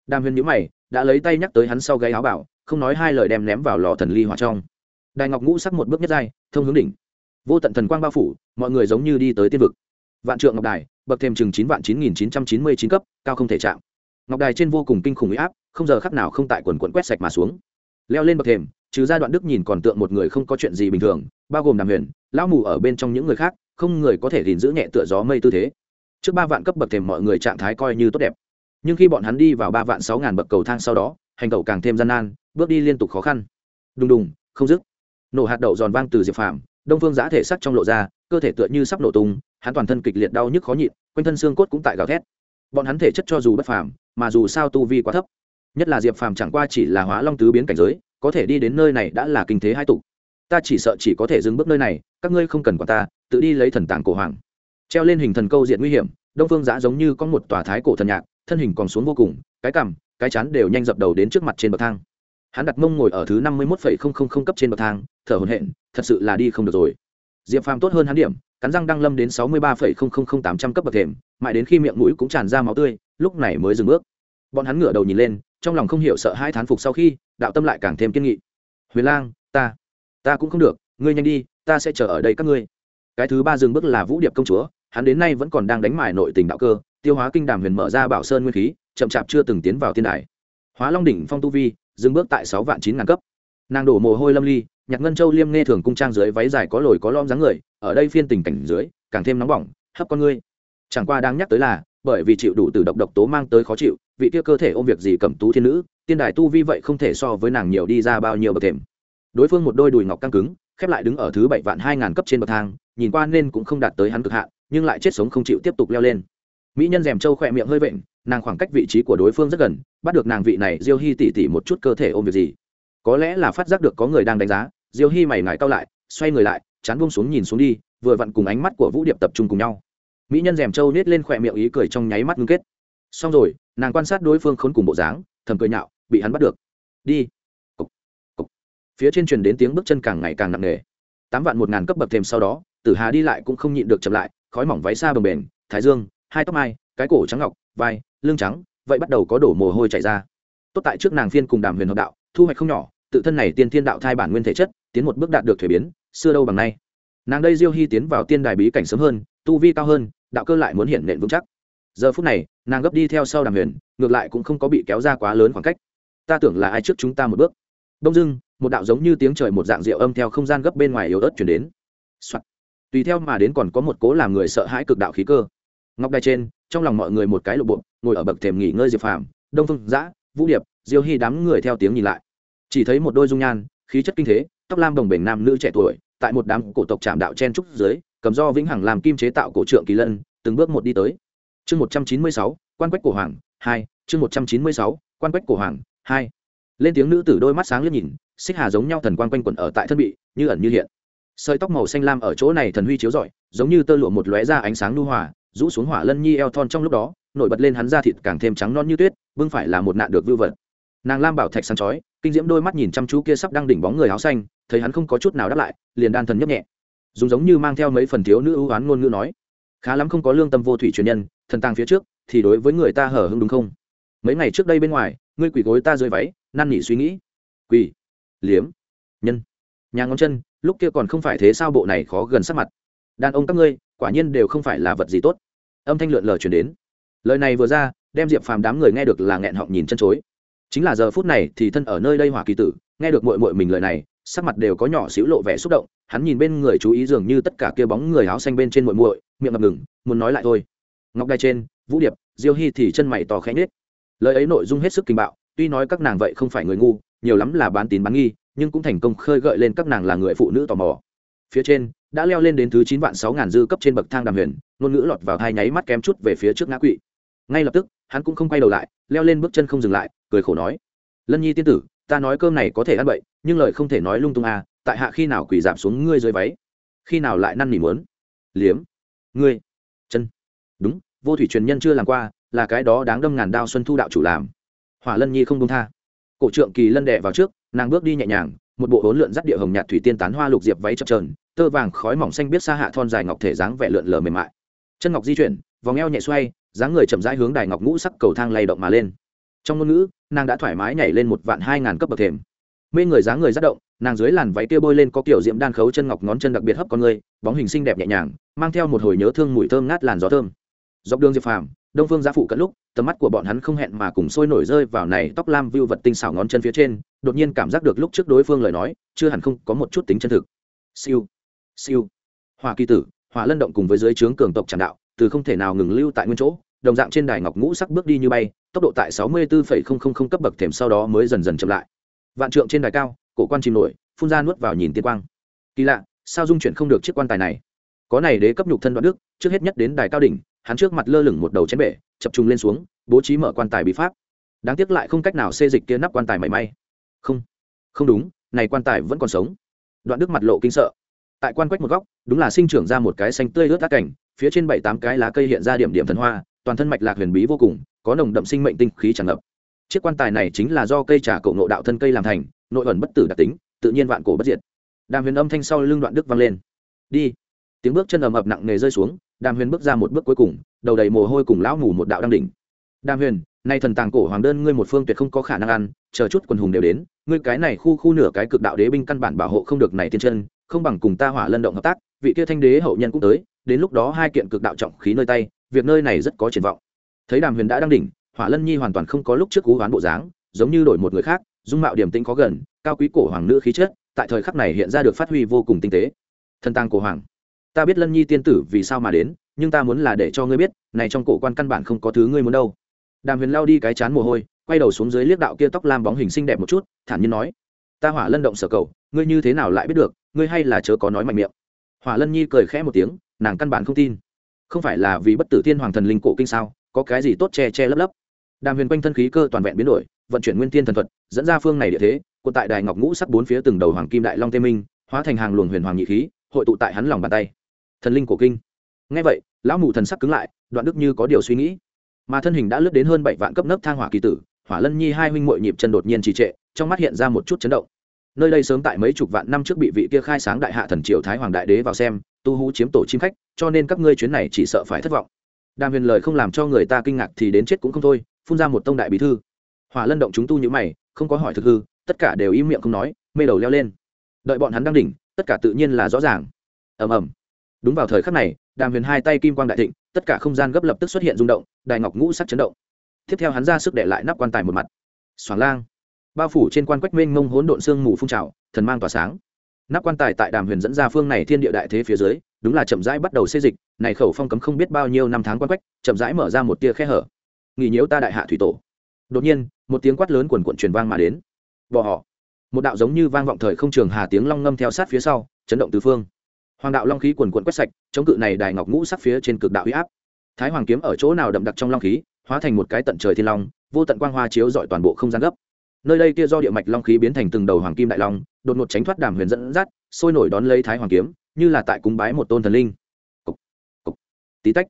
Đàm huyền nhữ mày, đã lấy tay nhắc tới hắn sau gáy áo bảo, không nói hai lời đem ném vào lò thần ly hỏa trong. Đài ngọc ngũ sắc một bước nhất dai thông hướng đỉnh. Vô tận thần quang bao phủ, mọi người giống như đi tới tiên vực. Vạn trượng ngọc đài, bậc thêm chừng chín vạn chín nghìn chín trăm chín mươi chín cấp, cao không thể chạm ngọc đài trên vô cùng kinh khủng huy áp, không giờ khắc nào không tại quần quận quét sạch mà xuống. Leo lên bậc thềm, trừ ra đoạn đức nhìn còn tượng một người không có chuyện gì bình thường, bao gồm đàm huyền, lão mù ở bên trong những người khác, không người có thể gìn giữ nhẹ tựa gió mây tư thế. Trước ba vạn cấp bậc thềm mọi người trạng thái coi như tốt đẹp. Nhưng khi bọn hắn đi vào ba vạn sáu ngàn bậc cầu thang sau đó, hành tẩu càng thêm gian nan, bước đi liên tục khó khăn. Đùng đùng, không dứt. Nổ hạt đậu giòn vang từ diệp phàm, đông phương giã thể sắc trong lộ ra, cơ thể tựa như sắp nổ tung, hắn toàn thân kịch liệt đau nhức khó nhịn, quanh thân xương cốt cũng tại gào thét. Bọn hắn thể chất cho dù bất phàm mà dù sao tu vi quá thấp, nhất là diệp phàm chẳng qua chỉ là hóa long tứ biến cảnh giới, có thể đi đến nơi này đã là kinh thế hai tục ta chỉ sợ chỉ có thể dừng bước nơi này, các ngươi không cần quả ta, tự đi lấy thần tàng cổ hoàng. Treo lên hình thần câu diện nguy hiểm, đông phương giã giống như có một tòa thái cổ thần nhạc, thân hình còn xuống vô cùng, cái cằm, cái chán đều nhanh dập đầu đến trước mặt trên bậc thang. Hắn đặt mông ngồi ở thứ năm mươi một cấp trên bậc thang, thở hồn hện thật sự là đi không được rồi. Diệp phàm tốt hơn hắn điểm, cắn răng đăng lâm đến sáu mươi ba tám trăm cấp bậc thềm, mãi đến khi miệng mũi cũng tràn ra máu tươi lúc này mới dừng bước. Bọn hắn ngửa đầu nhìn lên, trong lòng không hiểu sợ hai thán phục sau khi, đạo tâm lại càng thêm kiên nghị. Huyền lang, ta ta cũng không được, ngươi nhanh đi, ta sẽ chờ ở đây các ngươi. Cái thứ ba dừng bước là vũ điệp công chúa, hắn đến nay vẫn còn đang đánh mải nội tình đạo cơ, tiêu hóa kinh đàm huyền mở ra bảo sơn nguyên khí, chậm chạp chưa từng tiến vào thiên đài. Hóa long đỉnh phong tu vi, dừng bước tại sáu vạn chín ngàn cấp. Nàng đổ mồ hôi lâm ly nhạc ngân châu liêm nghe thường cung trang dưới váy dài có lồi có lom dáng người, ở đây phiên tình cảnh dưới, càng thêm nóng bỏng, hấp con ngươi. Chẳng qua đang nhắc tới là bởi vì chịu đủ từ độc độc tố mang tới khó chịu, vị kia cơ thể ôm việc gì cầm tú thiên nữ, tiên đài tu vi vậy không thể so với nàng nhiều đi ra bao nhiêu bậc thềm. Đối phương một đôi đùi ngọc căng cứng, khép lại đứng ở thứ bảy vạn hai ngàn cấp trên bậc thang, nhìn qua nên cũng không đạt tới hắn cực hạn, nhưng lại chết sống không chịu tiếp tục leo lên. Mỹ nhân rèm trâu khỏe miệng hơi vện, nàng khoảng cách vị trí của đối phương rất gần, bắt được nàng vị này, diêu hy tỉ tỉ một chút cơ thể ôm việc gì. Có lẽ là phát giác được có người đang đánh giá, diêu hy mày ngài cao lại, xoay người lại, chán buông xuống nhìn xuống đi, vừa vặn cùng ánh mắt của vũ điệp tập trung cùng nhau mỹ nhân rèm trâu nết lên khỏe miệng ý cười trong nháy mắt ngưng kết. Xong rồi, nàng quan sát đối phương khốn cùng bộ dáng, thầm cười nhạo, bị hắn bắt được. Đi. Cục. Cục. phía trên truyền đến tiếng bước chân càng ngày càng nặng nề. Tám vạn một ngàn cấp bậc thêm sau đó, tử hà đi lại cũng không nhịn được chậm lại, khói mỏng váy xa bồng bềnh, thái dương, hai tóc mai, cái cổ trắng ngọc, vai, lưng trắng, vậy bắt đầu có đổ mồ hôi chảy ra. Tốt tại trước nàng phiên cùng đàm huyền hợp đạo, thu hoạch không nhỏ, tự thân này tiên thiên đạo thai bản nguyên thể chất, tiến một bước đạt được thuế biến, xưa đâu bằng nay. Nàng đây diêu hy tiến vào tiên đài bí cảnh sớm hơn, tu vi cao hơn đạo cơ lại muốn hiện nện vững chắc. Giờ phút này, nàng gấp đi theo sau đàm huyền, ngược lại cũng không có bị kéo ra quá lớn khoảng cách. Ta tưởng là ai trước chúng ta một bước. Đông dưng một đạo giống như tiếng trời một dạng rượu âm theo không gian gấp bên ngoài yếu ớt chuyển đến、Soạn. tùy theo mà đến còn có một cố làm người sợ hãi cực đạo khí cơ. Ngọc đai trên, trong lòng mọi người một cái lộp bộ ngồi ở bậc thềm nghỉ ngơi diệp phàm, đông phương giã, vũ điệp, diêu hy đám người theo tiếng nhìn lại. Chỉ thấy một đôi dung nhan, khí chất kinh thế, tóc lam đồng bể nam nữ trẻ tuổi, tại một đám cổ tộc trạm đạo chen trúc dưới cầm do vĩnh hằng làm kim chế tạo cổ trượng kỳ lân, từng bước một đi tới. Chương một trăm chín mươi sáu, quan quách cổ hoàng, hai, chương một trăm chín mươi sáu, quan quách cổ hoàng, hai. Lên tiếng nữ tử đôi mắt sáng liếc nhìn, xích hà giống nhau thần quan quanh quẩn ở tại thân bị, như ẩn như hiện. Sợi tóc màu xanh lam ở chỗ này thần huy chiếu rọi, giống như tơ lụa một lóe ra ánh sáng nu hòa, rũ xuống hỏa lân nhi eo thon trong lúc đó, nổi bật lên hắn da thịt càng thêm trắng non như tuyết, bưng phải là một nạn được vưu vật. Nàng lam bảo thạch sáng chói, kinh diễm đôi mắt nhìn chăm chú kia sắp đang đỉnh bóng người áo xanh, thấy hắn không có chút nào đáp lại, liền đan thần nhấp nhẹ dùng giống như mang theo mấy phần thiếu nữ ưu oán ngôn ngữ nói, khá lắm không có lương tâm vô thủy truyền nhân, thần tàng phía trước thì đối với người ta hở hưng đúng không? Mấy ngày trước đây bên ngoài, ngươi quỷ gối ta rơi váy, năn nỉ suy nghĩ. Quỷ liếm? Nhân? Nhà ngón chân, lúc kia còn không phải thế sao bộ này khó gần sắc mặt. Đàn ông các ngươi, quả nhiên đều không phải là vật gì tốt. Âm thanh lượn lờ chuyển đến. Lời này vừa ra, đem diệp phàm đám người nghe được là nghẹn họng nhìn chân chối. Chính là giờ phút này thì thân ở nơi đây hỏa kỳ tử, nghe được mội mội mình lời này sắc mặt đều có nhỏ xíu lộ vẻ xúc động hắn nhìn bên người chú ý dường như tất cả kia bóng người áo xanh bên trên muội muội, miệng ngập ngừng muốn nói lại thôi. Ngọc đai trên vũ điệp diêu hy thì chân mày tỏ khẽ nhết lời ấy nội dung hết sức kinh bạo tuy nói các nàng vậy không phải người ngu nhiều lắm là bán tín bán nghi nhưng cũng thành công khơi gợi lên các nàng là người phụ nữ tò mò. Phía trên đã leo lên đến thứ chín vạn sáu ngàn dư cấp trên bậc thang đàm huyền ngôn ngữ lọt vào hai nháy mắt kém chút về phía trước ngã quỵ. Ngay lập tức hắn cũng không quay đầu lại leo lên bước chân không dừng lại cười khổ nói lân nhi tiên tử ta nói cơm này có thể ăn bậy nhưng lời không thể nói lung tung à tại hạ khi nào quỳ giảm xuống ngươi dưới váy? Khi nào lại năn nỉ muốn? Liếm. Ngươi. Chân. Đúng, vô thủy truyền nhân chưa làm qua, là cái đó đáng đâm ngàn đao xuân thu đạo chủ làm. Hỏa lân nhi không công tha. Cổ trượng kỳ lân đệ vào trước, nàng bước đi nhẹ nhàng, một bộ hỗn lượn dắt địa hồng nhạt thủy tiên tán hoa lục diệp váy chập trờn tơ vàng khói mỏng xanh biết xa hạ thon dài ngọc thể dáng vẻ lượn lờ mềm mại. Chân ngọc di chuyển, vòng eo nhẹ xoay, dáng người chậm rãi hướng đài ngọc ngũ sắc cầu thang lay động mà lên. Trong ngôn ngữ, nàng đã thoải mái nhảy lên một vạn hai ngàn cấp bậc thềm mê người dáng người rất động, nàng dưới làn váy kia bôi lên có kiểu diễm đan khấu chân ngọc ngón chân đặc biệt hấp con người, bóng hình xinh đẹp nhẹ nhàng, mang theo một hồi nhớ thương mùi thơm ngát làn gió thơm. Dọc đường diệp phàm, đông phương gia phụ cận lúc, tầm mắt của bọn hắn không hẹn mà cùng sôi nổi rơi vào này tóc lam view vật tinh xảo ngón chân phía trên, đột nhiên cảm giác được lúc trước đối phương lời nói, chưa hẳn không có một chút tính chân thực. Siêu siêu. Hòa kỳ tử, hỏa lân động cùng với dưới trướng cường tộc tràn đạo, từ không thể nào ngừng lưu tại nguyên chỗ, đồng dạng trên đài ngọc ngũ sắc bước đi như bay, tốc độ tại sáu mươi bốn cấp bậc thềm sau đó mới dần dần chậm lại vạn trượng trên đài cao, cổ quan chìm nổi, phun ra nuốt vào nhìn tiên quang. Kỳ lạ, sao dung chuyển không được chiếc quan tài này? Có này đế cấp nhục thân đoạn đức, trước hết nhất đến đài cao đỉnh, hắn trước mặt lơ lửng một đầu chén bể, chập trùng lên xuống, bố trí mở quan tài bí pháp. Đáng tiếc lại không cách nào xê dịch kia nắp quan tài mảy may. Không không đúng, này quan tài vẫn còn sống. Đoạn đức mặt lộ kinh sợ. Tại quan quách một góc, đúng là sinh trưởng ra một cái xanh tươi ướt tác cảnh, phía trên bảy tám cái lá cây hiện ra điểm điểm thần hoa, toàn thân mạch lạc huyền bí vô cùng, có nồng đậm sinh mệnh tinh khí tràn ngập chiếc quan tài này chính là do cây trà cổ nộ đạo thân cây làm thành, nội ẩn bất tử đặc tính, tự nhiên vạn cổ bất diệt. Đàm huyền âm thanh sau lưng đoạn đức vang lên. Đi. Tiếng bước chân ầm ập nặng nề rơi xuống, đàm huyền bước ra một bước cuối cùng, đầu đầy mồ hôi cùng lão mù một đạo đang đỉnh. Đàm huyền, nay thần tàng cổ hoàng đơn ngươi một phương tuyệt không có khả năng ăn, chờ chút quần hùng đều đến, ngươi cái này khu khu nửa cái cực đạo đế binh căn bản bảo hộ không được này tiên chân, không bằng cùng ta hỏa lân động hợp tác, vị kia thanh đế hậu nhân cũng tới, đến lúc đó hai kiện cực đạo trọng khí nơi tay, việc nơi này rất có triển vọng. Thấy đàm huyền đã đang đỉnh hỏa lân nhi hoàn toàn không có lúc trước cú hoán bộ dáng, giống như đổi một người khác, dung mạo điểm tĩnh có gần, cao quý cổ hoàng nữ khí chất, tại thời khắc này hiện ra được phát huy vô cùng tinh tế. Thần tàng cổ hoàng, ta biết lân nhi tiên tử vì sao mà đến, nhưng ta muốn là để cho ngươi biết, này trong cổ quan căn bản không có thứ ngươi muốn đâu. Đàm huyền lao đi cái chán mồ hôi, quay đầu xuống dưới liếc đạo kia tóc lam bóng hình xinh đẹp một chút, thản nhiên nói, ta hỏa lân động sở cầu, ngươi như thế nào lại biết được, ngươi hay là chớ có nói mạnh miệng. Hỏa lân nhi cười khẽ một tiếng, nàng căn bản không tin. Không phải là vì bất tử thiên hoàng thần linh cổ kinh sao, có cái gì tốt che che lấp lấp đàm huyền quanh thân khí cơ toàn vẹn biến đổi, vận chuyển nguyên tiên thần thuật, dẫn ra phương này địa thế cột tại đài ngọc ngũ sắc bốn phía từng đầu hoàng kim đại long tê minh, hóa thành hàng luồng huyền hoàng nhị khí, hội tụ tại hắn lòng bàn tay. Thần linh cổ kinh. Ngay vậy, lão mù thần sắc cứng lại, đoạn đức như có điều suy nghĩ. Mà thân hình đã lướt đến hơn bảy vạn cấp nấc thang hỏa kỳ tử, hỏa lân nhi hai huynh muội nhịp chân đột nhiên trì trệ, trong mắt hiện ra một chút chấn động. Nơi đây sớm tại mấy chục vạn năm trước bị vị kia khai sáng đại hạ thần triều thái hoàng đại đế vào xem, tu hú chiếm tổ chim khách, cho nên các ngươi chuyến này chỉ sợ phải thất vọng. Đàm huyền lời không làm cho người ta kinh ngạc thì đến chết cũng không thôi phun ra một tông đại bí thư. Hỏa lân động chúng tu như mày, không có hỏi thực hư, tất cả đều im miệng không nói, mê đầu leo lên. Đợi bọn hắn đang đỉnh, tất cả tự nhiên là rõ ràng. Ầm ầm. Đúng vào thời khắc này, đàm huyền hai tay kim quang đại thịnh, tất cả không gian gấp lập tức xuất hiện rung động đại ngọc ngũ sắc chấn động. Tiếp theo hắn ra sức để lại nắp quan tài một mặt. Xoàng lang. Bao phủ trên quan quách minh mông hỗn độn xương mù phun trào, thần mang tỏa sáng. Nắp quan tài tại đàm huyền dẫn ra phương này thiên địa đại thế phía dưới, đúng là chậm rãi bắt đầu xây dịch, này khẩu phong cấm không biết bao nhiêu năm tháng quan quách, chậm rãi mở ra một tia khe hở nghỉ nhiễu ta đại hạ thủy tổ. Đột nhiên một tiếng quát lớn quần quận truyền vang mà đến. Bỏ họ. Một đạo giống như vang vọng thời không trường hà tiếng long ngâm theo sát phía sau chấn động tứ phương. Hoàng đạo long khí quần quận quét sạch chống cự này đài ngọc ngũ sắc phía trên cực đạo huy áp. Thái hoàng kiếm ở chỗ nào đậm đặc trong long khí hóa thành một cái tận trời thiên long vô tận quang hoa chiếu dọi toàn bộ không gian gấp. Nơi đây kia do địa mạch long khí biến thành từng đầu hoàng kim đại long đột ngột tránh thoát đàm huyền dẫn dắt sôi nổi đón lấy thái hoàng kiếm như là tại cúng bái một tôn thần linh. Cục, cục, tí tách.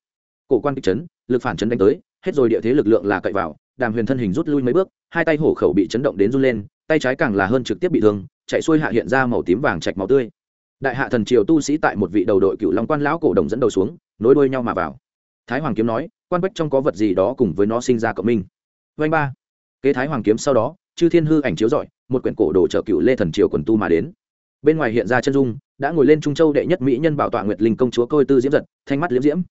Cổ quan kịch chấn lực phản chấn đánh tới hết rồi địa thế lực lượng là cậy vào, đàm huyền thân hình rút lui mấy bước, hai tay hổ khẩu bị chấn động đến run lên, tay trái càng là hơn trực tiếp bị thương, chạy xuôi hạ hiện ra màu tím vàng chạch máu tươi. Đại hạ thần triều tu sĩ tại một vị đầu đội cựu long quan lão cổ đồng dẫn đầu xuống, nối đuôi nhau mà vào. Thái hoàng kiếm nói, quan bách trong có vật gì đó cùng với nó sinh ra cộng minh. Vanh ba. Kế thái hoàng kiếm sau đó, chư thiên hư ảnh chiếu rọi, một quyển cổ đồ trợ cựu lê thần triều quần tu mà đến. Bên ngoài hiện ra chân dung, đã ngồi lên trung châu đệ nhất mỹ nhân bảo tọa nguyệt linh công chúa côi tư diễm giật, thanh mắt liễm diễm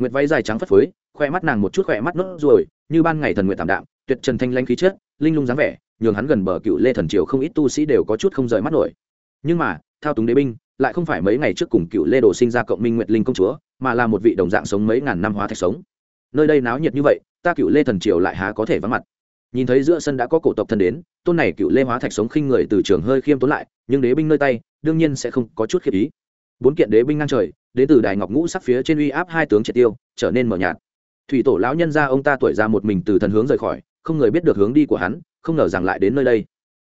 nguyệt váy dài trắng phất phới khoe mắt nàng một chút khoe mắt nốt ruồi, như ban ngày thần nguyện tạm đạm, tuyệt trần thanh lanh khí chất, linh lung dáng vẻ, nhường hắn gần bờ cựu lê thần triều không ít tu sĩ đều có chút không rời mắt nổi. Nhưng mà, thao túng đế binh, lại không phải mấy ngày trước cùng cựu lê đồ sinh ra cộng minh nguyệt linh công chúa, mà là một vị đồng dạng sống mấy ngàn năm hóa thạch sống. Nơi đây náo nhiệt như vậy, ta cựu lê thần triều lại há có thể vắng mặt. Nhìn thấy giữa sân đã có cổ tộc thân đến, tôn này cựu lê hóa thạch sống khinh người từ trường hơi khiêm tốn lại, nhưng đế binh nơi tay, đương nhiên sẽ không có chút khiếp ý. Bốn kiện đế binh ngang trời đến từ đài ngọc ngũ sắc phía trên uy áp hai tướng triệt tiêu, trở nên mờ nhạt. Thủy tổ lão nhân ra ông ta tuổi ra một mình từ thần hướng rời khỏi, không người biết được hướng đi của hắn, không ngờ rằng lại đến nơi đây.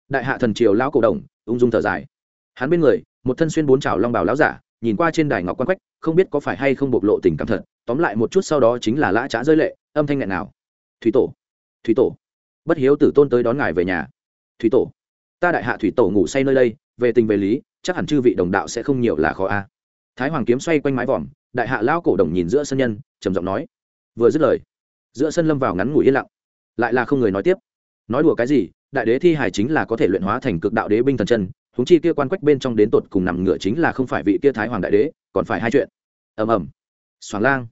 Đại hạ thần triều lão cổ đồng, ung dung thở dài. Hắn bên người, một thân xuyên bốn trào long bào lão giả, nhìn qua trên đài ngọc quan quách, không biết có phải hay không bộc lộ tình cảm thật, tóm lại một chút sau đó chính là lã trá rơi lệ, âm thanh nghẹn nào thủy tổ thủy tổ, bất hiếu tử tôn tới đón ngài về nhà. Thủy tổ, ta đại hạ thủy tổ ngủ say nơi đây, về tình về lý, chắc hẳn chư vị đồng đạo sẽ không nhiều là khó a thái hoàng kiếm xoay quanh mái vòm, đại hạ lão cổ đồng nhìn giữa sân nhân, trầm giọng nói, vừa dứt lời, giữa sân lâm vào ngắn ngủi yên lặng, lại là không người nói tiếp. Nói đùa cái gì, đại đế thi hải chính là có thể luyện hóa thành cực đạo đế binh thần chân húng chi kia quan quách bên trong đến tột cùng nằm ngửa chính là không phải vị kia thái hoàng đại đế, còn phải hai chuyện. Ầm ầm. Xoàng lang.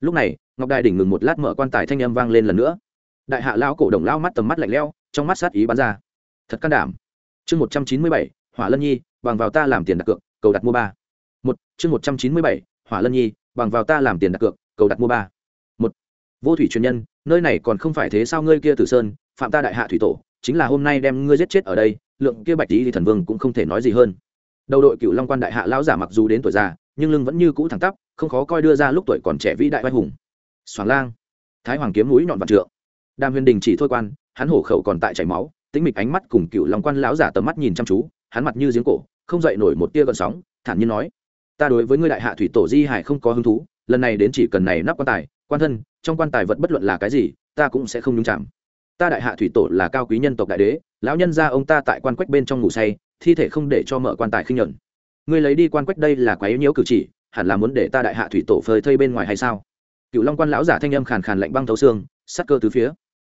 Lúc này, ngọc đại đỉnh ngừng một lát mở quan tài thanh âm vang lên lần nữa. Đại hạ lão cổ đồng lao mắt tầm mắt lạnh leo trong mắt sát ý bắn ra. Thật can đảm. Chương một trăm chín mươi bảy, hỏa lân nhi, bằng vào ta làm tiền đặt cược, cầu đặt mua ba một, chương một trăm chín mươi bảy, hỏa lân nhi, bằng vào ta làm tiền đặt cược, cầu đặt mua ba. Một, vô thủy truyền nhân, nơi này còn không phải thế sao ngươi kia tử sơn, phạm ta đại hạ thủy tổ, chính là hôm nay đem ngươi giết chết ở đây, lượng kia bạch tý thì thần vương cũng không thể nói gì hơn. Đầu đội cựu long quan đại hạ lão giả mặc dù đến tuổi già, nhưng lưng vẫn như cũ thẳng tắp, không khó coi đưa ra lúc tuổi còn trẻ vĩ đại vai hùng. Xoàng lang, thái hoàng kiếm mũi nhọn vạn trượng. Đàm huyền đình chỉ thôi quan, hắn hổ khẩu còn tại chảy máu, tĩnh mịch ánh mắt cùng cựu long quan lão giả tầm mắt nhìn chăm chú, hắn mặt như giếng cổ, không dậy nổi một tia gợn sóng, thản nhiên nói ta đối với ngươi đại hạ thủy tổ di hải không có hứng thú, lần này đến chỉ cần này nắp quan tài, quan thân, trong quan tài vật bất luận là cái gì, ta cũng sẽ không nhúng chạm ta đại hạ thủy tổ là cao quý nhân tộc đại đế, lão nhân gia ông ta tại quan quách bên trong ngủ say, thi thể không để cho mở quan tài khinh nhuận. Ngươi lấy đi quan quách đây là quá yếu nhiễu cử chỉ, hẳn là muốn để ta đại hạ thủy tổ phơi thây bên ngoài hay sao? Cựu long quan lão giả thanh âm khàn khàn lạnh băng thấu xương sắc cơ từ phía.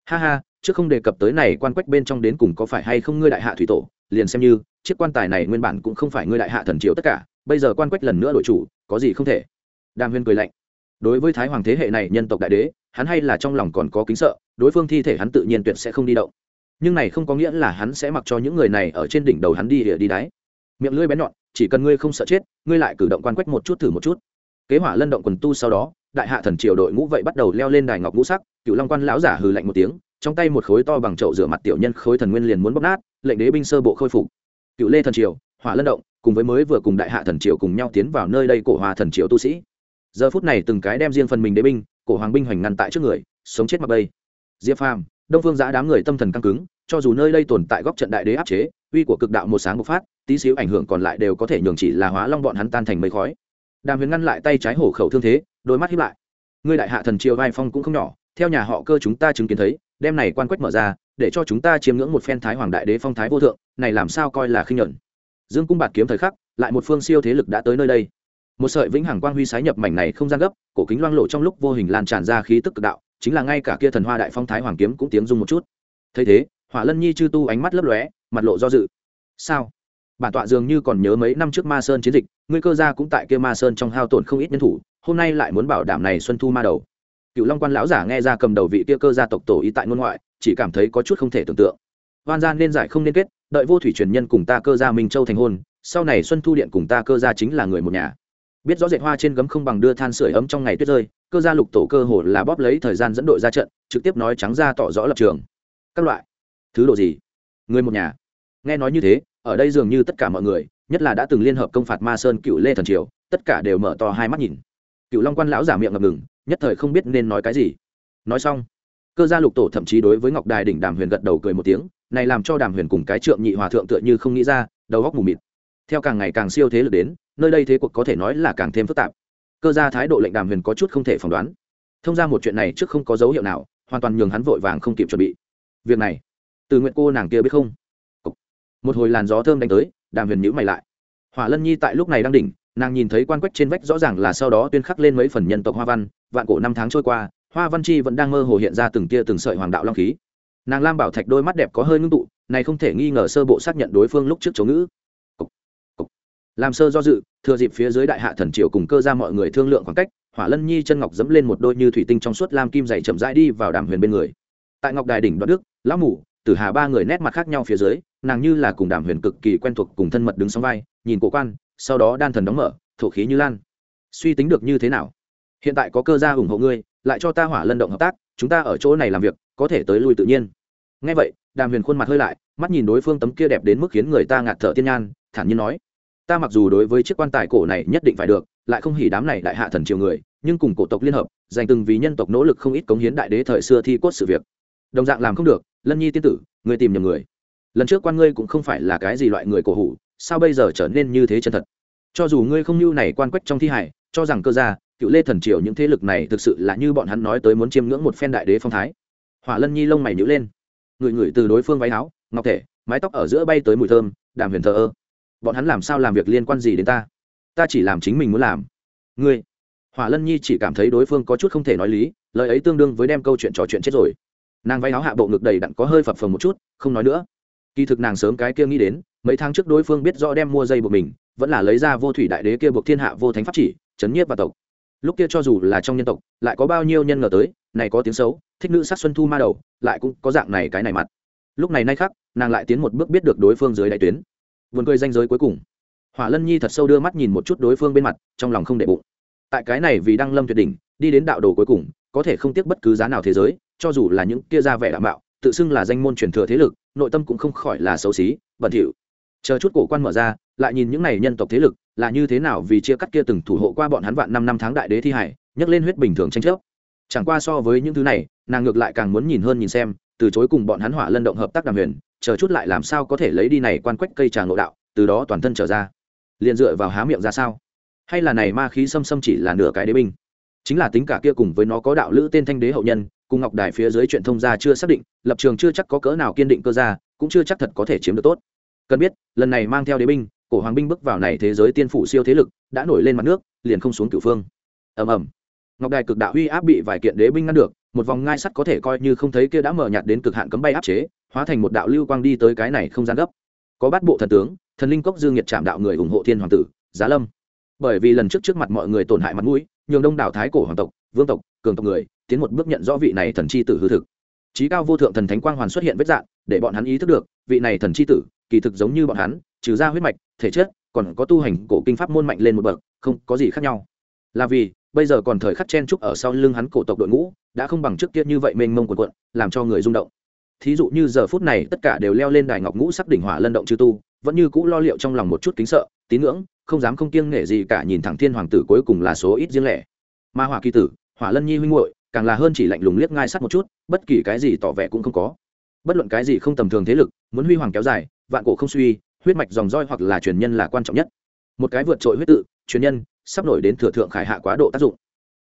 Ha ha chứ không đề cập tới này quan quách bên trong đến cùng có phải hay không ngươi đại hạ thủy tổ, liền xem như, chiếc quan tài này nguyên bản cũng không phải ngươi đại hạ thần triều tất cả bây giờ quan quách lần nữa đổi chủ, có gì không thể. Đàm huyên cười lạnh. Đối với thái hoàng thế hệ này nhân tộc đại đế, hắn hay là trong lòng còn có kính sợ, đối phương thi thể hắn tự nhiên tuyệt sẽ không đi động. Nhưng này không có nghĩa là hắn sẽ mặc cho những người này ở trên đỉnh đầu hắn đi địa đi đáy miệng lưỡi bén nhọn, chỉ cần ngươi không sợ chết, ngươi lại cử động quan quách một chút thử một chút. Kế hỏa lân động quần tu sau đó, đại hạ thần triều đội ngũ vậy bắt đầu leo lên đài ngọc ngũ sắc, cựu long quan lão giả hừ lạnh một tiếng, trong tay một khối to bằng chậu rửa mặt tiểu nhân khối thần nguyên liền muốn bóc nát, lệnh đế binh sơ bộ khôi phục. Cựu lê thần triều, hỏa lân động cùng với mới vừa cùng đại hạ thần triều cùng nhau tiến vào nơi đây cổ hòa thần triều tu sĩ. Giờ phút này từng cái đem riêng phần mình đế binh, cổ hoàng binh hoành ngăn tại trước người, sống chết mặc bây diệp phàm, đông phương giã đám người tâm thần căng cứng, cho dù nơi đây tồn tại góc trận đại đế áp chế, uy của cực đạo một sáng bộc phát, tí xíu ảnh hưởng còn lại đều có thể nhường chỉ là hóa long bọn hắn tan thành mây khói. Đàm huyền ngăn lại tay trái hổ khẩu thương thế, đôi mắt hiếp lại. Ngươi đại hạ thần triều vai phong cũng không nhỏ, theo nhà họ cơ chúng ta chứng kiến thấy, đem này quan quách mở ra, để cho chúng ta chiếm ngưỡng một phen thái hoàng đại đế phong thái vô thượng, này làm sao coi là khinh nhuận? Dương cung bạt kiếm thời khắc, lại một phương siêu thế lực đã tới nơi đây. Một sợi vĩnh hằng quang huy sái nhập mảnh này không gian gấp, cổ kính loang lộ trong lúc vô hình lan tràn ra khí tức cực đạo, chính là ngay cả kia thần hoa đại phong thái hoàng kiếm cũng tiếng dung một chút. Thấy thế, hỏa lân nhi chư tu ánh mắt lấp lóe, mặt lộ do dự. Sao? Bản tọa dường như còn nhớ mấy năm trước ma sơn chiến dịch, ngươi cơ gia cũng tại kia ma sơn trong hao tổn không ít nhân thủ, hôm nay lại muốn bảo đảm này xuân thu ma đầu. Cựu long quan lão giả nghe ra cầm đầu vị kia cơ gia tộc tổ ý tại ngôn ngoại, chỉ cảm thấy có chút không thể tưởng tượng. Hoan gia nên giải không nên kết đợi vô thủy truyền nhân cùng ta cơ gia minh châu thành hôn, sau này xuân thu điện cùng ta cơ gia chính là người một nhà. Biết rõ dệt hoa trên gấm không bằng đưa than sửa ấm trong ngày tuyết rơi, cơ gia lục tổ cơ hồ là bóp lấy thời gian dẫn đội ra trận, trực tiếp nói trắng ra tỏ rõ lập trường. Các loại. Thứ độ gì? Người một nhà. Nghe nói như thế, ở đây dường như tất cả mọi người, nhất là đã từng liên hợp công phạt ma sơn cựu lê thần triều, tất cả đều mở to hai mắt nhìn. Cựu long quan lão giả miệng ngập ngừng, nhất thời không biết nên nói cái gì. Nói xong, cơ gia lục tổ thậm chí đối với ngọc đài đỉnh đàm huyền gật đầu cười một tiếng này làm cho đàm huyền cùng cái trượng nhị hòa thượng tựa như không nghĩ ra, đầu góc mù mịt. Theo càng ngày càng siêu thế lực đến, nơi đây thế cuộc có thể nói là càng thêm phức tạp. Cơ ra thái độ lệnh đàm huyền có chút không thể phỏng đoán. Thông ra một chuyện này trước không có dấu hiệu nào, hoàn toàn nhường hắn vội vàng không kịp chuẩn bị. Việc này, từ nguyện cô nàng kia biết không? Một hồi làn gió thơm đánh tới, đàm huyền nhữ mày lại. Hỏa lân nhi tại lúc này đang đỉnh, nàng nhìn thấy quan quách trên vách rõ ràng là sau đó tuyên khắc lên mấy phần nhân tộc hoa văn, vạn cổ năm tháng trôi qua, hoa văn chi vẫn đang mơ hồ hiện ra từng tia từng sợi hoàng đạo long khí nàng lam bảo thạch đôi mắt đẹp có hơi ngưng tụ, này không thể nghi ngờ sơ bộ xác nhận đối phương lúc trước chống ngữ. Làm sơ do dự, thừa dịp phía dưới đại hạ thần triều cùng cơ ra mọi người thương lượng khoảng cách, hỏa lân nhi chân ngọc dẫm lên một đôi như thủy tinh trong suốt lam kim dày chậm rãi đi vào đàm huyền bên người. Tại ngọc đài đỉnh đoạn đức, lão mù tử hà ba người nét mặt khác nhau phía dưới, nàng như là cùng đàm huyền cực kỳ quen thuộc cùng thân mật đứng sóng vai, nhìn cổ quan, sau đó đan thần đóng mở, thổ khí như lan. Suy tính được như thế nào? Hiện tại có cơ gia ủng hộ ngươi, lại cho ta hỏa lân động hợp tác, chúng ta ở chỗ này làm việc, có thể tới lui tự nhiên ngay vậy, đàm huyền khuôn mặt hơi lại, mắt nhìn đối phương tấm kia đẹp đến mức khiến người ta ngạt thở tiên nhan, thản nhiên nói, ta mặc dù đối với chiếc quan tài cổ này nhất định phải được, lại không hỉ đám này đại hạ thần triều người, nhưng cùng cổ tộc liên hợp, dành từng vì nhân tộc nỗ lực không ít cống hiến đại đế thời xưa thi cốt sự việc. Đồng dạng làm không được, lân nhi tiên tử người tìm nhầm người. Lần trước quan ngươi cũng không phải là cái gì loại người cổ hủ, sao bây giờ trở nên như thế chân thật? Cho dù ngươi không như này quan quách trong thi hải, cho rằng cơ gia, cựu lê thần triều những thế lực này thực sự là như bọn hắn nói tới muốn chiêm ngưỡng một phen đại đế phong thái. Hỏa lân nhi lông mày nhữ lên người người từ đối phương váy áo, ngọc thể, mái tóc ở giữa bay tới mùi thơm, đàm huyền thờ ơ. Bọn hắn làm sao làm việc liên quan gì đến ta? Ta chỉ làm chính mình muốn làm. Ngươi. Hỏa lân nhi chỉ cảm thấy đối phương có chút không thể nói lý, lời ấy tương đương với đem câu chuyện trò chuyện chết rồi. Nàng váy áo hạ bộ ngực đầy đặn có hơi phập phồng một chút, không nói nữa. Kỳ thực nàng sớm cái kia nghĩ đến, mấy tháng trước đối phương biết rõ đem mua dây buộc mình, vẫn là lấy ra vô thủy đại đế kia buộc thiên hạ vô thánh pháp chỉ, chấn nhiếp và tộc. Lúc kia cho dù là trong nhân tộc, lại có bao nhiêu nhân ngờ tới này có tiếng xấu, thích nữ sát xuân thu ma đầu, lại cũng có dạng này cái này mặt. Lúc này nay khắc, nàng lại tiến một bước biết được đối phương dưới đại tuyến. Vườn cười danh giới cuối cùng. Hỏa lân nhi thật sâu đưa mắt nhìn một chút đối phương bên mặt, trong lòng không để bụng. Tại cái này vì đăng lâm tuyệt đỉnh, đi đến đạo đồ cuối cùng, có thể không tiếc bất cứ giá nào thế giới, cho dù là những kia ra vẻ đảm bảo, tự xưng là danh môn truyền thừa thế lực, nội tâm cũng không khỏi là xấu xí, bẩn thỉu. Chờ chút cổ quan mở ra, lại nhìn những này nhân tộc thế lực, là như thế nào vì chia cắt kia từng thủ hộ qua bọn hắn vạn năm năm tháng đại đế thi hải, nhấc lên huyết bình thường tranh chấp chẳng qua so với những thứ này, nàng ngược lại càng muốn nhìn hơn nhìn xem, từ chối cùng bọn hắn hỏa lân động hợp tác đàm huyền, chờ chút lại làm sao có thể lấy đi này quan quách cây trà ngộ đạo, từ đó toàn thân trở ra. Liền dựa vào há miệng ra sao? Hay là này ma khí xâm xâm chỉ là nửa cái đế binh? Chính là tính cả kia cùng với nó có đạo lữ tên thanh đế hậu nhân, cùng ngọc đài phía dưới chuyện thông gia chưa xác định, lập trường chưa chắc có cỡ nào kiên định cơ gia, cũng chưa chắc thật có thể chiếm được tốt. Cần biết, lần này mang theo đế binh, cổ hoàng binh bước vào này thế giới tiên phủ siêu thế lực, đã nổi lên mặt nước, liền không xuống cửu phương. Ầm ầm ngọc đài cực đạo uy áp bị vài kiện đế binh ngăn được, một vòng ngai sắt có thể coi như không thấy kia đã mở nhạt đến cực hạn cấm bay áp chế, hóa thành một đạo lưu quang đi tới cái này không gian gấp. Có bát bộ thần tướng, thần linh cốc dương nhiệt chạm đạo người ủng hộ thiên hoàng tử, giá lâm. Bởi vì lần trước trước mặt mọi người tổn hại mặt mũi, nhường đông đảo thái cổ hoàng tộc, vương tộc, cường tộc người, tiến một bước nhận rõ vị này thần chi tử hư thực. Trí cao vô thượng thần thánh quang hoàn xuất hiện vết dạng, để bọn hắn ý thức được, vị này thần chi tử, kỳ thực giống như bọn hắn, trừ ra huyết mạch, thể chất, còn có tu hành cổ kinh pháp môn mạnh lên một bậc, không có gì khác nhau. Là vì bây giờ còn thời khắc chen trúc ở sau lưng hắn cổ tộc đội ngũ, đã không bằng trước kia như vậy mênh mông quần quận làm cho người rung động. Thí dụ như giờ phút này tất cả đều leo lên đài ngọc ngũ sắc đỉnh hỏa lân động chư tu, vẫn như cũ lo liệu trong lòng một chút kính sợ, tín ngưỡng, không dám không kiêng nể gì cả nhìn thẳng thiên hoàng tử cuối cùng là số ít riêng lẻ. Ma hỏa kỳ tử, hỏa lân nhi huynh hội càng là hơn chỉ lạnh lùng liếc ngai sắt một chút, bất kỳ cái gì tỏ vẻ cũng không có. Bất luận cái gì không tầm thường thế lực, muốn huy hoàng kéo dài, vạn cổ không suy, huyết mạch dòng roi hoặc là truyền nhân là quan trọng nhất. Một cái vượt trội huyết tự truyền nhân sắp nổi đến thừa thượng khải hạ quá độ tác dụng.